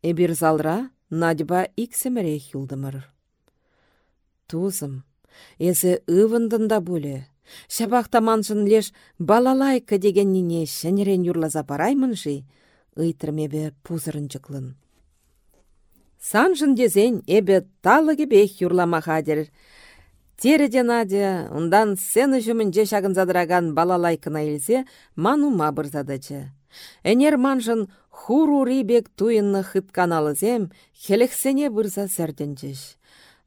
Эбір залра Надьба иксемірек юлдымыр. Тузым, езі ывындында бөлі. Шабақта маншын леш балалайка деген нене шәнерен юрлаза бараймын жи, ыйтрмебе пузырынчыклын. Санжын дезен эбе талығы бех юрлама хадер. Тереде Надя, ундан сцена жүмінже шағын задыраган балалайкына елзе, ману мабырзадычы. Энер манжын хуру рибек туйынны хытканалызем, хелексене бұрза сәрденчіш.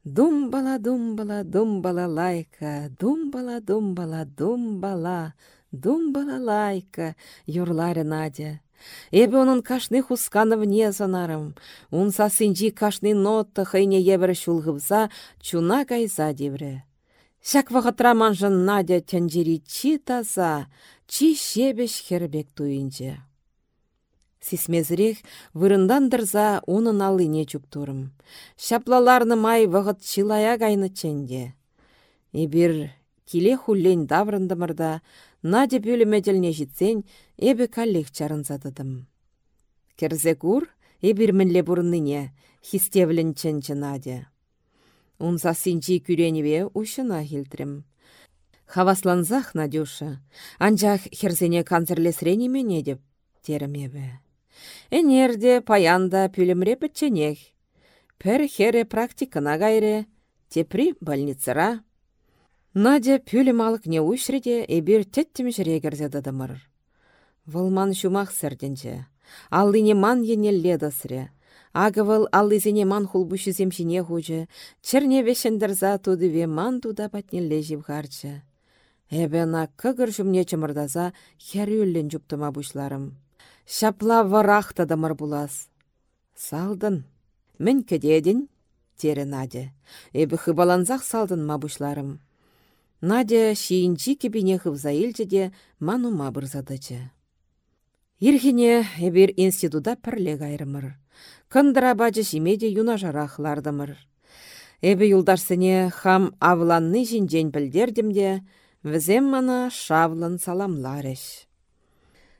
Думбала, думбала, думбала лайка, думбала, думбала, думбала, думбала лайка, юрларе Надя. Эбе onun кашны хусканы вне санарым. Унса синжи кашны нота хайне ебір шулғывса, чуна кайса девре. Шак вақытра манжын Надя тянжири чи таза, чи шебеш хербек туйынче. Сисмезірек вырындандырза унын алыне чуктурым. Шаплаларны май вғыт чилая гайны ченде. Эбір киле хуллен даврындымырда, Надя бөлімеделіне жетсен, эбі каллех чарынзадыдым. Керзе кур, эбір мінле бұрынныне, хистевлін ченчі Надя. Унса синчи күреніве ушына хилтрім. Хавасланзах, Надюша, анжақ херзене канцерлесрені мене деп, терім ебі. Энерде паянда пүлімре пітченех. Пір хере практикана гайре, тепри больницара. Надя пүлім алық не ұшреде эбір теттім жүре дадымыр. Вылман шумақ сәрденче. Аллине ман енелле дасыре. Агывыл аллизене ман хулбушы земшине хучы, черне вешендірза ве ман туда патнелле живгарчы. Эбена кыгыр жүмне чымырдаза хәрюллен жұптыма бұшларым. Шапла варақта дамыр булас. Салдын. Мен кедедін, тері Надя. Эбі хыбаланзақ салдын мабушларым. Надя шиінчі кебіне хывза де ману мабырзадычы. Ирхине эбір институда пірле гайрымыр. Кындыра бачы шимеде юнажарахлардымыр. Эбі юлдарсыне хам авланны жинжен білдердімде, візем мана шавлын саламларыш.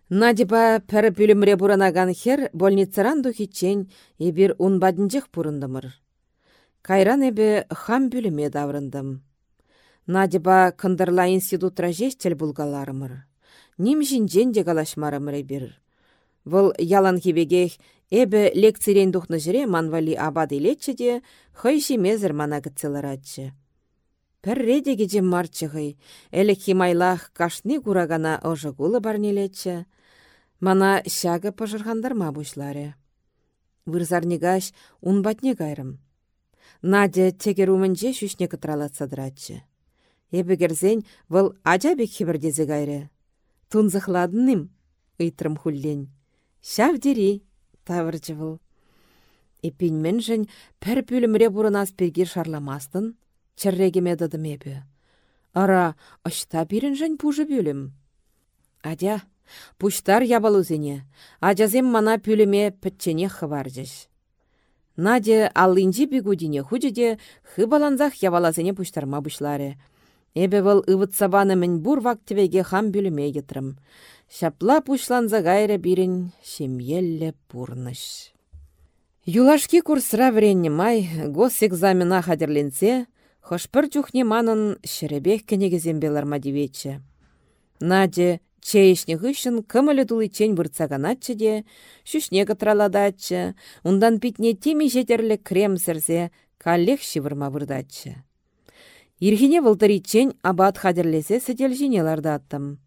Надипа пәрі пүлімре бұранаган хер больницаран духитчен ебір унбадынжық бұрындымыр. Кайран эбі хам пүліме даврындым. Надипа кындырла институтра жестел бұлгаларымыр. Ним жинжен де галашмарымыр ебір. Вұл ялан хебегех эбі лекцирен жіре манвали абады летчі де хойші мезір мана гыцеларатчы. Пір редеге жем марчығый, әлі химайлах кашны курагана ожығулы барнелетчі. Мана шага ма бұшларе. Вырзарнегаш унбатне гайрым. Надя тегер умынже шүшне кытралат садыратчы. Эбігерзен выл ажабек хибірдезе гайры. Тунзықладыным, ыйтрым хуллен. Шав дери, тавырчы выл. Эпин жын пір пүлімре бұрынас перге шарламастын, чыррегеме дадым ебі. Ара, ашта бірін жын пужы бөлім. Адя, Пуштар ябалузене, ажазем мана пүліме пітчене хываржыш. Надя аллинчи бігудине худеде хыбаланзах ябалазене пуштарма бұшлары. Эбе вăл ывытсабаны мӹнь бур хам пүліме етрым. Шапла пушланза гайры бирен шемелле пурныш. Юлашки курсра вренне май экзамена хадерленсе, хошпыр чухне манын шеребех кенегезем беларма дивечче. Надя Чейшне хыщын кымылы туличен выртсаганатчы де, шүшне кытраладатчы, ундан питне теми жетерлі крем сірзе, каллех шивырма вырдатчы. Ирхине вылтыричен абат хадерлесе сетел аттым.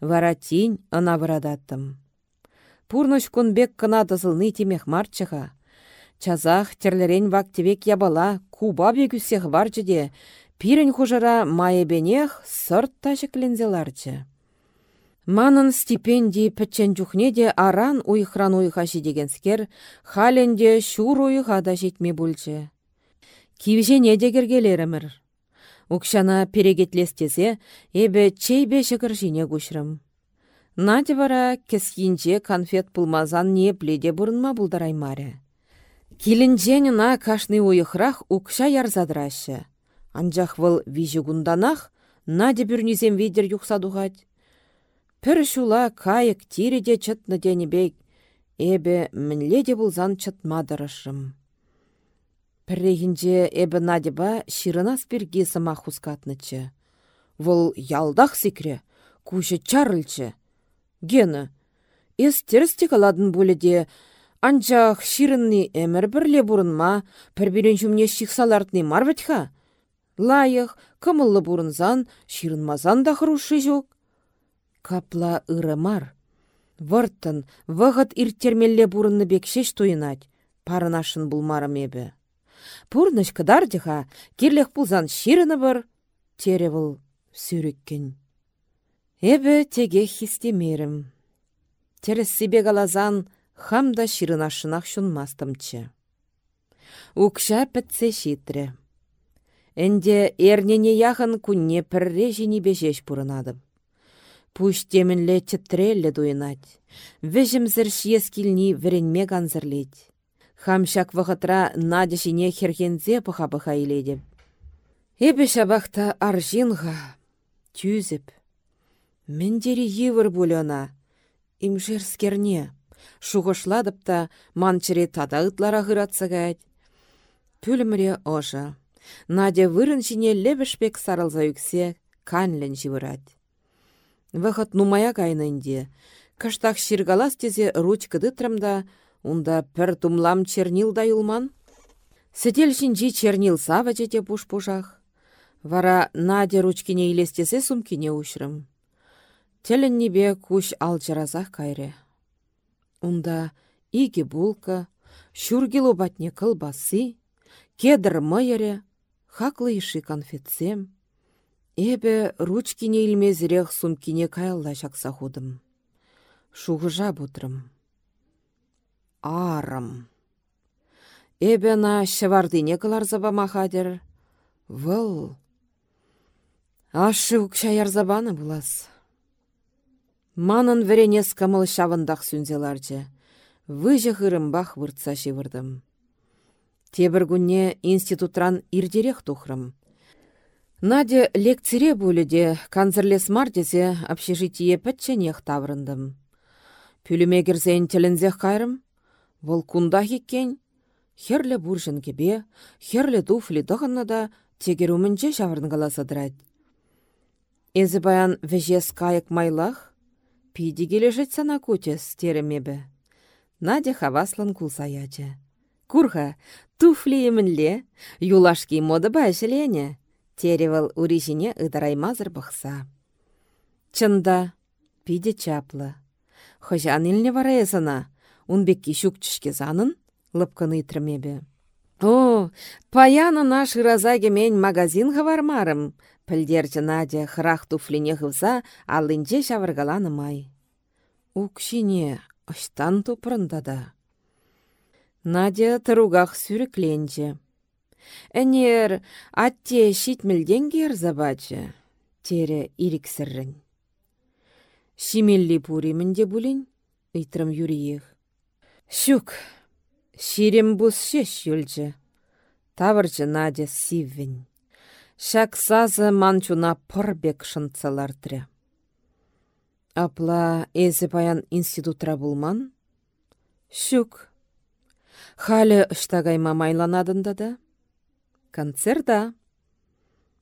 Вара тень ына вырадаттым. Пурныш кунбек кына тызылны темех марчыға. Чазах терлерен вактивек ябала, куба бегүсех де, пирен хужара майебенех сырт ташеклензеларчы. Манын стипендий пӹччен чухне де аран уйхран уйха дегенскер, халенде шур уйха да жетме бүлчі. Кивжене де кергелерімір. Укшана перегетлестесе, эбе чейбе шығыр жине күшірім. Наде вара кескинче конфет пулмазан не пледе бұрынма бұлдараймаре. Килінжен на кашны уйықрақ укша ярзадырашы. Анжақ выл вижі гунданах, наде бүрнізем видер юқсадуғать. Пір шула кайык тиреде чытны денебек, эбе мінледе бұлзан чытмадырышым. Піррегінже эбі надеба ширынас бірге сама хускатнычы. Вұл ялдақ секре, куші чарылчы. Гені, эс терісті каладын бөліде, Анчах ширынны әмір бірле бұрынма, пірберен жүмне шиксалартны марватха. Лайық, кымыллы бұрынзан, ширынмазан да хырушы жоқ. Капла ырымар. Вұрттын, вғыт ирттермелле бұрынны бекшеш туйынать, парынашын бұлмарым ебі. Пұрныш кыдардыға, керлек бұлзан ширыны бір, тере бұл сүріккен. Эбі теге хистемерім. Терес себе галазан, хамда шырынашынақ шунмастымчы. Укша пітсе шитре. Энде эрнене яхын күнне пірре жіне бежеш бұрынадым. Пуш темінле чітрелле дуйынать. Вежімзір шиескілні віренме ганзырлет. Хамшак вғытра наді жіне хергензе пыха-пыха иледіп. Эбі шабақта аржинға, тюзіп. Мендері евір бұлына, имжерскерне шухышладып та манчыре тада ытлара хыратса гать. Пүліміре ожа. Надя вырын жіне лебішпек сарылза үксе, канлен живырать. Вахат нумая кайнынде. Каштах ширгалас тезе ручка дытрымда, унда пір тумлам чернил да юлман. Сетел чернил сава жете пуш-пушах. Вара Надя ручкине илестесе сумкине ушрым. Телін небе куш алчыразах кайре. Унда иге булка, шургилу батне кылбасы, кедр мыйыре, хаклы иши конфетсем. Эбе ручкине илмезірех сумкине каялла шакса худым. Шуғыжа. Арым. Эбе на шевардыне кыларзаба махадер. Выл. Ашы укша ярзабаны булас. Манын веренес камыл шавындақ сүнзеларчы. Выжы бах выртса шивырдым. Тебір күнне институтран ирдерек тухрым. Надя лекцире бөліде канцерлес мардезе общежитие пәтченех таврындым. Пүліме кірзен тілінзех кайрым, вол кунда хеккен, херлі буржын кебе, херлі туфли дұғынна да тегерумінче шавырын дырад. Эзі баян вежес кайык майлах, Пиди келешет сана кутес теремебі. Надя хаваслан кулсаячы. Курха, туфли емінле, юлашки моды бәшілене. Теревал уришине ыдараймазыр бұқса. Чында, пиде чаплы. Хожан илне вара есана, унбекки шукчышке занын, лыпканы итірмебі. О, паяны наш ыразаге мен магазин вармарым, Пілдерчі Надя хырақ туфлине хывса алынче шавыргаланы май. Укшине ыштан тупрында да. Надя тұруғақ сүрікленчі. Әнер атте шитмілден забачы, тере иріксіррін. Шимелли пуримінде бұлін, үйтірім юриех. Шук, ширем бұс шеш юлчы. Тавырчы Надя сиввін. Шак сазы манчуна пырбек шынцалартыры. Апла эзі паян институтра булман? Шук. Халі ұштагайма майланадында да? Концерда.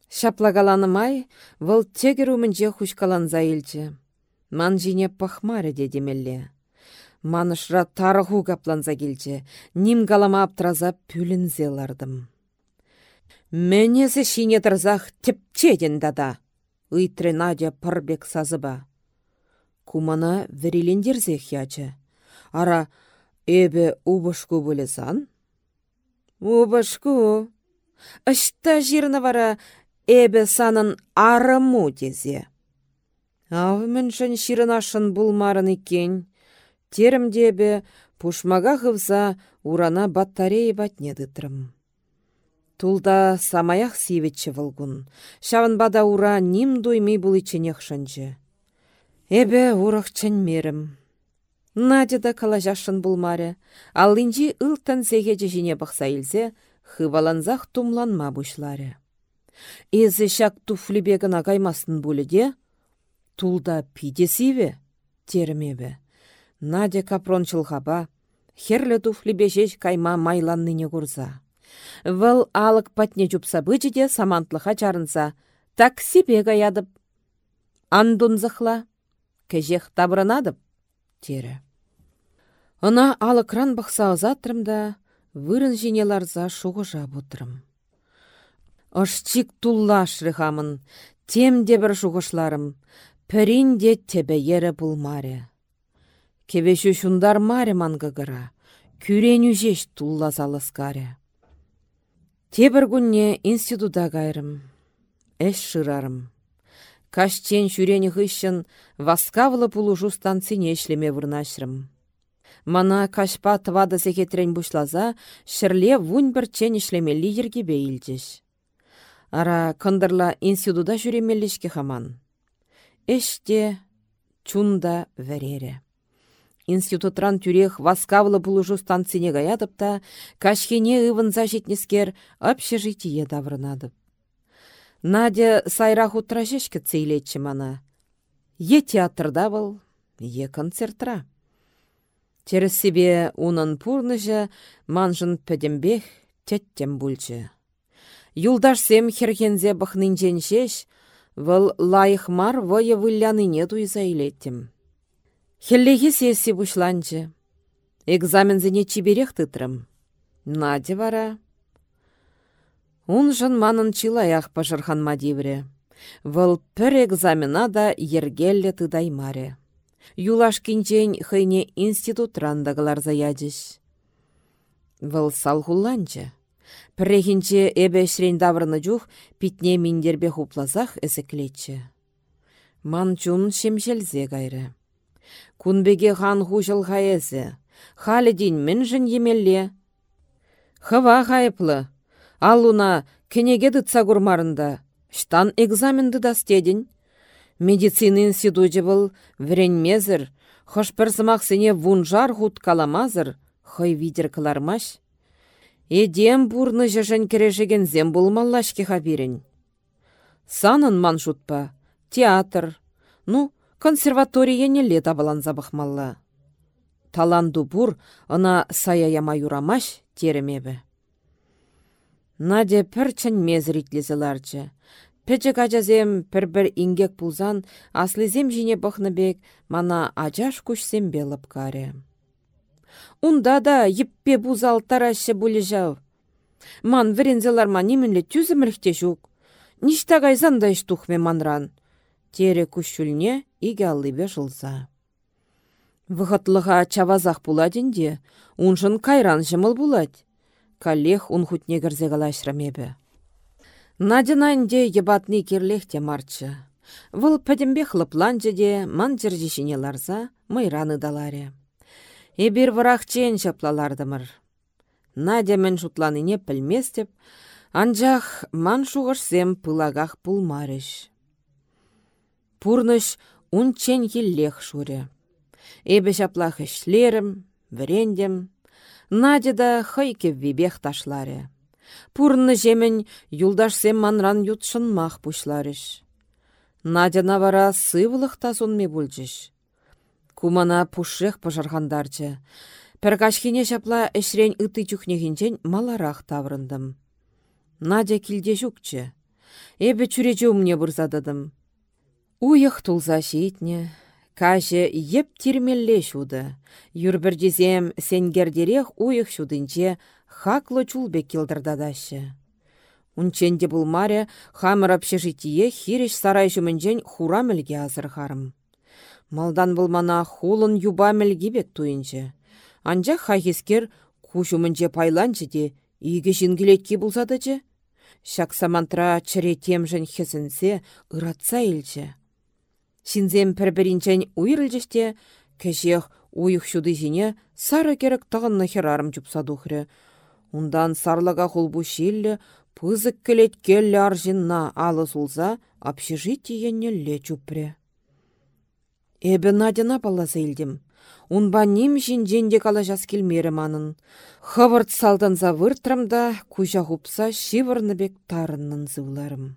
Шаплагаланымай, вăл тегер умменнче хушкаланса илчче. Ман жине пахмаре де демелле. Манышра тарғу капланса келче, ним галама аптраза пүлінзе лардым. Менесі шине тұрзақ дада. Үйтре Надя пырбек сазыба. Кумана верелендерзех ячы. Ара эбе убышку сан? Убашку. Ышта жирна вара эбе санын арыму дезе. Ав міншін ширынашын булмарын екен. Терімдебе пушмага хывса урана батарея батне дытрым. Тулда самаях сивечче вылгун. бада ура ним дуйми бұл иченех шынчы. Эбе урах мерім. Надя да калажашын булмаре. Аллинчи ылтан сегече жіне бақса илсе, хываланзах тумланма бушларе. Эзі шак туфлибегін агаймасын де, тулда пидесиве, термебе. Надя капрон чылхаба, херлі туфлибежеш кайма майланныне курза. Вăл алык патне чупса бычыде самантлыха чарынса, так себе ядып. Андунзыхла, кежех табрынадып, тере. Ына алыкран бақса ызатрым да, вырын жинеларза шуғыжа бұтырым. Ышчик тулла шрыхамын, тем бір шуғышларым, пірін де тебе ері бұлмаре. Кевеші шундар маре мангыгыра, күрен үжеш тулла залыскаре. Тебір күнне института кайрым, әш шырарым. Кашчен шүрені хыщын васкавлы пулужу станцине ешлеме вырнашрым. Мана кашпа тывада секетрен бушлаза, шырле вунь бір чен ішлеме лидерге бейлдеш. Ара кындырла институда жүремелешке хаман. Эште чунда верере. Институтран тюрех васкавлы пулужу станцине гаядып та, кашхене ывынза жетнескер общежитие даврынадып. Надя сайра хутра жешкі цейлетчі мана. Е театрда был, е концертра. Через себе унын пурныжы манжын пөдембех теттем бүлчі. Юлдашсем херхензе бұхнынжен шеш, вăл лайықмар вăйы вылляныне туйса илеттім. Хеллехи сессі бұшланчы. Экзамензіне чиберех тытрым. Наде вара. Унжын манын чилаях пажырхан мадивре. Вăл пір экзамена да ергелле тыдаймаре. Юлаш кинчен хыйне институтран дагаларза ядеш. Вăл сал хулланчы. Піррехінче эбе шрен даврны жух питне миндербе хуплазах эсеклетчі. Ман чун шемшелзе гайры. Кунбеге хан хужыл хаэсе. Халі дин жын емелле. Хыва хайыплы. Алуна кенеге дытса курмарында. Штан экзаменді дастедін. Медицина институте был вренмезір, хош бір сыне вунжар хут каламазыр, хой видер калармаш. Эдем бурны жашан кережеген зем булмаллашки хабирен. Санын ман шутпа, театр, ну, консерватория не табалан забахмалла. Таланду бур, ына саяяма юрамаш теремебі. Надя пірчін мезритлезіларчы. Пәчі качазем пір-бір ингек пулзан, аслызем жіне бек, мана ачаш күшсем беліп каре. Унда да еппе бузал тарашы жау. Ман ма немінлі түзімірхте жүк. Ништа гайзанда тухме манран. Тере күшүлне иге аллыбе жылза. Вғытлыға чавазақ буладенде, уншын кайран жымыл булать. Калех ун хутне кірзе Надинанде ебатны кирлехте марчы. Выл пәдімбе хлыпланчы де ман жердешіне ларза майраны даларе. Эбір чен шаплалардымыр. Надя мен не пілместеп, анжақ ман шуғырсем пылагах пулмарыш. Пурныш чен еллех шуре. Эбі шаплах ішлерім, вірендем, Надя да хайке вибех ташларе. Пурны жемен юлдашсем манран мах пушларыш. Надя навара сывлых тазунме бүлчіш. Кумана пушрех пожарғандарчы. Пәркашхине шапла эшрен ыты чухнехинчен маларах таврындым. Надя килде жүкчі. Эбі чүречі умне бұрзададым. Уйық тулза шейтне. Каже еп тирмелле шуды. Юрбірдезем сенгердерех уйық шудынче хаклы чулбе келдірдадашы. Унченде бұл маре хамыр общежитие хиреш сарай жүмінжен хура мілге азырғарым. Малдан бұл мана хулын юба мілге бек туйынчы. Анжа хайхескер кушумынче пайланчы де Иге жингелетки булсадычы? Шак самантра чыре темжін хесінсе ыратса илчі. Шинзем пір-бірінчен уйрылжыште, кәжех уйық шуды жіне сары керек тағынны херарым жупсадухры. Ундан сарлага хулбу шиллі, пызык келет келлі аржинна алы сулса, общежитиеннелле чупре. Эбі надина баласа илдім. Унба ним жинженде калажас келмері манын. Хывырт салданза выртрамда, кужа хупса шивырныбек тарыннын зывларым.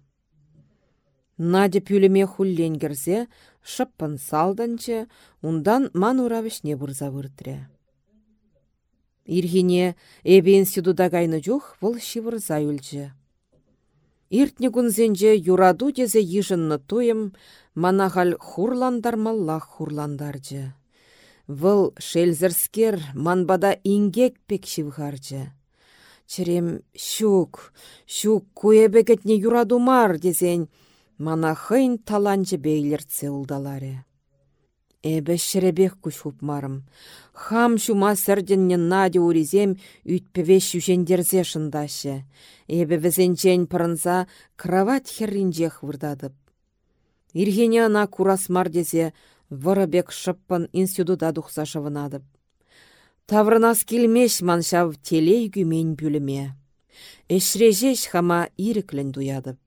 Надя пюлеме хуллен керсе, шыппын салданчы, ундан ман уравішне бұрза выртре. Ирхине эбен сюдуда кайны жух, вұл шивырза үлчі. Иртне күнзенже юраду дезе ежінны туйым, манахал хурландармаллах хурландаржы. Выл шелзерскер манбада ингек пек шивхарчы. Черем щук, щук куебекетне юрадумар дезен, мана хыйн таланчы бейлерце улдаларе. Эбе шеребек күш хупмарым. Хам шума сәрденне наде уризем үтпеве шүшендерзе шындашы. Эбе візенчен пырынса кровать херринжех вырдадып. Иргене ана курасмар дезе Вырыбек шыппын института дұқса шывынадып. Таврынас келмеш маншав телей күмен бүліме. Эшрежеш хама дуядып.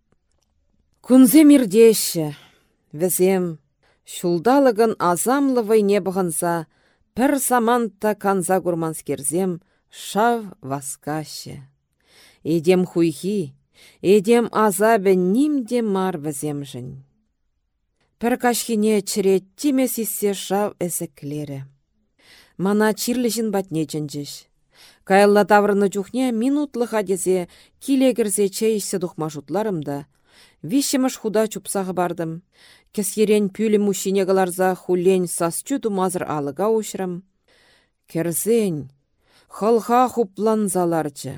Күнзем ирдеші, візем, шулдалығын азамлы вайне бұғынса, пір саманта канза керзем, шав васкашы. Эдем хуйхи, эдем азабы нимде мар візем жын. Пір кашхине чіре тимес иссе шав эсеклері. Мана чирлішін батне жінжіш. Кайылла таврыны жүхне минутлы хадезе килегірзе чейші дұқмашутларымда. Вишемыш худа чупсағы бардым. Кесерен пүлі мужчине галарза хулен сасчу думазыр алыға ушрам. Керзен, хылха хупланзаларчы.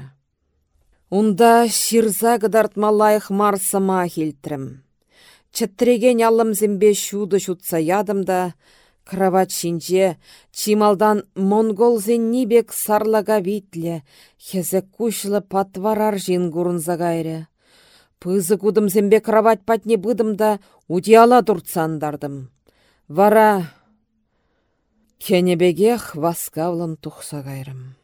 Унда ширза гыдартмалайық марсыма хилтрім. Чыттіреген алым зімбе шуды шутса ядымда, кровать шинче, чималдан монгол бек сарлага витле, хезе кушлы патварар жин гурынза гайры. Пызы кудым зімбе кровать патне быдымда удиала дұртсандардым. Вара кенебегех васкавлын тухса гайрым.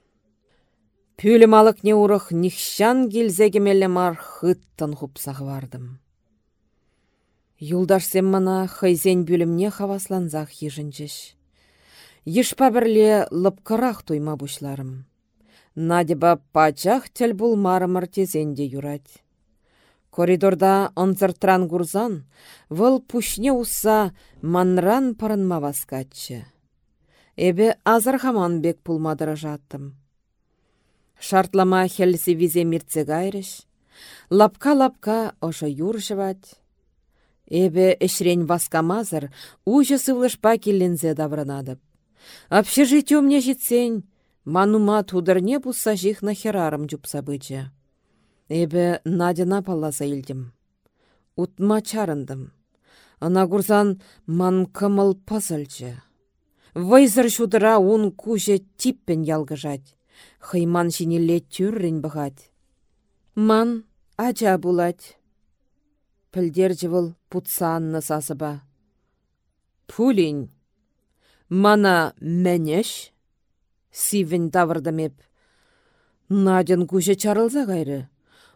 Пүлі малық не урық нихшан келзегемелі мар хыттын хупсақ вардым. Юлдашсем мана хайзен бүлімне хавасланзақ ежінчіш. Ешпа бірле лыпкырақ туйма бұшларым. Надеба пачах тел марымыр тезенде юрать. Коридорда онзыртран гурзан, выл пушне уса манран парынма васкатчы. Эбе азыр хаман бек пулмадыра жаттым. Шартлама хелси визе миртсе гайрыш. Лапка-лапка оша юршывать. Эбе эшрен васкамазыр, ужы сывлышпа келлензе давранадып. Общежитиум мне житсен, манума тудырне бұсса жих нахерарым жупса бычы. Эбе надина палласа илдім. Утма чарындым. Ана курсан ман кымыл пазылчы. Вайзыр шудыра ун куже типпен ялгыжать. Хайман шинелле тюррін бұғать. Ман ача булать. Пілдер жывыл путсанны сасыба. Пулин, мана мәнеш? Сивін тавырдымеп. Наден күші чарылза ғайры.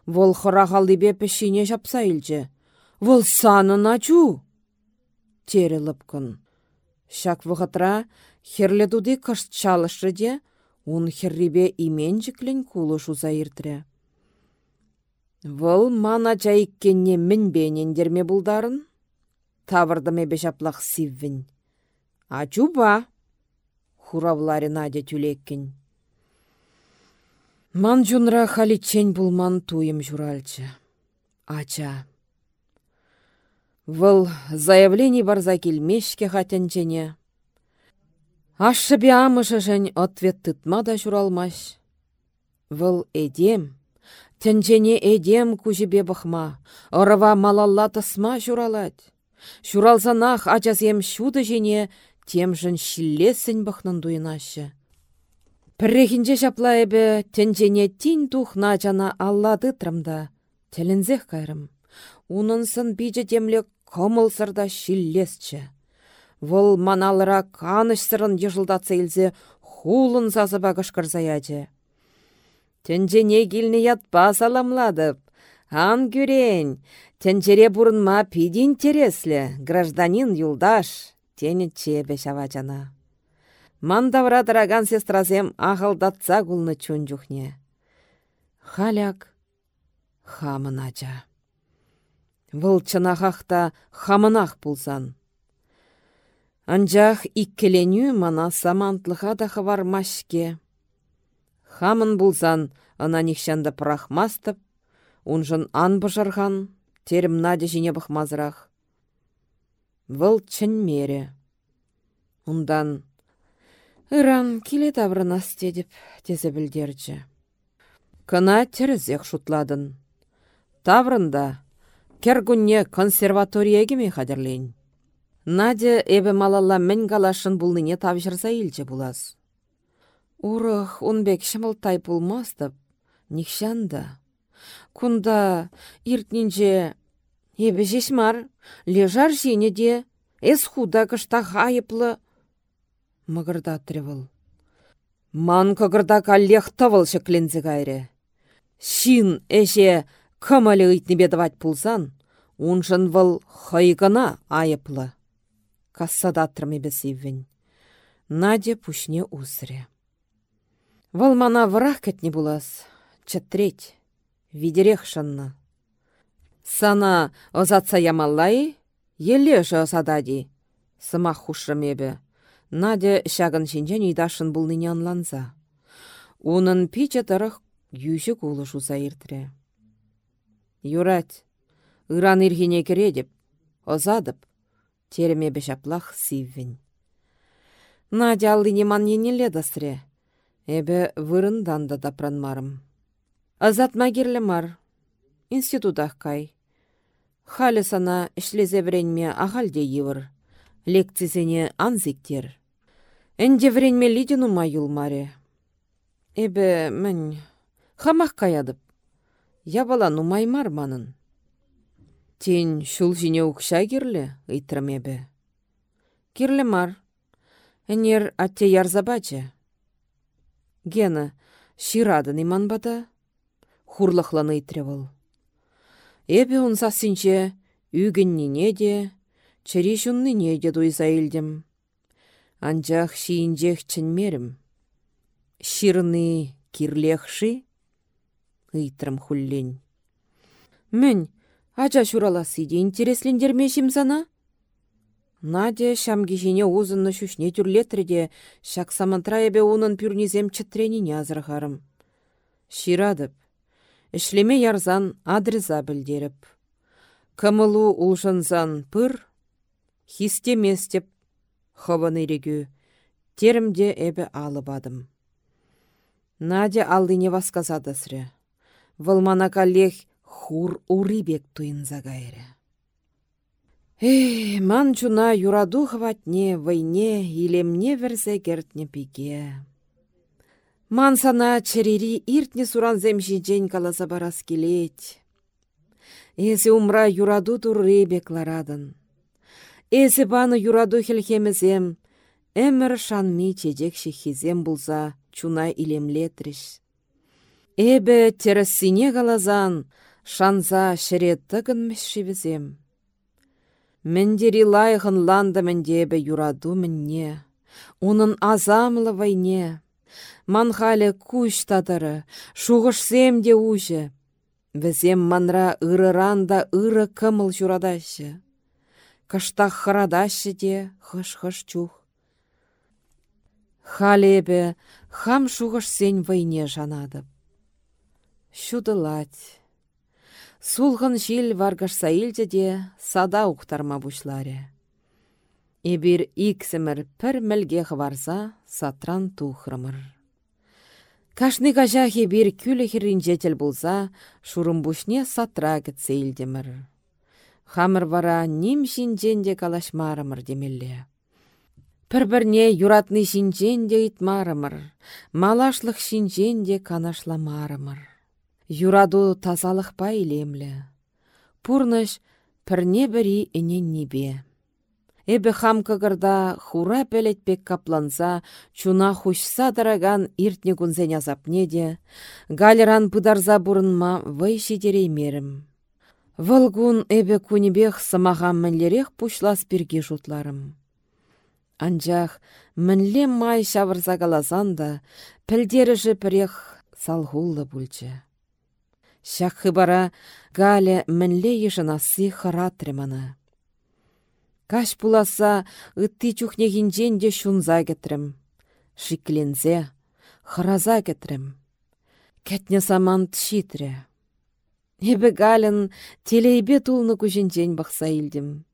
Вол хырағалды бе пішіне жапса илчі. Вол санына чу. Тері лыпкын. Шак вғытра херлі дуды кышт чалышы де, он херрибе имен жіклін кулы шуза Вұл мана жайыккенне мін бейнендерме бұлдарын? Тавырдым эбе жаплақ сиввін. Ачу ба? Хуравлары Надя түлеккен. Ман жунра халичен бұлман туйым журалчы. Ача. Вұл заявлений барза. Ашы бе амышы жән ответ тұтма да журалмаш. Вұл эдем Тінжене эдем күжібе бұхма, ұрыва малалла тысма журалать. Ачазем шуды жене темжін шиллесін бұхнын дуйнашы. Піррехінже шапла әбі тенжене тин тухна жана аллады трамда. Телензех кайрым. Унынсын демлі комылсырда шиллесчі. Вұл маналыра каныш сырын ежылдатса илзе хулын сазыба кышкырзаячы. Тенжене килне ятпа саламладып. Ан күрен, тенжере бұрынма пиді интереслі, гражданин юлдаш, тені чебе шавачана. Мандавра дыраган сестразем ағылдатса гулны чун жүхне. Халяк хамынача. Выл чынахақта хамынақ пулсан. Анжақ иккеленю мана самантлыға да машке. Хамын булсан, ана нихшанда прахмастып, унжын ан быжырған, терім наде жіне бұқмазырақ. Выл чын мере. Ундан Иран келе табрынас дедіп тезе білдерчі. Кына терезек шутладын. Таврында кергунне консерватория ме хадерлейн. Надя эбе малалла мен галашын булныне тавжырса илче булас. Урых унбек шымылтай пулмастып, нихшанда. Кунда иртнинже эбе жешмар, лежар жіне де, эс худа кышта хайыплы мығырдатыры выл. Ман кығырда каллех тавыл шеклензе кайры. Шин эше кымалі үйтні бедавать пулсан, уншын выл хайгына айыплы. Кассадатырмы бесиввен. Надя пушне усыре. Выл мана врах кетне булас, чатреть, видерех шанна. Сана озатса ямаллай, еле жа озадади, сымақ хушрымебе. Надя шагын шинчен идашын булныне анланса. Унын пиче тарах юші кулы шуса иртіре. Юрать, ыран ирхине кередіп, озадып, тереме бешаплах сиввен. Надя аллыне ман енеле дасыре, эбе вырындан да дапранмарым. Азат магерлі мар, институтах кай. Халі сана ішлезе вренме ағалде евір, лекцизене анзиктер. Энде вренме лидину юлмаре. Эбе мін хамақ каядып. Ябала нумаймар манын. Тен шул жіне ұқша керлі, ыйтрым эбе. Керлі мар. Энер атте ярзабачы. Гена, ширадын иман бада. Хурлықланы ыйтревыл. Эбе унса синче, үгінніне де, чері не де дуйса илдім. Анчах шиінчех чынмерім. Ширны кирлехши? Ыйтрым хуллен. Мін, ача шураласы интереслендермешім сана? Надя шам кешене узынны шушне тюрлетрде шак самантра эбе унын пюрнизем чытренине азырхарым. Ширадып, ішлеме ярзан адреза білдеріп. Кымылу улшынзан пыр, хистеместеп хованы регü. Теремде эбе алыбадым. Надя алдыне васказадысры. Вылмана каллех хур урибек туйынза гайры. Эй, ман чуна юраду хватне, войне, илемне верзе гертне пиге. Ман сана черери иртне суран земши каласа барас келет. Эсі умра юраду турры бекларадын. Эсі баны юраду хелхемізем, әмір шанми чедек хизем булза, чуна илемлетріш. Эбі тересіне қалазан, шанза шыретті мешшевізем. Мендері лайғын ланда мендебі юраду мінне, Унын азамлы вайне. Манхалі күш татыры, шуғышсем де ужы. Візем манра ырыранда ыры кымыл журадашы. Кыштах хырадашы де хыш-хыш чух. Халебе хам шуғыш сен вайне жанадып. Шудылать. Сулғын жил варгашса илде де сада уқтарма бұшларе. Эбір иксімір пір мілге хварса сатран тухрымыр. Кашны кажахи бір күлі хиринжетел болса, шурымбушне сатра кетсе Хамыр вара ним шинченде калашмарымыр демелле. Пір-бірне юратны шинчен де итмарымыр, малашлық шинчен де канашламарымыр. Юраду тазалық па илемлі. Пурныш пірне бірі інен небе. Эбі хам кығырда хура пелетпек капланса, чуна хушса дараган иртне кунзен азапне де, галеран пыдарза бұрынма вай мерім. Вылгун эбе кунебех самаған мінлерек пушлас бірге жұтларым. Анжақ мінле май шавырза каласан да, пілдері жіпірек салғулы бүлчі. Шақ бара галя мінле ешінасы харатреманы. Каш пуласа ытти чухнехинчен де шунза кетрім. Шиклензе, хыраза кетрім. Кәтне саман тшитре. Эбі галін телейбе тулны күжінчен бақса илдім.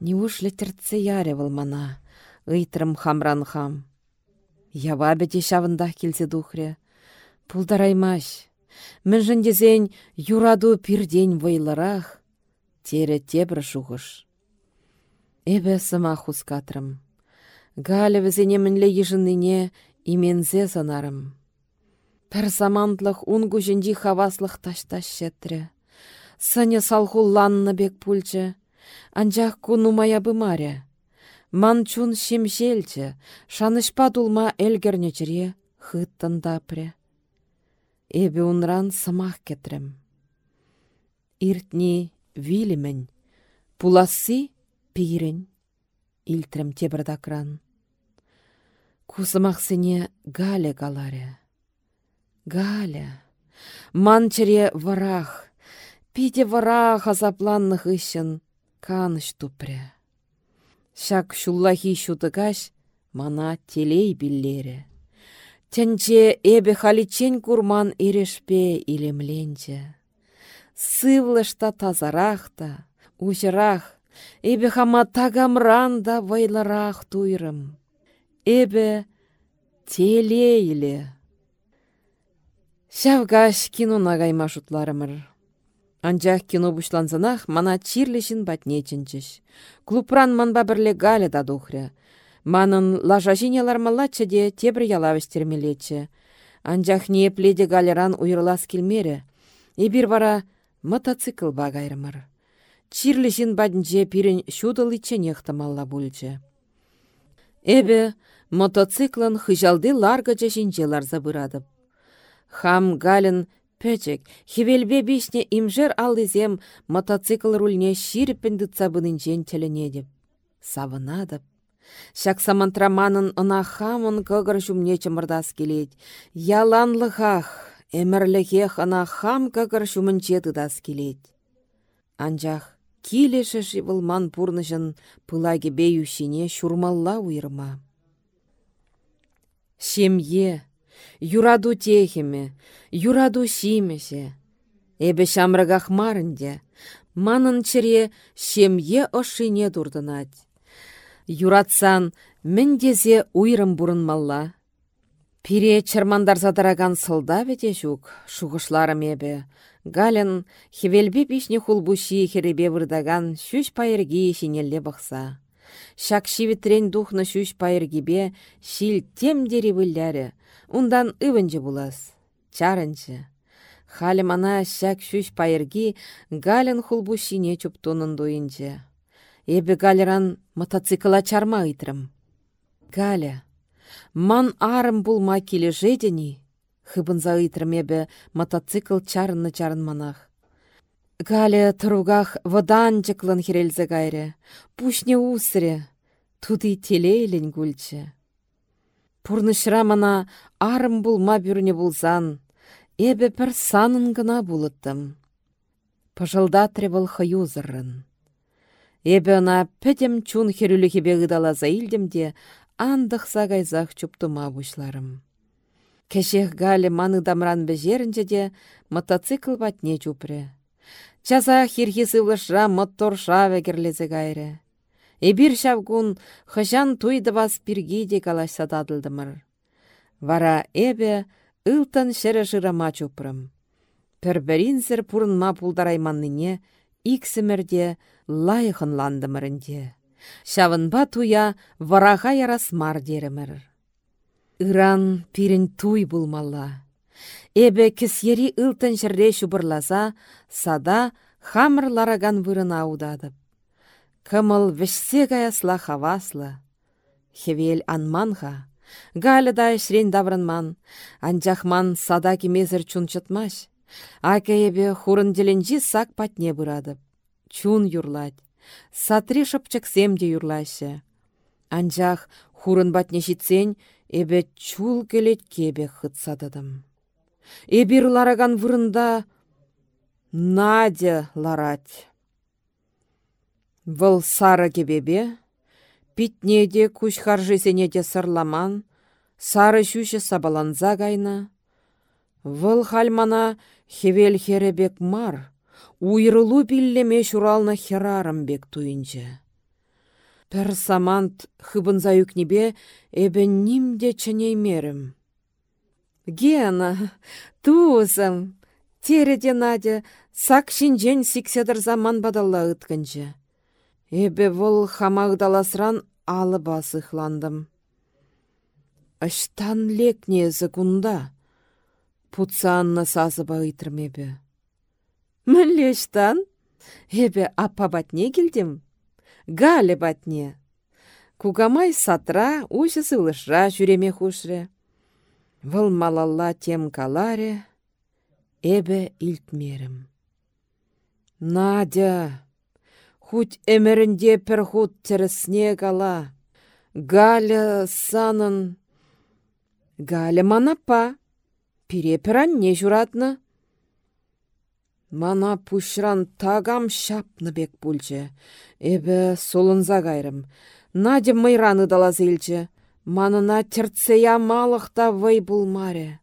Неушлі тіртсе яре мана, ыйтрым хамран хам. Ява бәте шавындақ келсе духре. Пулдараймаш. Мін дезен юраду пирден вайларах, тере тебір шуғыш. Эбе сыма хускатрым. Галя візене мінле ежініне имензе санарым. Пір замантлық унгу жінді хаваслық ташташ шеттрі. Сыне салхулланны бек пульчы. Анжақ куну мая бымаре. Ман чун шемшелчі, шанышпа дулма әлгернечіре хыттындапре. Эбе унран сымақ кетрім. Иртни вилімін. Пуласы пирен, илтрем тебірдакран. Кусымақсыне Галя галаре. Галя, манчыре варах, пиде варах азапланных ышын каныш тупре. Шак шуллахи шутыкаш мана телей биллере. Тенче эбе халичен курман ирешпе илемленче. Сывлышта тазарахта, ужырах, Эбе хама тагамран да вайларах туйрым. Эбе телейле. Шавгаш кино нагайма шутларымыр. Анжақ кино бушланзанах мана чирлешін батнечінчіш. Клупран манба бірле духря. Манын лажажинялар малатчы де тебір ялавыш термелетчі. Анжақ не пледе галеран уйырлас келмере. Эбір вара мотоцикл багайрымыр. Чирлешін бадінже пирен шудыл итченех бульче. Эбе мотоциклын хыжалды ларгача шинчелар забырадып. Хам галін пөчек, хевелбе бишне имжер алдызем мотоцикл рульне ширппен дытсабынынчен теленедіп. Савынадып. Шак самантраманын ына хамын кыгыр жумне чымырдас келет. Яланлыхах, эмірліхех ына хам кыгыр жумынче дыдас келет. Анжақ Килеше живылман пурнышын пылаге беюшине шурмалла уйрма. Шемье, юраду техеме, юраду шимесе. Эбе шамрагах марынде, манын чире шемье ошине дурдынать. Юратсан міндезе уйрым бурынмалла. Пире чырмандар задараган сылда бете жук, шуғышларым ебе. Гален хевелбе пишне хулбуши херебе вырдаган шүш пайырги шинелле бақса. Шак шивитрен духна шүш пайыргибе шил темдері вылляры, ундан ывынчы булас. Чарынчы. Халем ана шак шүш пайырги гален хулбушине чуптунын дуйынчы. Эбі галеран мотоцикла чарма ыйтрым. Галя, ман арым булма келе жедені, Хыбынза ыйтрымебе мотоцикл чарынны чарынманах. Галя водан жықлын херелзе гайре. Пушне усыре. Туды телейлін гүлчі. Пурнышыра мана арым булма бүріне булзан. Эбе пір санын гына булыттым. Пыжылдатре бұл хаюзырын. Эбе она пөтем чун херюліхебе ғыдалаза илдімде, андық сағайзақ чуптыма бұшларым. Кешех гале маны дамран бежерінче де мотоцикл батне чупре. Часа мотор шаве керлезе гайре. Эбир шавгун хышан туйды вас пирги де калаш сададылдымыр. Вара эбе ылтын шере жырама чупрым. Пірбірінзір пурынма пулдарайманныне иксімірде лайықын ландымырынде. Шавынба туя вараға ярасмар деремір. Иран пирен туй булмалла. Эбе кісери ылтын жірре шубырласа, сада хамыр лараган вырына аудадып. Кымыл вішсе гаясла хаваслы. Хевел анманха, галі да шрен даврынман, анжахман сада кемезір чунчытмаш. Ака эбе хурын деленжі сак патне бұрадып. Чун юрлать. Сатри шыпчықсем де юрлашы. Анжақ хурын батне житсен, эбе чул келет кебе хытсададым. Эбир лараган вырында Надя ларать. Вăл сары кебебе, питнеде де сырламан, сары шүші сабаланза гайна. Вăл хальмана хевел херебек мар, уйрылу пиллеме шурална бек туйынче. Пір самант хыбынза юкнебе эбе нимде. Гена, тузым, тереде Надя, сак шинжен сикседір заман бадалла ыткінчі. Эбе вұл хамагдаласран алы басықландым. Аштан лекнезі күнда, путсанна сазыба ыйтырмебе. Мүллештан? Эбе аппа батне келдім? Гале батне. Кугамай сатра, ұшы сылышра жүреме хушре. Вăл малалла тем каларе, эбе илтмерім. Надя, хуть эмерінде пір хут тірісне кала. Галя санын... Галя манапа, пире не журатны. Мана пушран тагам шапны бек пульче. Эбе солынза кайрым. Надя майраны дала. Манына тіртсея малықта вай булмаре.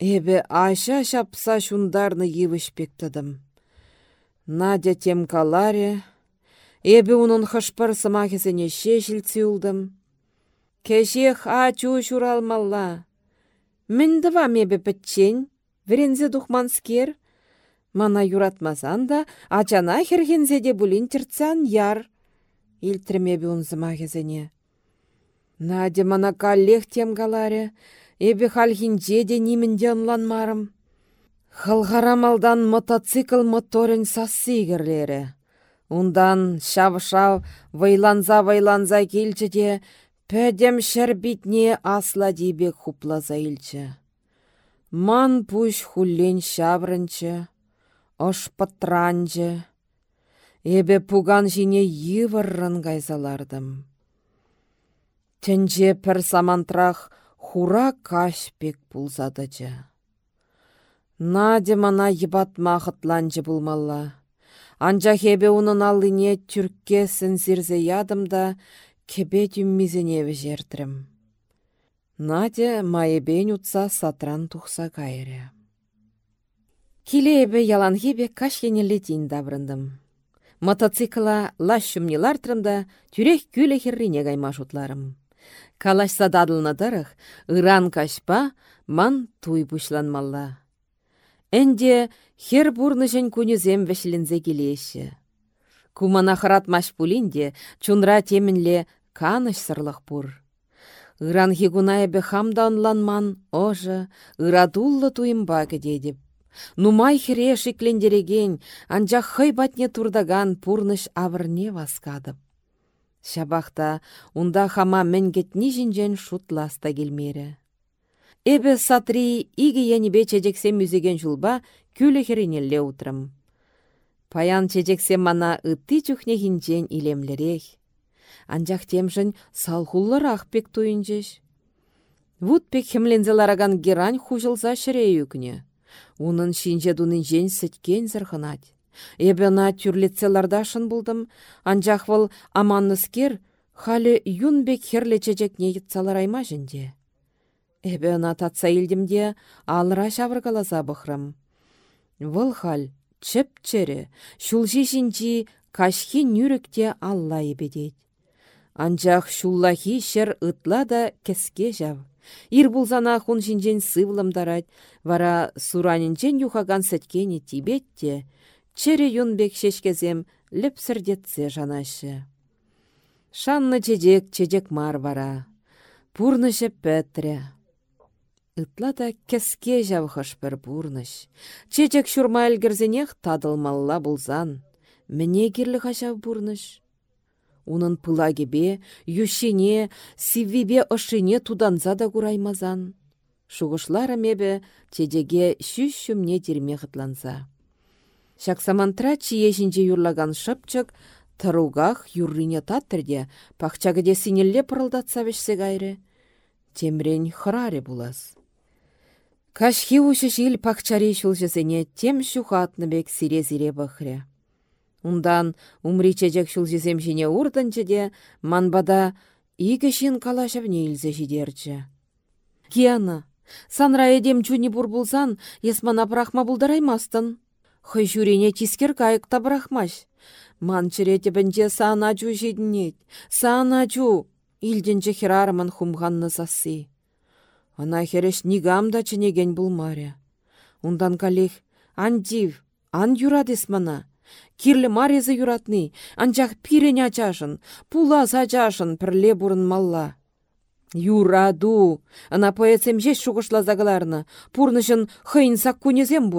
Эбе айша шапса шундарны евішпектідім. Надя тем каларе, эбе унын хышпыр сымахесене шешіл улдым. Кешех ачу шуралмалла. Мінді вам эбе пітчен, верензе духманскер. Мана юратмасан да, ачана хергензе де бұлін тіртсан яр. Илтірмебе унзымахесене. Надя мана каллех тем галаре, эбе хальхинче де нимінде ынланмарым. Хылғарамалдан мотоцикл моторын сассигерлері. Ундан шав-шав вайланза-вайланза келчі де, пәдем шәрбитне асла дебек хуплаза илчі. Ман пуш хуллен шаврынчы, ош патранчы. Эбе пуган жіне йывыррын гайзалардым. Тенже пір самантрах хура кашпек пулзадычы. Наде мана ебат махытланчы булмалла. Анжа хебе унын аллине түркке сінзірзе ядымда кебе түммизене жертрім. Надя майебен утса сатран тухса кайры. Килебе яланхебе кашленелі дейін даврындым. Мотоцикла лаш шумнелартрымда түрек күлі херрине гаймашутларым. Калашса дадылнадырых, ыран кашпа, ман туй бушланмалла. Энде хер бурнышын күнізем вешлензе келеші. Кумана хыратмаш пулинде, чунра темінле каныш сырлық пур. Иран хигуна эбе хамда онланман, ожы, ырадуллы туйымба кедедіп. Нумай хире шиклендереген, анжақ хый батне турдаган пурныш авырне васкадып. Шабахта унда хама мәнгетні жінжен шутласта келмері. Эбі сатри игі янебе чечексем мүзеген жулба күлі херенелле утрым. Паян чечексем мана ытты чухне хинчен илемлерек. Анжақ темжін салхуллар ақпек туйынчеш. Вуд пек хемлензелараган герань хужылса шірей үкіне. Унын шинже дунын жен сеткен зірхынать. Эбена тюрлетселарда шын булдым, анжақ выл аманныскер, халі юнбек херлечечек не етсалар айма жінде. Эбена татса илдімде алыра шавыргаласа бұхрым. Выл хал, чіп чері, шулжи жінжи кашхи нүрікте алла ебедет. Анжақ шуллахи шер ытла да кеске жав. Ир булзана хун жинжен сывлымдарать, вара суранинчен юхаган сеткені тибетте, Чере юнбек шешкезем лепсірдетсе жанашы. Шанны чечек чечек мар вара. Пурнышы. Ытла да кәске жавхыш бір пурныш. Чечек шурма әлгірзенех тадылмалла бұлзан. Міне керлі қашав пурныш. Унын пылагебе, ющене, сиввибе ышыне туданза да кураймазан. Шуғышлары мебе тедеге шүш шүмне терме. Шаксамантра чие жинже юрлаган шыпчык, Таругах юррине таттерде, пахчагыде синелле пырылдатса вешсе гайры. Темрен хыраре булас. Кашхи ушы жил пахчаре шулжызене тем шухатны бек сире-зире бахря. Ундан умри чечек шулжызем жіне урдынчы де, манбада игі шин калашавне илзе жидерчі. Киана, санра едем чуни бур булсан, есмана брахма булдараймастын. Хый жүрене тискер кайык брахмаш. Ман бінде сана жу жедінет, сана жу, илденче херарымын хумғанны сасы. Ана хереш нигам да ченеген булмаря. Ундан калех, андив, ан юрадес мана. Кирлі марезы юратны, анчах пирен ачашын, пула сачашын пірле бұрын малла. Юраду, ана поэцем жеш шуғышла загаларны, пурнышын хыйын сак күнезем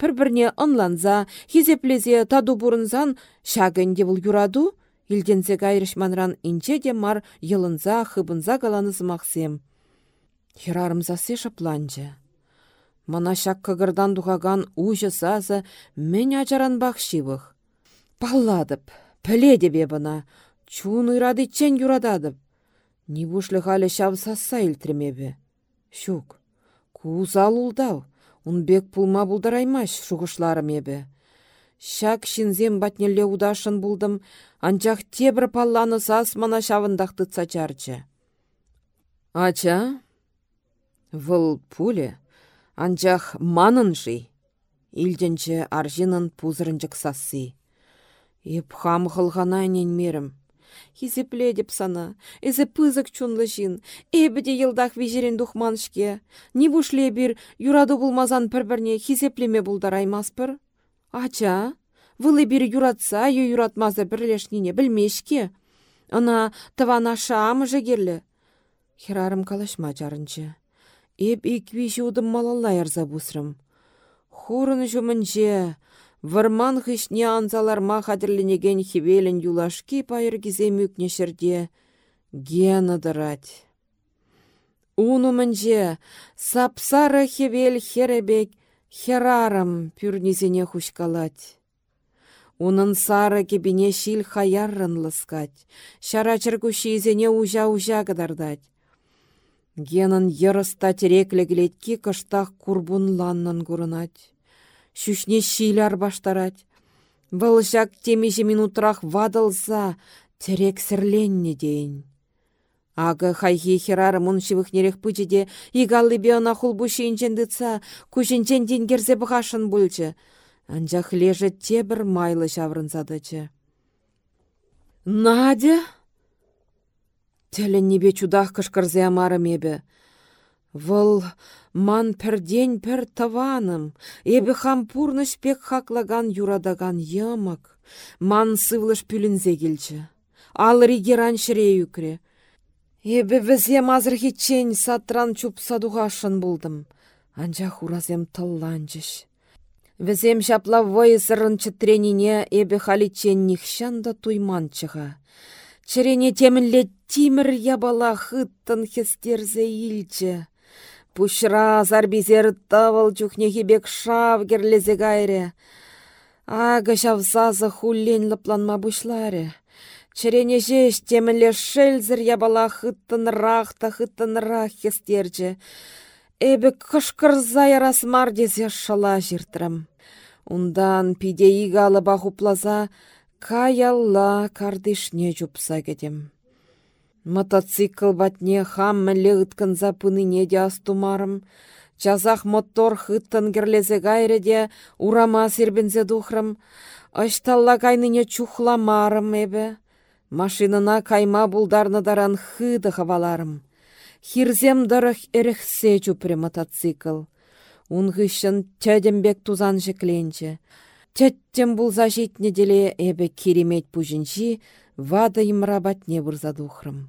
пір-бірне ынланза, хизеплезе таду бұрынзан шагынде бұл юраду, илдензе манран инче де мар йылынза, хыбынза галанызы мақсем. Херарымзасы шыпланчы. Мана шак кығырдан дұғаган ұжы сазы мен ачаран бақшивық. Палладып, піледе бе бұна, чун ұйрады чен юрададып. Не бұшлы халі шав сасса илтірмебе. Шук, кузал улдау. Унбек пулма булдараймаш шуғышларым ебі. Шак шинзем батнелле удашын булдым, анчах тебір палланы сас мана шавындақты цачарчы. Ача? Выл пуле, анчах манын жи. Илденче аржинын пузырынчык сасы. Еп хам хылғана мерім. Хизепле деп сана, эзе пызык чунлы жин, эбіде йылдах вежерен духманшке. Не бушле бир юраду булмазан пір-бірне хизеплеме булдараймаспыр. Ача, вылы бир юратса, ю юратмазы бірлешніне білмешке. Ана тывана шамы жегерлі. Херарым калашма жарынчы. Эп икви жудым малалла ярза бусрым. Хурын Варман хышне анзаларма хадірленеген хевелін юлашки пайыр кизе мүкнешірде гена дырать. Уну мінже сапсары хевел херебек херарым пюрнезене хушкалать. Унын сары кебіне шил хаяррын лыскать, шара чыргушизене ужа-ужа кадардать. Генын йырыста тереклі глетки кыштақ курбун ланнын курынать шүшне шилар баштарать. Бұл жак темеше минутрах вадылса, терек сірленне дейін. Ағы хайхи херары мұн шивых пүчеде, игаллы биона хулбу шейінчендіца, күшінчен денгерзе бұғашын бүлчі. Анжақ лежі тебір майлы шаврынсадычы. Надя? Телін небе чудах кышкырзе амары мебе. Вăл ман пірден пір таваным, эбі хам пурныш пек хаклаган юрадаган йымык, ман сывлыш пүлінзе келчі. Алыр игеран шіре үкре. Эбі візем азыр хитчен сатран чуп садуғашын булдым. Анча хуразем тылланчыш. Візем шапла войысырын чытренине эбі халичен нихшан да туйманчыға. Чырене темінле тимір ябала хыттын хестерзе илчі. Пушра зарбизер тавыл чухнехи шав герлезе гайре. Ага шавсазы хуллен лыпланма бушларе. Жеш темілі шелзір ябала хыттынрақ та хыттынрақ хестерче. Эбі кышкырза ярасмар дезе шала жиртірім. Ундан пиде игалы бахуплаза, каялла кардышне жупса кетем. Мотоцикл батне хам мәлі ұткынза пыныне де астумарым. Чазах мотор хыттын керлезе урама сербензе духрым. Ашталла кайныне чухламарым эбе. Машинына кайма булдарны даран хыды хаваларым. Хирзем дырых эрехсе чупре мотоцикл. Унғышын тәдембек тузан жекленче. Тәттем булза житне деле эбе керемет пужинчи вада имра батне бұрза духрым.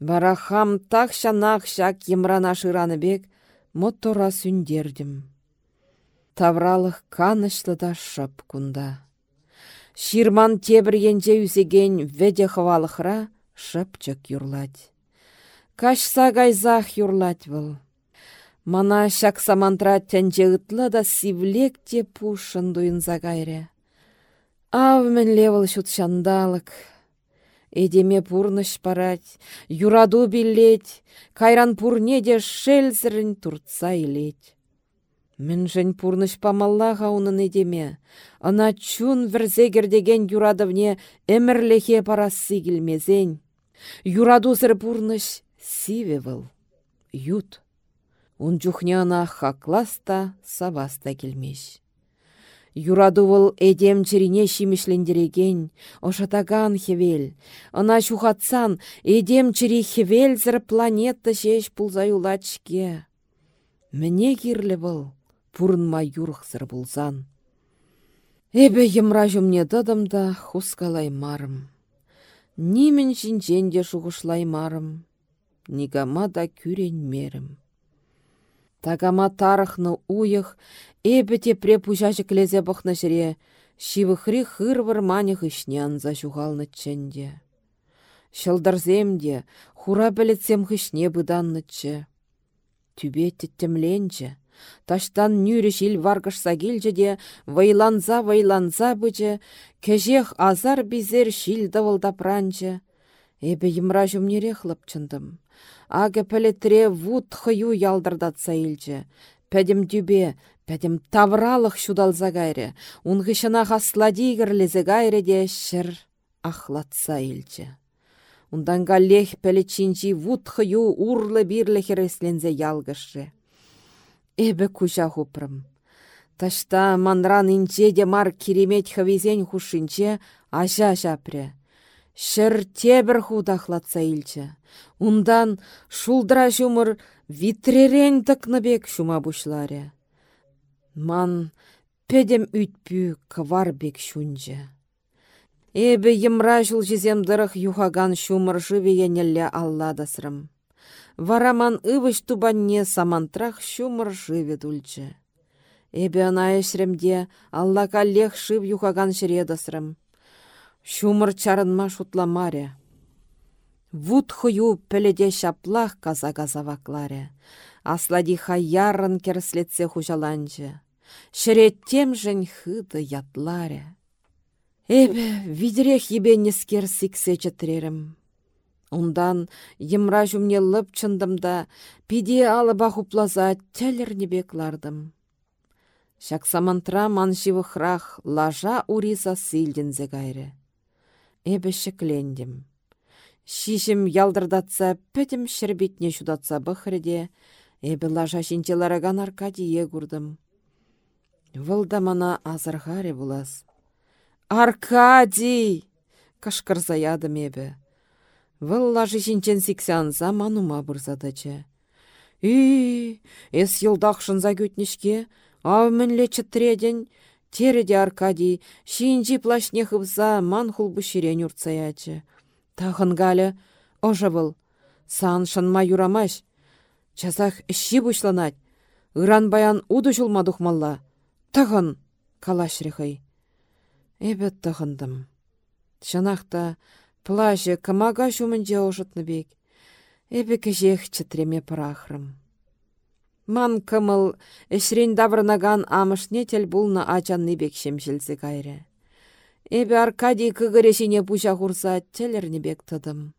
Вара хам так шанақ шак емрана шыраны бек, мотора сүндердім. Тавралық канышлы да шып кунда. Ширман енже үзеген веде хвалықра шыпчык юрлать. Кашса гайзах юрлать выл. Мана шак самантра тәнже да сивлек те пушын гайре. Авмен левел шандалық. Эдеме пурныш парать, юраду биллеть, кайран пурне де шелзірін турца илеть. Мен жын пурныш памаллаға унын эдеме, ана чун вірзегердеген юрадывне эмірлехе парасы келмезен. Юраду зір пурныш сиве выл, ют. Жухне ана хакласта саваста келмеш. Юрадувыл эдем чирине шимишлендереген, ошатаган хевел. Ына шухатсан, эдем чири хевелзір планетта шеш пулзай улачке. Мне кирлі был, пурнма юрықсыр булзан. Эбе емра жүмне дадымда хускалай марым. Нимен шинченде шуғышлай марым, нигама да күрен мерім. Тагама тарахны уйых, Эбі те пре пужажы клезе бұқны жіре, шивыхри хырвыр маніх ішнен за жуғалны чэнде. Шылдарземде, хура хышне бұданнычы. Түбе тіттімленчі, таштан нүрі жил варгышса келжі де, вайланза-вайланза бұжы, кәжех азар бізер шил давылдапранчы. Эбі емра жүмнере хлыпчындым. Ағы пілетіре вуд хыю ялдырдатса елжі. Пәдім түбе, Пәдім тавралық шудалза гайры, унғышына хаслади кірлізе гайры де шыр ахлатса илчі. Ундан галлех пәлечінчі вудхы ю урлы бірлі хереслензе ялгышы. Эбі күжа хупрым. Ташта манран инче де мар керемет хавизен хушинче ажа жапре. Шыр тебір худахлатса илчі. Ундан шулдра жумыр витререн тықныбек шума бушларе. Ман педем үйтпü квар бек шунче. Эбе йымра жыл жезем юхаган шумыр живе алладасрым. Вара ман ывыш тубанне самантрах шумыр живе дульче. Эбе ана эшремде алла каллех шив юхаган шыредасрым. Шумыр чарынма шутламаре. Вуд хую пеледе шаплах каза-каза. Аслади хаярын керслетсе хужаланчы. Шереттем жын хыды ятларе. Эбе, видерех ебеннескер сиксе чатрерім. Ондан емра жүмне лып чындымда, пиде алыба хуплаза беклардым. Шак самантра храх лажа уриза силдензе гайры. Эбе шеклендім. Шишім ялдырдатса, пәтім шербетне шудатса бұхреде, эбе лажа шинчелараган аркадие курдым. Вылда мана азырғаре булас. Аркадий! Кашкарзаяды мебе. Вылла жишінчен сиксянса манума бұрзадачы. И, эс йылдақшынза көтнішке, ау мінле чытреден, тереде Аркадий, шинжи плашне хыбза ман хулбу ширен урцаячы. Тахын галя, ожа был, сан шынма юрамаш. Часах ши бушланать. Иран баян уду жулма духмалла. Тығын, калашрихай. Эбі тығындым. Шанақта плажы кымага жүмінде ожытны бек. Эбі кежех чытреме пырахрым. Ман кымыл эшрен даврынаган амышне тел булна ачанны бек шемшілзі кайры. Эбі Аркадий кыгырешіне пуча хурса телерні бек тыдым.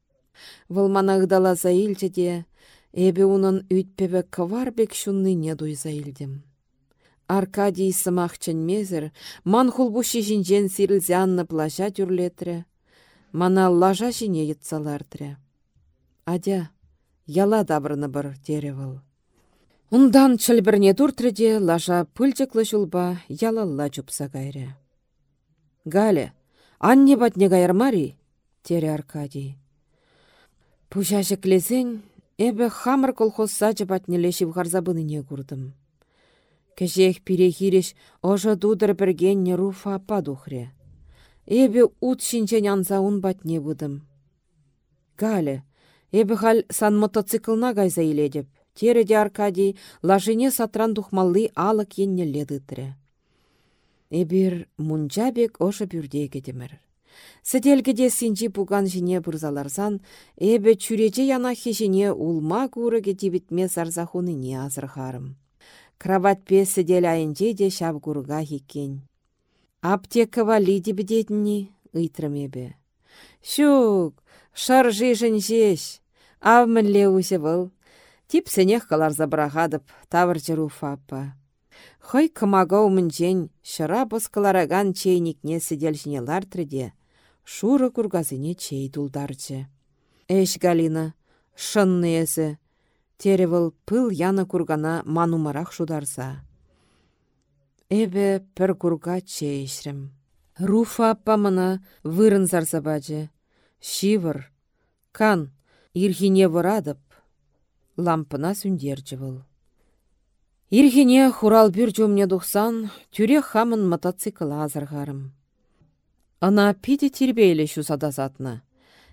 Выл манагдаласа илчі де, эбі унын үйтпебе кывар бек шунны не дуйза илдім. Аркадий сымақчын мезір, ман хулбуши жинжен сирілзянны плажа тюрлетрі. Мана лажа жине етсалартрі. Адя, яла дабрыны бір деревіл. Ундан чілбірне туртріде лажа пүлчеклі жулба ялалла жупса гайры. Галя, анне батне гайырмари, тере Аркадий. Пужа жеклезен, эбі хамыр колхозса жыбатнеле не курдым. Кәжех пире хиреш ожа дудыр біргенне руфа падухре. Эбе ут шинчен анса ун батне будым. Галя, эбе хал сан мотоциклна гайза иледеп. Тереде Аркадий лажине сатран тухмалли алык еннелле дытры. Эбир мунчабек ошы пюрде кетемір. Сіделгіде синчи пуган жіне бұрзаларсан, эбе чүреже яна хешіне улма курыге тибітме не азырхарым. Кровать пе сідел айынже де шав курга хеккен. Аптека вали дебедетінні, ыйтрымебе. Шук, шар жишін жеш, авмінле усе был. Тип сенех калар забрахадып, тавыр жыру фаппа. Хой кымагау мінжен, шыра бұскалараган чейникне сідел жіне лартырде, шуры кургазыне чей дулдарчы. Эш Галина, шынны есі, теревіл пыл яны кургана манумарах шударса. Эбе пір курга чейшрім. Руфа памына вырын зарзабаджы. Шивыр, кан, ирхине вăрадып, лампына сүндерчі был. Ирхине хурал бір жомне дұқсан, тюре хамын мотоцикл азырғарым. Ана пиде тербейлі шу садасатны.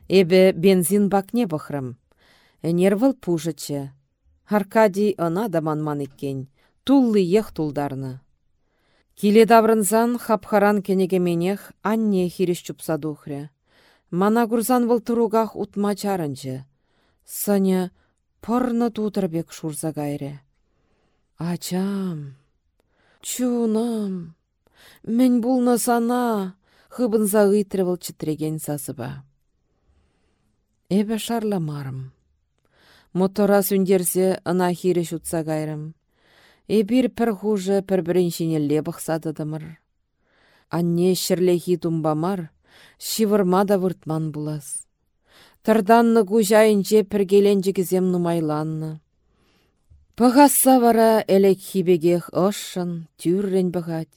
Эбе бензин бакне бахрым. Энервыл пужычы. Аркадий ана даманман иккен. Туллы ех тулдарны. Киле даврынзан хапхаран кенегеменех анне хириш чупса духря. Мана гурзан утма чарынчы. Саня порны тутырбек шурза гайре. Ачам, чунам, мен булна сана, хыбынса ыйтрывыл читреген сасыба. Эбе шарламарым. Мотора сүндерсе ына хире шутса гайрым. Эбир пір хуже пір біріншінелле бұқсадыдымыр. Анне шірлехи тумбамар, шивырма да вұртман булас. Тырданны гужайынче піргеленжігізем нумайланны. Пығасса вара әлек хибегех ошын, тюррен бұғать.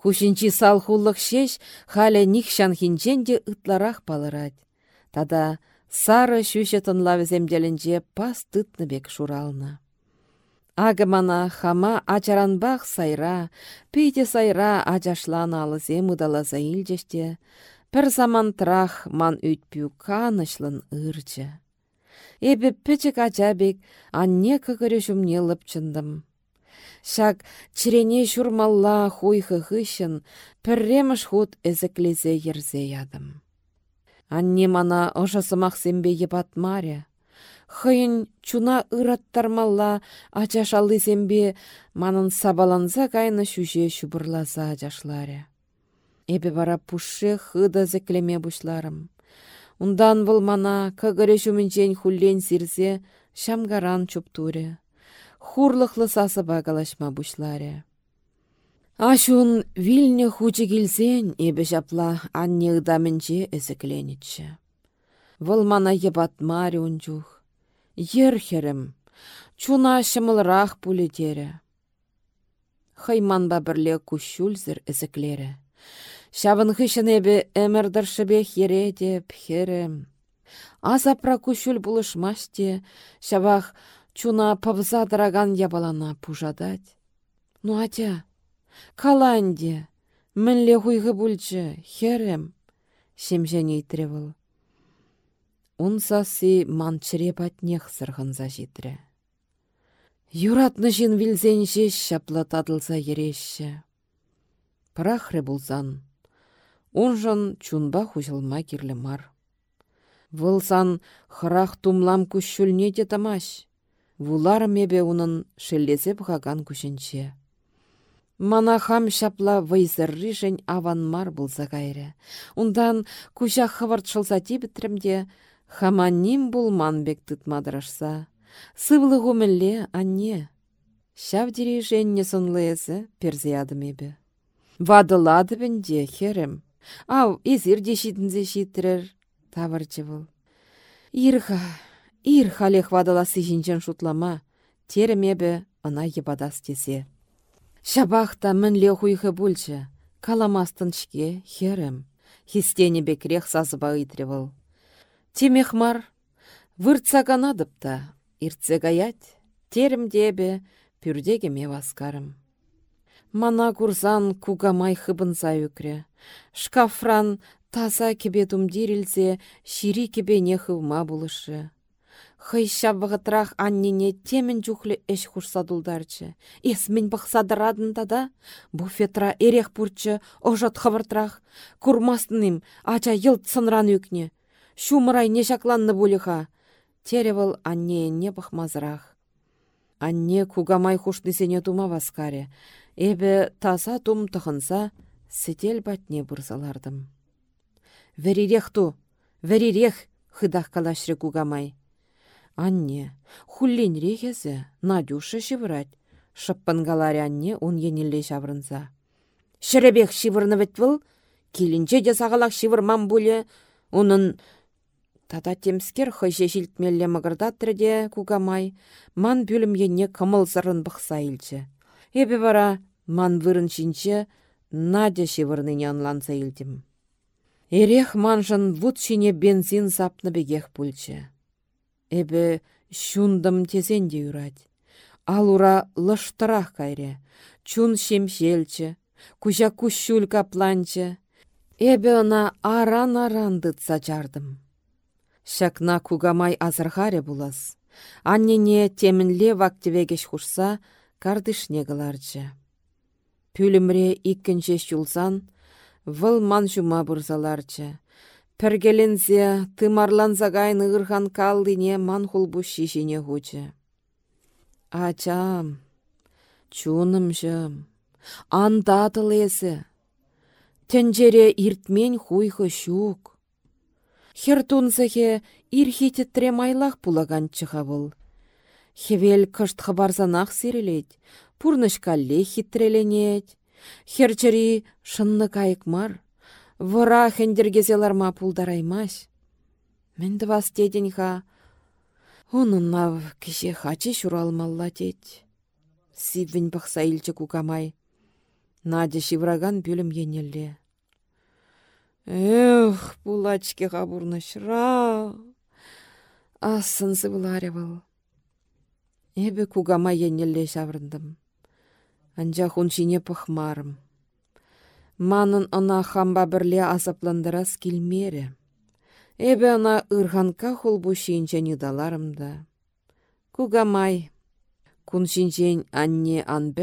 Кушинчи салхуллық шеш халя нихшан хинченде ытларах палырать. Тада сары шүші віземделінже пас бек шуралны. Агымана хама ачаранбах сайра, пейте сайра ачашлан алызе мұдалаза илжеште, пір заман трах ман үйтпю канышлын ырчы. Эбі пічік ачабек анне көгірі жүмне лыпчындым. Шак чирене шурмалла хуйхы хыщын, пірремыш худ эзіклезе ерзе ядым. Анне мана ошасымақ сембе ебатмаре. Хыйын чуна ыраттармалла ачашалы сембе манын сабаланса кайны шүже шубырласа ачашларе. Эбе бара пушше хыда зеклеме бушларым. Ундан бұл мана көгірі жүмінчен хуллен сирзе шамгаран чуптуре хурлықлы сасыба калашма бушларе. Ашун вильне хучы келсен, эбі жапла анне ыдамінче әзікленітші. Вұл мана ебатмари унчух. Ерхерім, чуна шымылрақ пулетері. Хайманба бірле күшүлзір әзіклері. Шавын хышын әбі әмірдіршібек ере деп херім. Азапра күшүл бұлышмаште, шавақ Чуна павза дыраган ябалана пужадать. Ну атя, каланде, мінле хуйғы бүлчі, херем, шемжен тревел. Ун сасы манчыре патнех сырғынза житрі. Юратны жин вилзен жеш шаплы тадылса ереші. Прахры бұлзан. Унжын чунба хужылма кирлі мар. Вылсан хырақ тумлам күшшүлне де тамаш. Вулар мебе унын шеллесе бұғаган күшінче. Мана хам шапла аван аванмар болса кайры. Ундан күшақ хыварт шылса тибітірімде хаманним булман бек тытмадырашса. Сывлы гумелле анне. Шав дириженне сынлыйсы перзе адымебе. Вадылады бінде херем. Ау, езір дешитінзе шиттірер. Таварчы бұл. Ирха, Ир халех вадаласы жинчен шутлама, теремебе ына ебадас тесе. Шабахта мінле хуйхы бүлчі, каламастын шке херем, хистені бекрех сазыба ыйтревыл. Темехмар, выртса иртсе гаять, терім дебе, пюрдеге ме васкарым. Мана курзан кугамай хыбынса үкре. Шкафран таза кебе тумдирілзе, шири кебе не хывма булышы. Хый шабығытрах аннене темен жүхлі эш хушса дулдарчы. Ес мен бұқсадырадын тада, буфетра эрех пурчы, ожат хавыртрах, курмастыным, ача йылт сынран үкне. Шумырай не жакланны булыха. Теревыл анне не бұқмазырақ. Анне кугамай хушнысене тума васкаре. Эбе таза тум тұхынса, сетел батне бұрзалардым. Верирех ту, верирех, хыдах калашры кугамай. Анне, хуллин рехезе, Надюша шивырать. Шыппын галаре анне он енелле шаврынса. Шыребех шивырны выл, келінче де сағалақ шивырман бұлі, оның Тада темскер хыже жилтмелле мығырдаттырде кугамай, ман бүлім енне кымыл зырын бұқса илчі. Эбе бара, ман вырын шинче, Надя шивырныне анланса илдім. Эрех манжын вуд шине бензин сапны бегех пульче. Эбі шундым тезенде юрать. Ал ура лыштырах кайре, чун шемшелче, кужа кущуль капланче. Эбі она аран-аран дытса. Шакна кугамай азырғаре булас. Аннене темінле вактивегеш хушса, кардышне кыларчы. Пүлімре иккінче шулсан, выл ман жума бұрзаларчы. Пәргелензе тымарланса кайны ырхан калдыне ман хулбу шишине хучы. Ачам, чунымжым, андатыл есі. Тенжере иртмен хуйхы щук. Хертунсыхе ирхететре майлах пулаган чыха был. Хевел кышт хабарзанах сирелет, пурнышкалле хитреленет. Херчери шынны кайыкмар. Вора хендергезеларма пулдараймаш. Мен вас ха. Унын нав кеше хачи шуралмалла тет. Сиввен бақса илчі кукамай. Надя шивраган бөлім енелле. Эх, булачке шра. Асын зывыларе был. Эбе кугама енелле шаврындым. Анжа хуншине пăхмарым. Манын ына хамба бірле азапландырас келмере. Эбе ына ырғанка хулбу шинчен юдаларымда. Кугамай, кун шинчен анне ан.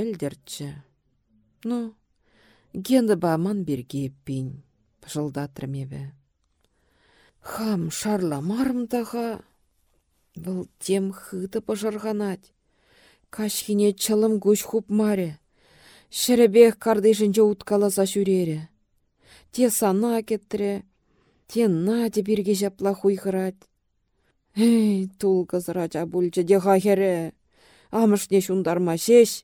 Ну, генді ба ман берге еппен, пыжылдатрым ебе. Хам шарла марымдаға, бұл тем хыды пыжырғанат. Кашхине чылым гуш хуп маре. Шеребех кардышынче уткаласа шүрере. Те сана кеттіре, те наде бірге жапла хуйхырат. Эй, тул кызырача бульче де хахере. Амышне шундарма шеш.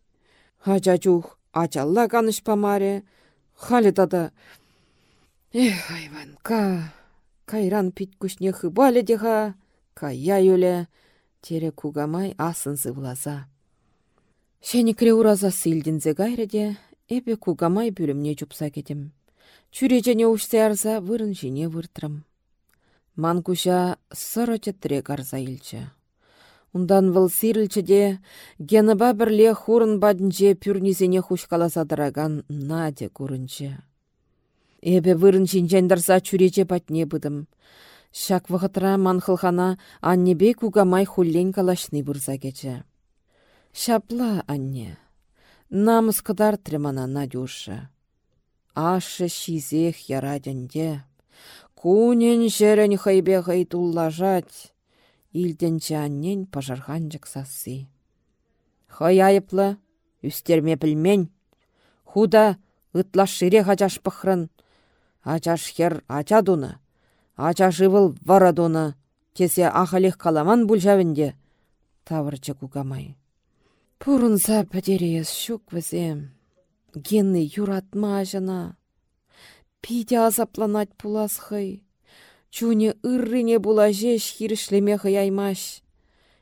Хача чух, ачалла каныш памаре. Халі тада. Эх, айванка. Кайран пит күшне хыбалі деха. Кая юле. Тере кугамай асын зывлаза. Шәнікре ураза сылдінзе гайреде, эпе кугамай бүлімне жупса кетім. Чүрежене ұшсе арза вырын жіне выртрым. Ман куша сыры тетре арза илчі. Ундан выл сирілчіде, геніба бірле хурын бадынче пүрнізене хушкаласадыраган наде көрінчі. Эбе вырын жинжендірса чүреже патне бұдым. Шак вғытра манхылхана аннебе кугамай хуллен калашны бұрза кечі. Шапла, анне. Намыс кыдар тремана Надюша. Ашы шизех яраденде. Кунен жерен хайбе хай туллажать. Илденче аннен пажарханчык сасы. Хай айыплы, үстерме пілмен. Худа ытлаш шире хачаш пықрын. Ачаш хер ача дуны. Ача живыл вара дуны. Тесе ахалех каламан бүлжавінде. Тавырчы кукамай. Пурынса пәтерес шук візем. Генны юратма жана. Пиде азапланать пулас хый. Чуне ыррыне була жеш хирішлеме аймаш.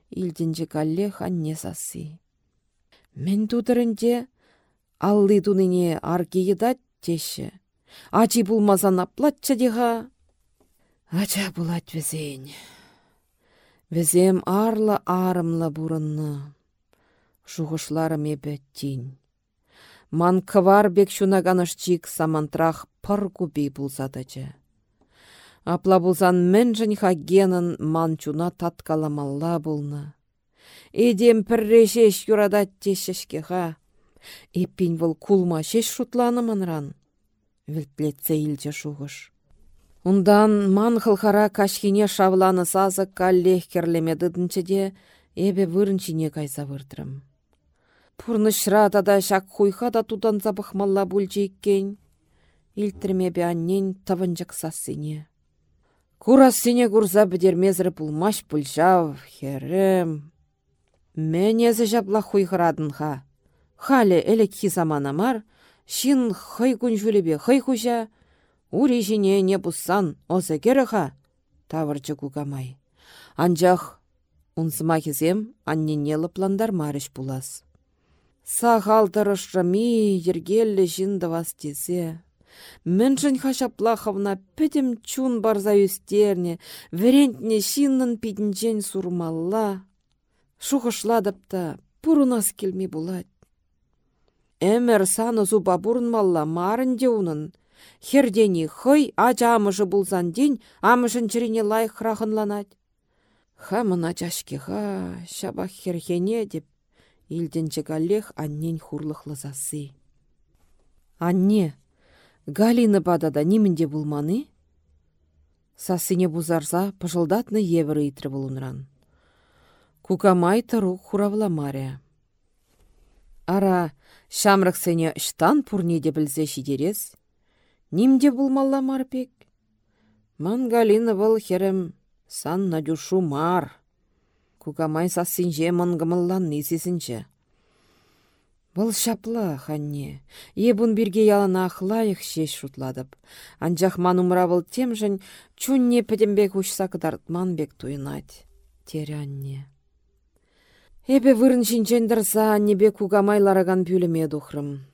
Илденже калле ханне сасы. Мен тудырынде аллы туныне арки едат теші. Ачи булмазан аплатча деға. Ача булат візен. Візем арла арымла бурынны. Шухышларым ебе тин. Ман кывар бек чик самантрах пыр купи пулсатачы. Апла булсан мэнжін хагенын ман чуна таткаламалла булны. Эдем піррешеш юрадат ха. Эппин выл кулма шеш шутланы манран. Вілтлетсе илче шуғыш. Ундан ман хылхара кашхине шавланы сазы каллех керлемедыдынче де эбе вырынчине кайса выртрым. Пурнышра тада шак хуйха да тудан забықмалла бүлчі иккен. Илтірме бе аннен тавынжық сассыне. Курассыне курса бідермезірі пулмаш пульжав, херем. Мен езі жапла хуйхырадынха. Халі әлік хизамана мар, шин хай күн жүлебе хай хужа, ури жіне не бұссан, озы керіха, тавырчы кукамай. Анжақ, унсыма хизем, анненелі пландар марыш. Сағалтырышрами ергелі жинды вастезе. Міншін хашаплаховна пӹтім чун барза үстерне, верентне шиннын пидінчен сурмалла. Шухышладыпта, пурунас келме булать. Әмір саны зуба бұрынмалла марын деунын. Хердені хый ача амыжы булсан день амышын чирине лай храхынланать. Хамына ха, шабах херхене деп, илденче галлех аннен хурлықлы засы. Анне, Галина бадада немінде булманы? Сасыне бузарса пыжылдатны евры итрі булунран. Кукамай тұру хуравла маря. Ара, Шамрық сене штан пурнеде білзе шидерес. Нимде булмалла марпек. Мангалина был херем сан надюшу мар. Кукамай сасинже мангымыллан несесінче. Бұл шапла, ханне. Ебун бирге ялана ахлайық шеш шутладып. Анжақ манумра был тем жын чунне пәдембек ұшса манбек туйнать. Терянне. Эпе вырын шинчендірса небе кугамай лараган пүліме дұхрым.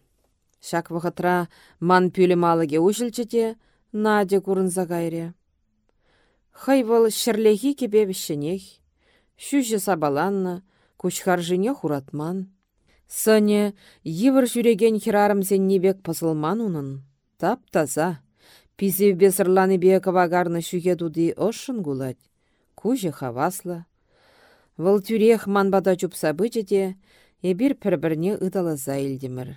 Шак вғытра ман пүлім алыге ұшылчыте, Надя курынса кайре. Хайвал шырлехи кебе бішінех, шүші сабаланна, күшхаржыне хуратман. Сыне йывыр жүреген хирарым небек пызылман. Тап таза, пизев бесырланы бек вагарны шүге дуди ошын гулать. Кужы хавасла. Вăл тюрех манбада чупса бычыте, эбир пір-бірне ыдаласа илдімір.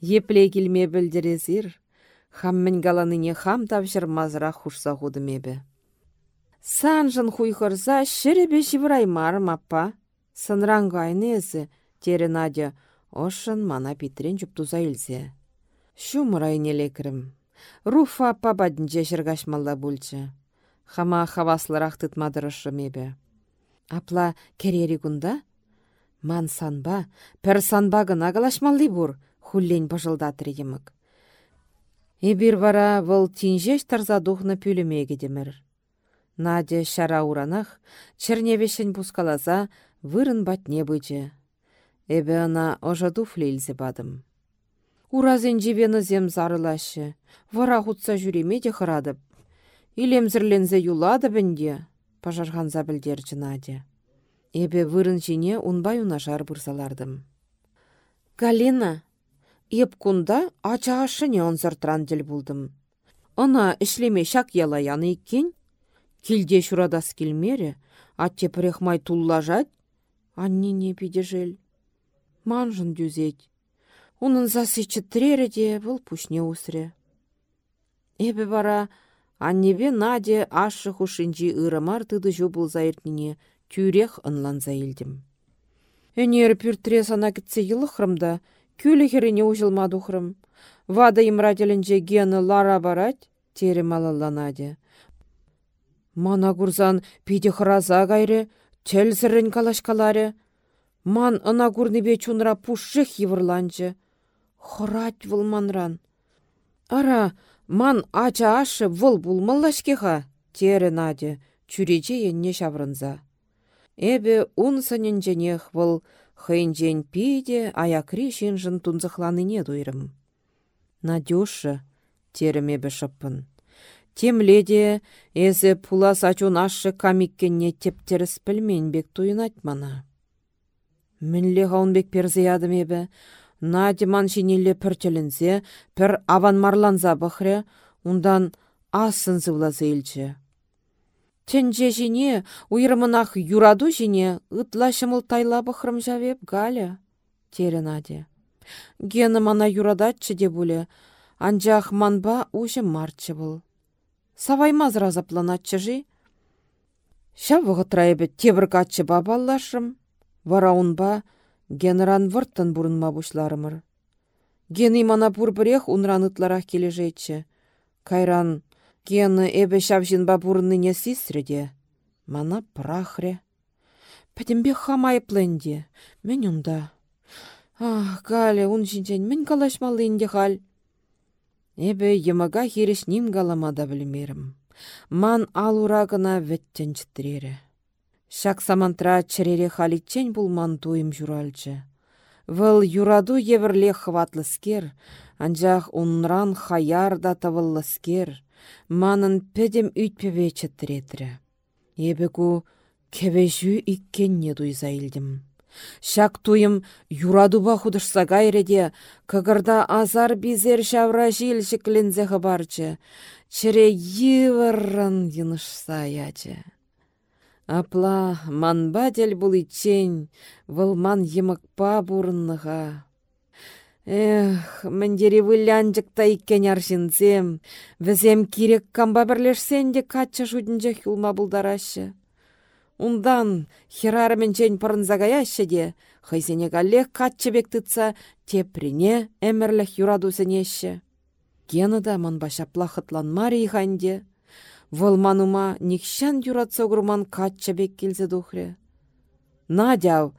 Епле келме білдірезір, хаммін галаныне хам тавшыр мазыра хушса худымебі. Санжын хуйхырса шіребе шивраймар маппа. Сынран гайнезі, тері Надя, ошын мана питрен жұптуза илзе. Шу мұрайне лекірім. Руфа аппа бадынче шыргашмалла бүлчі. Хама хаваслырақ тытмадырышы мебе. Апла керери кунда? Ман санба, пір санба гына бур, хуллен пыжылдатыр емік. Эбир вара вăл тинжеш тарза духнă пӱлемеге демір. Надя шара уранах, черневешен пускалаза, вырын батне бычы. Эбе ана ожа туфле илсе бадым. Уразен жебені зем зарылашы, вара хутса жүреме де хырадып. Илемзірлензе юлады бінде, пажарханса білдерчі Надя. Эбе вырын жіне унбай унашар бұрсалардым. Галина, еп кунда ачағашыне онзыртран дел булдым. Она ішлеме шак ялаяны иккен, килде шурадас келмере, атте пірехмай туллажать, аннене жел. Манжын дүзет. Унын засычы тірері де бұл пушне усре. Эбе бара, Аннебе Наде ашы хушинчи ырымар тыды жу булза иртнине тюрех ынланза илдім. Өнер пүртре сана кітсе йылықрымда, күлі херене ұжылмадухрым. Вада имрателінже гені лара барать, тері малалла Наде. Мана курзан пиде хыраза гайры, калаш калашкаларе. Ман ына курнебе чунра пушшых йывырланчы. Хырать вылманран. Ара, Ман ача ашы вұл булмаллашкеха, тері Надя, чүрече енне шаврынза. Эбе ун сыненженех вұл хыйнжен пиде аякри шинжын тунзықланыне дуйрым. Надюша, терімебі шыппын. Темледе, эзі пулас ачун ашы камиккенне тептеріс пілмен бек туйынат мана. Мінле ғаунбек перзе ебі, Надя ман шинелле пір пір аван марланза бұхре, ундан асын зывлазы илчі. Тенже жіне, уйрымынақ юраду жіне, ытла шымыл тайла бұхрым жавеп галя, тері Надя. Гені мана юрадатчы де бұлі, анжақ манба ұжы марчы бұл. Саваймаз разапланатчы жи. Ша вғытрайбі тебір катчы бабаллашым, вара унба генеран вұрттын бұрынма бұшларымыр. Гені мана бұрбірех ытларақ кележетчі. Кайран гені эбе шавжинба бұрынныне сисреде. Мана прахре. Пәтімбе хамай пленде, мен унда. Ах, Галя, ун жинчен, мен калашмалы инде хал. Эбе емага хереш ним галамада білмерім. Ман алурагына веттен чітірері. Шак самантра чірере халитчен ман туым журальчы. Выл юраду еверле хватлыскер, анжақ унран хаяр да манын педем үйтпеве чітіретірі. Ебе ку кевежу иккенне дуйза илдім. Шак туйым юрадуба худышса гайреде, кыгырда азар бизер шавра жил шеклензе хабарчы, чире йывыррын йынышса ячы. Апла манба дел бұл ичен, вылман емықпа бурынныға. Эх, мендері вылянжықта иккен аршинсем, візем кирек камба бірлешсен де катча жудынжа хюлма бұлдарашы. Ундан херарменчен пырынзагаяща де, хайзене галлех катчебек тытса, теприне эмерлех юрадусенеші. Гена да манбаша плахытланмари манума никшан юратса курман катчебек келзе духре. Надяв,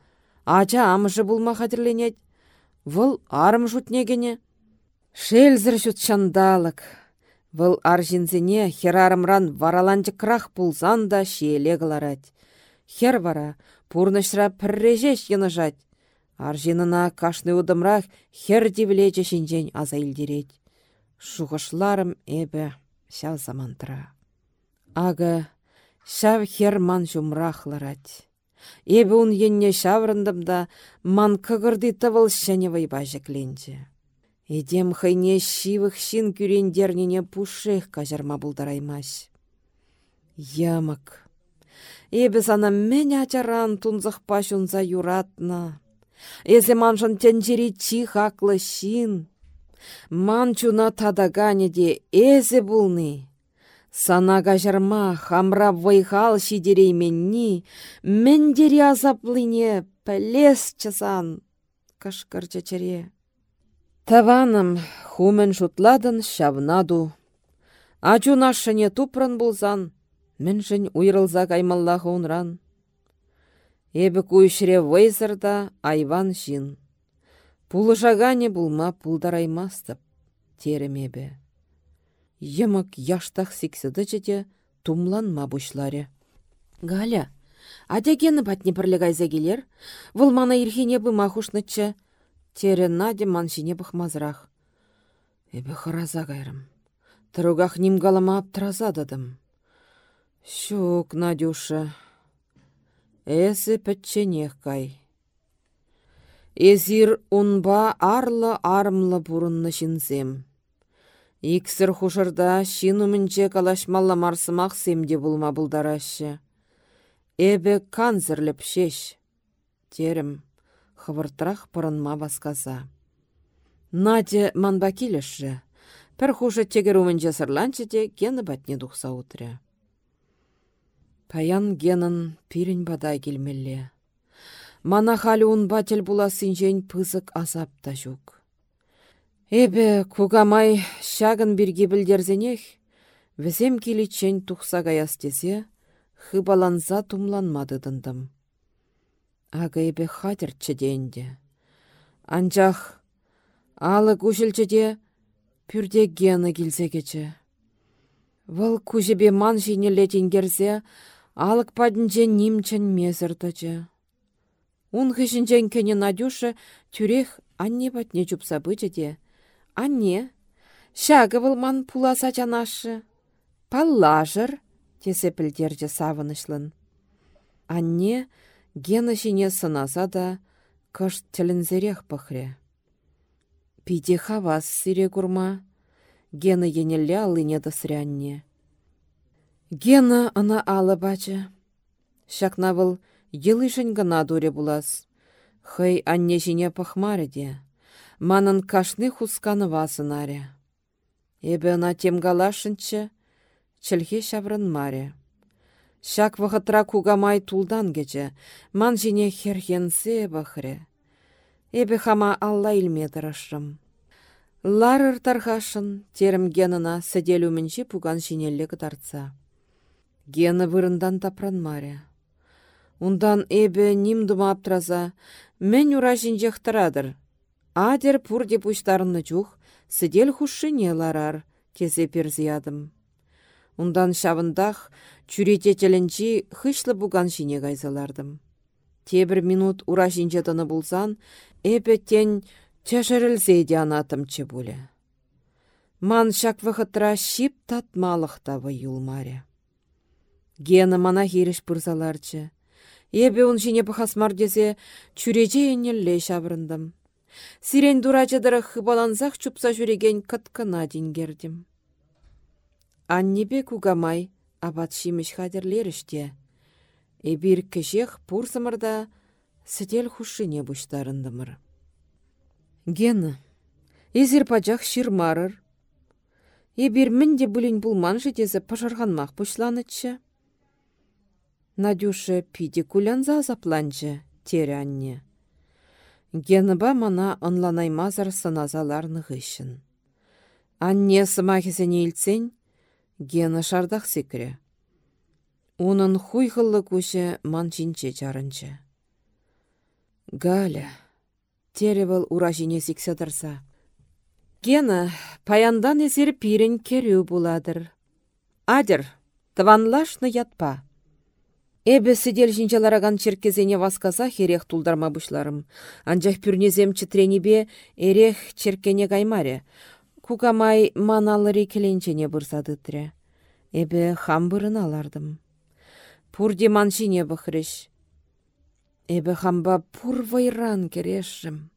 ача амышы булма хатірленет. Вăл арым жутнегене. Шелзір жут чандалык. Вăл аржинзене херарымран вараланчыкрах пулзан да шиеле. Хер вара пурнышра піррежеш йынышать. Аржинына кашны удымрах хер дивлече шинжен аза илдерет. Шуғышларым эбі шав замантыра. Ага, шав хер ман жумрахларать. Эбі ун енне шаврындым да ман кығырды тывыл шәне бажекленче. Эдем хайне шивых шин күрендернене пушех кажарма булдараймаш. Ямак. Эбі сана мен ачаран тунзықпа шунза юратна. Эзе маншын тенжері чи хаклы шин. Манчуна тадагане де эзе булны. Сана кажарма хамра вайхал шидерейменни, мендері азаплыне пәлес часан. Кашкар чачаре. Таваным хумен шутладын шавнаду. Ачу нашыне тупран булзан, Міншін уйрылза каймаллағы унран. Эбі куйшіре вайзырда айван жин. Пулышагане булма пулдараймастып, теремебе. Емік яштақ сексіді жеде тумланма бұшларе. Галя, адегені батне бірлігайза келер, вылмана ирхене бы махушнычы, тере наде маншине бұхмазырақ. Эбі хыраза кайрым. Тұруғақ нимгалама аптыразададым. Щук, Надюша. Эсі пітченех кай. Эзир унба арлы армлы бұрынны шинзем. Иксір хушырда шинумінче калашмалла марсымақ семде булма бұлдарашы. Эбе канзірліп шеш. Терім, хывыртырақ пұрынма басказа. Надя манба келеші. Пір хуже тегер умінче сырланчы де кені бәтне дұқса. Паян генын пирін бадай келмелле. Мана халі батель буласын жен пызык азап та жүк. Эбе кугамай шагын бірге білдерзенех, візем келечен тұқса гаяс десе, хыбаланза тумланмады дындым. Ага эбе хатер чеденде. Анчах алы күшілчеде пүрде гені келсе кече. Вăл кужебе ман жинелле тенгерсе, Алық падінже нимчен мезірдачы. Ун хышінчен кені Надюша тюрех анне батне чупса бычыде. Анне, шағы вылман пуласа жанашы. Паллажыр, тесе пілдерже савынышлын. Анне гені жіне сынаса да кыш тілінзерек пықре. Пиде хавас сире курма. Гена енелле алыне дысрянне. Гена ана алы бачы. Шакна был йылышын гына дуре булас. Хый анне жине пахмары де. Манын кашны хусканы васынаре. Эбе ана темгалашынчы, чілхе шаврын маре. Шак вғытра кугамай тулдан кече, ман жине херхенсе бахре. Эбе хама алла илме дырышрым. Ларыр тархашын, терім генына сәделу мінші пуган жинеллі кытарца. Гена вырындан тапран маре. Ундан эбе ним дума аптраза, мен ура жинжех Адер пурде пуштарынны чух, сидел хушшине ларар, кезе перзиядым. Ундан шавындах, чүрете челенчи хышлы буган шине гайзалардым. Тебір минут ура жинжетіні булсан, эпе тен тяжырылзе де анатымчы буле. Ман шак вғытра шип татмалықта юлмаре. Гена мана хиріш пырзаларчы. Эбе он жине пахасмар дезе чүреже еннелле шабырындым. Сирен дурачыдыры хыбалансақ чупса жүреген кыткына дингердім. Аннебе кугамай абат шимеш хадерлеріште. Эбир кешех пурсымырда сетел хушшине бұштарындымыр. Гена, езір пачах ширмарыр. Эбир мінде бүлін бұлман жетесі пашарғанмақ бұшланытшы. Надюша пиде кулянза запланчы, тере анне. Геныба мана онланаймазар саназаларны ғышын. Анне сымахесене илтсен, гена шардақ секре. Унын хуйғылы көші ман жинче жарынчы. Галя, тере был уражине сикседірса. Гена паяндан ezер пирен кереу буладыр. Адыр, тыванлашны ятпа. Эбе сидел жинчалараган черкезене васказа херех тулдарма бушларым. Анжах пюрнезем читренебе эрех черкене гаймаре. Кукамай маналыри келенчене бұрсадытря. Эбе хам бұрын алардым. Пурди маншине бұхрыш. Эбе хамба пур вайран керешім.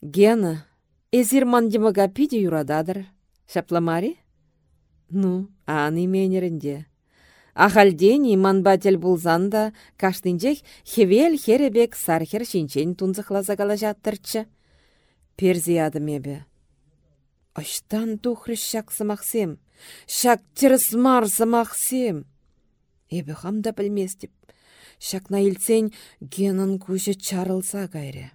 Гена, эзир мандимага пиде юрададыр. Шапламари? Ну, аны менерінде. Ахальдени манбатель булзанда каштынчех хевел херебек сархер шинчен тунзықлаза кала жаттырчы. Перзияды мебе. Аштан тухры шак сымақсем, шак тірісмар сымақсем. Эбі хамда білместіп, шакна илсен генін көші чарылса кайре.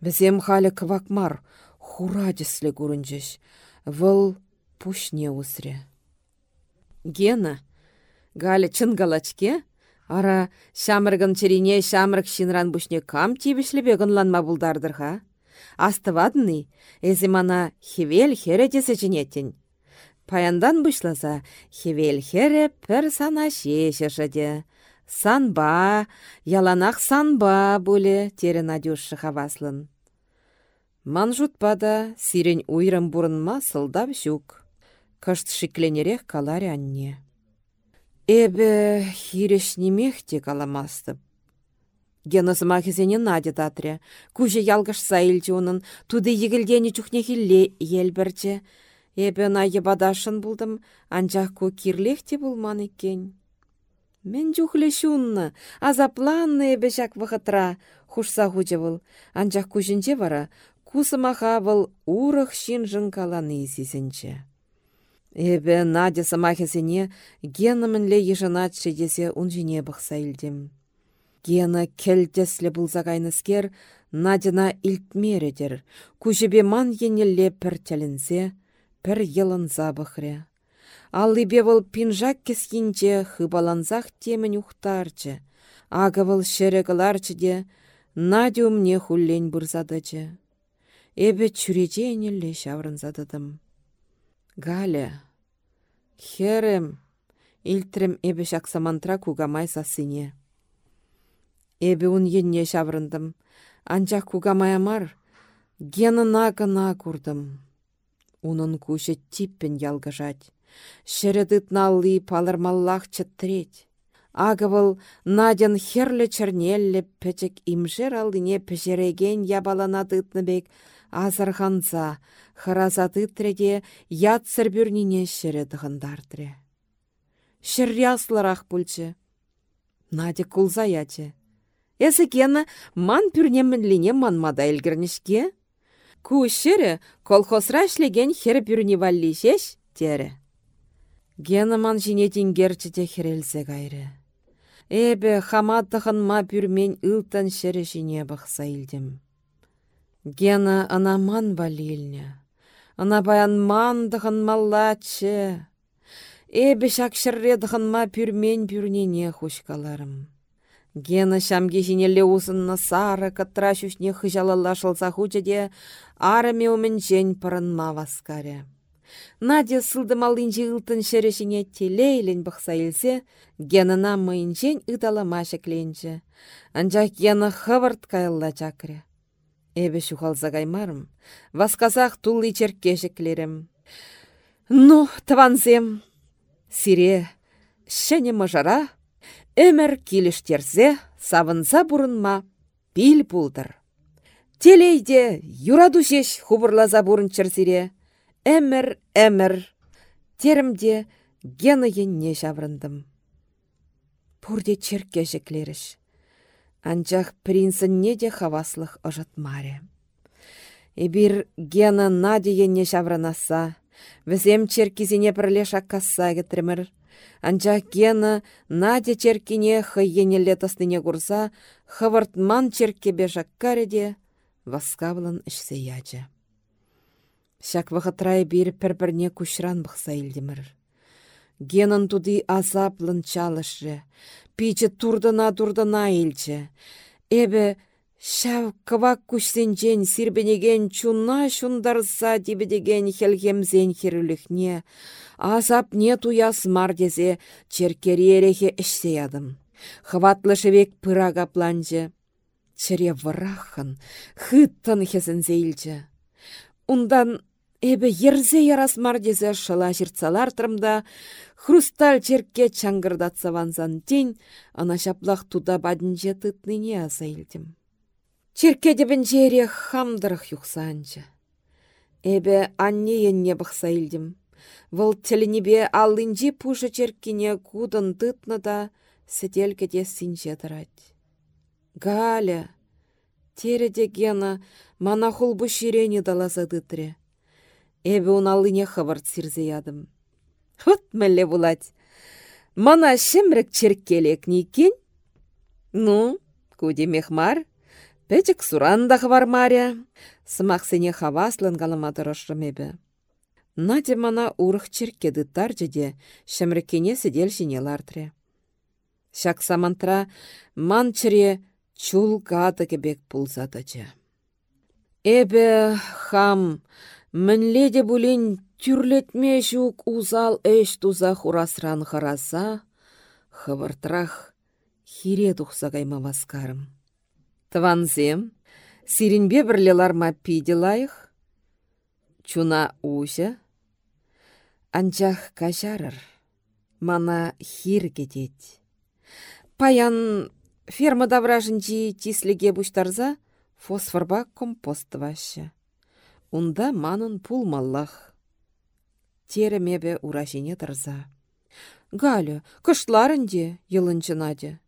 Бізем халі квакмар, хурадислі көрінжеш, выл пушне усре. Гена, Галя чынгалачке, ара шамыргын черине шамырг шинран бушне кам тибішлебегін ланма бұлдардырға. Астывадны, эзі мана хевел хере десе. Паяндан бұшласа, хевел хере пір сана шешешіде. Санба, яланақ санба бұлі, тері Надюш хаваслын. Ман жұтпада, сирен уйрым бұрынма сылдап жүк. Кышт шикленерех каларе анне. Эбе хирешнемех те каламастып. Геносыма хесене Надя татря. Куже ялгаш сайлчы онын, туды егілдені чухне хилле елбірче. Эбе на ебадашын булдым, анчах ку кирлех те булман екен. Мен жухле шунны, азапланны эбе жак вахытра, хушса хучы был. Анчах кужінче вара, кусымаха был урых шинжын каланы Эбе Надя самахесене генімінле ешінатшы десе унжине бұқса илдім. Гена келтеслі бұлзағайныскер Надина илтмередер. Күжібе ман енелле пір тәлінсе, пір елін забықре. Аллыбе бұл пинжак кескінче хыбаланзақ темін ухтарчы. Ағы бұл шерегіларчы де Надя умне хуллен бұрзадычы. Эбе чүреже енелле шаврынзадыдым. Галя, херем, илтрем эбе шаксамантра кугамай сасыне. Эбе ун енне шаврындым. Анчах кугамай мар, генына гына курдым. Унын кушы типпен ялгажать. Шередыт налли палырмаллах чыттреть. Агывыл Надян херлі чернелле пәчек имжер алдыне пәжереген ябаланадытны бек азырханса, харазаты треде ятсыр бүрніне шірі дығындардыры. Шірри асларақ бүлчі. Наде кулза ячы. Кені ман пүрнемінліне манмада елгірнішке? Кушері колхозра ішлеген хер пүрні валли шеш, тері. Гена ман жіне тенгерчі де херелзе гайры. Эбе хаматтығын ма пүрмен ылтан шері жіне бұқса илдім. Гена ана ман валилне. Ана баян мандығын маллачы. Эбе шакшырредығын ма пүрмен пүрнене хушкаларым. Гена шамге жинелле усынна сары кытра шүшне хыжалалла шылса хучаде араме жен пырынма васкаре. Надя сылдымалынжы ылтын шерешіне телейлін бұқса илсе, генына мыйынжен ыдалама шекленжі. Анжақ гена хывырт кайылла чакре. Эбе шухалза гаймарым, васказақ тулли черке шеклерім. Ну, таванзем, сире, шәне мажара, Өмір киліштерзе, савынса бұрынма, пил пулдыр. Телейде юраду шеш хубырлаза бұрын чырсире. Әмір, әмір. Терімде гені енне жаврындым. Пурде черке жеклеріш. Анчах принцінне де хаваслық маре. Эбір гена наде енне жавранаса, візем черкизіне бірле шаққаса кетірмір. Анча кена Надя черкине хыйенелле тастыне курса, хывыртман черкебе жаккареде, васкавлын ішсе ячы. Шак вахытрай бир пір-бірне күшран бұқса илдімір. Генын туды азаплын чалышы, пичі турдына-турдына илчі. Эбі Шәв кывак күшсенчен сирбенеген чуна шундарса дебедеген хелгемзен херіліхне, азап не туяс мардезе черкеререхе ішсе ядым. Хватлы шевек пырага планчы. Чыре вырахын, зейлчі. Ундан эбі ерзе ярас мардезе шыла тұрымда, хрусталь черке чаңгырдатса ванзан тень, ана шаплақ туда бадынче тытныне азайлдым. Черкедебін жере хамдырық юқсанчы. Эбе анне енне бұқса илдім. Вұл тілінебе алынжи пұшы черкіне кудын тытны да сетелкеде тұрад. Галя, тереде гена мана хулбу ширені даласа дытре. Эбе уналыне хывырт сирзе ядым. Хыт мәлі булать. Мана шемрік черкелек некен? Ну, куде мехмар? Пәчік сурандақ бар маря. Сымақсыне хаваслын галыма тұрышрым Надя мана урық черкеді таржыде, шәміркене сидел жіне лартре. Шак самантра ман чыре чул гады кебек пулзадычы. Эбе хам, мінледе бұлін түрлетме жук узал әш туза хурасран хараса, хывыртрах хире тухса кайма васкарым. Тванзем, сиренбе бірлеларма лайық, Чуна узя. Анчах кажарыр. Мана хир кетет. Паян ферма давражынчи тислеге буштарза фосфорба компост вашы. Унда манын пулмаллах. Теремебе уражине тарза. Галя, кышларынде, йылынчы Надя.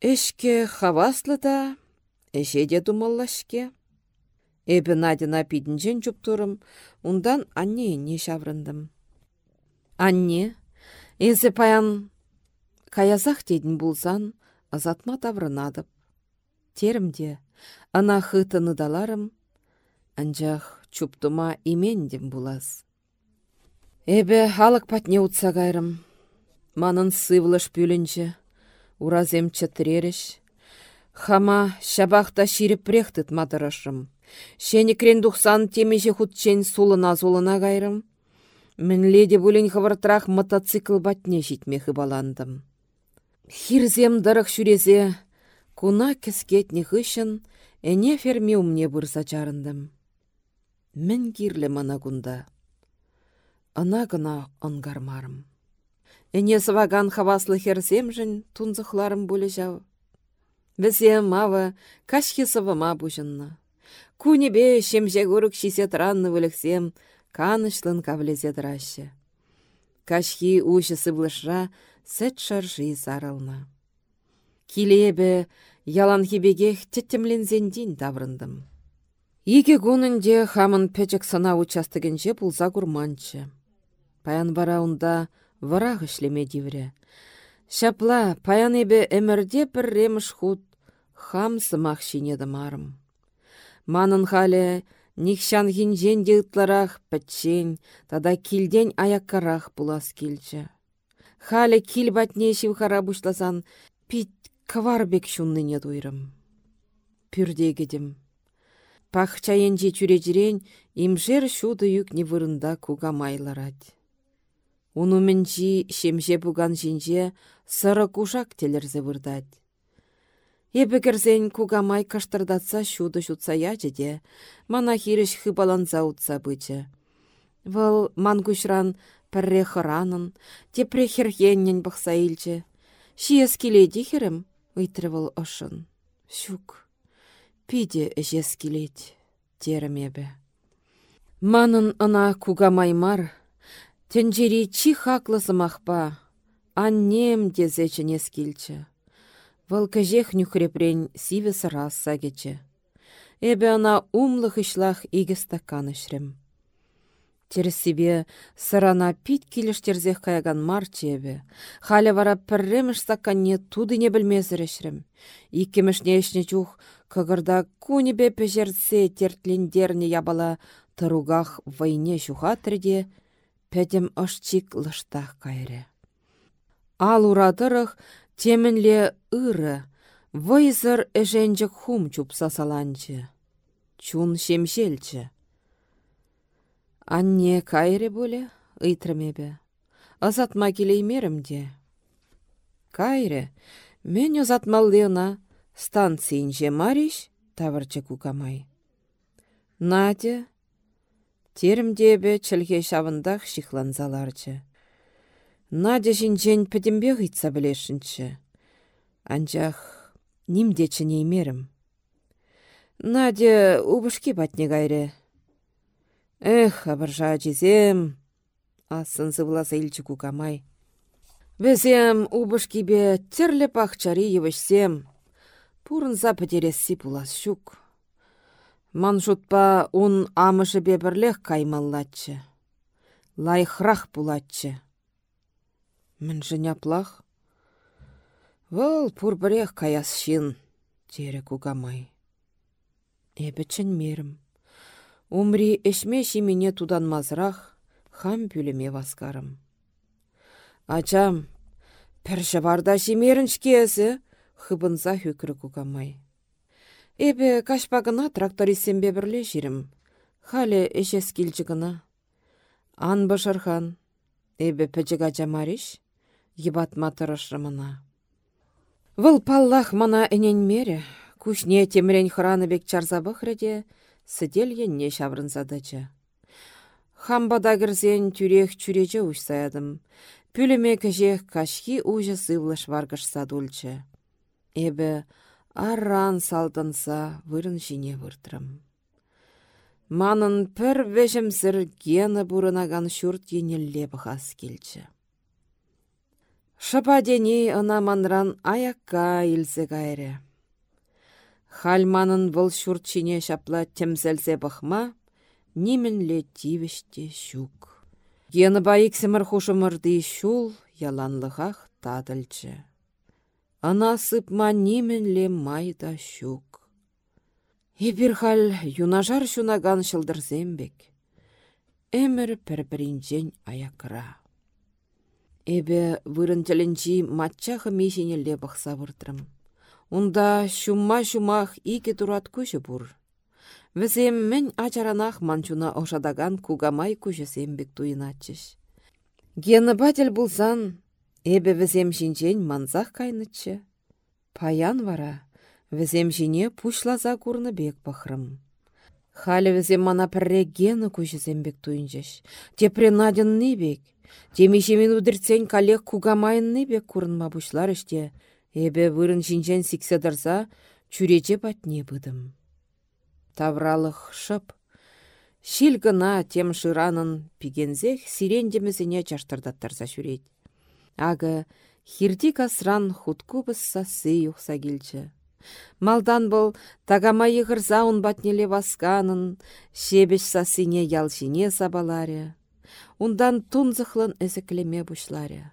Эшке хаваслы да, эшеде думаллашке. Эбі Надина пидінжен жұптырым, ундан анне не шаврындым. Анне, эзі паян каязақ дедін булсан, азатма таврынадып. Терімде, ана хытыны даларым, анжақ чуптыма имендім булас. Эбі халық патне утса гайрым, манын сывлыш пүлінчі, уразем чăтререш. Хама шабахта ширепрехтыт матырышым. Шені крендухсан темеше хутчен сулына зулына гайрым. Мен леде бұлін хывыртырақ мотоцикл батне житмехі баландым. Хирзем дырық шүрезе, куна кескетне хышын, әне умне бұрса чарындым. Мен кирлі мана кунда. Ана гына онгармарым. Эне сываган хаваслы херсемжін тунзықларым бөлі жау. Візем мавы кашхи сывыма бұжынна. Кунебе шемже гурык шисе транны вылексем, канышлын кавлезе дыраще. Кашхи ушы сывлышра сәт шаржи сарылна. Килебе ялан хибегех теттемлензендин таврындым. Иге гунынде хамын пәчек сана участыгенже пулса курманчы. Паян вара унда варах ішлеме дивре. Шапла, паян эбе әмірде бір ремыш худ хам сымақ шинеді марым. Манын хале нихшан хинжен деутларах пәтчен, тада килден аяккарах пулас келчі. Хале кил батне шивхара бушласан, пит каварбек шунныне дуйрым. Пүрдегедім. Пахчаенже чүрежірен, имжер шуды юкне вырында кугамайларад. Унуменчи шемже буган жинже сыры кушак телерзе вырдать. Кірзен кугамай каштырдатса шуды шутса ячеде, мана хиріш хыбаланса утса бычы. Вăл ман кушран пірре хыранын, тепре херхеннен бұқса илчі. Шиес келеди херім, ыйтрывыл ышын. Шук, пиде әжес келет, терімебі. Манын ына кугамай мар, Тенджери чи хаклысымахпа, аннем дезечіне скилчі. Вăл кăжех нюхрепрен сиве сырас сагече. Эбе ана умлых ишлах иге стакан ишрем. Себе сырана пит килештерзех каяган марчебе. Халя вара пірреміш стаканне не білмезір ішрем. Иккемішне ешне чух, кығырда кунебе пежерсе тертлендерне ябала тұругах вайне шухатрде, пәдім ұшчик лыштақ кайры. Ал урадырық темінле ыры, вайзыр әженжік хум чупса саланчы. Чун шемшелчі. Анне кайры боле, ыйтрымебе. Азатма келеймерімде. Кайры, мен станциян станцийінже мариш, тавырчы кукамай. Надя, Терімдебі чілге шавындақ шихланзаларчы. Надя жинжен пӹтімбе ғитса білешінші. Анчах нимде чынеймерім. Надя убышки батне гайре. Эх, абыржа жезем, асын зывласа илчі кукамай. Везем убышкибе терлі пахчари евішсем. Пурынса пӹтересси пулас щук. Манжутпа ун амышы бебірлех каймаллатчы. Лайхрах пулатчы. Мін жыняплах. Вăл пурбірех каяс шин, тере кугамай. Эбічін мерім. Умри эшме шимене тудан мазрах, хам пүлеме васкарым. Ачам, пәрші варда шимерін шкесі, хыбынса хүкірі кугамай. Эбе кашпагына трактористсембе бірле жирім. Халі эшес келчі гына. Ан башархан. Эбе пәчіға жамариш. Ебат матырышрымына. Выл паллах мана әнен мере. Кушне темрен храны бек чарзабы хреде. Сыдел енне шаврынзадычы. Хамбада кірзен тюрех чүречі ұшсаядым. Пүліме кәжех кашхи ұжы сывлыш варгыш садульчы. Эбі арран салтынса вырын жине выртрым. Манын пір вешімсір гені бұрынаган шүрт енелле бұхас келчі. Шыпа дене ына манран аякка илсе гайре. Хальманын бұл шүрт шине шапла темзелзе бұхма, немінле тивіште шук. Гені байықсімір хушымырды шул яланлығақ тадылчы. Ана сыпма неменле майда щук. Епірхал юнажар шунаган шылдырзембек. Эмір пір-бірінжен аякыра. Эбе вырын тілінчі матчағы мешенелі бұқса выртырым. Унда шумма-шумах ике турат күші бұр. Візем мен ачаранах манчуна ошадаган кугамай күшесембек туйыначыш. Гені батель бұлсан, Эбе візем жинжен манзақ кайнычы. Паян вара, візем жине пушлаза курны бек пахрым. Халі візем мана пірре гені күшізем бек туйынжыш. Тепре наден бек. Темешемен удырцен калех кугамайын бек курынма бушлар іште. Эбе вырын жинжен сикседарса, чүреже батне быдым. Тавралық шып. Шил гына тем шыранын пигензех сирендемізіне чаштырдаттарса жүрейд. Ағы хирди касран хутку бысса сый юқса келчі. Малдан бұл тагама йығырза ұн батнеле васканын, шебеш сасыне ялшине сабаларе. Ундан тунзықлын әзіклеме бұшларе.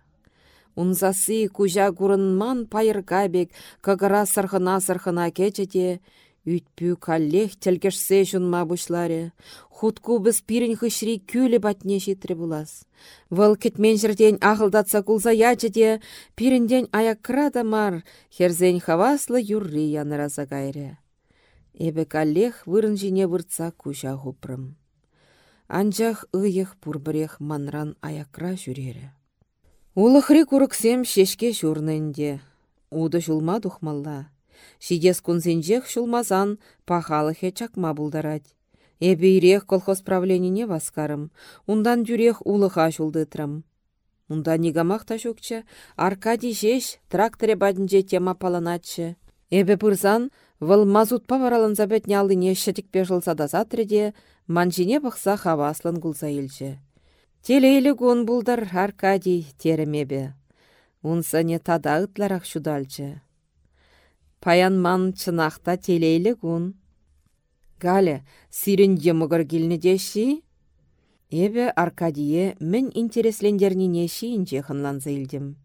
Унзасы кужа гурынман пайыргабек кагыра сырхына-сырхына кечеде, Үйтпі каллех телгешсе жунма бұшларе. Хутку біз пирін хышри күлі батне житрі булас. Вăл кетмен жерден ағылдатса кулса ячеде, пирінден аякра да мар, херзен хаваслы юрри яныраза гайре. Эбі каллех вырын жіне выртса куча хупрым. Анжақ пурбірех манран аякра жүрере. Улықри курыксем шешке журнынде. Уды жулма дұхмалла. Шидес кунсенчех шулмасан пахалыхе чакма булдарать. Эбейрех колхоз правленине васкарым, ундан жүрех улыха шулдытрым. Унда нигамах та Аркадий жеш тракторе бадінже тема паланачы. Эбе пырзан, вăл мазут паваралын забет нялыне шетик пежылса да затреде, манжине бақса хаваслын. Телейлі гун булдар Аркадий теремебе. Унса не тада ытларақ шудальчы. Паянман чынақта телейлі күн. Галя, сирінде келіні деші? Эбе Аркадие мен интереслендеріне шиінче хынланза илдім.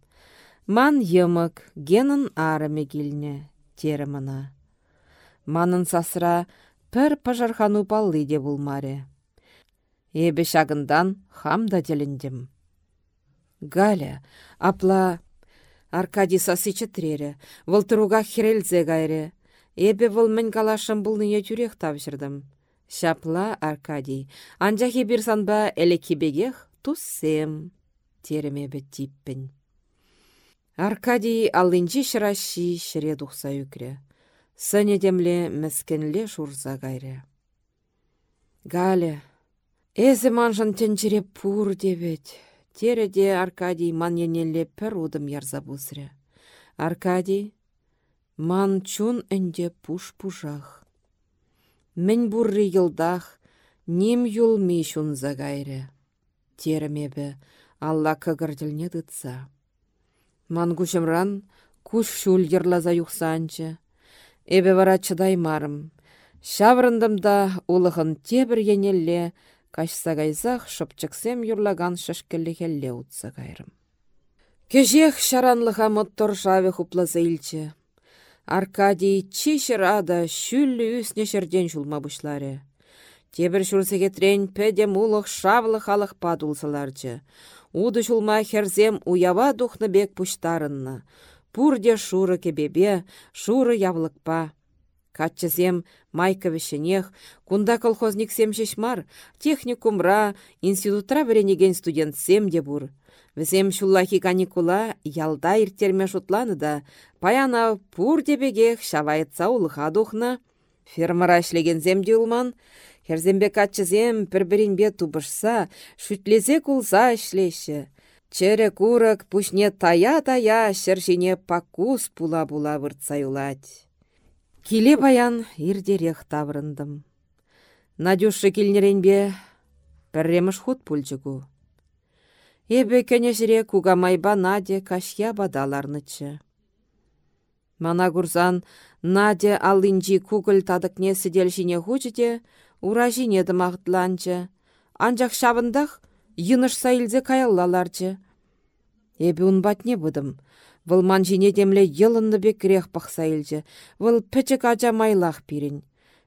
Ман емік, генін арыме келіне, тері мына. Манын сасыра пір пажархану паллы де булмаре. Эбе шагындан хамда деліндім. Галя, апла Аркадий сасы чытрере, вăлтыруга хирелзе гайре. Эбе вăл мӹнь калашым булныне тюрех тавшырдым. Шапла Аркадий, анчахи бир санба элекибегех туссем. Теремебе типпен. Аркадий аллинчи шыращи шыре тухса үкре. Сыне демле мәскенле шурса гайре. Галя, эзі манжын тенчере пур дебет. Тереде Аркадий ман енелле пір удым ярза бұзыры. Аркадий, ман чун үнде пуш пужах. Мен бурри йылдах, ним юл ми шун загайры. Теремебі, Алла кыгырділне дытса. Ман кушымран, куш шул йырлаза юқсанчы. Эбе вара чыдаймарым. Шаврындымда улығын тебір енелле, Кашса кайзах шыпчыксем юрлаган шышкелле хелле утса кайрым. Кежех шаранлыха моттор шаве хупласа илче. Аркадий чишер ада шүллі үсне бұшларе. Тебір шурсегетрен пәде мулық шавлы халық падулсаларчы. Уды жулма херзем уява духны бек пуштарынна. Пурде шуры кебебе, шуры явлықпа. Катчызем майка вешенех, кунда колхозник сем шешмар, техникумра, институтра студент студентсем де бур. Візем шуллахи каникула ялда иртерме шутланы да, паяна пур дебегех шавайытса улыха духна. Фермара зем де улман, Херзембе катчызем пір-бірінбе тубышса, шүтлезе кулса ішлеші. Чере пушне тая-тая шыршине пакус пула-була Киле баян ирдерех таврындым. Надюша килнеренбе пірреміш худ пульчыгу. Эбе кәнешіре майба Надя кашья бадаларнычы. Мана гурзан Надя алынжи кугыл тадыкне сіделшіне хучыде, ура жине дымағытланчы. Анжақ шабындақ йыныш сайылзе каяллаларчы. Эбе унбатне бұдым. Вăл манжине темле йылынны бек крех пахса илчӗ. Вăл пӹччек ача майлах пирен.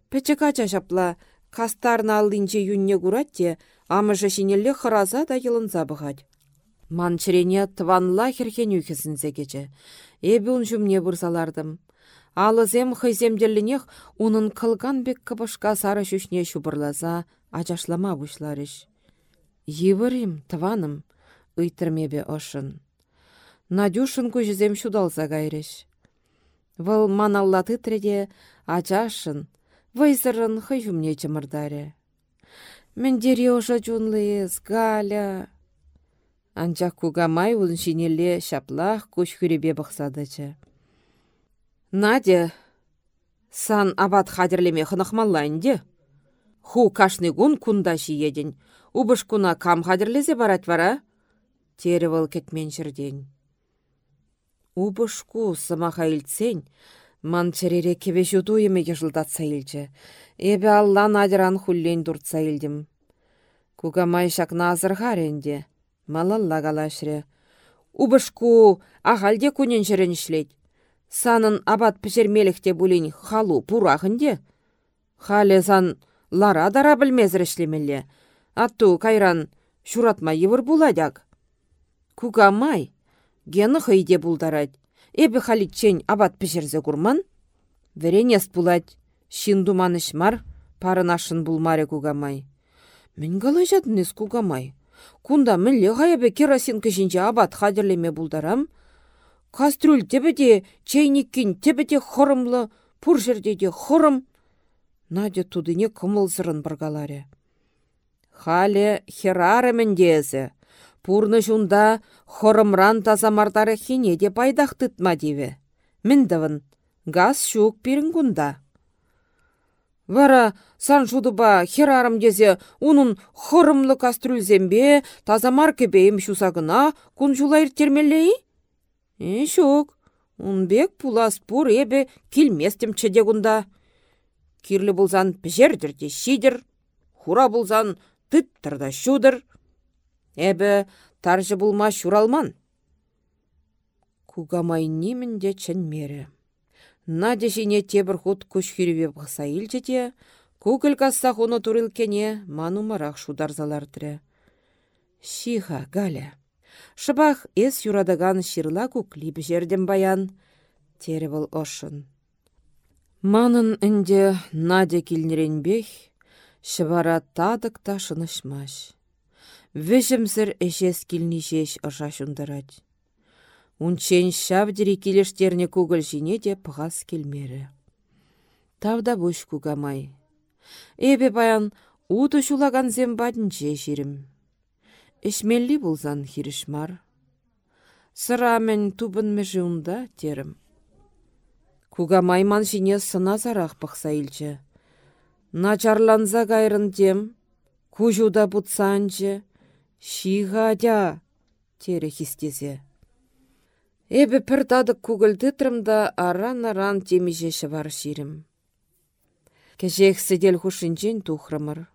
Пӹччек ача çапла кастарна аллинче юнне куратте, амыжы шинелле хăраза да йылынса бăхать. Манчырене тыванла херхен үхесінсе кече. Эбі ұн жүмне бұрсалардым. Алызем хыземделінех унын кылган бек кыбышка сары шүшне шубырлаза, ачашлама бұшларыш. Йывырым, тываным, ыйтырмебе ошын. Надюшын көжізем шудалса кайреш. Вăл маналлаты треде ачашын, вайзырын хыйюмне чымырдаре. Мендере ожа жунлыйыз, Галя. Анчах кугамай улын шинелле шаплах күш хүребе бұқсадычы. Надя, Сан абат хадерлеме хынықмаллайынде. Ху кашны гун кунда шиеден. Убыш куна кам хадерлезе барать вара? Кетмен жерден. Убышку сымаха илтсен, ман черере кебе жуду емеге жылдатса илчі. Эбе аллан адыран хуллен дуртса илдім. Кугамай шакна азырғаренде. Малалла калашре. Убышку ағалде күнен жерен ішлет. Санын абат пішермелікте бұлін халу пурағынде. Хале сан лара дара білмезір ішлемелі. Атту кайран шуратма евір буладяк. Кугамай, гені хыйде булдарать. Эбі халитчен абат пішерзе курман. Веренес булать, шин думаныш мар, парынашын булмаре кугамай. Мен қалай жадынес кугамай. Кунда мінле ғайабе керосин кішінче абат хадерлеме булдарам. Кастрюль тебеде, чайниккин тебеде хорымлы, пур жерде де хорым. Надя тудыне кымылзырын біргаларе. Хале херарымын дезі. Пурны жунда хорымран тазамардары хине де пайдақ тытма. Міндівін, газ шук пирін күнда. Вара сан жудыба херарым дезе унын хорымлы кастрюльзембе тазамар кебейім шусагына кун жулайыр термелей? Э, шук, унбек пулас пур эбе килместім чеде күнда. Кирлі бұлзан пжердірде шидір, хура бұлзан тыттырда шудыр. Эбі таржы бұлма шуралман. Кугамай немінде чын Надя жіне тебір худ күш хирве бұқса илчеде, Кукіл касса хуны турылкене ману марақ шударзалардыры. Шиха, Галя. Шыбақ эс юрадаган ширла куклип жерден баян. Тері бұл ошын. Манын інде Надя килнеренбех, шыбара тадық та шынышмаш. Вежімзір эшес килнишеш ұша шундарать. Унчен шавдері келештеріне көгіл жіне де пығас келмері. Тавда бұш кугамай. Эбе баян уды шулаган зембадынче жирім. Эшмелли бұлзан хирішмар. Сырамен тубын межуында терім. Кугамай ман жіне сына зарақ пықса илчі. Начарланза гайрын дем, кужуда бұтсанчы, шиғадя, тере хистезе. Эбі пір тадық күгілді аран-аран темежеші бар ширім. Кежек сидел хушинчен тухрымыр.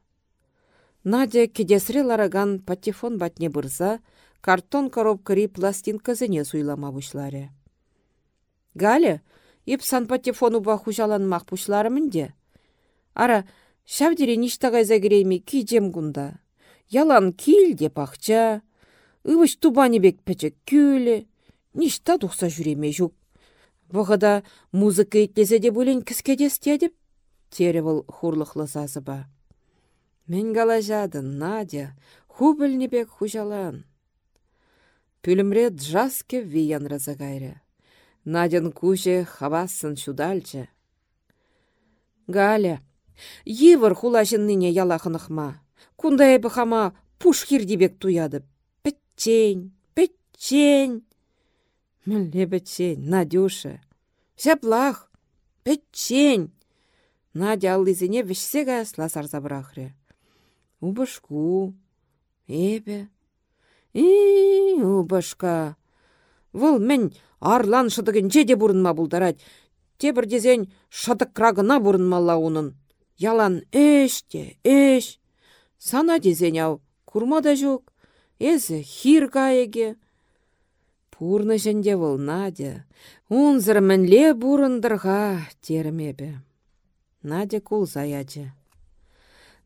Надя кедесре лараган патефон батне бұрза, картон коробкари пластинкасыне суйлама бұшлары. Галя, еп сан патефону ба хужаланмақ бұшлары мінде. Ара, шавдере ништағай загірейме кейдем гунда. Ялан кил де пақча, ывыш тубани бек пәчек күлі, ништа тухса жүреме жүк. Бұғыда музыка етлесе де бөлін кіскедес деп, тері бұл хурлықлы ба. Мен жадын, Надя, ху бек хужалан. Пүлімре джаске виян разагайры. Надян куже хавасын шудальчы. Галя, евір хулашын ныне ялахынықма. Кунда әбі хама пуш хирдебек туяды. Пітчен, пітчен. Мілле бітчен, Надюша. Шаплах, пітчен. Надя аллызыне вішсега сласар забрахры. Убышку, эбе. И, убышка. Вұл мен арлан шыдығын де бұрынма бұлдарад. Тебір дезен шыдық бұрынмалла унын. Ялан эште, эш. Сана дезен ау, курмада жүк. Эзі хир каеге. Пурны жінде выл Надя. Унзыр мінле бұрындырға термебе. Надя кул заячы.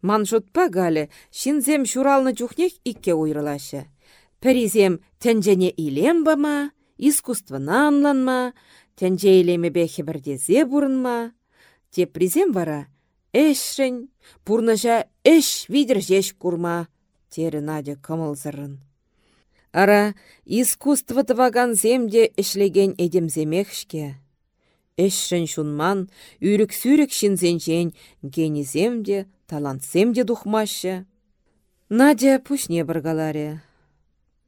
Ман жұтпа галі, шинзем шуралны жүхнех икке уйрылашы. Пәрізем тәнжене илем бама, искусствына анланма, тәнже илеме бәхі бірдезе бұрынма. Теп призем вара, әшрін, пурныжа әш видір жеш курма, тері Надя кымылзырын. Ара искусство тываган земде ішлеген эдемземехшке. Эшшін шунман, үрік-сүрік шинзенчен генеземде, талантсемде духмашы. Надя пушне біргаларе.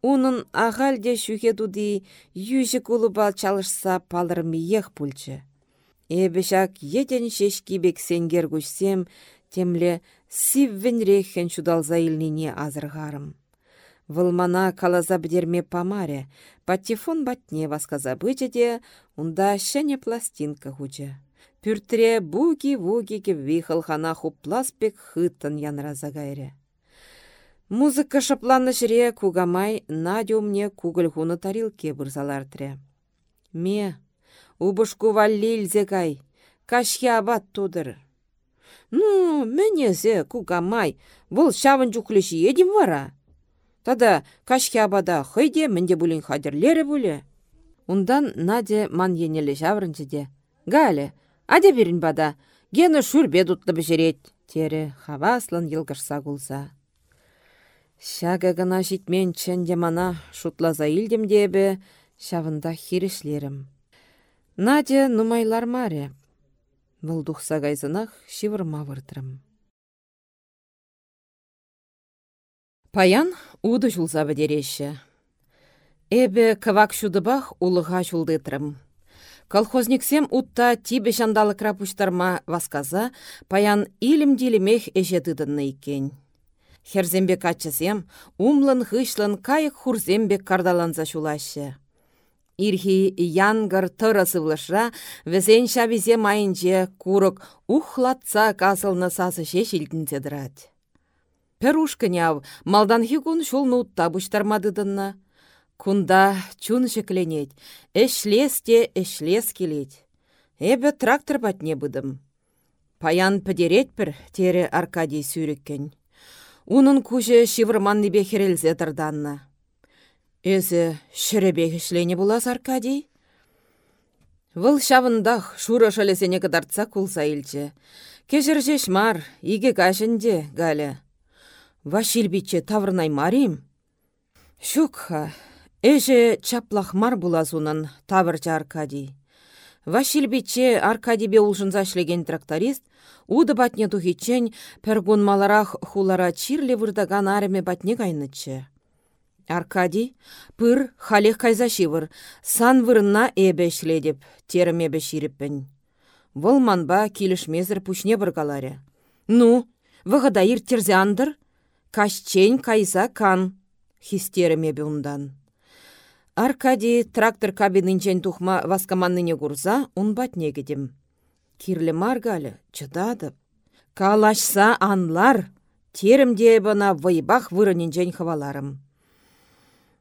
Унын ағалде шүге дуди южі кулыба чалышса палыр миех пульчы. Эбі жак еден шешкибек сенгер күшсем, темле сиввенрехен чудалза илнине азырғарым. Вылмана калаза бідерме памаре, патефон батне васказа бычеде, унда шәне пластинка хучы. Пүртіре буги-вуги кеп вихыл хупласпек хыттын янраза гайре. Музыка шапланы жіре кугамай Надю мне кугіл хуны тарилке бұрзалартыре. Ме, убышку валлилзе кай, кашхи абат тудыр. Ну, менезе кугамай, бұл шавын жүклеші едім вара. Тада кашхи абада хыйде менде бұлін хадерлері бұлі. Ундан Надя ман енелі жаврынчыде. Гале, аде берін бада, гені шүрбе дутлы бішерет. Тері хаваслын елгішса кулса. Шага гына житмен ченде мана шутлаза илдем дебі, шавында хирешлерім. Надя нумайлар маре. Бұл дұқса шивырма выртырым. Паян уды жулза бідереші. Эбі кывак улыға жулдытырым. Колхозниксем утта тибе жандалы крапуштарма васказа, паян илім дилемех эжедыдынны икен. Херзембе качысем, умлын хышлын кайық хурзембе кардаланза шулашы. Ирхи янгар тырасы влыша, візен шабизе майынче курык ухлатса касылны сасы шешілдінсе дырать. Перушкыняв, малдан хигун шул нутта бұштармадыдынна. Кунда чун шекленет, эшлес те эшлес келет. Эбі трактор батне бұдым. Паян пӹдерет пір, тере Аркадий сүйреккен. Унын куже шивырманны бехерелзе тырданна. Эзі шіребе ішлене булас Аркадий? Выл шавындах шура шалесене кыдартса кулса илче. Кежіржеш мар, иге кашынде, Галя. Вашил биче таврнай марим? Шукха, эже чаплах мар булазунын тавырча Аркадий. Вашил Аркадий улшынза шлеген тракторист, уды батне тухичен пергун маларах хулара чирле вырдаган ареме батне кайнычы. Аркадий, пыр халех кайза шивыр, сан вырынна эбе шледеп, терімебе ширіппін. Вұл манба килішмезір пушне бұргаларе. Ну, вғыдаир терзе андыр? Кашчен кайза кан, хистерімебе ундан. Аркадий трактор кабинінчен тухма васкаманныне гурза, ун батне кедім. Кирлі маргалі, чыдадып. Калашса анлар, терімде бана вайбах вырынінчен хаваларым.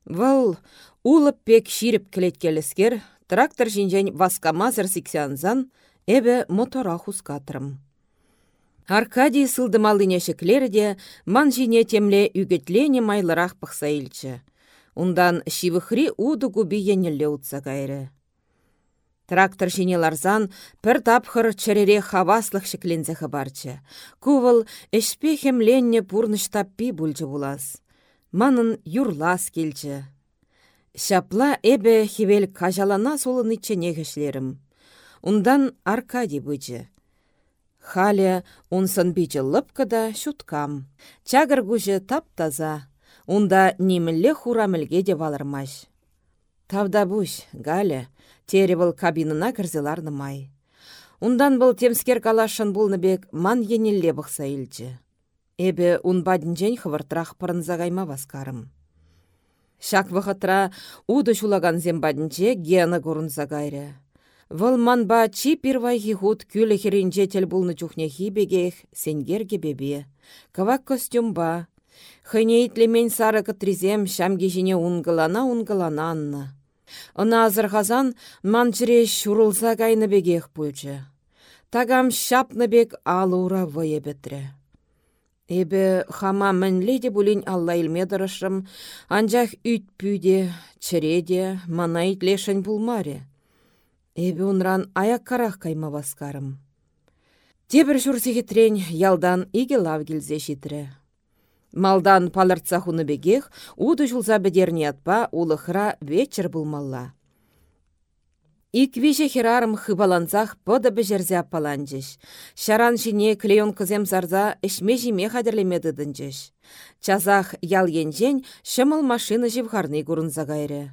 Вăл улып пек ширіп келескер, трактор жинжен васкамазыр сиксянзан, эбе мотора хускатрым. Аркадий сылдымалыне шеклерде, ман жине темле үгетлене майлырах пықса илчі. Ундан шивыхри уды губи енелле утса кайры. Трактор жине ларзан пір тапхыр чарере хаваслық шеклензе хабарчы. Кувыл эшпехемленне пурныш таппи бульчы булас манын юрлас келчі. Шапла эбе хевел кажалана солын итче Ундан Аркадий бычы. Халя унсын бичі лыпкада шуткам. Чагыр гүжі тап-таза. Унда немілі хурамілге де валырмаш. Тавда бұш, Галя, тері бұл кабинына кірзеларны май. Ундан бұл темскер калашын бұлны бек ман енелле бұқса. Эбе унбадінжен хывыртрақ пырынзагайма васкарым. Шак вахытра уды шулаган зембадінче гена гурынса гайры. Вăл манба чи пирвай хут күлі херенче тел чухне сенгерге бебе. Кавак костюмба. Хыне сары кытризем шамге жіне унгылана-унгылана анна. Ына азырғазан манчыре шурулса гайны бегех пульчы. Тагам шапны бек алура бетре. Эбі хама мінледе бұлін алла илмедірышым, анжақ үт пүйде, чіреде, мана итлешін бұлмаре. Эбі ұнран аяқ қарақ кайма басқарым. Тебір трен ялдан иге лав келзе Малдан палыртса хуны бегех, уды жылза бедерне атпа улықра вечер бұлмалла. Иквиже херарым хыбаланзах пода бежерзе аппаланчыш. Шаран жіне клеон кызем зарза ішме жиме хадерлемедыдынчыш. Чазах ял енжен шымыл машина живхарны гурынза гайры.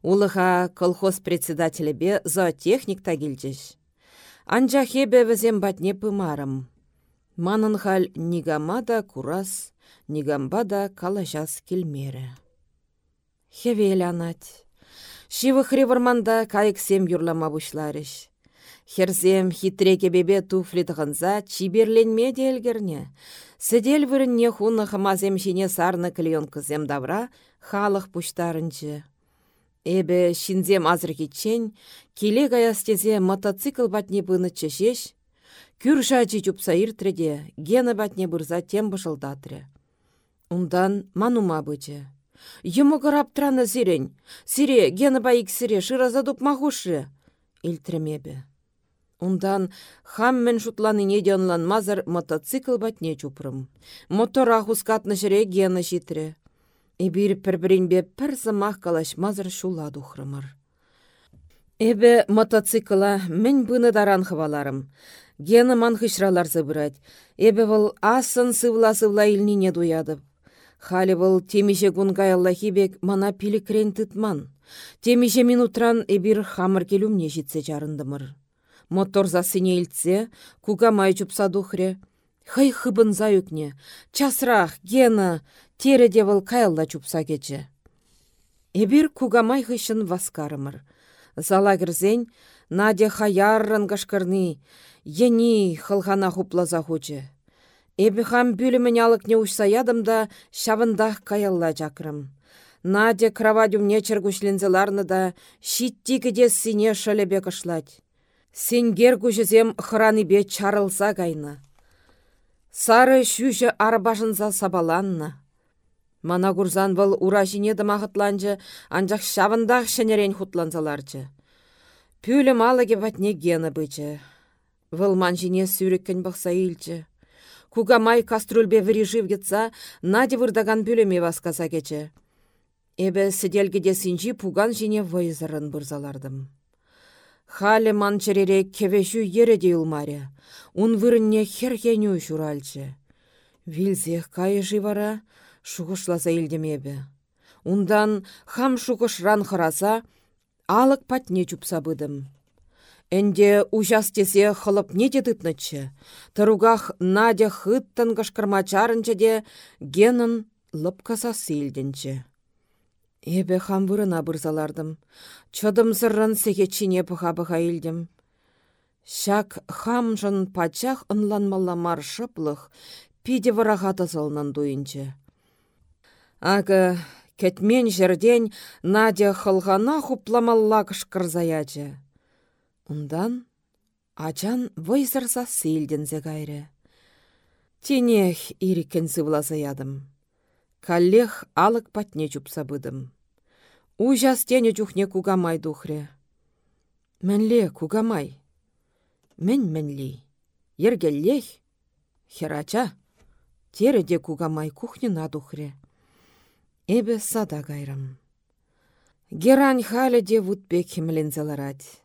Улыға колхоз председателі бе зоотехник тагилчыш. Анча хебе візем батне пымарым. Манын хал нигама да курас, нигамба да калашас келмері. Хевел анать. Шивы хревырманда кайыксем юрлама бұшларыш. Херзем хитреке бебе туфли тығынза чиберленме делгерне. Сідел вірінне хуны хымазем шине сарны клеон кызем давра халық пуштарынчы. Эбе шинзем азыр кетчен, келе гаястезе мотоцикл батне быны чешеш, күр жачы чупса иртреде, гена батне бұрза тем бышылдатры. Ундан манума бычы. Йымы траны зирен, сире гена байик сире шыразадук махушы, илтремебе. Ундан хаммен шутланыне мазыр мотоцикл батне чупрым. Мотора хускатны жіре гена житре. Эбир пірбірінбе пір зымақ калашмазыр шула дұхрымыр. Эбі мотоцикла мен бұны даран хываларым. Гені ман хышралар зыбырать. Эбі бұл асын сывла-сывла илнине дуядып. Халі бұл темеше гунгайалла хибек мана пилікрен тытман. Темеше минутран эбир хамыр келумне житсе жарындымыр. Мотор засыне илтсе, куга май чупса духре. Хай хыбын. Часрах, гена, тереде вăл кайылла чупса кече. Эбир кугамай хыщын васкарымыр. Зала кірзен, Надя хаяррын кашкырны, ени хылхана хуплаза. Эбі хам бүлімін не ұшса ядым шавындах каялла жакрым. Надя кровадюм нечер күшлензеларны да шитті кіде сине шалебе кышлать. Сенгер күшізем бе чарылса кайны. Сары шүші арбашынса сабаланны. Мана курсан вăл ура çине тымахăтланчы, анчах çавындах çӗнерен хутлансаларчы. Пӱлі малыке патне гені бычы. Вăлман çине сюрекккен бахса илчче. Кугамай кастрюльбе вирижив кетса, наде вырдаган пӱлеме васкаса кече. Эбе сиделгеде синчи пуган çине вăйзырын бұрзалардым. Халі ман черере кевешü ереде улмаре. Ун вырынне херхеню шуральчы. Вилзех кайы вара, шуғышласа елдемебі. Ундан хам шуғышран хыраса, алық патне чупса быдым. Энде ужастесе хылып не тытнычы. Таругах Надя хыттын кышкырмачарынчы де генын лыпкаса сейлденчі. Эбе хам бұрына бұрзалардым. Чыдым сыррын секетчине пыха-пыха илдім. Шак хамжын пачах ынланмалла шыплых, пиде вараға тазалынан дуйынчы. Ага, кетмен жерден Надя хылғана хупламалла кышкырзаячы. Ундан ачан вайсырса сейлдензе гайры. Тенех ирикен ядым. Каллех алык патне чупса быдым. Ужас тене чухне кугамай духре. Мәнле кугамай. Мен мәнли. Ергеллех. Херача. Тереде кугамай кухнена духре. Эбе сада гайрым. Герань халі де вутбек хімлензеларать.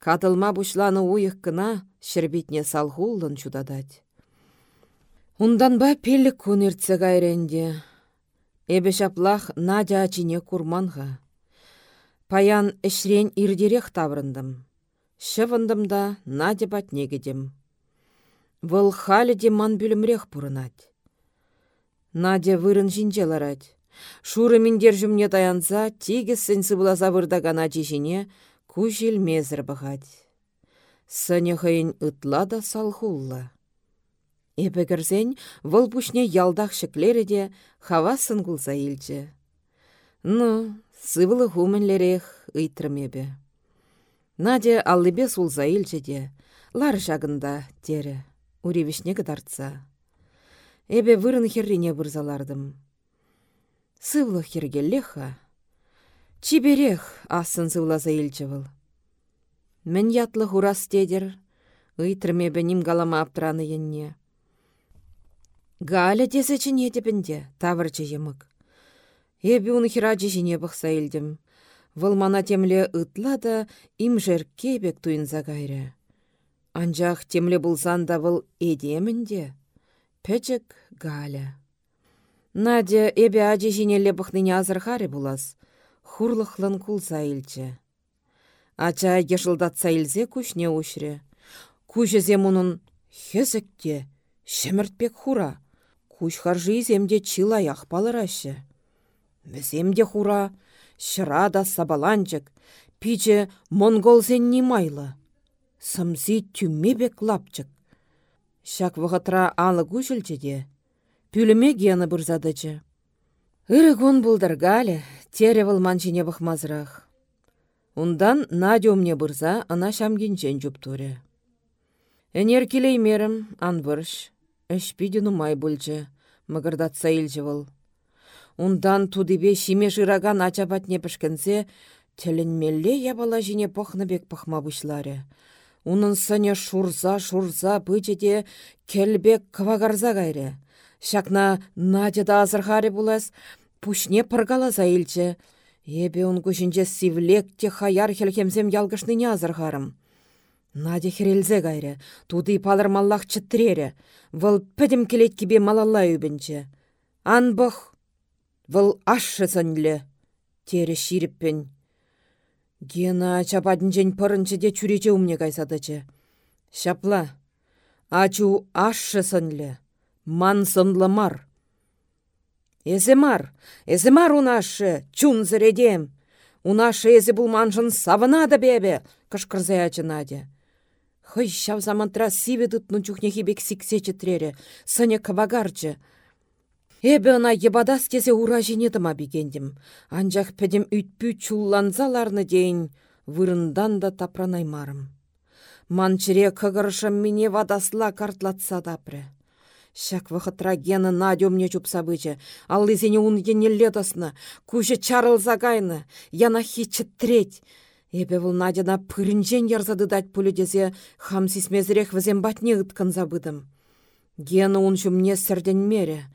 Катылма бушланы уйық кына шербетне салхуллын чудадать. ба пелі көніртсе гайренде. Эбе шаплах Надя ачине курманға. Паян ішрен ирдерек таврындым. Шывындым да Надя батнегедем. Выл халі де ман бүлімрех пұрынать. Надя вырын жинжеларать. Шуры мендер жүмне таянса, тегіс бұласа вырдагана жешіне күжел мезір бұғад. Сыне хыйын ытла да салхулла. Эпі кірзен, вұл пүшне ялдақ шіклері де елчі. Ну, сывылы хумінлерек ыйтрым Надя аллыбе сулса елчі де, лар жағында тері, уревішне кыдартса. Эбе вырын херрине бұрзалардым. Сывлых хергеллеха. Чиберех асын сывласа илчевыл. Мен ятлы хурас тедер, ыйтрме беним галама аптраны енне. Галя десечіне депінде, тавырчы емік. Эбі уны хиражы жіне бұқса елдім. Вылмана темле ытла да имжер кейбек туйынса гайры. Анжақ темле бұлсан да выл едемінде. Пәчік Галя. Надя эбе ажы жинелле бұхныне азырхаре булас. Хурлықлын кулса илчі. Ача ешылдатса илзе күшне ушре. Кужезе мұнын хезікте, шеміртпек хура. Куш харжи земде чила яхпалырашы. Віземде хура, шырада сабаланчык, пиче монгол зенни майлы. Сымзи түммебек лапчык. Шак вғытра алы де, пүліме гені бұрзадычы. Үрі күн бұлдыргалі, тере манчине бұқмазырақ. Ундан Надя умне бұрза, ана шамгенчен жұптуры. Энер мерім, анбырш, әшпиді нумай бұлчы, мұгырдатса илжі бұл. Ундан тудыбе шиме жыраган ачабатне пішкінсе, тілінмелле ябала жіне бек пахма бұшлары. Унын сыне шурза-шурза бычеде келбек квагарза гайры. Шакна Надя азырхары булас, пушне пыргалаза илчі. Ебе он күшінче сивлек те хаяр хелхемзем ялгышныне азырхарым. Надя херелзе гайры, туды палырмаллах чытрере, выл пӹдім келет кебе малалла. Анбық Вăл ашшы сăнле, тере ширіппен. Гена чападынчен пырынчы де чүрече умне кайсадычы. Шапла, ачу ашшы сăнле, ман сынлы мар. Эзе мар, эзе мар унашы, чун зіредем. Унашы эзе бұл маншын савына да бебе, кышкырзай ачы Надя. Хый шав замантра сиве дытны чухнехи бек сиксе чітрере, сыне кавагарчы, Эбі ына ебадас кесе ура женетіма бігендім. Анжақ пәдем үйтпі чулланзаларны дейін вырындан да тапранаймарым. Манчыре кығырышым мине вадасла картлатса дапры. Шак гені надемне чупса бычы. Аллызене ун енеллетасны, кучы чарылза гайны, яна хичі треть. Эбе вұл Надяна пырынжен ярзады дать пулюдезе хам сисмезірек візем батне ұткын забыдым. Гені ун жүмне сірден мере.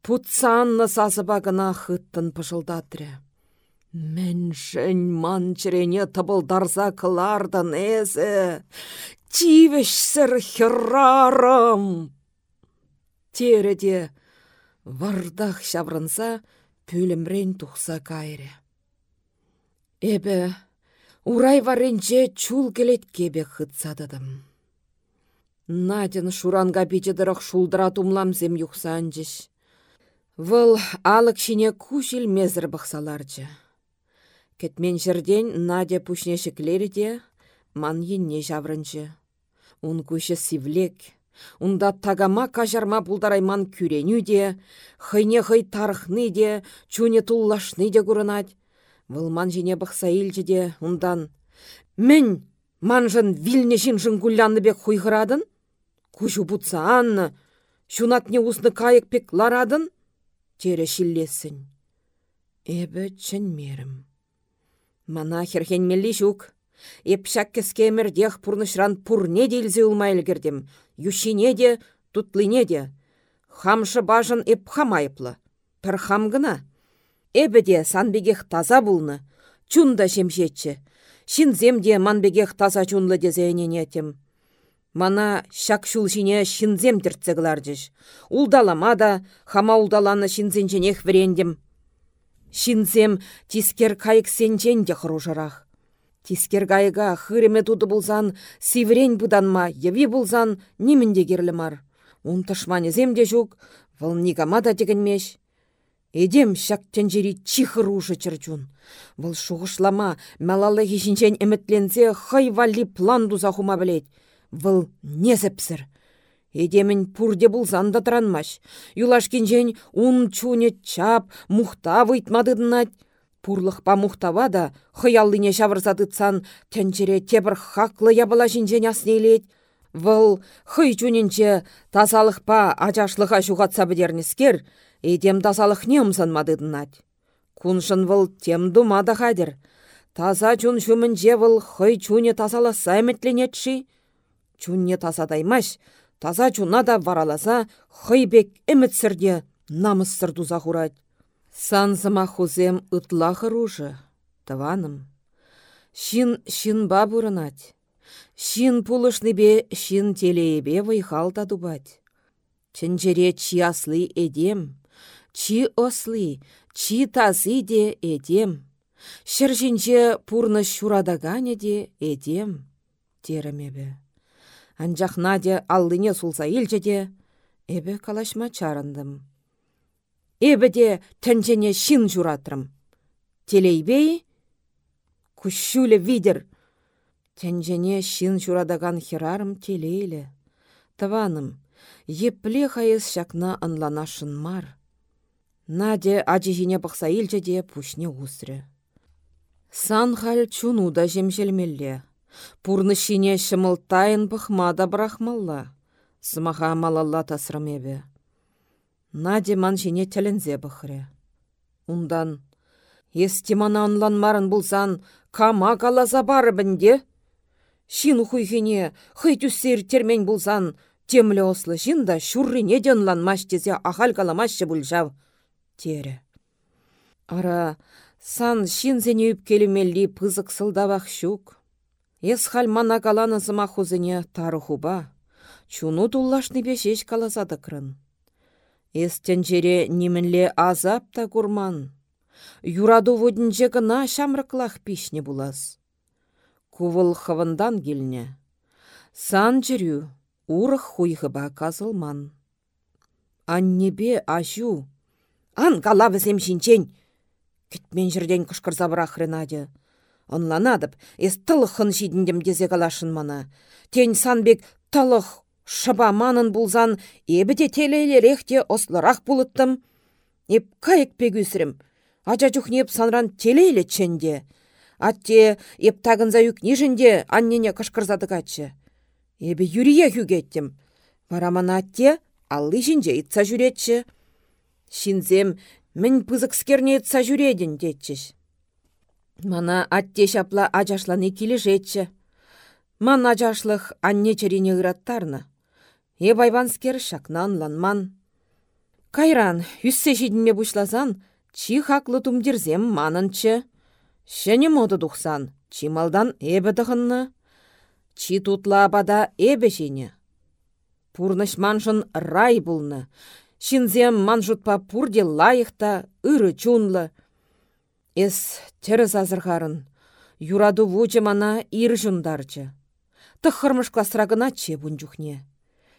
Путсанны сасыба гына хыттын пышылдатры. Мен жын манчырене тыбылдарса кылардан эзі, сір херрарым. Тереде вардах шаврынса пүлімрен тухса кайры. Эбі, урай варенче чул келет кебе хытсадыдым. Надин шуранга бичедірік шулдыра тумламзем юхсанчыш. Вăл алык çине кушил мезір бұқсаларчы. Кетмен жерден Надя пушне шеклері ман енне жаврынчы. Ун куші сивлек, Унда тагама кажарма бұлдарайман күреню де, хыйне хый тархны де, чуне туллашны де күрінат. Вăл жіне бұқса илчі де, ундан. Мен манжын вилне жын гулянны бек хуйғырадын? Кушу бұтса анны, шунатне усны кайык пек ларадын? тере шиллесін. Эбі чын мерім. Мана херхенмелли жук. Эпшак кескемердех пурнышран пурне делзе улмайлгердем. Ющине де, тутлыне де. Хамшы бажын эп хамайыплы. Пір хам. Эбі де санбегех таза булны. Чунда шемшетчі. Шинземде манбегех таза чунлы дезейненетем. Мана шак шулшине шинзем тіртсегларжыш. Улдалама да, хама улдаланы шинзенченех врендем. Шинзем тискер кайык сенчен де. Тискер кайыга хыреме туды булзан, сиврен буданма, еви булзан, немінде керлі мар. Ун тышманы де жук, выл нигама да дегенмеш. Эдем шак тенжери чихыр ушы чырчун. Выл шуғышлама, мәлалы хишінчен әмітленсе, хай вали план хума білет. Вăл несепсір. Эдемін пурде булсан да транмаш. Юлашкинчен ун чуне чап, мухта выйтмадыдынать. Пурлықпа мухтава да хыяллыне шавырсадытсан тәнчере тебір хаклы ябыла жинчен яснейлет. Вăл хый чуненче тазалықпа ачашлыға шуғатса бідернескер, эдем тазалықне умсанмадыдынать. Куншын вăл тем дума да хадер. Таза чун шумінже вăл хый чуне тазаласа әмітленетші. Чунне тазадаймаш, таза чуна да вараласа, хыйбек эмітсірде намыссыр туза хурать. Санзыма хузем ытлахыр уже, тываным. Шин шин ба бұрынать. Шин бе шин телеебе вайхал та дубать. Чи аслы эдем, чи ослы, чи тазы де эдем. Шыржинче пурны шурадагане де эдем, теремебе. Анжақ Надя аллыне сулса елче де, эбі калашма чарындым. Эбі де тәнжене шин журатрым. Телейбей? Күшшулі видер. Тәнжене шин журадаган херарым телейлі. Тываным, епле хайыз шакна анланашын мар. Надя жіне бұқса илче де пушне усры. Сан хал чуну да жемжелмелле. Пурны шине шымылтайын бұқмада брахмалла. Сымаға малалла тасырмебе. Ман жіне тілінзе бұқыры. Ундан, естимана анланмарын бұлсан, кама каласа бары бінде? Шин хуйхине, хый түссер термен бұлсан, Темлі ослы жинда шуррине денланмаш тезе ахал каламашы бұлжав. Тере. Ара, сан шинзене үпкелімелі пызык сылдавақ щук. Ес хал мана каланы зыма хузыне тары хуба. Чуну туллашны бешеш каласады тенжере немінле азап та курман. Юраду водінже гына шамрыклах пишне булас. Кувыл хавандан келне. Сан жүрю, урых хуйхыба казылман. Аннебе ажу. Ан кала візем шинчен. Кітмен жерден кышкырза бірақ Ренадя. Онланадып, ес тылықын жидіндем дезе калашын мана. Тен санбек тылық шыба манын булзан, ебі де телейлерехте ослырақ булыттым. Еп кайык пегүсірім. Ача чухнеп санран телейлі ченде. Атте еп тагынза юк нижінде аннене кышкырзады качы. Эбі юрие хүгеттім. Вараман атте, аллы жинже итса жүретші. Шинзем, мін пызык скерне итса жүредін, детчіш. Мана атте шапла ажашланы жетші. Ман ажашлық анне черене ыраттарны. Эб айван скер шакнан ланман. Кайран, үссе жидінме бұшлазан, чи хаклы тумдерзем манынчы. Шәне моды дұқсан, чи малдан эбі дұғынны. Чи тутла бада эбе жіне. Пурныш маншын рай булны. Шинзем манжутпа пурде лайықта ыры чунлы. Эс теріс азырғарын. Юраду вучы мана ир жундарчы. Тұхырмышкла срагына че.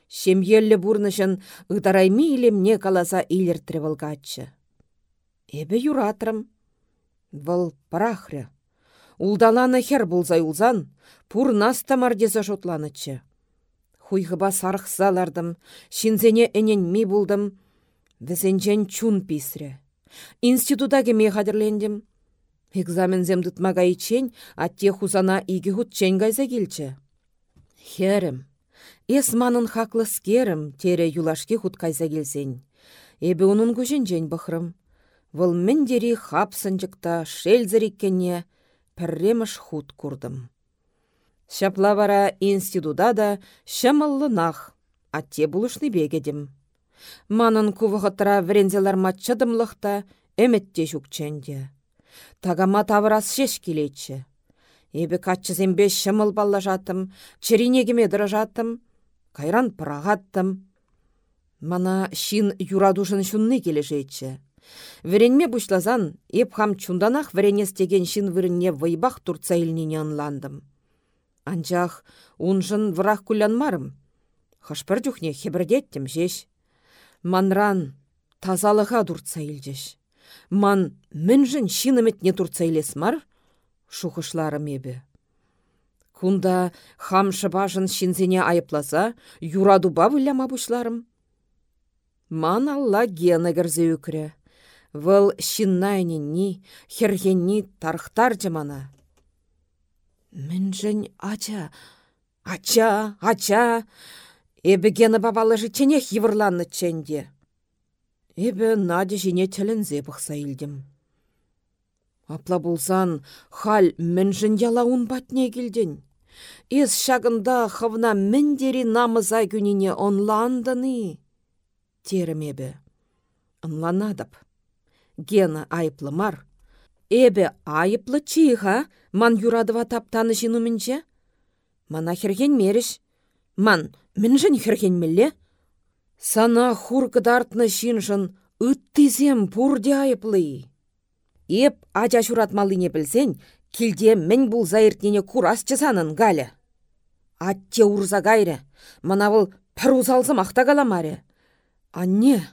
Шемеллі бурнышын ыдарайми илемне каласа илерттірі вылгатчы. Эбе юратрым. Выл парахры. Улдаланы хер булзай улзан, пур наста мардеза жотланычы. Хуйғыба сарықсалардым, шинзене әнен ми булдым, візенжен чун писре. Института кеме қадірлендім. Экзамензем дытмага ичен, атте хузана игі хутчен гайза келчі. Херім, ес манын хақлы скерім, тере юлашке хут кайза келсен. Эбі оның көжінжен бұқырым. Выл міндері хапсынжықта шелзіреккенне, пірреміш худ курдым. Шапла вара института да нах, атте булышны бегедім. Манын кувығытыра врензелар матчыдымлықта әметте жүкченде. Тагама тавырас шеш келетші. Эбі беш шымыл балла жатым, черинегіме жатым, кайран пырағаттым. Мана шин юрадушын шунны келешетші. Веренме бушлазан, еп хам чунданах веренес деген шин вырынне вайбах турца илнене анландым. Анчах унжын врах кулянмарым. Хашпыр жүхне хебірдеттім жеш. Манран тазалыға дурца илжеш. Ман мінжін шиныметне турца илес мар, шухышларым ебі. Кунда хам шыбажын шинзене айыпласа, юрадуба вылляма бушларым. Ман алла гена гірзе үкірі. Вăл çыннайненни, хергенни тархтар жамана. Мӹнжӹнь ача, ача, ача, эбі гені бабалы жыченех йывырланны ченде. Эбі Надя жіне тілінзе бұқса илдім. Апла болсан, хал мӹнжӹн яла ун батне келден. Ес шагында хывна міндері намыза күніне онландыны. Терім ебі. Онланадып. Гена айыплы мар. Эбе айыплы чиха, ман юрадыва таптаны жину мінче? Мана херген меріш. Ман, мін жын херген мілле? Сана хуркыдартны шиншын ыттызем пурде айыплы. Эп ача не білсен, килде мін бұл заиртнене курас чысанын галя. Атте урза гайры. Мана выл пір узалзым мақта каламаре. Анне,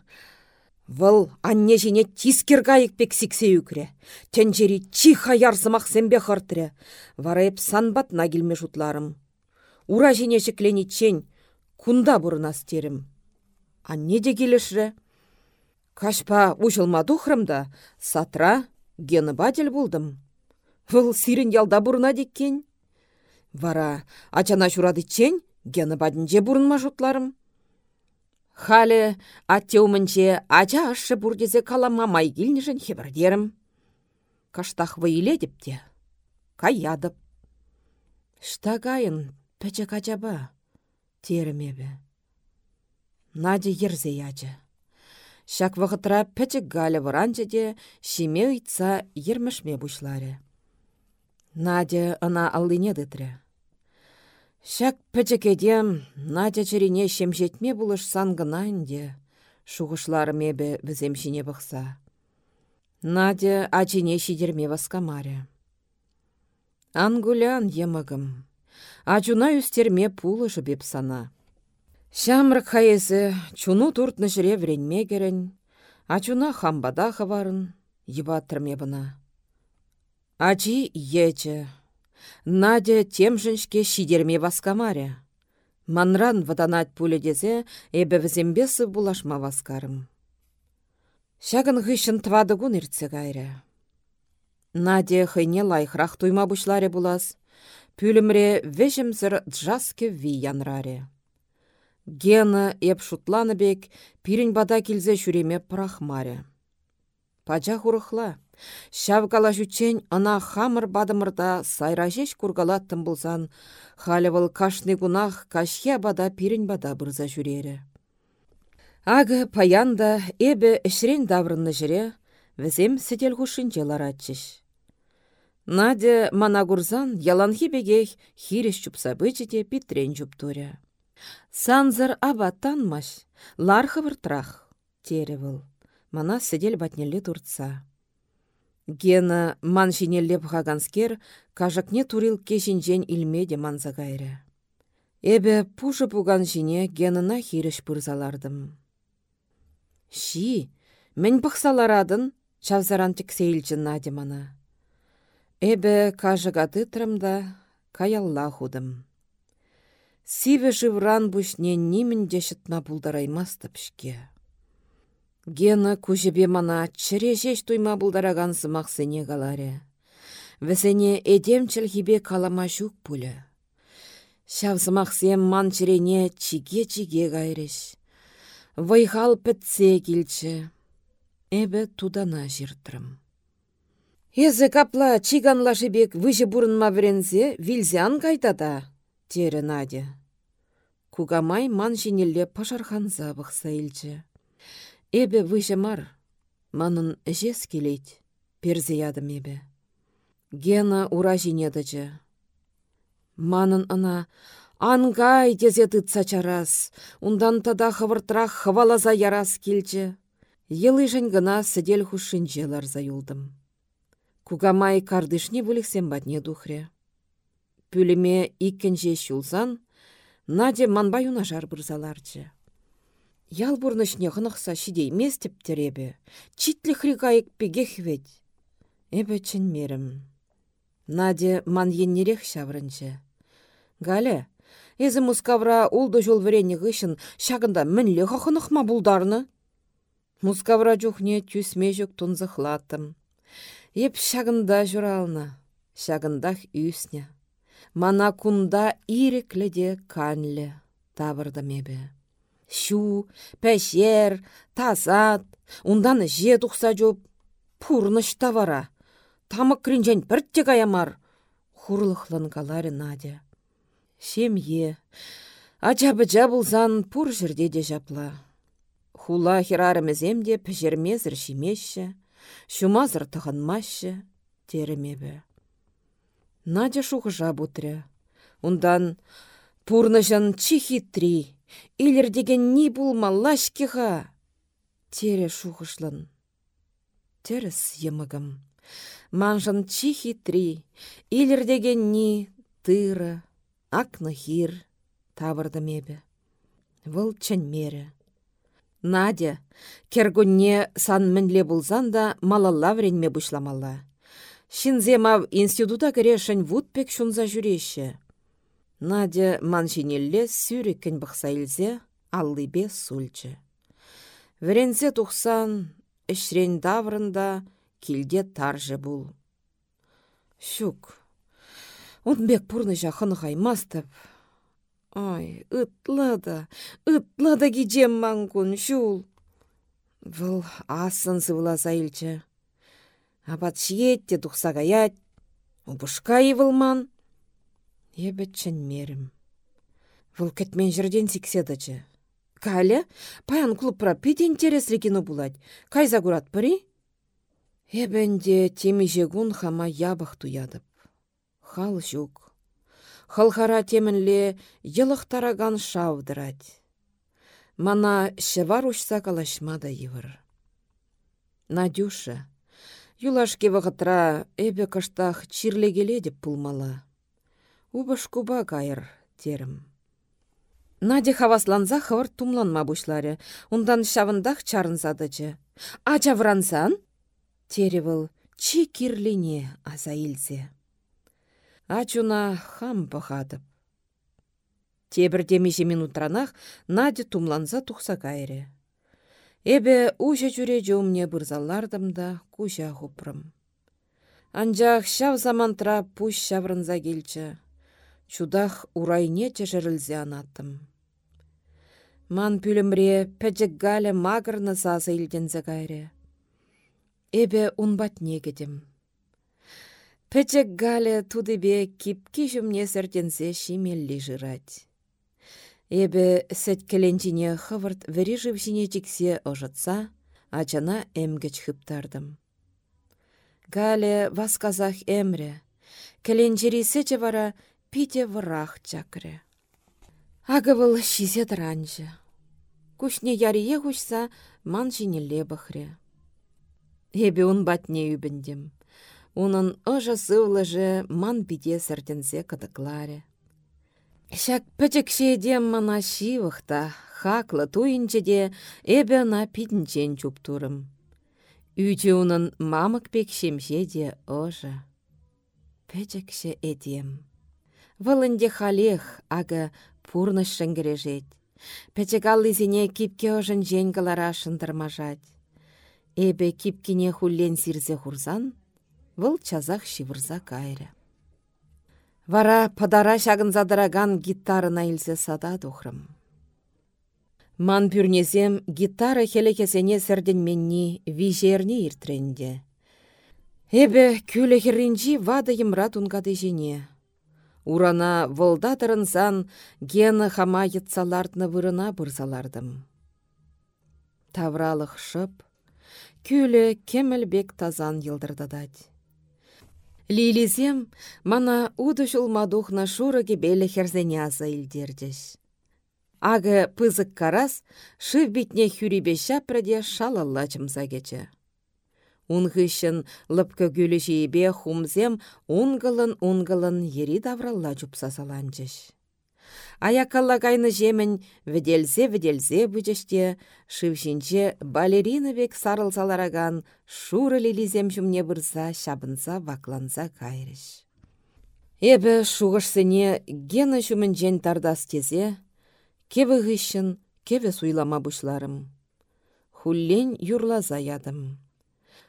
Вăл анне жіне тискер кайык пек сиксе үкре. Тенчери чиха ярсымақ сәмбе хыртыры. Вара еп санбатна келме жутларым. Ура жіне чен, кунда бұрынас терім. Анне де келішрі. Кашпа ұшылма дұхрымда, сатра гені бадел. Вұл сирін ялда бұрына деккен. Вара ачана шурады чен, гені бадінже бұрынма жұтларым. Халі аттеумінче ача ашы бұрдезе калама май келнішін хебірдерім. Каштақ вайле депте. Каядып. Штагайын пәчі качаба. Терімебі. Наде ерзе ячы. Шак вғытра пәчі галі варанчы де шиме ұйтса ермішме бұшлары. Наде ына аллине дытры. Шак пәчекедем Надя черене шемжетме бұлыш сангынайынде, шуғышлары мебе віземшіне бұқса. Надя ачине шидерме васкамаре. Ангулян емігім, ачуна үстерме пулышы беп сана. Шамрық хайесі чуну туртны жіре вренме ачуна хамбада хаварын, ебаттырме бұна. Ачи ечі, Надя темжіншке шидерме васкамаре. Манран ваданат пуледезе эбі візембесі булашма васкарым. Шагын ғышын твадығын иртсе гайры. Надя хыйне лайхрах туйма бұшларе булас, пүлімре вежімзір джаске ви янраре. Гена еп шутланы бек, пирін бада келзе жүреме прахмаре. Пача хурыхла. Шавгала жүчен ана хамыр бадымырда сайражеш кургалаттым бұлзан, халі бұл кашны гунах кашхе бада пирін бада бұрза жүрері. Ағы паянда эбі ішрен даврынны жүре, візем сетел желаратчыш. Надя мана гурзан яланхи бегех хиреш чупса бычете питрен жуптуря. Санзыр аба танмаш, лархы выртрах, тере выл. Мана сідель батнелі турца. Гена ман жинелле кажакне кажакне турил кешінжен илмеде манза гайры. Эбе пушы пуган жине генына хиріш пырзалардым. Ши, мен бұқсаларадын, чавзаран тіксейлчін наде мана. Эбе кажыға тытрымда каялла худым. Сиве живран бушне нимін дешітна бұлдараймастыпшке. Гена күжібе мана чірежеш туйма бұлдараган сымақ сене галаре. Весене эдемчіл хибе калама жүк пулі. Шавзымақ сем ман чирене чиге-чиге гайреш. Вайхал пітсе келчі. Эбі тудана жиртрым. Езі капла чиганла жібек выжі бұрынма вірензе вилзян кайтада тері Надя. Кугамай ман жинелле пашарханза бұқса илчі. Эбе мар, манын жес келейт, перзе ядым. Гена ура. Манын ына, ангай дезе ундан тада хывыртрах хвалаза ярас келчі. Елыжын гына сідел хушын юлдым. Кугамай кардышне бүліксен батне духре. Пүліме иккенже шулзан, Наде манба юнашар бұрзаларчы. Ял бұрнышне ғынықса шидей местіп теребе, читлі хрикайық пегех ведь. Эбі чын мерім. Наде ман еннерек шаврынчы. Галя, езі мұскавра улды жол верені ғышын шағында мінлі ғықынықма бұлдарны? Мұскавра жүхне түсме жүк тұнзықлаттым. Еп шағында жүралны, шағындақ үйсіне. Мана кунда ирекледе канле тавырды мебе. Шу, пәшер, тазат, ундан же тұқса жоп, пурныш тавара. Тамық кринжен біртте каямар. Хурлықлын калары Надя. Шемье, ача-быча бұлзан пур жерде де жапла. Хула хирарымыземде піжермезір шимеші, шумазыр тұғынмашы, терімебі. Надя шухыжа бутря. Ундан пурнышан чихитри, илер деген ни булма лашкиха. Тере шухышлан. Терес емігім. Манжан чихитри, илер деген ни тыра, Акны хир, тавырды мебе. Выл чынмері. Надя, кергунне сан мінле булзан да малалла вренме бұшламалла. Шинземав института керешін вудпек шунза жүреші. Надя бұқса илзе, аллыбе сульчы. Врензе тухсан, ішрен даврында, килде таржы бұл. Шук, он бек пурны жақыны қаймастып. Ай, ытлада, ытлада кичем маңкун, шул. Выл асын сывыла сайылчы. Абат шиетте тухса гаять. Убышка вылман. Ебетчен мерім. Выл кетмен жерден сикседачы. Каля, паян клубра пит интереслі кино булать. Кайза курат пыри? Эбенде темежегун хама ябах туядып. Хал жук. Халхара темінле тараган шавдырать. Мана шевар ушса калашмада йывыр. Надюша, юлашке вағытра эбе каштах чирлегеле деп пулмала. Убыш куба кайыр, терім. Надя хавасланза хавар тумланма бушларе. Ундан шавындах чарынсадычы. Ача врансан? Теревыл чи кирлине аза илзе. Ачуна хам пăхатып. Тебір демеше минутранах Надя тумланса тухса кайры. Эбе уша жүре жөмне бұрзалардым да куша хупрым. Анжақ шав замантра пуш шаврынза келчі. Чудах урайне чешірілзе анаттым. Ман пүлімре пәчік гале магырны сасы илдензе кайры. Эбе унбатне кетем. Пәчек гале тудыбе кипки жүмне сәртенсе шимелли жырать. Эбе сәткеленчине хывырт вері жившине чиксе ожытса, ачана әмгіч хыптардым. Гале васказах эмре, келенчери сече вара пите врах чакре. Агывыл шизе транжы. Кушне ярие хушса ман жинелле бахре. Эбе ун батне үбіндем. Унын ыжы сывлыжы ман биде сәртінсе кыдыкларе. Шак пөчекшедем мана шивықта, хаклы туйынчеде эбе на питінчен чуптурым. Үйче унын мамык пек шемше де ыжы. Пөчекше эдем. Вылынде халех ага пурныш шынгережет. Пәчегаллызіне кипке ожын шындырмажать. Эбе кипкине хуллен сирзе хурзан, выл чазах шивырза кайры. Вара падара задыраган гитарына илсе сада тухрым. Ман пюрнезем гитара хелекесене сәрденменни вижерне иртренде. Эбе күлі херринжи вады емра жене. Урана вылдатырынсан гені хама етсалардны вырына бұрзалардым. Тавралық шып, Күлі кемілбек тазан йылдырдадать. Лилизем мана уды жулмадухна шурыге белі херзеняса илдердеш. Ағы пызык карас шыв битне хүрибе шапраде шалалла чымса. Унғышын лыпкы гүлі жейбе хумзем унгылын-унгылын ери давралла жупса саланчыш. Аякалла кайны жемін виделзе-виделзе бүжеште, шывшинче балерина бек сарылсалараган шуры лилизем жүмне бұрза, шабынса, вакланса кайрыш. Эбі шуғышсыне гена жүмін жен тардас тезе, кеві ғышын, кеві суйлама бұшларым. Хуллен юрлаза ядым.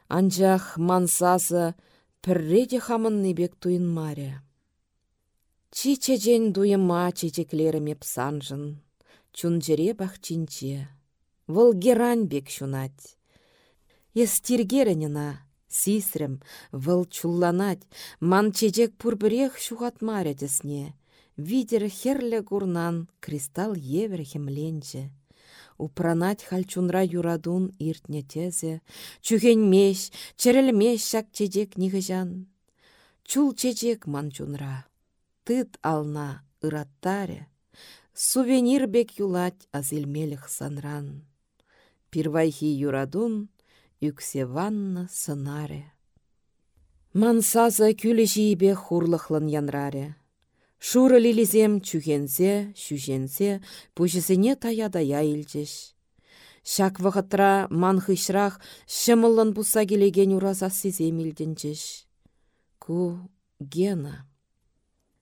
Анжақ мансасы пірреде хамынны бек туын маре. Чичечен дуйыма чечеклеріме псанжын, чунжере бахчинче. Вăл герань бек шунать. Естиргеренена, сисрем, вăл чулланать, ман чечек пурбірех шухатмаря тесне. Видер херле гурнан кристалл евер хемленче. Упранать хальчунра юрадун иртне тезе, чухен меш, черелмеш шак чечек нихыжан. Чул чечек ман чунра тыт ална ыраттаре, сувенир бек юлать азелмелых санран. Пирвайхи юрадун, юксе ванна сынаре. Мансаза жейбе хурлықлын янраре. Шуры лилизем чүгенсе, шүженсе, пүшісіне тая-тая илчеш. Шак вғытра ман хышрақ шымылын бұса келеген ураза сезем илденчеш. Ку гена.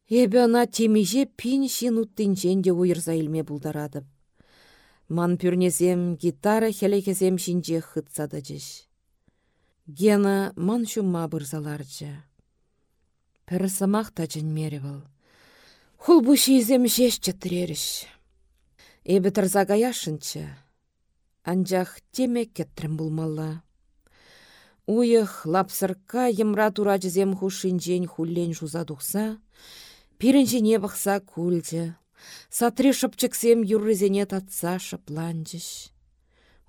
Эбі ана темеже пин шин уттинчен де уйырза илме бұлдарадып. Ман пүрнезем гитара хелекезем шинже хытсады жеш. Гена ман шумма бұрзаларчы. Пір самақ та мере был. Хул бұ шизем жеш чытреріш. Эбі тұрза гаяшынчы. Анжақ теме кеттрім бұлмалла. Уйық лапсырка емра тура жізем хушинжен хуллен жуза дұқса, пирінжене бұқса көлді. Сатри шыпчыксем юррызене татса шыпланчыш.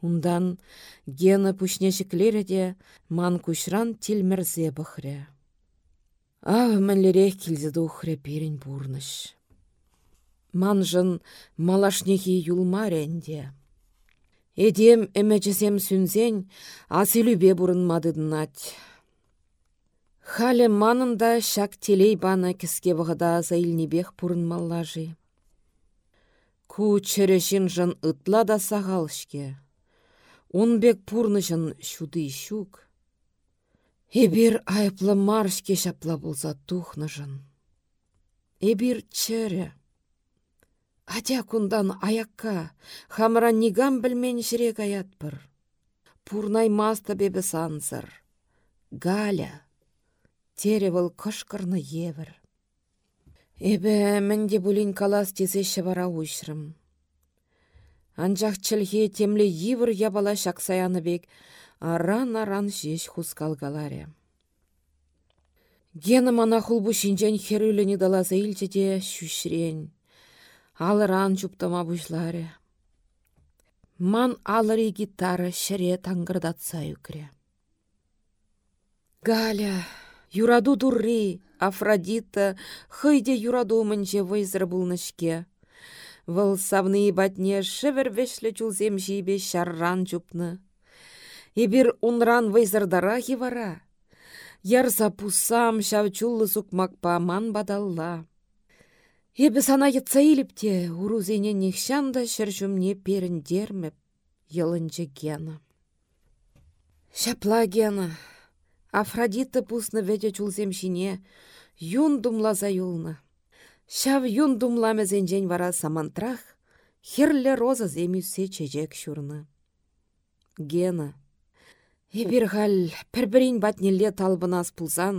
Ундан гена пушнешіклері де ман кушран тілмірзе бұхре. Ав мәллерек келзі дұхре перін бұрныш. Ман жын малашнехи юлмаренде. Эдем әмәчесем сүнзен асилюбе бұрынмадыдынат. Халі манында шак телей бана кіске вғыда заилнебех бұрынмаллажи. Ку черешін жын ытла да сағалшке. Унбек пурнышын шуды шук. Эбир айыплы маршке шапла болса тухнышын. Эбир чере. Адя кундан аякка, хамра нигам білмен шірек аятпыр. Пурнай маста бебі сансыр. Галя. Теревіл кышкырны евір. Эбе мінде бұлін калас тезе шывара ұшрым. Анжақ чілге темлі евір ябала шақсаяны бек аран-аран жеш хускалгаларе. Гені мана хулбу шинжен херүліні далаза илчеде шүшрен. Алыран чуптама бұшларе. Ман алыры гитара шыре таңғырдатса үкре. Галя, юраду дурри, Афродита хыйде юраду мынче вайзыр булнышке. Вăл савны батне шевер вешле чулзем жибе шарран чупны. Эбир унран вайзырдара хивара. Ярса пусам çав чуллы сукмакпа ман бадалла. Эбі сана йытса иліпте, урузене нехшанда шыржумне перін дермеп, йылынчы гена. Шапла гена, Афродита пусны веде чулзем шине, юн думлаза юлны. Шав юн думла вара самантрах, херле роза земюсе чечек шурны. Гена. Эбір ғал пір-бірін батнелле талбынас пулсан,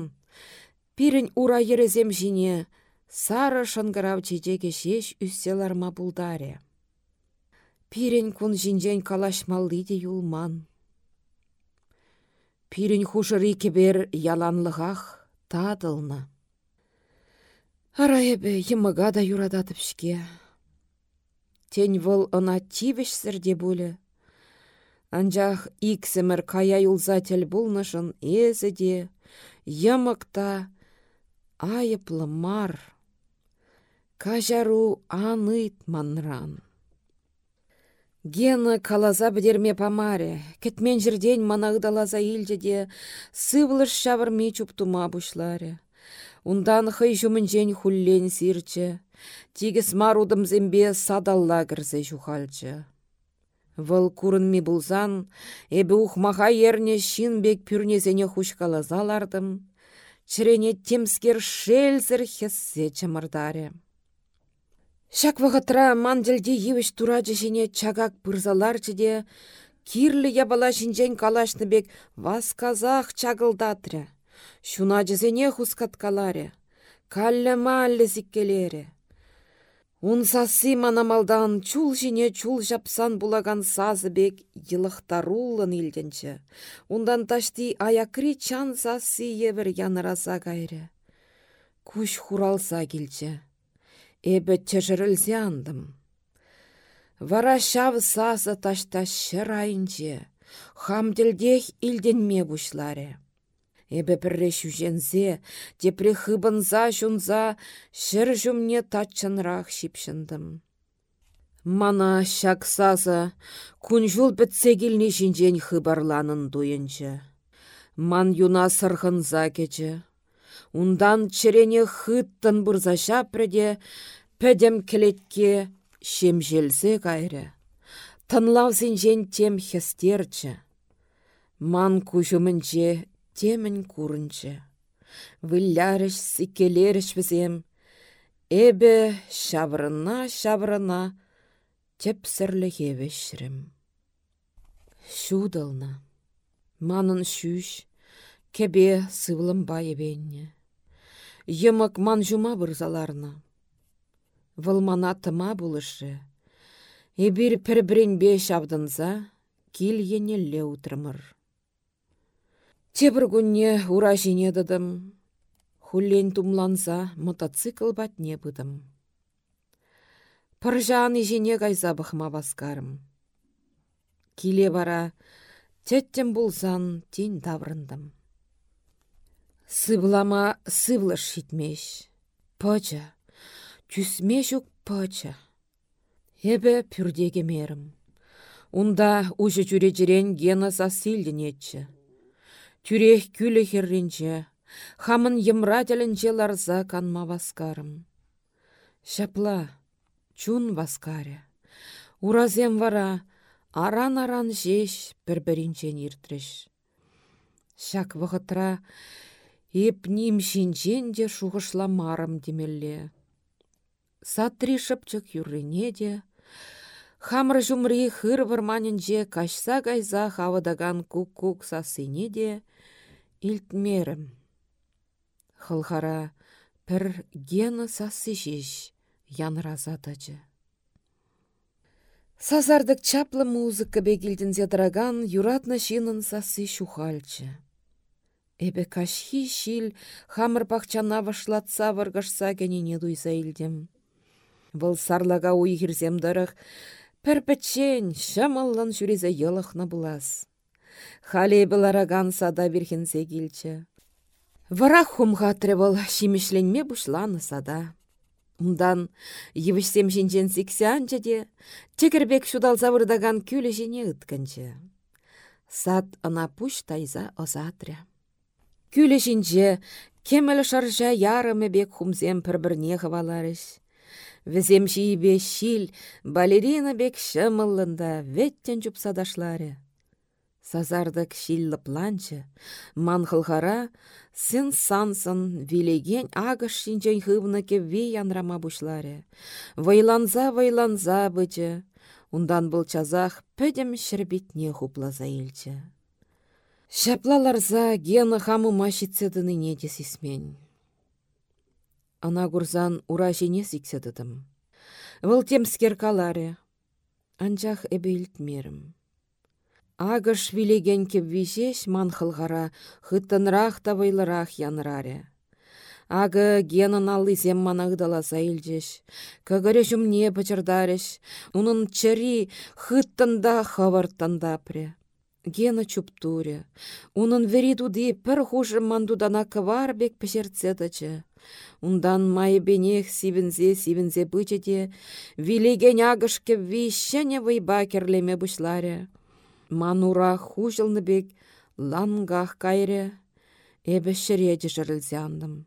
пирін ура ерезем жіне, сары шынгырав чечеке шеш үсселарма бұлдаре. Пирен күн жинжен калашмалды де юлман. Пирен хушыры кебер яланлығақ тадылны. Ара ебе еміға да юрадатып шке. Тень выл ына тивеш сірде бөлі. Анжақ иксімір кая юлза тел бұлнышын езі де, емікта айыплы мар. Кажару аныт манран. Гена калаза бідерме памаре, кетмен жерден манағдалаза илжеде, сывлыш шавырме чуптума бұшларе. Ундан хый жумынжен хуллен сирче, тигіс марудым зембе садалла кірзе жухалчы. Вăл курынми булзан, эбі ухмаха ерне шинбек пюрнезене хушкалазалардым, чірене темскер шелзір хессе чымырдаре. Шак вағытра манделде евіш жіне чагак пырзаларчы де, кирлі ябала бек васказах чагылдатря. Шуна жызене хускаткаларе, каллі маллі зиккелере. Ун сасы манамалдан чул жіне чул жапсан булаган сазы бек йылықтарулын илденчі. Ундан ташти аякри чан сасы евір яныраса гайры. Куш хуралса келчі. Эбі чыжырылзе андым. Вара шав сасы ташта шыр айынче, хамділдех илденме бұшларе. Эбі пірре шүжензе, депре хыбынза жунза, шыр жүмне татчынрақ шипшындым. Мана шак сазы, күнжул бітсе келіне жинжен хыбарланын дуйынчы. Ман юна сырғынза кечі. Ундан черене хыттын бұрза шапрыде, пәдем келетке шемжелзе кайры. Тынлау зінжен тем хестерчі. Ман күжімінже темін курынчы. Выллярыш сикелеріш візем. Эбі шабырына-шабырына тепсірлі хевешірім. Шудылна. Манын шүш, кебе сывлым байыбенне. Йымык ман жума бұрзаларна. Вылмана тыма бұлышы. Эбір пір-бірінбе шабдынза, кил енелле утырмыр. Тебір күнне ура жинедідім. Хуллен тумланса мотоцикл батне бұдым. Пыржаны жине кайса бұхма баскарым. Киле бара, теттен болсан тен таврындым. Сывлама сывлыш шитмеш. Пача, түсме жүк пача. Эбі пүрдеге мерім. Унда ұжы жүре жүрен гена сасилден Тюрех күлі херринче, хамын емра тілінче ларза канма васкарым. Шапла, чун васкаре. Уразем вара, аран-аран жеш бір-бірінчен иртреш. Шак вғытра, еп ним шинчен де шуғышламарым демелле. Сатри шыпчык юррине де, Хамры жумри хыр вырманінже кашса гайза хавадаган кук-кук де, илтмерім. Хылхара пір гені сасы жеш, янразадачы. Сазардык чаплы музыка бегілдін зедраган юратна шинын сасы шухальчы. Эбе кашхи шил хамыр пахчана вашлатса варгашса кенене дуйса илдем. Вăл сарлага уйхирсем дырых, пәрпәтчен шамаллан жүрезе йылықны булас. Халі білараган сада бірхенсе келчі. Вара хумға тревал шимешленме бұшланы сада. Умдан евішсем жинжен сиксянчы де, текірбек шудал завырдаган күлі жіне үткінчі. Сад ана пуш тайза озатря. Күлі жинже, кемел шаржа ярымы бек хумзем пір-бірне хываларыш. Візем жиібе шил, балерина бек шымылында, веттен садашлары. Сазардык шиллы планчы, манхылхара, сын сансын, вилеген агыш шинчен хывны кевве янрама бушларе. Вайланза-вайланза бычы, ундан бұл чазах пөдем шірбетне хуплаза илчі. Шаплаларза гені хамы машицедіні неде сисмен. Ана гурзан ура жене сикседідім. Выл темскер каларе, анчах эбе мерім. Агыш вилеген кепвишеш манхылғара хыттынрақ тавайлырақ янраре. Ағы генын аллызем манагдаласа илжеш. Көгірі жүмне пычырдареш, унын чыри хыттында хавартында пре. Гена чуптуре. Унын вери туди пір хужы мандудана кывар бек пешерцедачы. Ундан майбенех сивінзе сивінзе бычыде, вилеген агыш кевви шәне вайба керлеме бұшларе. Манура бек лангах кайре, эбі шіреде жырылзе андым.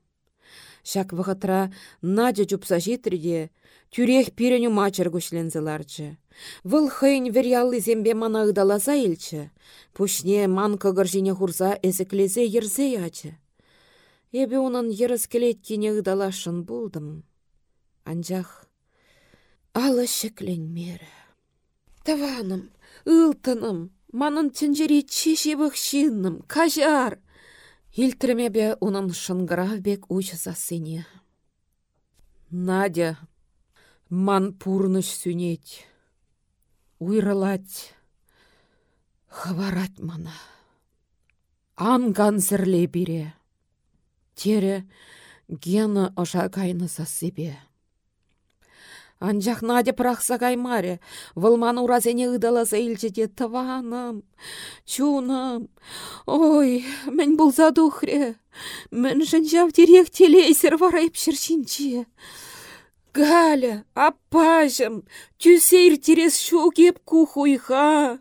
Шак вғытра Надя жупса житриде, тюрех пиреню мачыр күшлензіларчы. Выл хыйн веряллы зембе мана ыдаласа илчі. Пушне ман кығыржине хурса эзіклезе ерзе ячы. Эбі унын еріз келеткене ыдалашын булдым. Анжақ, алы шекленмері. Таваным, ылтыным, манын тінжері чешевых шинным, кажар. Илтірмебе унын шынгырав бек сыне. Надя, ман пурныш сүнет. Уйрылать, хварать мана. Анган зірле бире. Тере гена ожа кайны сасыбе. Анжақ Надя прақса каймаре, вылман уразене ыдаласа илчете тываным, чуным. Ой, бұл задухре, мен жынжав дирек телейсер варайып шыршинче. Галя, апажым, тюсейр терес шу кеп кухуйха.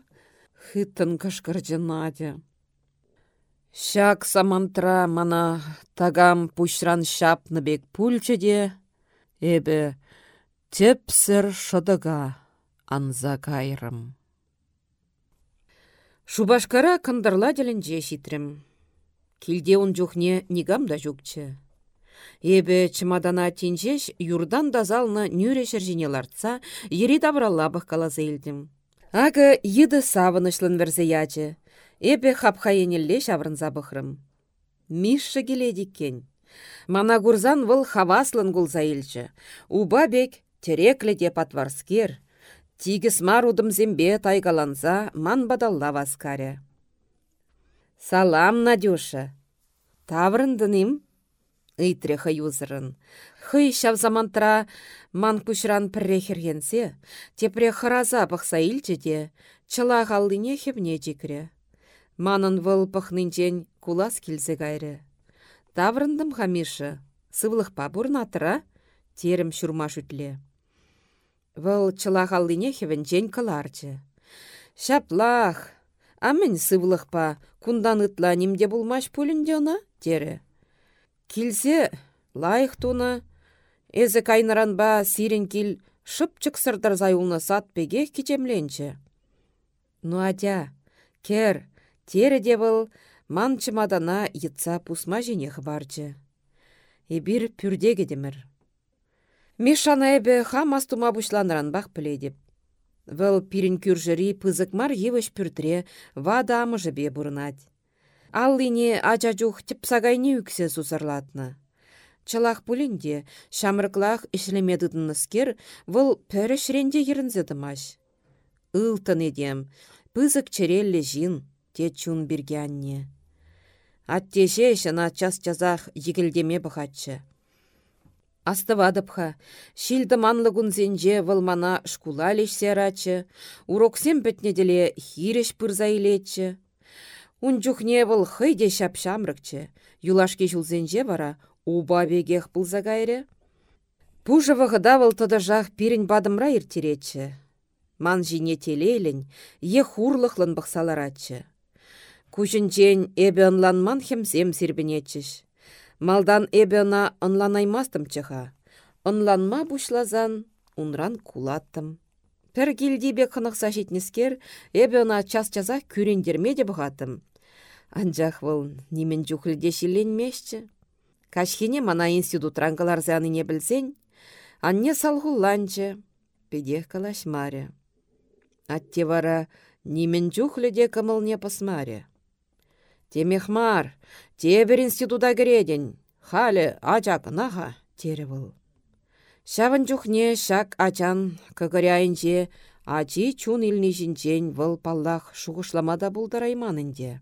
Хыттын кашкырчы Надя. Шак самантра мана Тагам пушран шапны бек пульчы де, эбі тепсір шыдыга анза кайрым. Шубашкара кындырла делінже шитрім. Килде он жүхне нигам да жүкчі. Эбі чымадана тинжеш юрдан дазалны нүре шыржине лартса, ери табралла калазы елдім. Ағы еді савынышлын верзе ячы. Эбі хапхайенелле шаврынза бұхрым. Мишші келедіккен. Мана гурзан выл хаваслын гулза. Уба бек тереклі де патварскер. Тигіс марудым зембе тайгаланза ман бадалла васкаре. Салам, Надюша. Таврындыным? Ыйтреха юзырын. Хый шав замантра ман күшран піррехергенсе, тепре хыраза пықса илчі де, чыла қалдыне хебне жекре. Манын выл пықнынчен кулас келсе гайры. Таврындым хамишы, сывлықпа бұрнатыра, терім шурма шүтле. Вăл чыла халлине хевенчен кыларчы. Шаплах, а мӹнь сывлықпа, кундан ытла нимде булмаш пулінде она, тере. Килсе, лайық туны, эзі кайнаранба сирен кил шыпчык сырдар зайулны сат пеге кичемленче. Ну атя, кер, тере де был, ман чымадана йытса пусма женех барчы. Эбир пюрдеге демір. Мишана эбе хам астума бақ піледіп. Вăл пирин күржіри пызыкмар евыш пюртре вада амыжы бе бұрынать. Аллине ача чух тепсагайне үксе сусарлатны. Чылах пулинде, шамрыклах ішлемедыдыныскер, вăл пөрі шренде ерінзе дымаш. Илтын едем, пызык черелле жин, те чун бергянне. Аттеше шына час-часах егілдеме бұхатчы. Астывадыпха, шилді манлы күнзенже вылмана шкула лешсерачы, уроксем бітнеделе хиреш пырза илетчі. Унчухне вăл хыйде çапçамрыкчче, юлашке çулсенче вара уба бегех пулса кайрре. Пужы вăхыта вăл тăтăшах пирен бадымра ирттеретчче. Ман жине телейлен, е хурлăхлын пăхсаларатчче. Кучынчен эбе ынланман хемсем сирбенетчӗш. Малдан эбе ына ынланаймастым чыха. Ынланма бушлазан унран кулаттым. Пір келдебе қынықса жетнескер, эбе ына час-часа күрендерме де бұғатым. Анжақ выл немен жүхілде шиленмешчі. Кашхене мана институт раңғалар не білсен, анне салғулланчы, педех калашмаре. Атте вара немен жүхліде кымылне пасмаре. Темехмар, тебір института кереден, халі ачак наға, тері бұл. Шавын жүхне шак ачан көгіряйынче, ачи чун илні жінчен выл паллах шуғышламада бұлдарайманынде.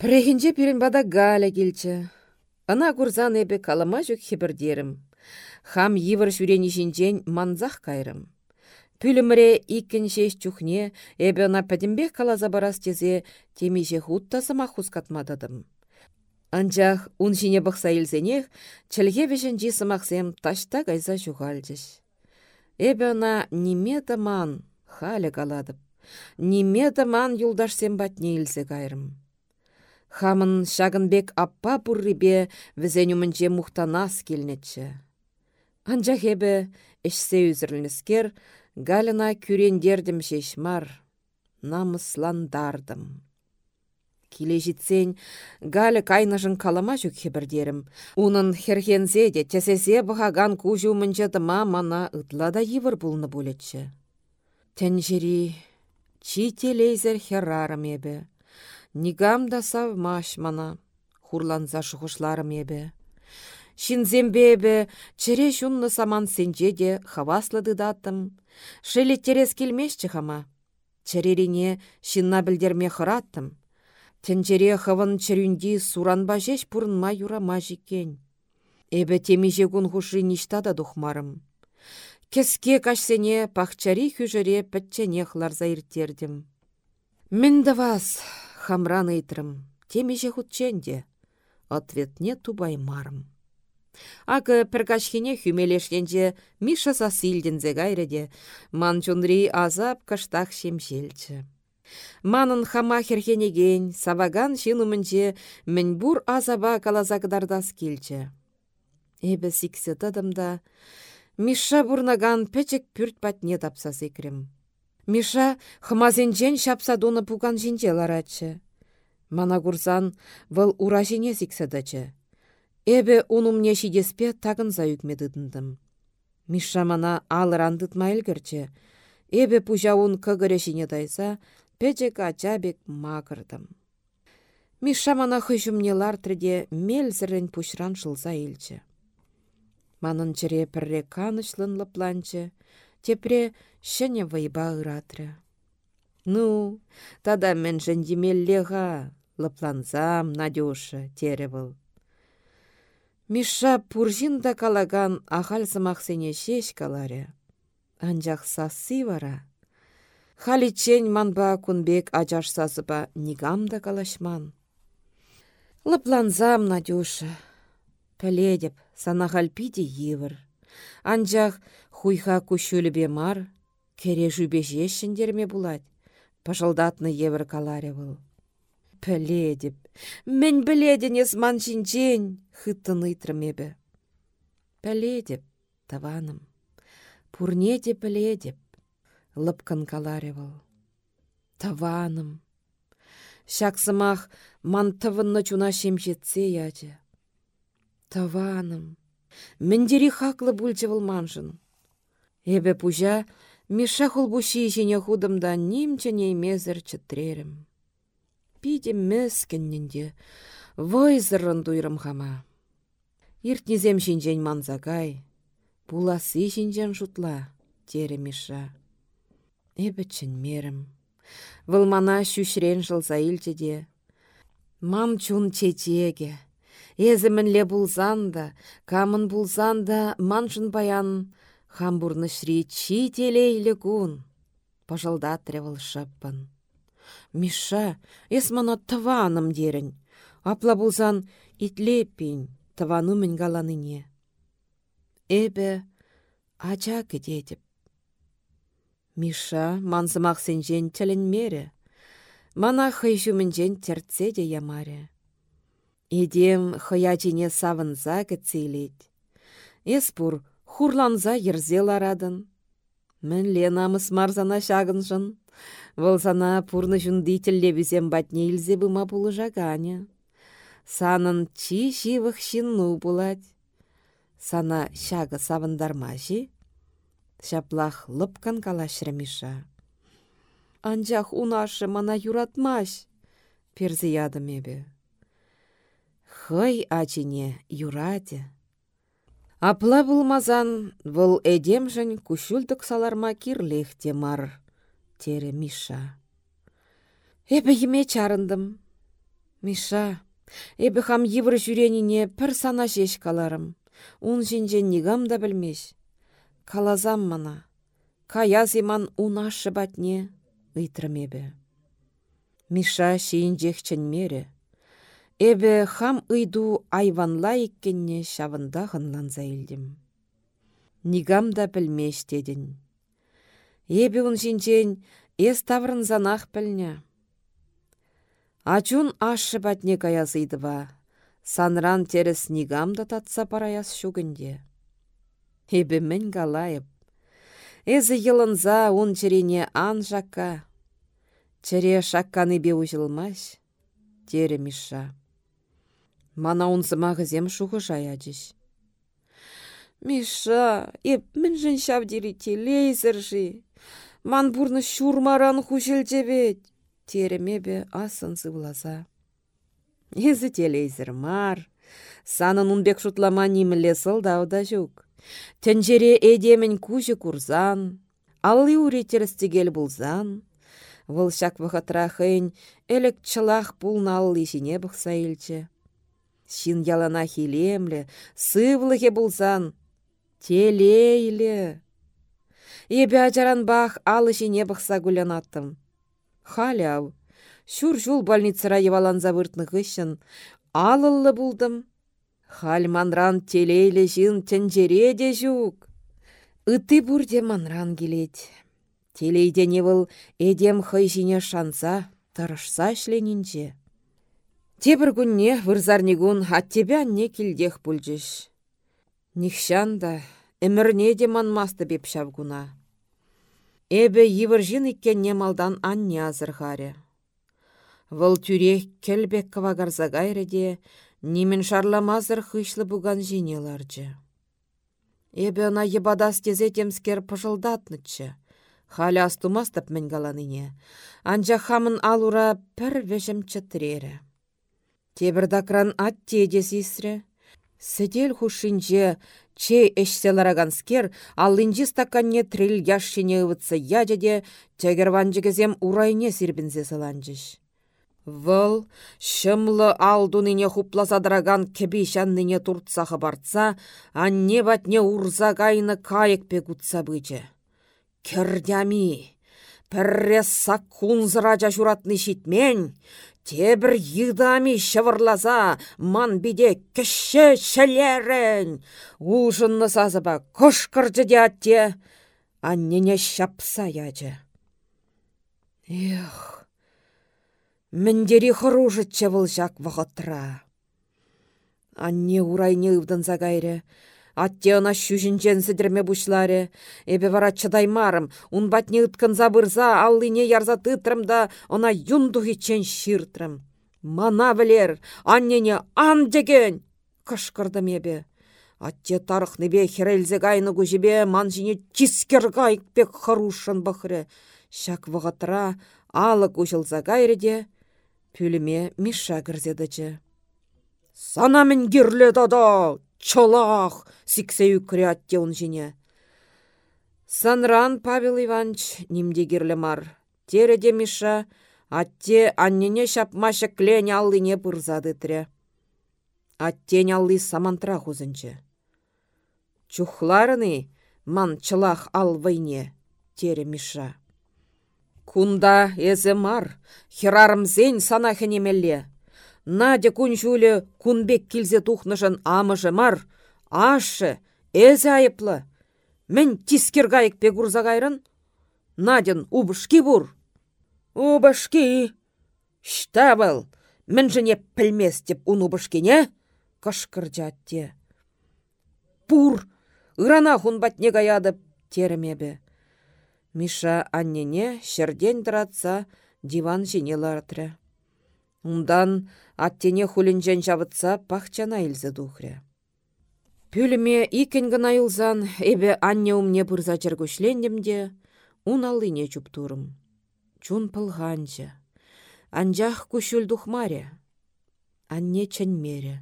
Прехинче пирен бада галя келчі. Ана курзан эбе калама жүк хибірдерім. Хам йывыр жүрені жинжен манзақ кайрым. Пүліміре иккен шеш чухне, эбе ана пәдімбек калаза барас тезе хуттасыма хускатмададым. Анчах ун жине бұқса елзенех, чілге вешін жисымақсем ташта гайза жүғалдыш. Эбе ана неме ман, халі каладып. Неме ман юлдашсем батне илзе кайрым. Хамын шагынбек аппа пуррибе візенюмінже мухтанас келнетчі. Анжа хебі ішсе үзірлініскер, галына күрендердім шешмар, намысландардым. Келе жетсен, галі кайнажын калама жүк хебірдерім. Унын херхензе де тесесе бұғаган күжу ма мана ытлада евір бұлны бөлетші. Тәнжері, чи телейзер херрарым ебі. Нигам да савмаш мана, хурланза шухышларым ебе. Шинзембебе, чере шунны саман сенже де хаваслыды даттым. Шелі терес келмешчі хама. Черерине шинна білдерме хыраттым. Тенчере хавын черюнди суранба жеш пурынма юрама жикен. Эбе темеже күн хуши ништада духмарым. Кеске кашсене пахчари хүжіре пәтчене хларза иртердім. Мен вас, хамран ыйтрым, темеже хутченде. Ответне тубаймарым. Акы піркашхине хүмелешкенже Миша сасилдензе гайреде, манчунри азап каштах шемшелчі. Манын хама херхенеген, саваган шинумынче мінбур азаба каласа кыдардас келчі. Эбі сиксе тыдымда, Миша бурнаган пәчек пүрт патне тапса секрем. Миша хымазенчен шапса доны пуган жинче ларатчы. Мана курсан вăл ура жине сикседачы. Эбе унумне шидеспе тагынса үкмедыдындым. Миша мана алыран тытма элгерче. Эбе пужа ун кыгыре жине тайса, печек ачабек макырдым. Миша мана хыжумне лартреде мелзірін пушран шылса илчі. Манын чыре пірре канышлын лыпланчы, тепре шыне вайба ыратры. Ну, тада мен жендемеллеға, лыпланзам, Надюша, теревыл. Миша пуржин да калаган ахал сымақсене шеш каларе. Анжақ сасы вара. Халичен манба кунбек ачаш сасыпа нигам да калашман. Лыпланзам, Надюша. Пәледеп, сана халпиде евір. Анжақ хуйха күшілібе мар, кере жүбе жешіндерме булать. Пашылдатны евір каларе был. Мен біледінес ман жинжен, хыттын ыйтрымебе. Пәледеп, таваным, пурнеде піледеп, лыпкын каларе был. Таваным, Шаксымах ман тывынны чуна шемшетсе ячы. Таваным, міндері хаклы бүлчі манжын. Эбе пужа, миша хулбуши жіне худымда немчіне мезір чытрерім. Пиде мәскіннінде, войзырын дуйрым хама. Иртнезем шинжен манзагай, пуласы шинжен жутла, тере миша. Чын мерім. Вылмана шүшрен жылса илчеде. Ман чун камын булзан да, маншын баян, хамбурны шри чи телейлі кун. Пажалда тревыл шыппын. Миша, мана тываным дерін. Апла булзан итлеппин, тывану мін галаныне. Эбе, ача кедетіп. Миша мансымақ сенжен мере. Мана хыйжумінжен терце де ямаре. Идем хыячине савынза кіцейлет. Эспур хурланза ерзе ларадын. Мін ленамыс марзана шагынжын. Вылсана пурны жүнді тіллебізем батне илзе бұма бұлы жаганя. Санын чи живых шинну булать. Сана шагы савындармажи. Шаплах лыпкан калашрымиша. Анжақ унашы мана юратмаш, перзе ядым ебе. Хый ачине юрате. Апла булмазан выл эдемжін күшілдік саларма кирлехте мар, тере Миша. Эбі еме чарындым. Миша, эбі хам евр жүренине пір сана. Ун жинжен нигам да білмеш. Калазам мана. Каяз иман унашы батне ыйтрымебе. Миша шейінжек мере. Эбе хам ыйду айванла иккенне шавында илдім. Нигам да білмеш дедін. Эбе ун жинжен эс таврын занах пілне. Ачун ашы батне каязыйдыва. Санран терес нигам да татса параяс шугінде. Эбе мін галайып. Эзі йылынза он черене ан жақка. Чере шакканы бе ұжылмаш. Тере Миша. Мана унсымағы зем шуғы жаядыш. Миша, еп мін жын шавдері телейзіржі. Ман бұрны шурмаран хужілдебет. Теремебе асын зывлаза. Езі телейзір мар. Санын унбек шутлама неміле сылдауда жүк. Тәнжере эдемін күжі курзан, алли уретерістігел бұлзан, Выл шак вғытрахын әлік чылақ пулна жіне бұқса елчі. Шин ялана хилемлі, сывлығы бұлзан, телейлі. Ебе ажаран бақ алы бұқса гүлянаттым. Халяв, шур жул больницара еваланза выртны ғышын, алылы бұлдым. Халь манран телейлі жын тенжере де жүк. Үті бұрде манран келет. Телейдене выл эдем хыйжине шанса, тырышса шленінче. Тебір күнне вырзарнигун аттебе не килдех пульчыш. Нихшанда, эмірне де манмасты беп шавгуна. Эбе йывыржин иккенне малдан анне азырғаре. Вăл тюрех келбек кавагарса кайры де, Нимен шарламазыр хышлы буган жине ларчы. Эбе ына ебадас тезе темскер пыжылдатныччы. Халя астумастып мен галаныне. Анча хамын алура пір вешім чытрері. Тебірдакран ат тедес исрі. Сідел хушинче чей эшселараганскер аллинчи стаканне трил яшшине ывытса ядеде тегерванчыгезем урайне сирбінзе саланчыш. Вăл çăмлă алдунине хупласадраган кебешаннине туртса хăбартса, анне батне урса кайны кайык пек утса бычы. Кердями, пірре сак кунзырача журатны шитмен, Тебір йыдами шывырласа, ман биде кіші шәлерін. Ужынны сазыба кошкыржы де аннене шапса ячы. Эх, Міндері хыружытчы жак вғытра. Анне урайне ұвдынса кайры. Атте ына шүжінчен сідірме бұшлары. Эбе вара чыдаймарым. Ун батне ұткын забырза, аллине ярза тытрым да, она юндухичен ширтрым. Мана білер, аннене ан деген! Кышкырдым ебе. Атте тарықны бе херелзе гайны күжібе, ман жіне чискер гайк харушын бұхыры. Шак вғытра, алы күжілза кайры де, Пүліме Миша кірзедічі. Сана мен герлі дада, чолақ, сіксе үкірі атте он жіне. Санран Павел Иванович немде герлі мар. Тереде Миша, атте аннене шапмашы клен аллыне пырзады тірі. Аттен аллы самантра хузынчы. Чухларыны ман чылах ал вайне, тере Миша. Кунда эзе мар, херарымзен сана хенемелле. Надя кун жулі кунбек килзе тухнышын амыжы мар, ашы, эзе айыплы. Мен тискер гайык пе гурза гайрын? Надян убышки бур. Убышки. Штабыл, мен жіне пілмес деп ун убышкене? Кышкыр жатте. Пур, ырана хунбатне гаядып, теремебе. Миша аннене шерден дыратса диван жіне лартры. Ундан аттене хулінжен жабытса пахчана илзі духры. Пүліме икен гына илзан, эбе анне умне бұрза жергөшлендімде, ун алыне чуп турым. Чун пылғанчы. Анжақ күшіл духмаре. Анне чәнмере.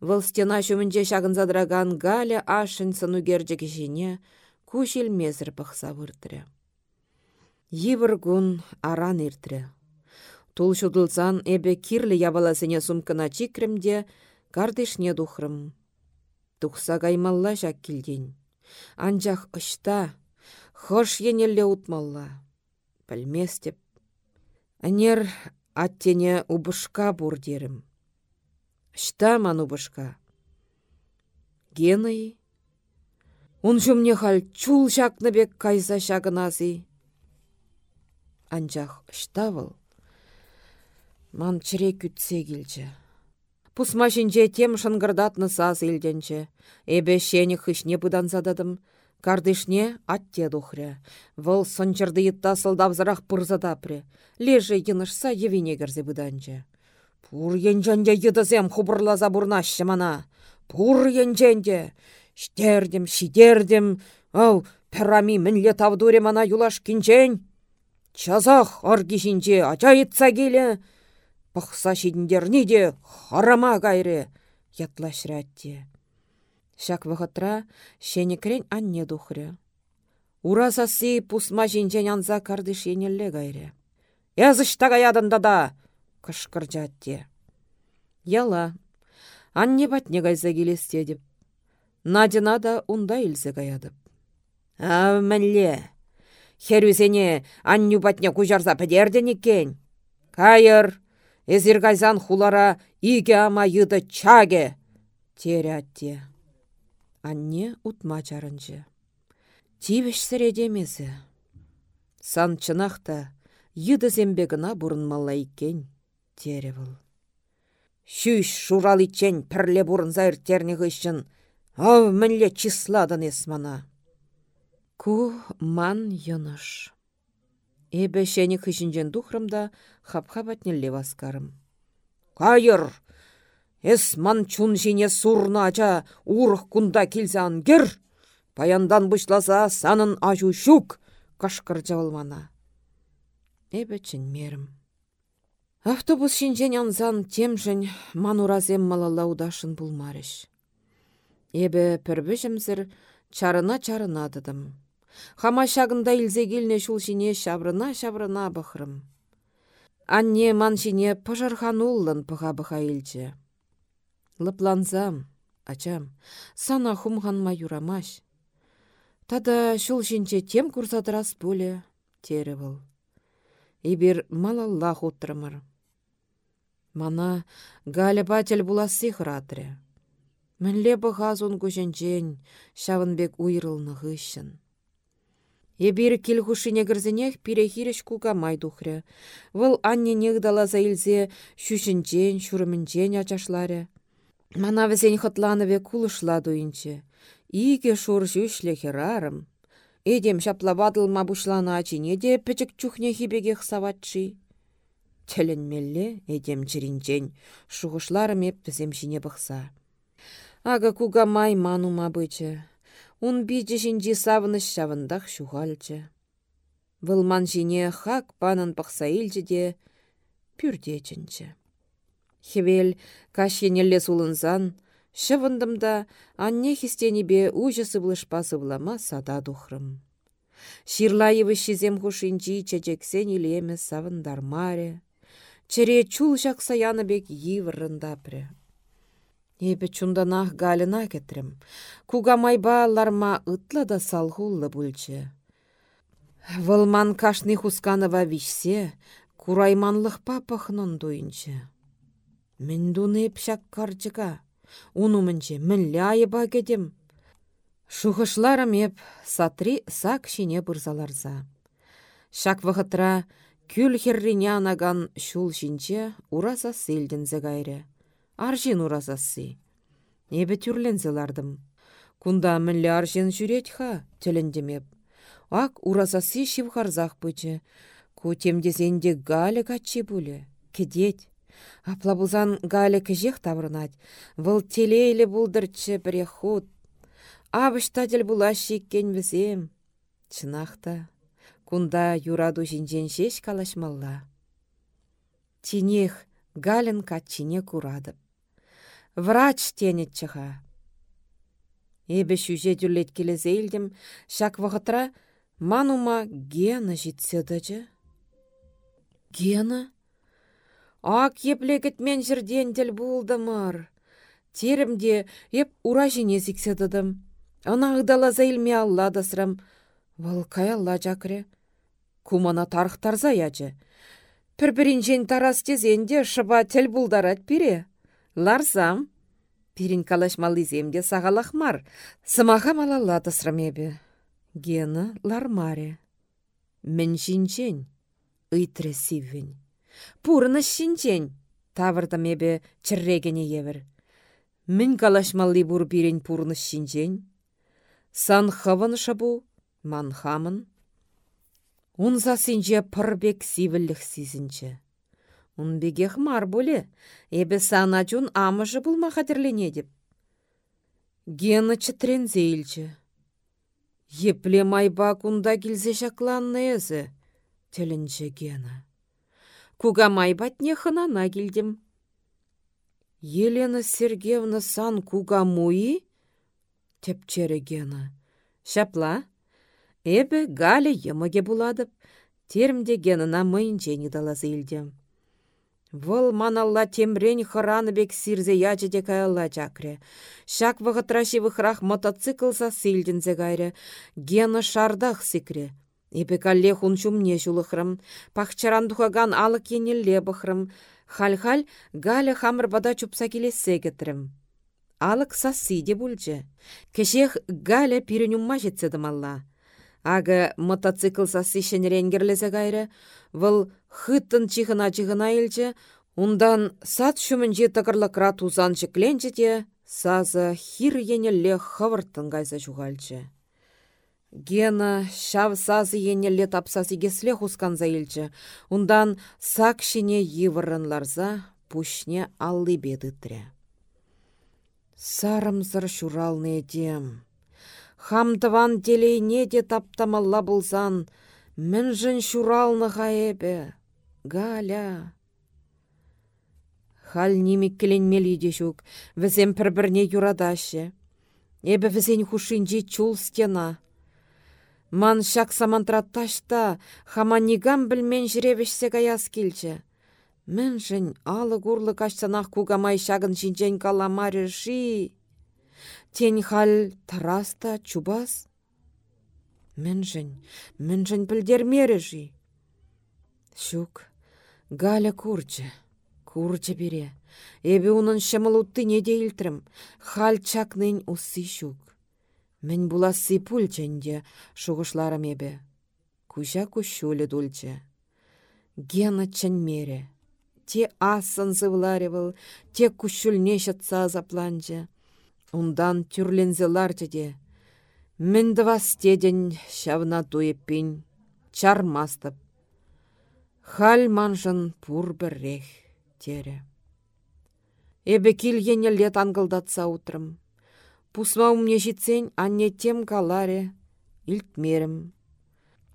Вăл стена çумменнче задраган Галя ашын сыну жіне, кушел мезір пықса выртыры. Йывыр гун аран иртірі. Тул шудылсан эбе кирлі ябаласыне сумкына чикремде кардышне духрым. Тухса гаймалла жак килден. Анжақ ышта, хош енелле утмалла. Пілместеп. Анер аттене убышка бурдерім. Шта ман убышка. Геной Он жүмне хал чул шакны бек кайса шагынази. Анчах штавыл. Ман чире күтсе келчі. Пусма шинче тем шынгырдатны саз илденче. Эбе шені хышне бұдан зададым. Кардышне атте духря. Вăл сынчырды йытта сылдавзырақ пырзадапры. Леже йынышса евине кірзе бұданче. Пур енженде йыдызем хубырлаза бурнащы мана. Енженде. Штердем, шидердем, ау, пәрами мінле тавдуре мана юлаш кинчен. Чазах аргишинче ачайытса келі. Пықса шидіндерні де харама гайры, ятлашратте. Шак вғытра шенекрен анне духры. Уразасы пусма жинчен анза кардыш енелле гайры. Языштага ядында да, кышкыр жатте. Яла, анне батне гайза келестедіп. Надина да унда илсе каядып. А мәлле, херюзене анню батне кужарса пәдерден екен. Кайыр, эзір хулара иге ама йыды чаге. Терятте. Анне утма. Тивеш сіредемесі. Сан чынақта, йыдызембе гына бұрынмалла иккен, тере бұл. Шүш шурал итчен пірле бұрынза үрттерні ғышын, ав мінле числадын есмана. Ку ман йыныш. Эбе шәне хышынжен духрымда хап-хап атнелле васкарым. Кайыр! Эс ман чун жине сурна ача урық кунда келзе ангер! Паяндан бұшласа санын ажу шук! Кашқыр жавылмана. Эбе мерім. Автобус шинжен анзан темжін мануразем малала удашын булмарыш. Эбе пірбішімзір чарына-чарына дыдым. Хама шагында илзе келіне шулшине шабрына-шабрына бұхрым. Анне маншине пыжырхан уллын пыға-бұға илчі. Лыпланзам, ачам, сана хумғанма юрамаш. Тада шулшинче тем курсадырас пуле, тері бұл. Ибір малаллах отырмыр. Мана галебатель буласы хыратры. Мінле бұғазун көженжен, шавынбек уйрылны ғышын. Ебір келгушине кірзінех пирехиреш куга майдухры. Выл анне негдала заилзе шүшінчен, шурымінчен ачашлары. Мана візен хотланыве кулышла дуинче. Иге шур шүшле херарым. Эдем шаплавадылма бушлана ачине де пічік чухне хибегех саватчи. Челенмелле эдем чиринчен, шуғышларым еп жіне бұқса. Ага куга май манума бычы. Ун биджі жинжи савыныш шавындақ шуғалчы. Вылман жине хак панын пықса илчі де пүрдечінші. Хевел каш енелле сулынзан, шывындымда анне бе ужысы бұлышпасы бұлама сада дұхрым. Ширлайывы шизем хушинчи чечексен илеме савындар маре, Чере чул жақса яныбек йывырында Эбі чунданах галына кетрем. Куга майба ларма ытла да салхуллы бүлчі. Вылман кашны хусканова вишсе, курайманлық папахнын дуйынчы. Мен дуны пшак карчыка. Уну мінче мінлі айыба кетем. Шухышларым еп сатри сак шине бұрзаларза. Шак вғытра күл херрине анаган шул шинче ураса селдінзе гайре аржин уразасы. Небе тюрлензелардым. Кунда мінлі аржин жүрет ха, тіліндемеп. Ак уразасы шивхарзақ бөчі. Ку темдезенде галі качы бұлі. Кедет. Аплабузан галі кіжек таврынат. Выл телейлі бұлдырчы худ. Абыштадел бұла шеккен візем. Чынақта. Кунда юраду жинжен шеш калашмалла. Тинех галін качине курадып. Врач тенет чыға. Эбі шүже дүрлет келезе елдім, шак вағытра манума гена жетседачы. Гена? Ак еплегіт мен жерден дел булдымыр. Теримде еп ура жіне зікседадым. Ана ағдала заилме алла дасырам. Валкай алла жакре. Кумана тарықтарза ячы. Пір-бірін тарас тезенде шыба тел булдарат пире. Ларсам. Пирин земде сағалақмар. Сымаға малалла тысрамебе. Гена лармаре. Мен шинчен. Ыйтры сиввен. Пурны шинчен. Тавырдамебе чыррегене евір. Мен калашмалы бур пирин пурны шинчен. Сан хавын шабу, ман хамын. Унза синже пырбек сивілік сизінче. Унбегех мар боле, эбе сана чун амыжы булма хатірлене деп. Гена чытрензе илчі. Епле майба кунда келзе шакланны езі, тілінчі Гена. Куга майбатне хынана келдім. Елена Сергеевна сан куга муи? Тепчері Гена. Шапла, эбі галя еміге буладып, терімде Генына мыйынче далазы илдем. Вăл маналла темрен хыраны бек сирзе ячы де каялла чакре. Шак вғытраши вғырах мотоциклса силдінзе гайре. Гена шардах сикре. Эпе калле хун чумне шулыхрым. Пахчаран духаган алық енелле бұхрым. Хал-хал галя хамыр бада чупса келесе кетірім. Алық сасы де бүлчі. Кешех галя пиренюмма жетседім алла. Ага мотоцикл кайры, вăл хыттын чихына чихына илче, ундан сат шумынче тăкăрлăкра тузан чекленче те, сазы хир енелле хывырттын кайса чухальчы. Гена шав сазы енелле тапсасы кесле хусканса илчче, ундан сак шине йывыррынларса пушне аллы бедытрре. Сарымсыр шуралны дем. Хамтыван телейне де таптамалла булсан, міншін шуралны хаебе. Галя. Хал нимик келенмел шук, візем пір-бірне юрадашы. Эбі візен хушинжи чул стена. Ман шак самантратташта, хаманигам білмен жіревішсе гаяс келчі. Міншін алы гурлы кашсанақ кугамай шагын шинчен каламары ши. Тень хал тараста чубас. Міншін, міншін пілдермері жи. Шук, галя курчы, курчы бере. Эбі унын шымылутты не дейлтрім, хал чакнын усы шук. Мен буласы пульченде шуғышларым ебе. Кужа кушулі дульче. Гена мере. Те асын зывларевыл, те кушулне шатса запланче. Ундан тюрлензеларче де. Мен стеден шавна туеппин. Чармастып. Хал манжын пур біррех тере. Эбе килгене лет ангылдатса утрым. Пусма умне житсен анне тем каларе, илтмерім.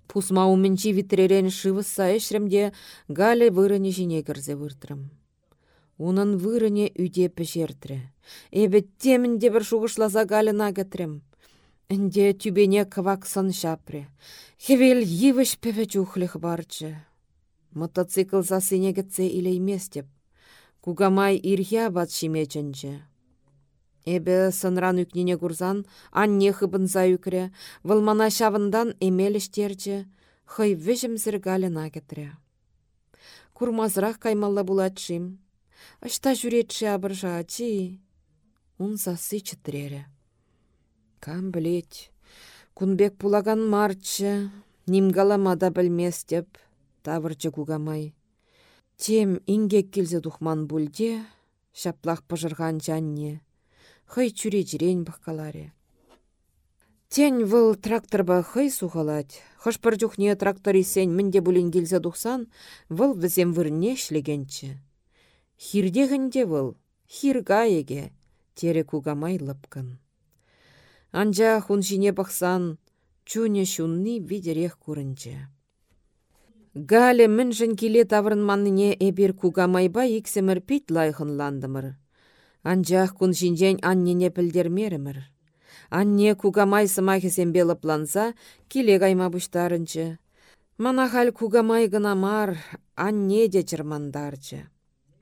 Пусма умменчи витререн шывысса эшремде гале вырыне жіне кірзе. Унын вырыне үде пішертірі. Эбе темінде бір шуғышлаза галына кәтірім. Інде тюбене кваксын шапре. Хевел йывыш певе чухлых барчы. Мотоцикл засыне кетсе илейместеп. Кугамай ирхя бат шимеченче. Эбе сынран үкнене курсан, анне хыбынса үкре, вылмана шавындан эмеліштерчі, хый вежімзір галына кетірі. Курмазырақ каймалла булатшим. Ашта жүретші абыржа ачи. Унсасы чытрері. Кам білет. Кунбек пулаган марчы, нимгаламада білмес деп, тавырчы кугамай. Тем ингек келзе духман бульде, шаплах пыжырған жанне хый чуре жирен бахкаларе. Тень выл тракторба хый сухалать. Хышпыр жүхне трактор исен мінде бұлін келзе дұқсан, выл візем вырне шлегенчі. Хирдегінде выл, хирга еге, тере кугамай лыпкын. Анжа хун жіне бақсан, чуне шунни видерех курынчы. Гале мінжін келе таврын манныне эбір кугамайба иксемір пит лайхынландымыр. Анжақ күн жинжен аннене пілдермерімір. Анне кугамай сымахесен белі планса, келе бұштарынчы. Мана хал кугамай гына мар, анне де чырмандарчы.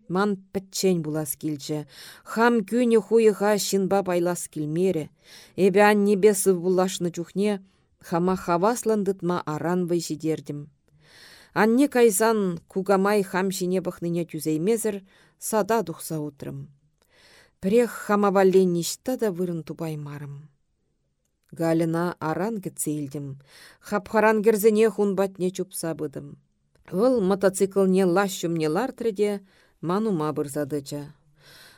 Ман пітчен булас келчі. Хам күні хуйыға шинба байлас келмере. Эбе анне бесі булашны чухне, хама хавасландытма аран жидердім. Анне кайсан кугамай хам шине бұхныне түзеймезір, сада дұқса утрым. Прех хамаваллен ништа да вырын тупаймарым. Галина аран кецейлдім. Хапхаран герзене батне чупса быдым. Выл мотоциклне лащумне лартреде манума бырзадыча.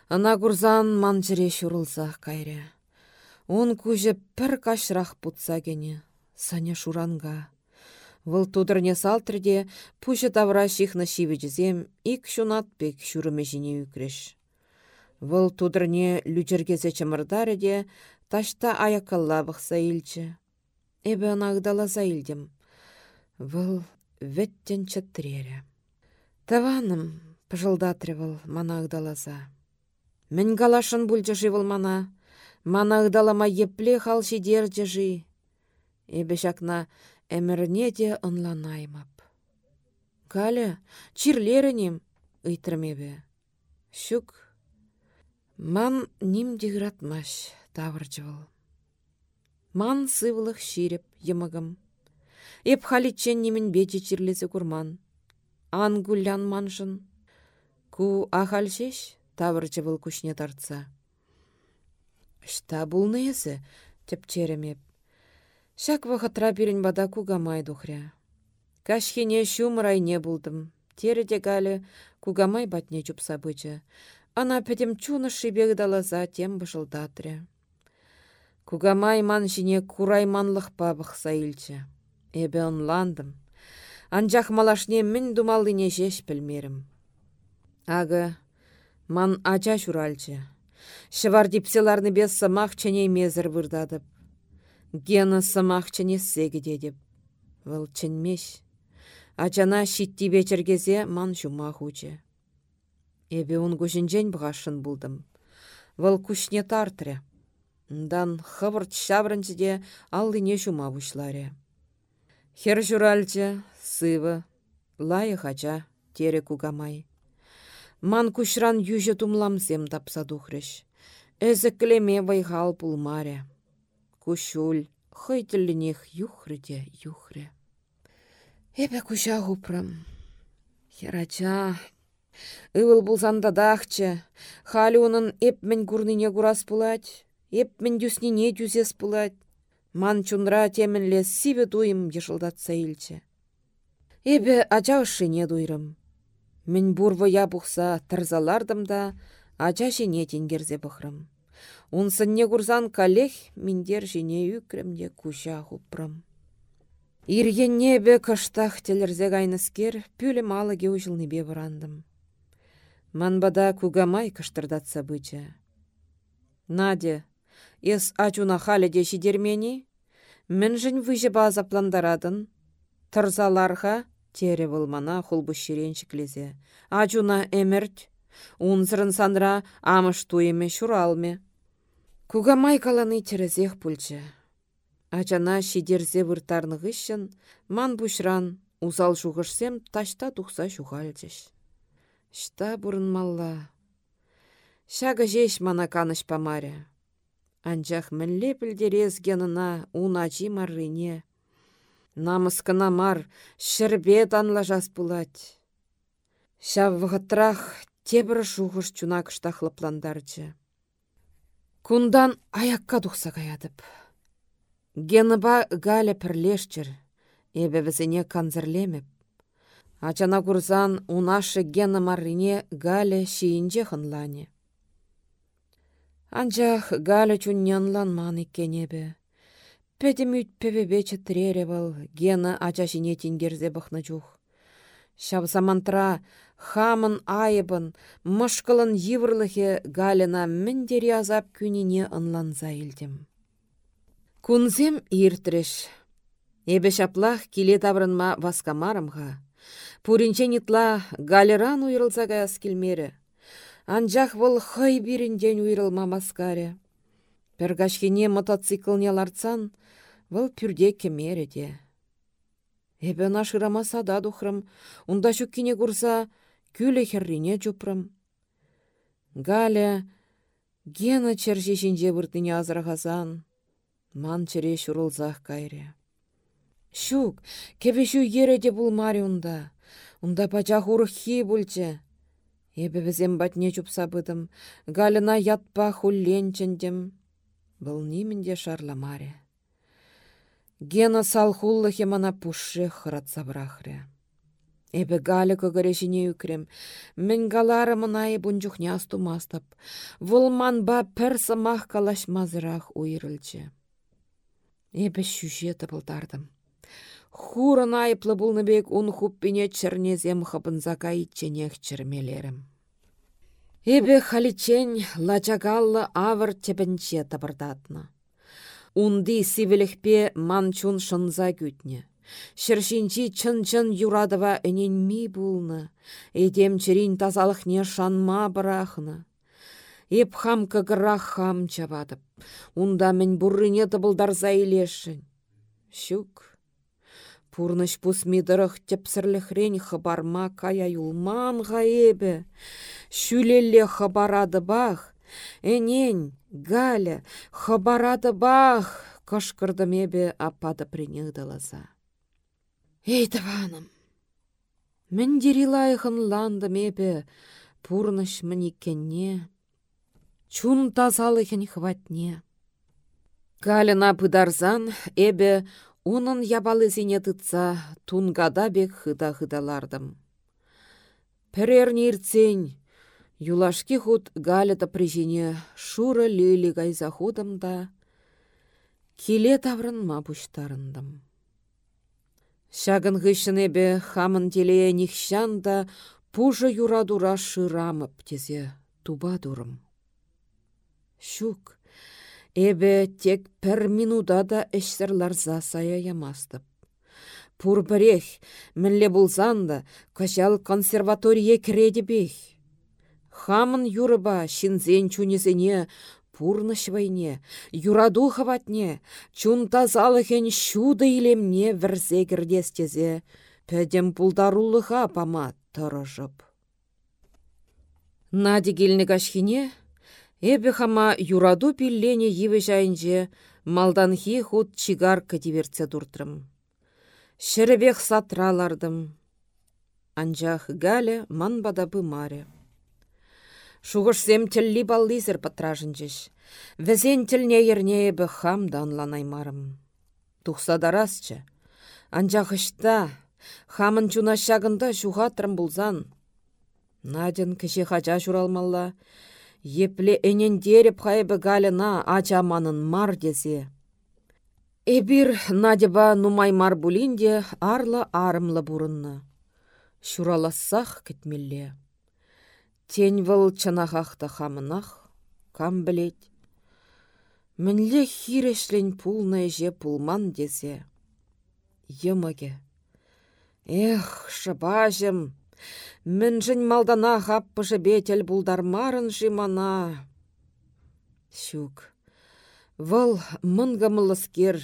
Ана гурзан ман жіре шурылзақ кайре. Он куже пір кашрақ путса гене. Саня шуранга. Выл тудырне салтреде пушы тавра шихна шивечізем ик шунат пек шурыме жіне үкреш. Вăл тудырне лючергесе чымырдаре де, ташта аякалла бұқса илчі. Эбі ынағдаласа илдім. Вăл веттен чыттырере. Таваным, пыжылдатры вăл манагдаласа. Мін галашын бүлчыши вăл мана. Манагдалама епле хал шидер жы. Эбі шакна әмірне де ынланаймап. Галя, чирлерінем, ыйтрымебе. Шук Ман ним дегратмаш тавырчывал. Ман сывлых ширеп йымыгым. Эп халитчен немін бечі чирлесі курман. Ан гулян маншын. Ку ахалшеш тавырчывал кушне тартса. Шта теп черемеп. Шак вахытра бірін бада кугамай духря. Кашхене не булдым. Тереде галі кугамай батне чупса бычы. Ана пәдем чуны шибегдалаза тем бышылдатря. Кугамай ман жіне курайманлық бабықса илчі. Эбе онландым. Анжақ малашне мін думалыне жеш білмерім. Ағы, ман ача шуральчы. Шывар дипселарны бес самақ чәне мезір вырдадып. Гена самақ чәне сегі дедіп. Выл чәнмеш. Ачана шитти вечергезе ман жума хучы. Эбе он күшінжен бұғашын бұлдым. Выл күшне тартры. Дан хывырт шабрынчыде аллине жума бұшларе. Хер журальчы, сывы, лайы хача, тере кугамай. Ман кушран южы тумламсем тапса духрыш. Клеме вайғал пулмаре. Кушул, хыйтілінех юхрыде юхры. Эпе куша хупрам. Херача, Ывыл булсанда дахчы, халі оның эп мен курныне курас пулать, эп мен пулать. Ман чунра темінле сиве дуйым ешылдатса илчі. Эбе ача не дуйрым. Мен бурвы я бұқса да, ача жіне тенгерзе бұқрым. Не курзан калех мендер жіне үкрімде куша хупрым. Иргенне бе кыштах телерзе гайныскер, пүлі малы геужылны бе бұрандым. Манбада кугамай кыштырдатса быча. Надя, ес ачуна халі де шидермени, мін жын выжы база пландарадын, тұрзаларға тере вылмана хулбу ширенчіклезе. Ачуна эмірт, унзырын сандра амыш туеме шуралме. Кугамай каланы терезех пульчы. Ачана шидерзе выртарнығышын, ман бушран, узал жуғышсем ташта тухса жуғалчыш. Шта малла. Шага жеш мана каныш памаря. Анчах мінле пілдерез генына уначи маррине. Намыскына мар, шырбет анла жас пулать. Шав вғытрах тебір жуғыш чунак штахлыпландарчы. Кундан аякка тухса каядып. Геныба галя пірлешчір, эбе візіне канзырлемеп. Ачана курзан унашы гена маррине галя шиінже хынлане. Анчах галя чуннянлан ман иккенебе. Пәдім үтпебе чытырере был, гена ача шине тингерзе бұхны чух. Шабзамантра хамын айыбын, мышкылын йывырлыхе галина міндері азап күніне ынланза илдім. Кунзем иртреш. Эбе шаплах киле таврынма васкамарымға. Пуринче нитла галеран уйрылса гаяс келмері. Анжақ вұл хай бирінден уйрылма маскаре. Пергашкене мотоциклне ларцан, вұл пюрде кемері де. Эбе нашырама сада духрым, унда шуккине курса күлі херрине жупрым. Галя, гена чержешінже выртыне азырғазан, Ман чере шурулзах кайре. Шук, кебе шу ереде булмари унда. Унда пачах урхи бульче. Эбе бізем батне чупса быдым. Галина ятпа хулленчендем. Был нимінде шарламаре. Гена салхуллыхе мана пушше хыратса. Эбе галі көгірешіне үкрем. Мен галары мұнайы бұнжухне астумастап. Вұлман ба пір сымақ калашмазырақ уйрылчы. Эбі шүше тыпылтардым. Хурын айыплы бұлныбек ұн хуппине чырнезем хыпынзака итченех чырмелерім. Эбі халичен лачагаллы авыр тепінче табырдатны. Унди сивеліхпе манчун шынза күтне. Шыршинчи чын-чын юрадыва әнен ми булны. Эдем чырин тазалықне шанма бырахны. Еп хам кыгыра хам чавадып. Унда мен буррине тыбылдарса илешшін. Щук. Пурныш пус мидырых тепсірліхрен хабарма кая юлман гаебе. Шүлелле хабарады бах. Энен, Галя, хабарады бах. Кышкырды мебе апады принегдаласа. Эй, таваным! Мен дерилайхын ланды мебе, пурныш мені кенне. Чун тазалыхын хватне. Галина пыдарзан, эбе унын ябалызине тытса тунгада бек хыда-хыдалардым. Пірерні ирцен, юлашки худ галя прижине шура лили худым да, киле таврынма пуштарындым. Шагын гышын эбе хамын телее нихшан да пужа юра-дура шырамып тезе туба дурым. Щук, эбе тек пір минуда да эшсірларза сая ямастып. Пурбірех, мінле кашал консерваторие кіреді бех. Хамын юрыба, шинзен чунезене, пурныш вайне, юраду хаватне, чун тазалыхен шуды илемне вірзе кірдестезе, пәдем пулдарулыға пама тұрыжып. Нади келні кашхине, эбі хама юраду пиллене еве жайынже, малданхи худ чигар кадиверце дуртрым. Шеребех сатралардым. Анжах галя ман бадабы маре. Шуғышсем тілі баллизер патражынчыш. Візен тілне ерне бі хам данланаймарым. Тухса дарасчы. Анжах ішта, хамын шагында шуғатрым бұлзан. Наден кіші хача журалмалла. Епле энендеріп хайбы галина ачаманын мар дезе. Эбир Надеба нумаймар булинде арла арымлы бурынны. Шуралассах кетмелле. Тень выл чанахахта хамынах, кам білет. Мінле хирешлен пулна же пулман десе. Йымыге. Эх, шыбажым, мін малдана хаппышы бетел булдармарын жимана. Щук. Вăл мынгымлыскер,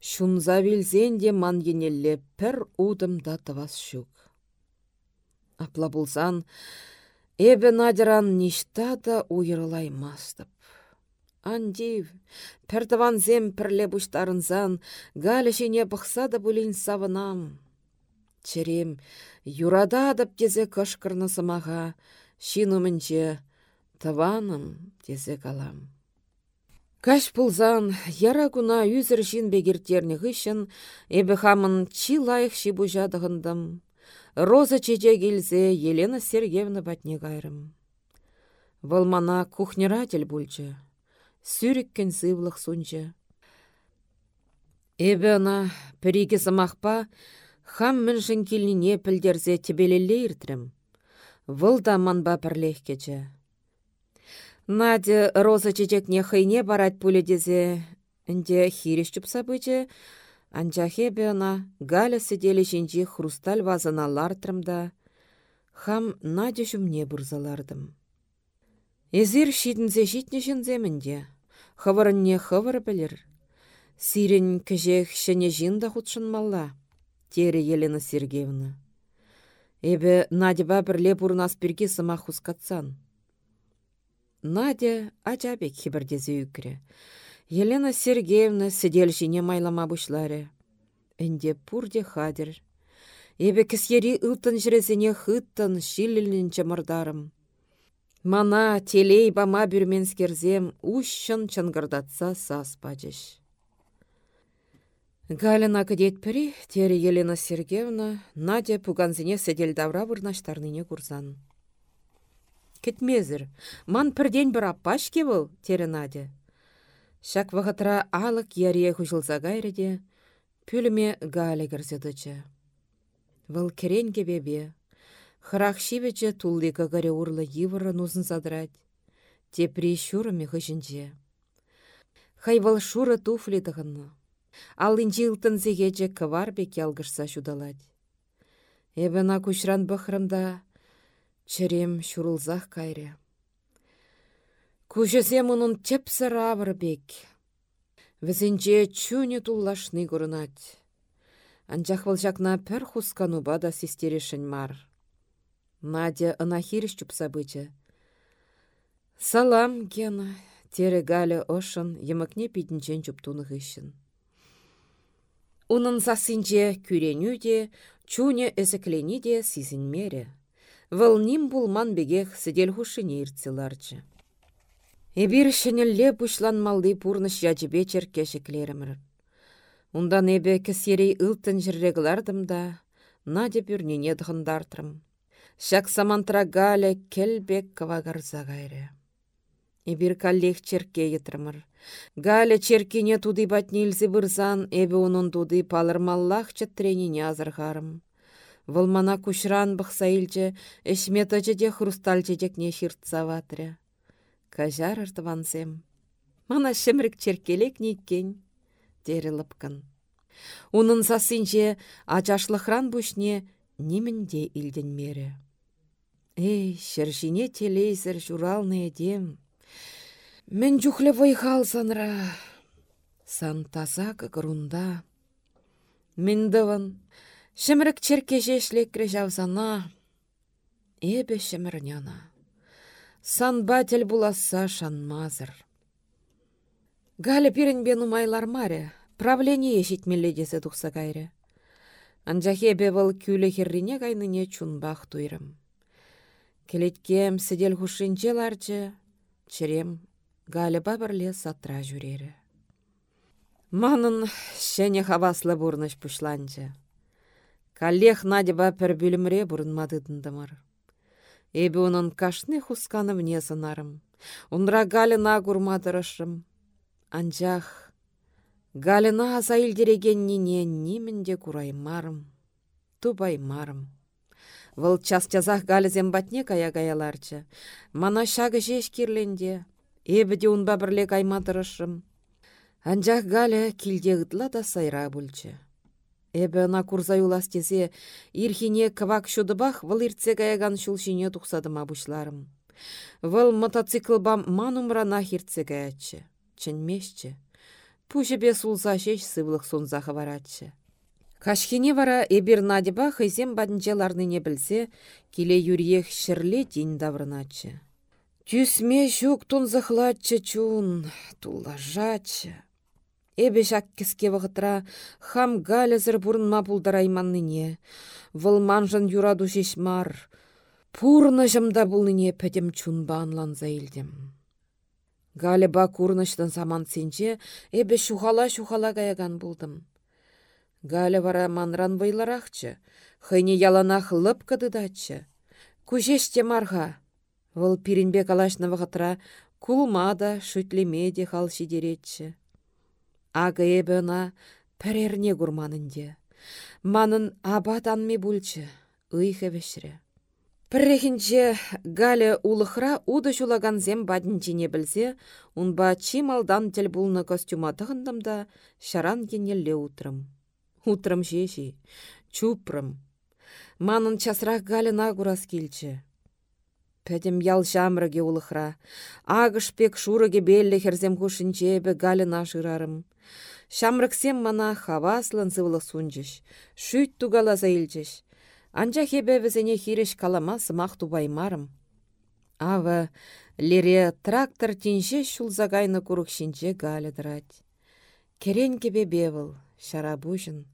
шунза вилзенде ман енелле пір удым да тывас щук. Апла булсан, эбе надиран ништа да мастып. Андив, піртыван зем пірле бұштарынзан, галі шене бұқса да бұлін савынам. Черем, юрада адып тезе кышкырны сымаға, шинумінче, тываным тезе калам. Каш пулзан, яра куна юзір жин бегертерні ғышын, эбі хамын чи лайық ши бұжадығындым. Роза чеже келзе Елена Сергеевна батне кайрым. Валмана кухнератель бүлчі. Сүріккен сывлық сунчы. Эбі ана пірігі сымақпа, хам міншін келіне пілдерзе тебелелі иртрім. Вылда манба пірлех кече. Надя роза чечекне хыйне барать пуледезе, Инде хиреш чупса анчахебе ана галя сидели жинчи хрусталь вазана лартрымда, хам Надя жүмне бұрзалардым. Эзір шитінзе житне жінземінде, хывырынне хывыр білір. Сирен кіжек шыне жинда худшын малла, тері Елена Сергеевна. Эбе Надя бірле бұрнас бірге сыма хускатсан. Надя ачапек хибірдезе үкірі. Елена Сергеевна сидел жіне майлама бұшлары. Энде пурде хадер. Эбе кісері ұлтын жірезіне хыттын шилілін чымырдарым. Мана телей бама бүрменскерзем ущын чынгырдатса сас бачыш. Галина кыдет тері Елена Сергеевна, Надя пуганзіне седел давра вырнаштарныне курзан. Кетмезір, ман пірден бір аппашке бұл, тері Надя. Шак вағытра алық яре хұжылза гайреде, пүліме галя кірзедічі. Выл керен кебебе, хырақ шивече тулли кагаре урлы йывыры нузын задрать, тепри шурыме хыжынже. Хай выл шуры туфли тығынны. Ал инжилтын зегече кывар бек ялгышса шудалать. Эбена кушран бахрымда Черем шурулзах кайре. Кужесе мұнын тепсір авыр бек. Візінже чуне туллашны көрінат. Анчах жакна пір хускану бада систерешін мар. Надя ынахиріш чупса бычы. Салам, Гена, тере галя ошын, емікне пидінчен чуптуны ғышын. Унын засынже күреню де, чуне әзіклені де мере. Вăлним булман бегех сидел хушине иртселарчы. Эбир шенелле малды пурныш ячыбе черкеші клеремір. Ундан эбе кісерей ылтын жірреглардым да, Надя пүрнене дғындартрым. Шак самантра галя келбек кавагарза гайре. Эбир каллех черке етірмір. Галя черкене туды батне илзі бұрзан, эбе оның туды палырмаллах чаттренине азырғарым. Вылмана кушран бұқса илче, эшметачы де хрустальче не ширтса ватря. Кажар ыртывансем. Мана шемрік черкелек никкен, дері лыпкын. Унын сасынче ачашлықран бүшне немінде илден мере. Эй, шершине телейзір журалны едем. Мен жүхлі вайхал санра. Сан таза грунда. Мен дывын, шемрік черкеже шлеккре жавзана. Эбе шемірняна сан батель буласа шанмазыр. Галя пиренбен умайлар маре, правление ешітмелледесі тұқса кайры. Анжахе бевыл күлі херрине кайныне чунбах туйрым. Келеткем сидел хушинче ларчы, черем Галя бабырле сатра жүрері. Манын шене хаваслы бурныш пушланчы. Каллех надеба пір бүлімре бұрынмадыдындымыр. Эбі оның кашны хусканы мне санарым. Унра галина гурмадырышым. Анжах, галина азаилдереген нине нимінде кураймарым. Тубаймарым. Вăл час-часах галізем батне кая-каяларчы. Мана шагы жеш кирленде. Эбіде унба бірле каймадырышым. Анжах галя килде ғытла да сайра бүлчі. Эбі ына курза юластезе, ирхине кывак шудыбах выл иртсе гаяган шулшине тухсадыма бушларым. Выл мотоциклбам манумрана хиртсе гаячче. Чынмешче. Пуже бе сулза шеш сывлық сонза хаваратчы. Кашхине вара эбир надеба хайзем бадынчеларныне білсе, келе юриех шырле день даврыначы. Тюсме жүк тун захлатчы чун, тулажачы. Эбе жак кіске вғытра, хам галезір бұрынма бұлдарайманныне. Вылманжын юраду мар. Пурны жымда бұлныне пәдем чунба анланза илдім. Галеба курныштын саман сенче, эбе шухала-шухала гаяган бұлдым. Гале вара манран вайларахчы, хайне яланах лып кыдыдачы. Кужеште марға. Выл пиринбе калашны вғытра, кулмада, шүтлемеде хал шидеретчі. Ағы ебіна пәрерне күрманынде. Манын абатанме бүлчі, ұйхы вешірі. Піррехінче гале улықра уды зем бадынчине білсе, унба чималдан тел бұлны костюма да шаран кенелле утрым. Утрым жеші, чупрым. Манын часрақ гале нагурас келчі. Пәдім ял жамрыге улықра. Агыш пек шурыге беллі херзем хушинчебе гале нашырарым. Шамрыксем мана хаваслын зывлы сунчыш, шүйт тугаласа илчіш. Анча хебе візіне хиреш калама сымақ тубаймарым. Ава, лере трактор тинше шулзагайны курукшинче галя дырать. Керен кебе бевыл, шара бужын.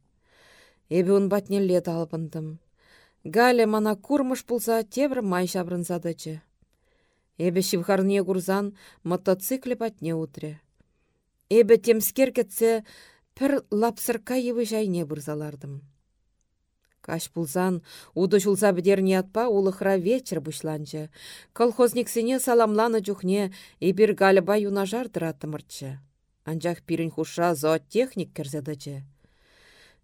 Эбі он батнелле талпындым. Галя мана курмыш пулса тебір май шабрынсадычы. Эбі шивхарне курзан мотоцикле патне утре. Эбі темскер кетсе, пір лапсырка евы жайне бұрзалардым. Каш пулзан, уды жулза бідерне атпа улықра вечер бұшланчы. Колхозниксіне саламланы жүхне эбір галыба юнажар дыратымырчы. Анжақ пирін хуша зоотехник керзедачы.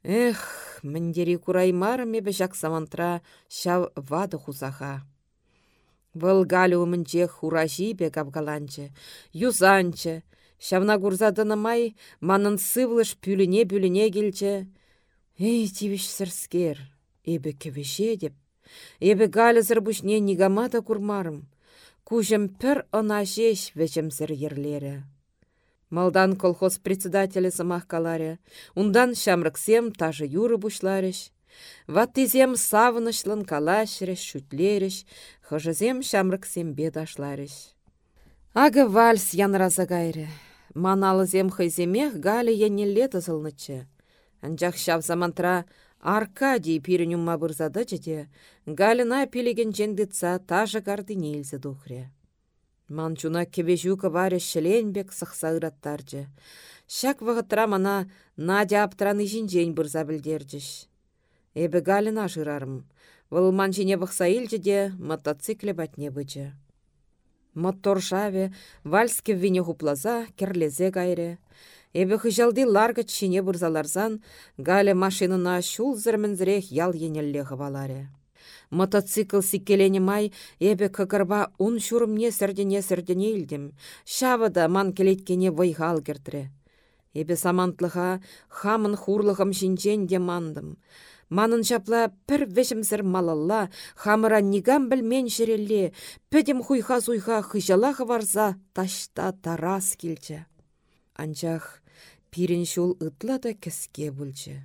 Эх, міндері кураймарым ебі жак самантра шав вады хузаха. Вăл галю умменнче хура жибе капкаланчы, юзанчы, Шавна май, манын сывлыш пүліне-пүліне келчі. Эй, тивіш сірскер, эбі кевеше деп. Эбі галызыр бұшне нигамата курмарым. Кужым пір она жеш вечімсір ерлері. Малдан колхоз председателі самах каларе, ундан шамрыксем тажы юры бушларыш. Ваттизем савынышлын калашреш, шүтлереш, хыжызем шамрыксем бедашларыш. Ага вальс янраза гайры. Маналызем хыйземех галі еннелле тызылнычы. Анжақ шав замантра Аркадий пиренюмма бұрзады жеде, галына пилеген жендітса тажы гарды нелзі дұхре. Манчуна кебежука баре шеленбек сықса. Шак вағытра мана Надя аптраны жинжен бұрза білдерджіш. Эбі галина жырарым. Выл манчине бұқса илжі де мотоцикле бәтне бычы. Мотор шаве, вальске вине хуплаза, керлезе гайре. Эбі хыжалды ларгыт шине бұрзаларзан, гале машинына шул зірмінзірек ял енелле хываларе. Мотоцикл сиккелене май, эбе кыкырба ун шурымне сірдене сірдене илдім. Шавыда ман келеткене вайхал кертіре. Эбе самантлыға хамын хурлығым шинчен де мандым. Манын чапла пір вешімсір малалла, хамыра нигам білмен шерелле, пөдем хуйха суйха хыжала хыварза ташта тарас келчі. Анчах пирен шул ытла да кіске бүлчі.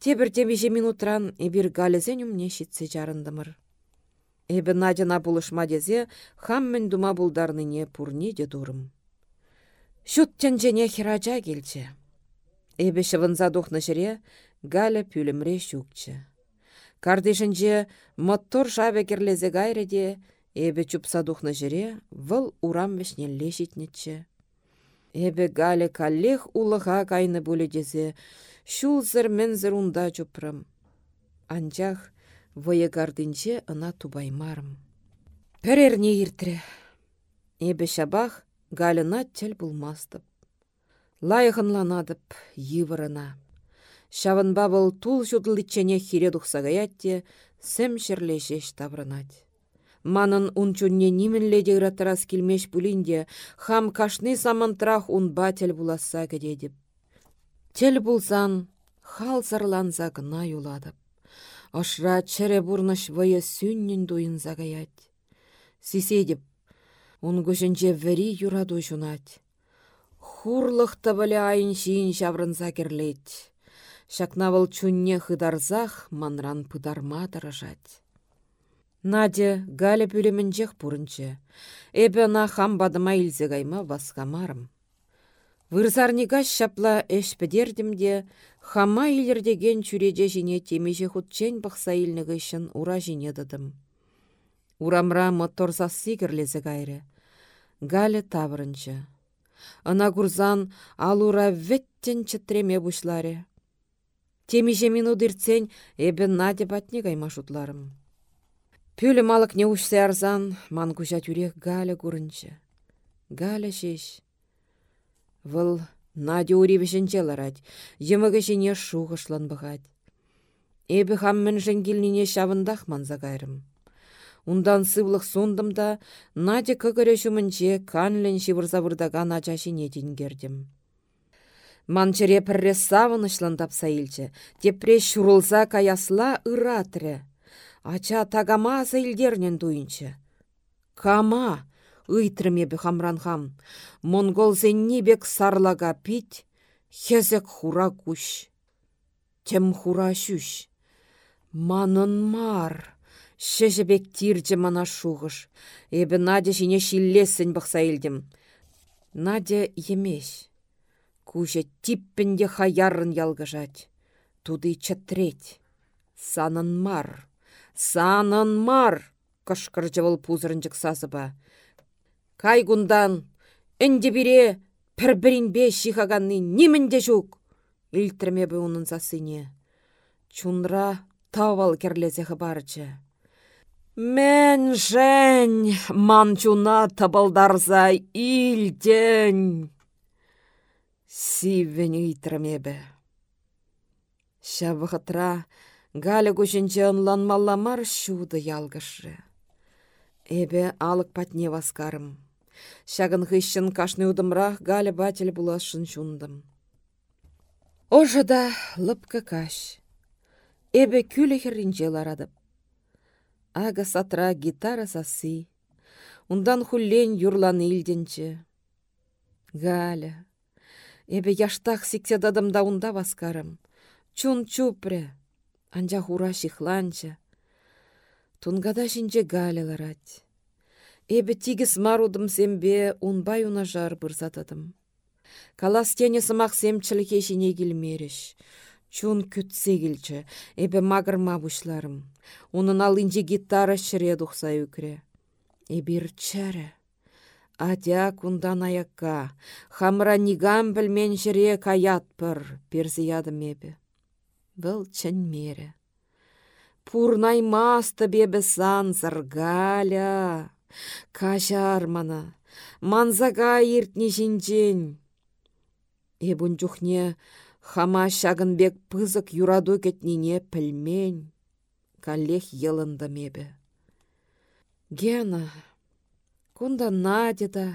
Тебір темеже минутран эбір галезен умне шитсе жарындымыр. Эбі надяна бұлышма дезе, хаммен дума бұлдарныне пурне де дурым. Шут тенжене хирача келчі. Эбі шывынза духны жіре, галя пүлімре шукчы. Кардешінже мотор шабе керлезе гайреде, эбі чупса духны жіре, выл урам вешнелле житнетчі. Эбі галя каллех улыға кайны дезе, Шулзыр мінзір унда чупрым. Анчах вые гардынче ына тубаймарым. Пәрерне иртре. Эбі шабах галына тел булмастып. Лайығынланадып, йывырына. Шавынба бұл тул шудлыччене хире дұқсағаятте, сәм шерлешеш табрынать. Манын унчунне нимінле дегратарас келмеш бүлінде, хам кашны самантрах ун батель буласа кедедіп. Тел булсан, хал зарланса гына юладып. Ашра чәре бурныш вая сүннен дуйын загаять. Сиседіп, он көшінче вәри юраду жунать. Хурлық табылы айын шиін шаврынса керлет. Шакнавыл чунне хыдарзах манран пыдарма тарашать. Надя галя пүлемінчех пурынче. Эбі на хам бадыма гайма васкамарым. Вырзарнигаш шапла де, хама илердеген чуреже жіне темеже хутчен бақса илнігі үшін ура жіне дыдым. Урамра мотор зассы кірлезі гайры. Галя таврынчы. Ана гурзан алура веттен чытреме бұшлары. Темеже минудырцен эбі наде батне гаймашутларым. Пүлі малық не ұшсы арзан, ман күжа тюрек Галя гурынчы. Галя шеш. Вăл Надя уривешенче ларать, йымăкăçине шухăшлан бăхать. Эбі хаммен жеңгелнине шавындах манза кайрым. Ундан сывлық сондым да, Надя кăкăрре çумменнче канлен çывырса ачашине тенгердем. Манчыре пірре савынышлан тапса илчче, тепре çурылса каясла ыратрре. Ача тагама илдернен туйынчче. Кама, ыйтрымебі хамранхам. Монгол бек сарлага пить, хезек хура куш. Тем хура шүш. Манын мар. Шешебек тирче мана шуғыш. Эбі Надя жіне шиллесін бұқса елдім. Надя емеш. Куже типпінде хаярын ялгыжать. Туды чатрет. Санын мар. Санын мар. Кышкыр жывыл пузырынчык сазыба. Кайгундан, әнде бире пір-бірінбе шихаганны немінде жүк. Илтірме бі оның засыне. Чунра тавал керлезе хабарчы. Мен жән манчуна табалдарза илден. Сивен бі. Шабықытра галя көшінче ынланмалламар шуды ялгышы. Эбе алық патне васкарым. Шагын хыщын кашны удымрах галя батель булашын чундым. Ожы да каш. Эбе күлі херринче ларадып. Ага сатра гитара сасы. Ундан хуллен юрланы илденче. Галя. Эбе яштах сиксе дадымда унда васкарым. Чун чупре. Анжа хура шихланча. Тунгада шинче Галя ларать. Эбі тигіс марудым сембе унбай унажар бұрзатадым. Калас тене сымақ семчіліке жіне келмеріш. Чун күтсе келчі, эбі мағырма бұшларым. Унын алынжы гитара шыре дұқса үкіре. Эбір чәрі. Атя кундан аякка, хамра нигам білмен жіре каятпыр, перзі ядым ебі. Бұл чын мере. Пурнаймасты бебі санзыр, галя. Кашар мана, манзага иртне жинжен. Эбун жүхне хама шагынбек пызык юраду кетнине пілмен. Калех елынды мебі. Гена, кунда Надя да,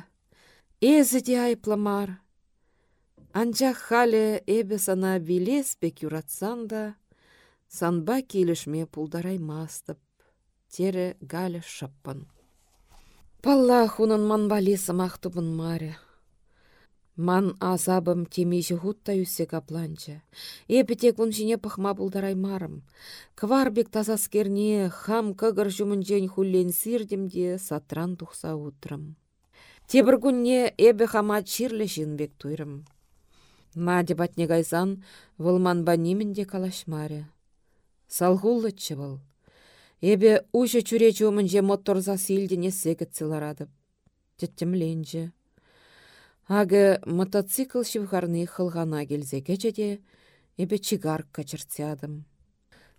эзі де айпламар. Анчах халі эбі сана билеспек юратсан да, санба келішме пулдараймастып, тере галі шаппын. Палла хунын ман балесымақ тұбын маре. Ман азабым темеші хутта үссе капланча. Эпі тек ұн жіне пықма бұлдараймарым. Кварбек тазаскерне хам кыгыр жүмінжен хуллен сирдемде сатран тұқса утрым. Тебір күнне эбі хама чирлі жинбек туйрым. Надя батне гайзан вылман банимінде калашмаре. Салғуллычы был. Эбе ушы чүре жүмінже моторза силдене сегіт сыларадып. Теттімленже. Ағы мотоцикл шивғарны хылғана келзе кечеде, эбе чигар качыртсядым.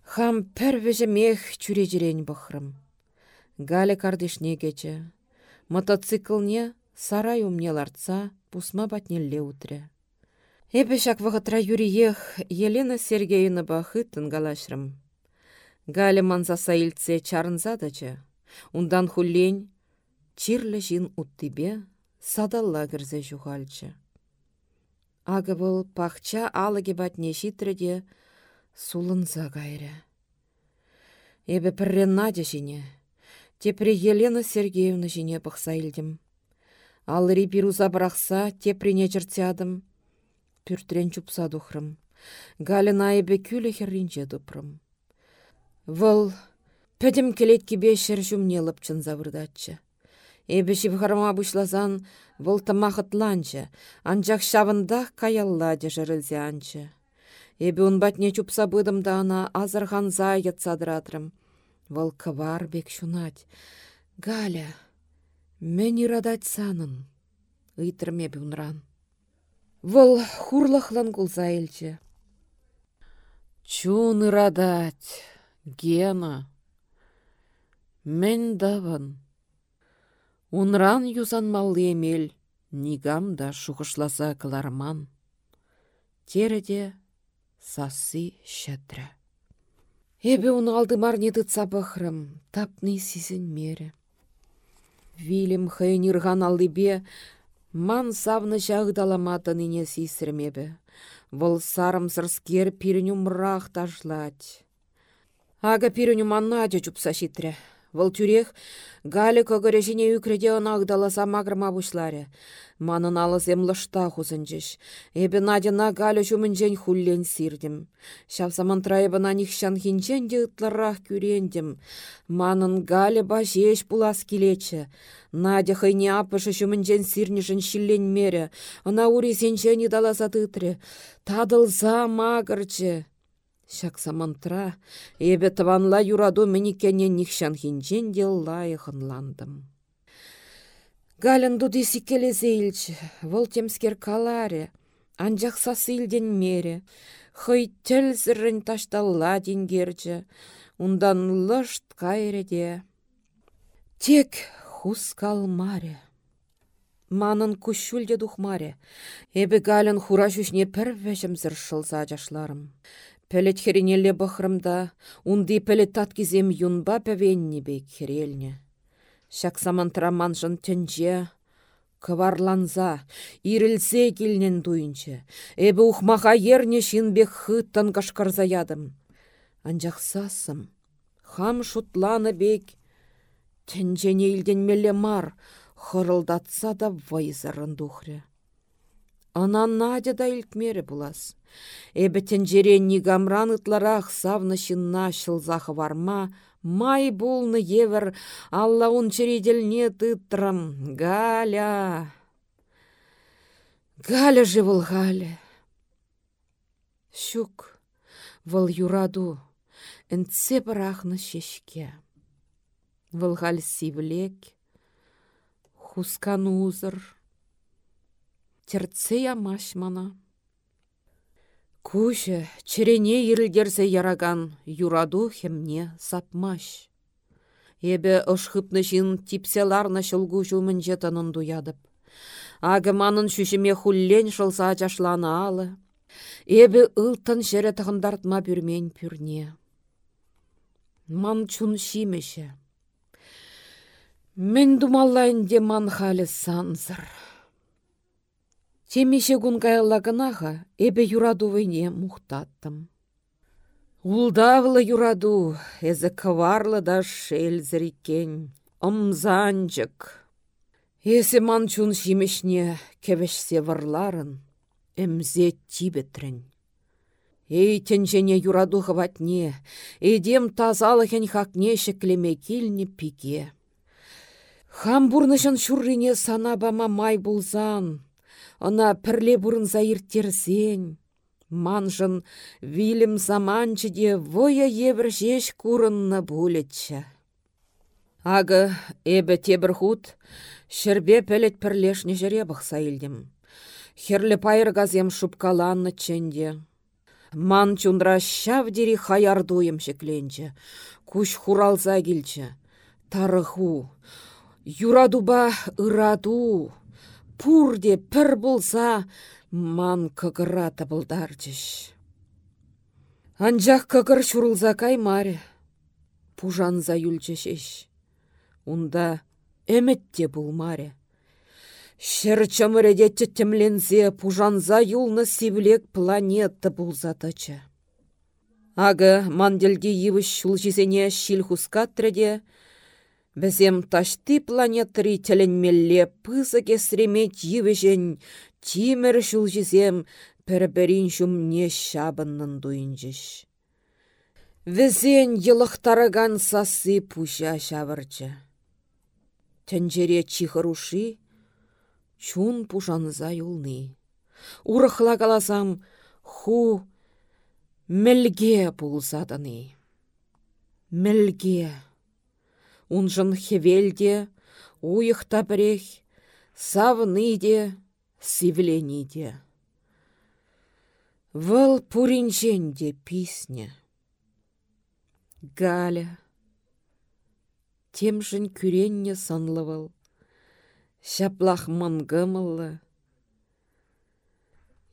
Хам пәрвежі мех чүре жирен бұхрым. Галя кардешне кече. Мотоциклне сарай умне ларца, пусма батнелле утре. Эбе шак вғытра юриех Елена Сергеевна бахыттын галашрым. Галя манса саилтсе чарынзадачы. Ундан хуллень чирлі жин уттыбе садалла кірзе жухальчы. Ағы бұл пахча алыге батне шитреде сулынса кайры. Эбі піррен Надя жіне, тепре Елена Сергеевна жіне бұқса илдім. Алыри пируза бірақса тепрене жыртсядым, пүртрен чупса дұхрым. Галина ебе күлі херринче дұпрым. Вұл пәдім келет кебе шыр жүмне лыпчын завырдатчы. Эбі шивхарма бұшлазан вұл тымақытланчы, анжақ шавындақ каялладе жырылзе анчы. Эбі батне чупса бұдым да ана азырған зайет садыратрым. Вұл кывар бек шунать. Галя, мен ирадать санын. Ыйтрым эбі унран. Вұл хурлахлан кулза елчі. Чун ирадать, Гена. Мен даван. Унран юзан малли емел, нигам да шухышласа кыларман. Тереде сасы шәтрі. Эбе уны алды марне тытса бұхрым, тапны сизін мере. Вилем хайнирган алдыбе, ман савны жағдаламатын ине сисірмебе. Вұл сарым сырскер пиріню мрақ ташлать. Ага пиріню маннадя чупса шитре. Вăл тюрех гале кăгăрежине үкреде ăнагдаласа магрма пучларе. Манын алысем лышта хузынчеш. Эбе Надина гале çумменнчен хуллен сирдем. Çавсамантра эбе нанихçан хинчен те ытларах кюрендем. Манын гале башеш пулас килечче. Надя хăйне аппышы çумменнчен сирнешін çилленн мере. Ына ури сенчен идаласа тытре. Тадылса магырчы. Шак самантра, эбе таванла юраду мінікене нихшан хинчен дел лайықынландым. Галін дуды сикелезе илчі, вол темскер каларе, анжақ сасы илден мере, хый тіл зіррін ташталла денгерчі, ундан лышт кайреде. Тек хус калмаре. Манын күшшүлде духмаре, эбі галін хура жүшне пір вәжім зіршылса жашларым. Пәлет херенелле бұхрымда, унди пәлет таткизем юнба пәвенні бек херелне. Шак самантра манжын тінже, кыварланза, ирілсе келнен дуйынчы, эбі ухмаха ерне шинбек хыттан кашкарза ядым. Анжақ сасым, хам шутланы бек, илден меле мар, хырылдатса да вайзарын духры. Ана Надя да илтмері булас. Эбітін жерен нигамран ытларах савны шынна шылзахы варма, май болны евер, алла он череделне. Галя! Галя же выл Галя! Щук, выл юраду, энце барахны шешке. Выл Галь сивлек, хускан узыр. Терце ямаш мана. Кушы, черене ирілдерсе яраган юраду хемне сапмаш. Эбе ышхыпны жин типселарна шылгу жумын жетанын дуядып. Агыманын шүшіме хуллен шылса жашланы алы. Эбі ылтын жері тұғындартма бүрмен пүрне. Ман чун шимеше. Мен думаллайын де ман халі санзыр. Темеше күн кайыллагынаға эбе юраду вейне мұқтаттым. Улдавлы юраду, эзі кыварлы да шелзір екен, ымзанчык. Есі ман чун шимешне кевешсе варларын, әмзе тибетрін. Эй, тенжене юраду хватне, эдем тазалыхен хакне шеклеме килне пике. Хамбурнышын шуррине санабама май булзан, ына пірле бұрын заиртерсен, манжын вилім заманчыде воя евр жеш курынны булетчі. Ағы эбі тебір худ, Шербе пелет пірлешне жере бұқса елдім. Херлі пайыр газем шупкаланны ченде. Ман чундра шавдері хаярдуым шекленче. Куш хуралза келчі. Тарыху. Юрадуба ыраду. Пурде пір болса, ман кыгыра табылдарчыш. Анжақ кыгыр шурылза каймаре. Пужанза юлчешеш. Унда әмітте бұлмаре. Шыр чымыреде тетімлензе пужанза юлны сивлек планетті бұлзатачы. Ағы манделде евіш шул жізене шил бізем ташты планетри тілінмелле пызы кесремет евішен тимір шул жізем пір-бірін не шабынның дуынжыш. Візен елықтарыған сасы пұша шавырчы. Тәнжере чихыруши, чун пушанза юлны. Урықла каласам, ху мелге пулсадыны. Мелге. Унжын хевелде, уйықта бірех, савны де, сивлени де. Вăл пуринченде писне. Галя темшін күренне санлывыл. Шаплах мангымылы.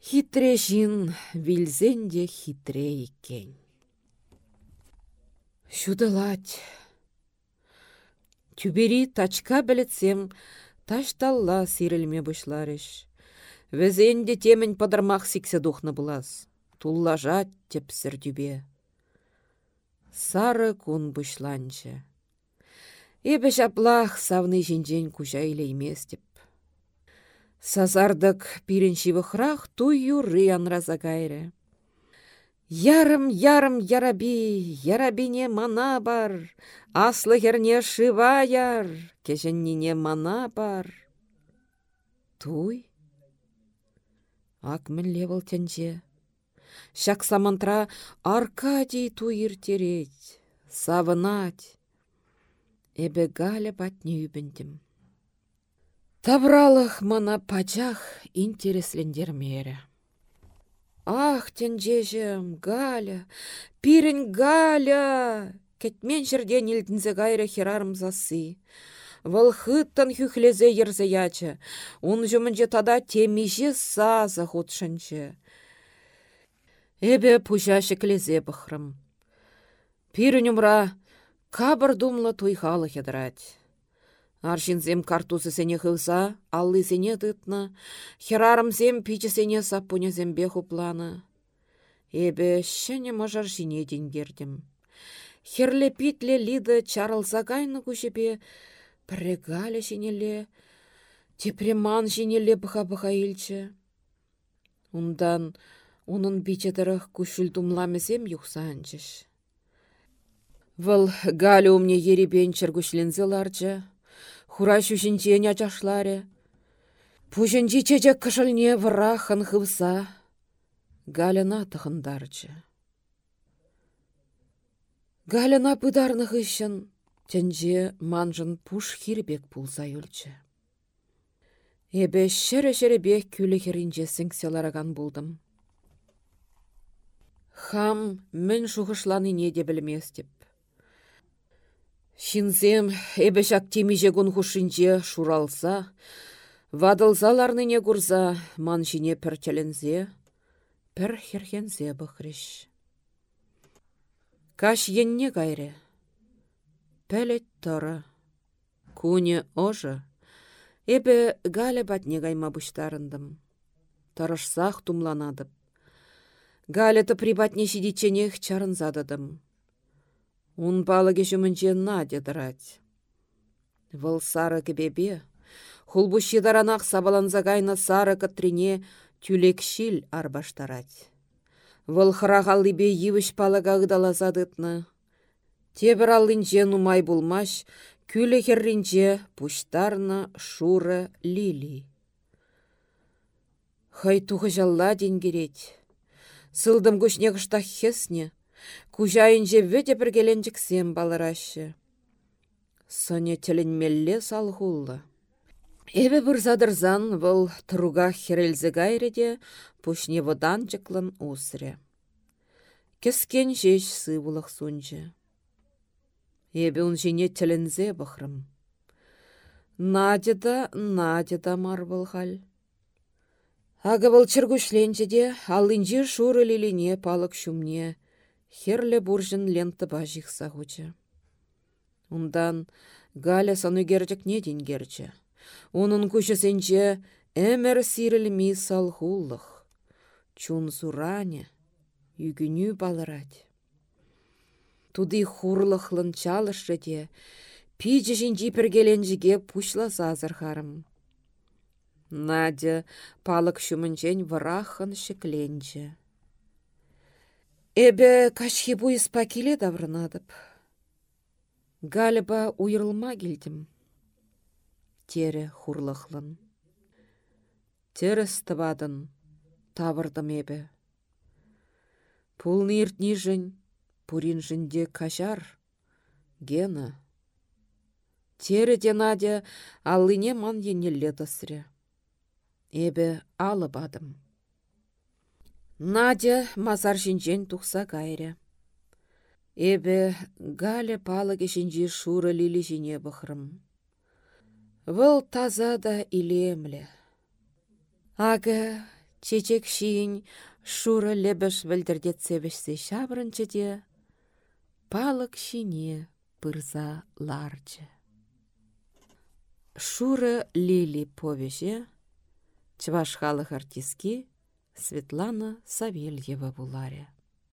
Хитре жин вилзенде хитре екен. Шудылать. Тюбери тачка білетсем, ташталла сирілме бұшларыш. Везенде темін падырмақ сиксе духны бұлас. Туллажат тепсір дюбе. Сары кун бұшланчы. Эбі жаплах савны жинжен кужа илеймес деп. Сазардық пиренші бұқрақ туй юры анраза. Ярым, ярым, яраби, ярабине мана бар, аслы херне шыва яр, мана бар. Туй? Акмін левел тенже. Шак самантра Аркадий туй иртереть, савынать. Эбе галя патне үбіндім. Тавралық мана пачах мере. Ах, тенжежім, Галя, пирін Галя! Кетмен жерден елдінзе гайры херарым засы. Вăлхыттан хүхлезе ерзе ячы. Ун жүмінже тада темеже сазы худшынчы. Эбе пужа шеклезе бұхрым. Пирін умра Кабыр думлы туйхалы хедрать. Аршинзем картусы сене хылса, аллы сене тытны, херарымсем пичі сене саппунезембе планы. Эбе шене мажар жине денгердім. Херле питле лиды чарылса кайны күшепе, пірігалі жинеле, тепреман жинеле бұха-бұха илчі. Ундан унын бичедіріх күшіл думламесем юқса анчыш. Вăл галя умне еребен чергушлензе ларчы, хура çушинчен ачашларе. Пушинчи чечек кышылне вăра хывса, Галяна тăхындарчы. Галяна пыдарны хыщн, тенче манжын пуш хирбек пулса юлчче. Эбе шере бек күлі херінже сіңкселараган болдым. Хам мен шухышланы не де білмес деп. Шинзем эбе шак темеже гун хушинже шуралса, вадылзаларныне гурза ман жіне пір херхензе бұхрыш. Каш енне гайре, пәлет тора, куне ожы, эбе галя батне гайма бұштарындым. Тарышсақ тумланадып. Галя прибатне сидиченех чарынзадыдым. Ун балыге жүмінже Надя дырать. Выл сары кебебе, хулбу шидаранақ сабаланзагайна сары кытрине тюлекшил арбаштарать. Выл хырағаллыбе евіш палыға ыдалазадытны. Тебір аллинже нумай булмаш, күлі херринже пуштарна шуры лили. Хай тухы жалла денгерет. Сылдым күшне хесне, Кужайынже вөте сем балырашы. Соне тілінмелле салғулы. Эбі бір задырзан бұл тұруға херелзі гайреде пушне водан жықлын усыре. Кескен жеш сывылық сунжы. Эбі он жіне тілінзе бұқрым. Надеда, Надеда мар бұл хал. Ағы бұл чыргушленче де, алынжы шуры лилине палық шумне, херле буржын ленті бажих сағучы. Ундан Галя санугерчік не денгерчі. Унын күшісенче әмір сирілмі салхуллық. Чун суране, үгіню балырать. Туды хурлықлын чалышы де, пиджі жінжі піргеленжіге пушла. Надя палық шумынчен варахын шекленчі. Эбе кашхи буйыспа келе даврынадып. Галіба уйрылма келдім. Тері хурлықлын. Теріс тывадын, тавырдым эбе. Пулны иртні жын, пурин жынде кашар, гена. Тері де Надя аллыне ман енелле тысыре. Эбе алыбадым. Надя мазар жинжен тухса кайры. Эбе галя палыге жинжи шуры лили жине бұхрым. Выл таза да илемле. Ага, чечек шиін шуры лебіш вілдірдет шабырынчы де, палық шине пырза ларчы. Шуры лили повеже, чваш халық артиски Светлана Савельева-Буларя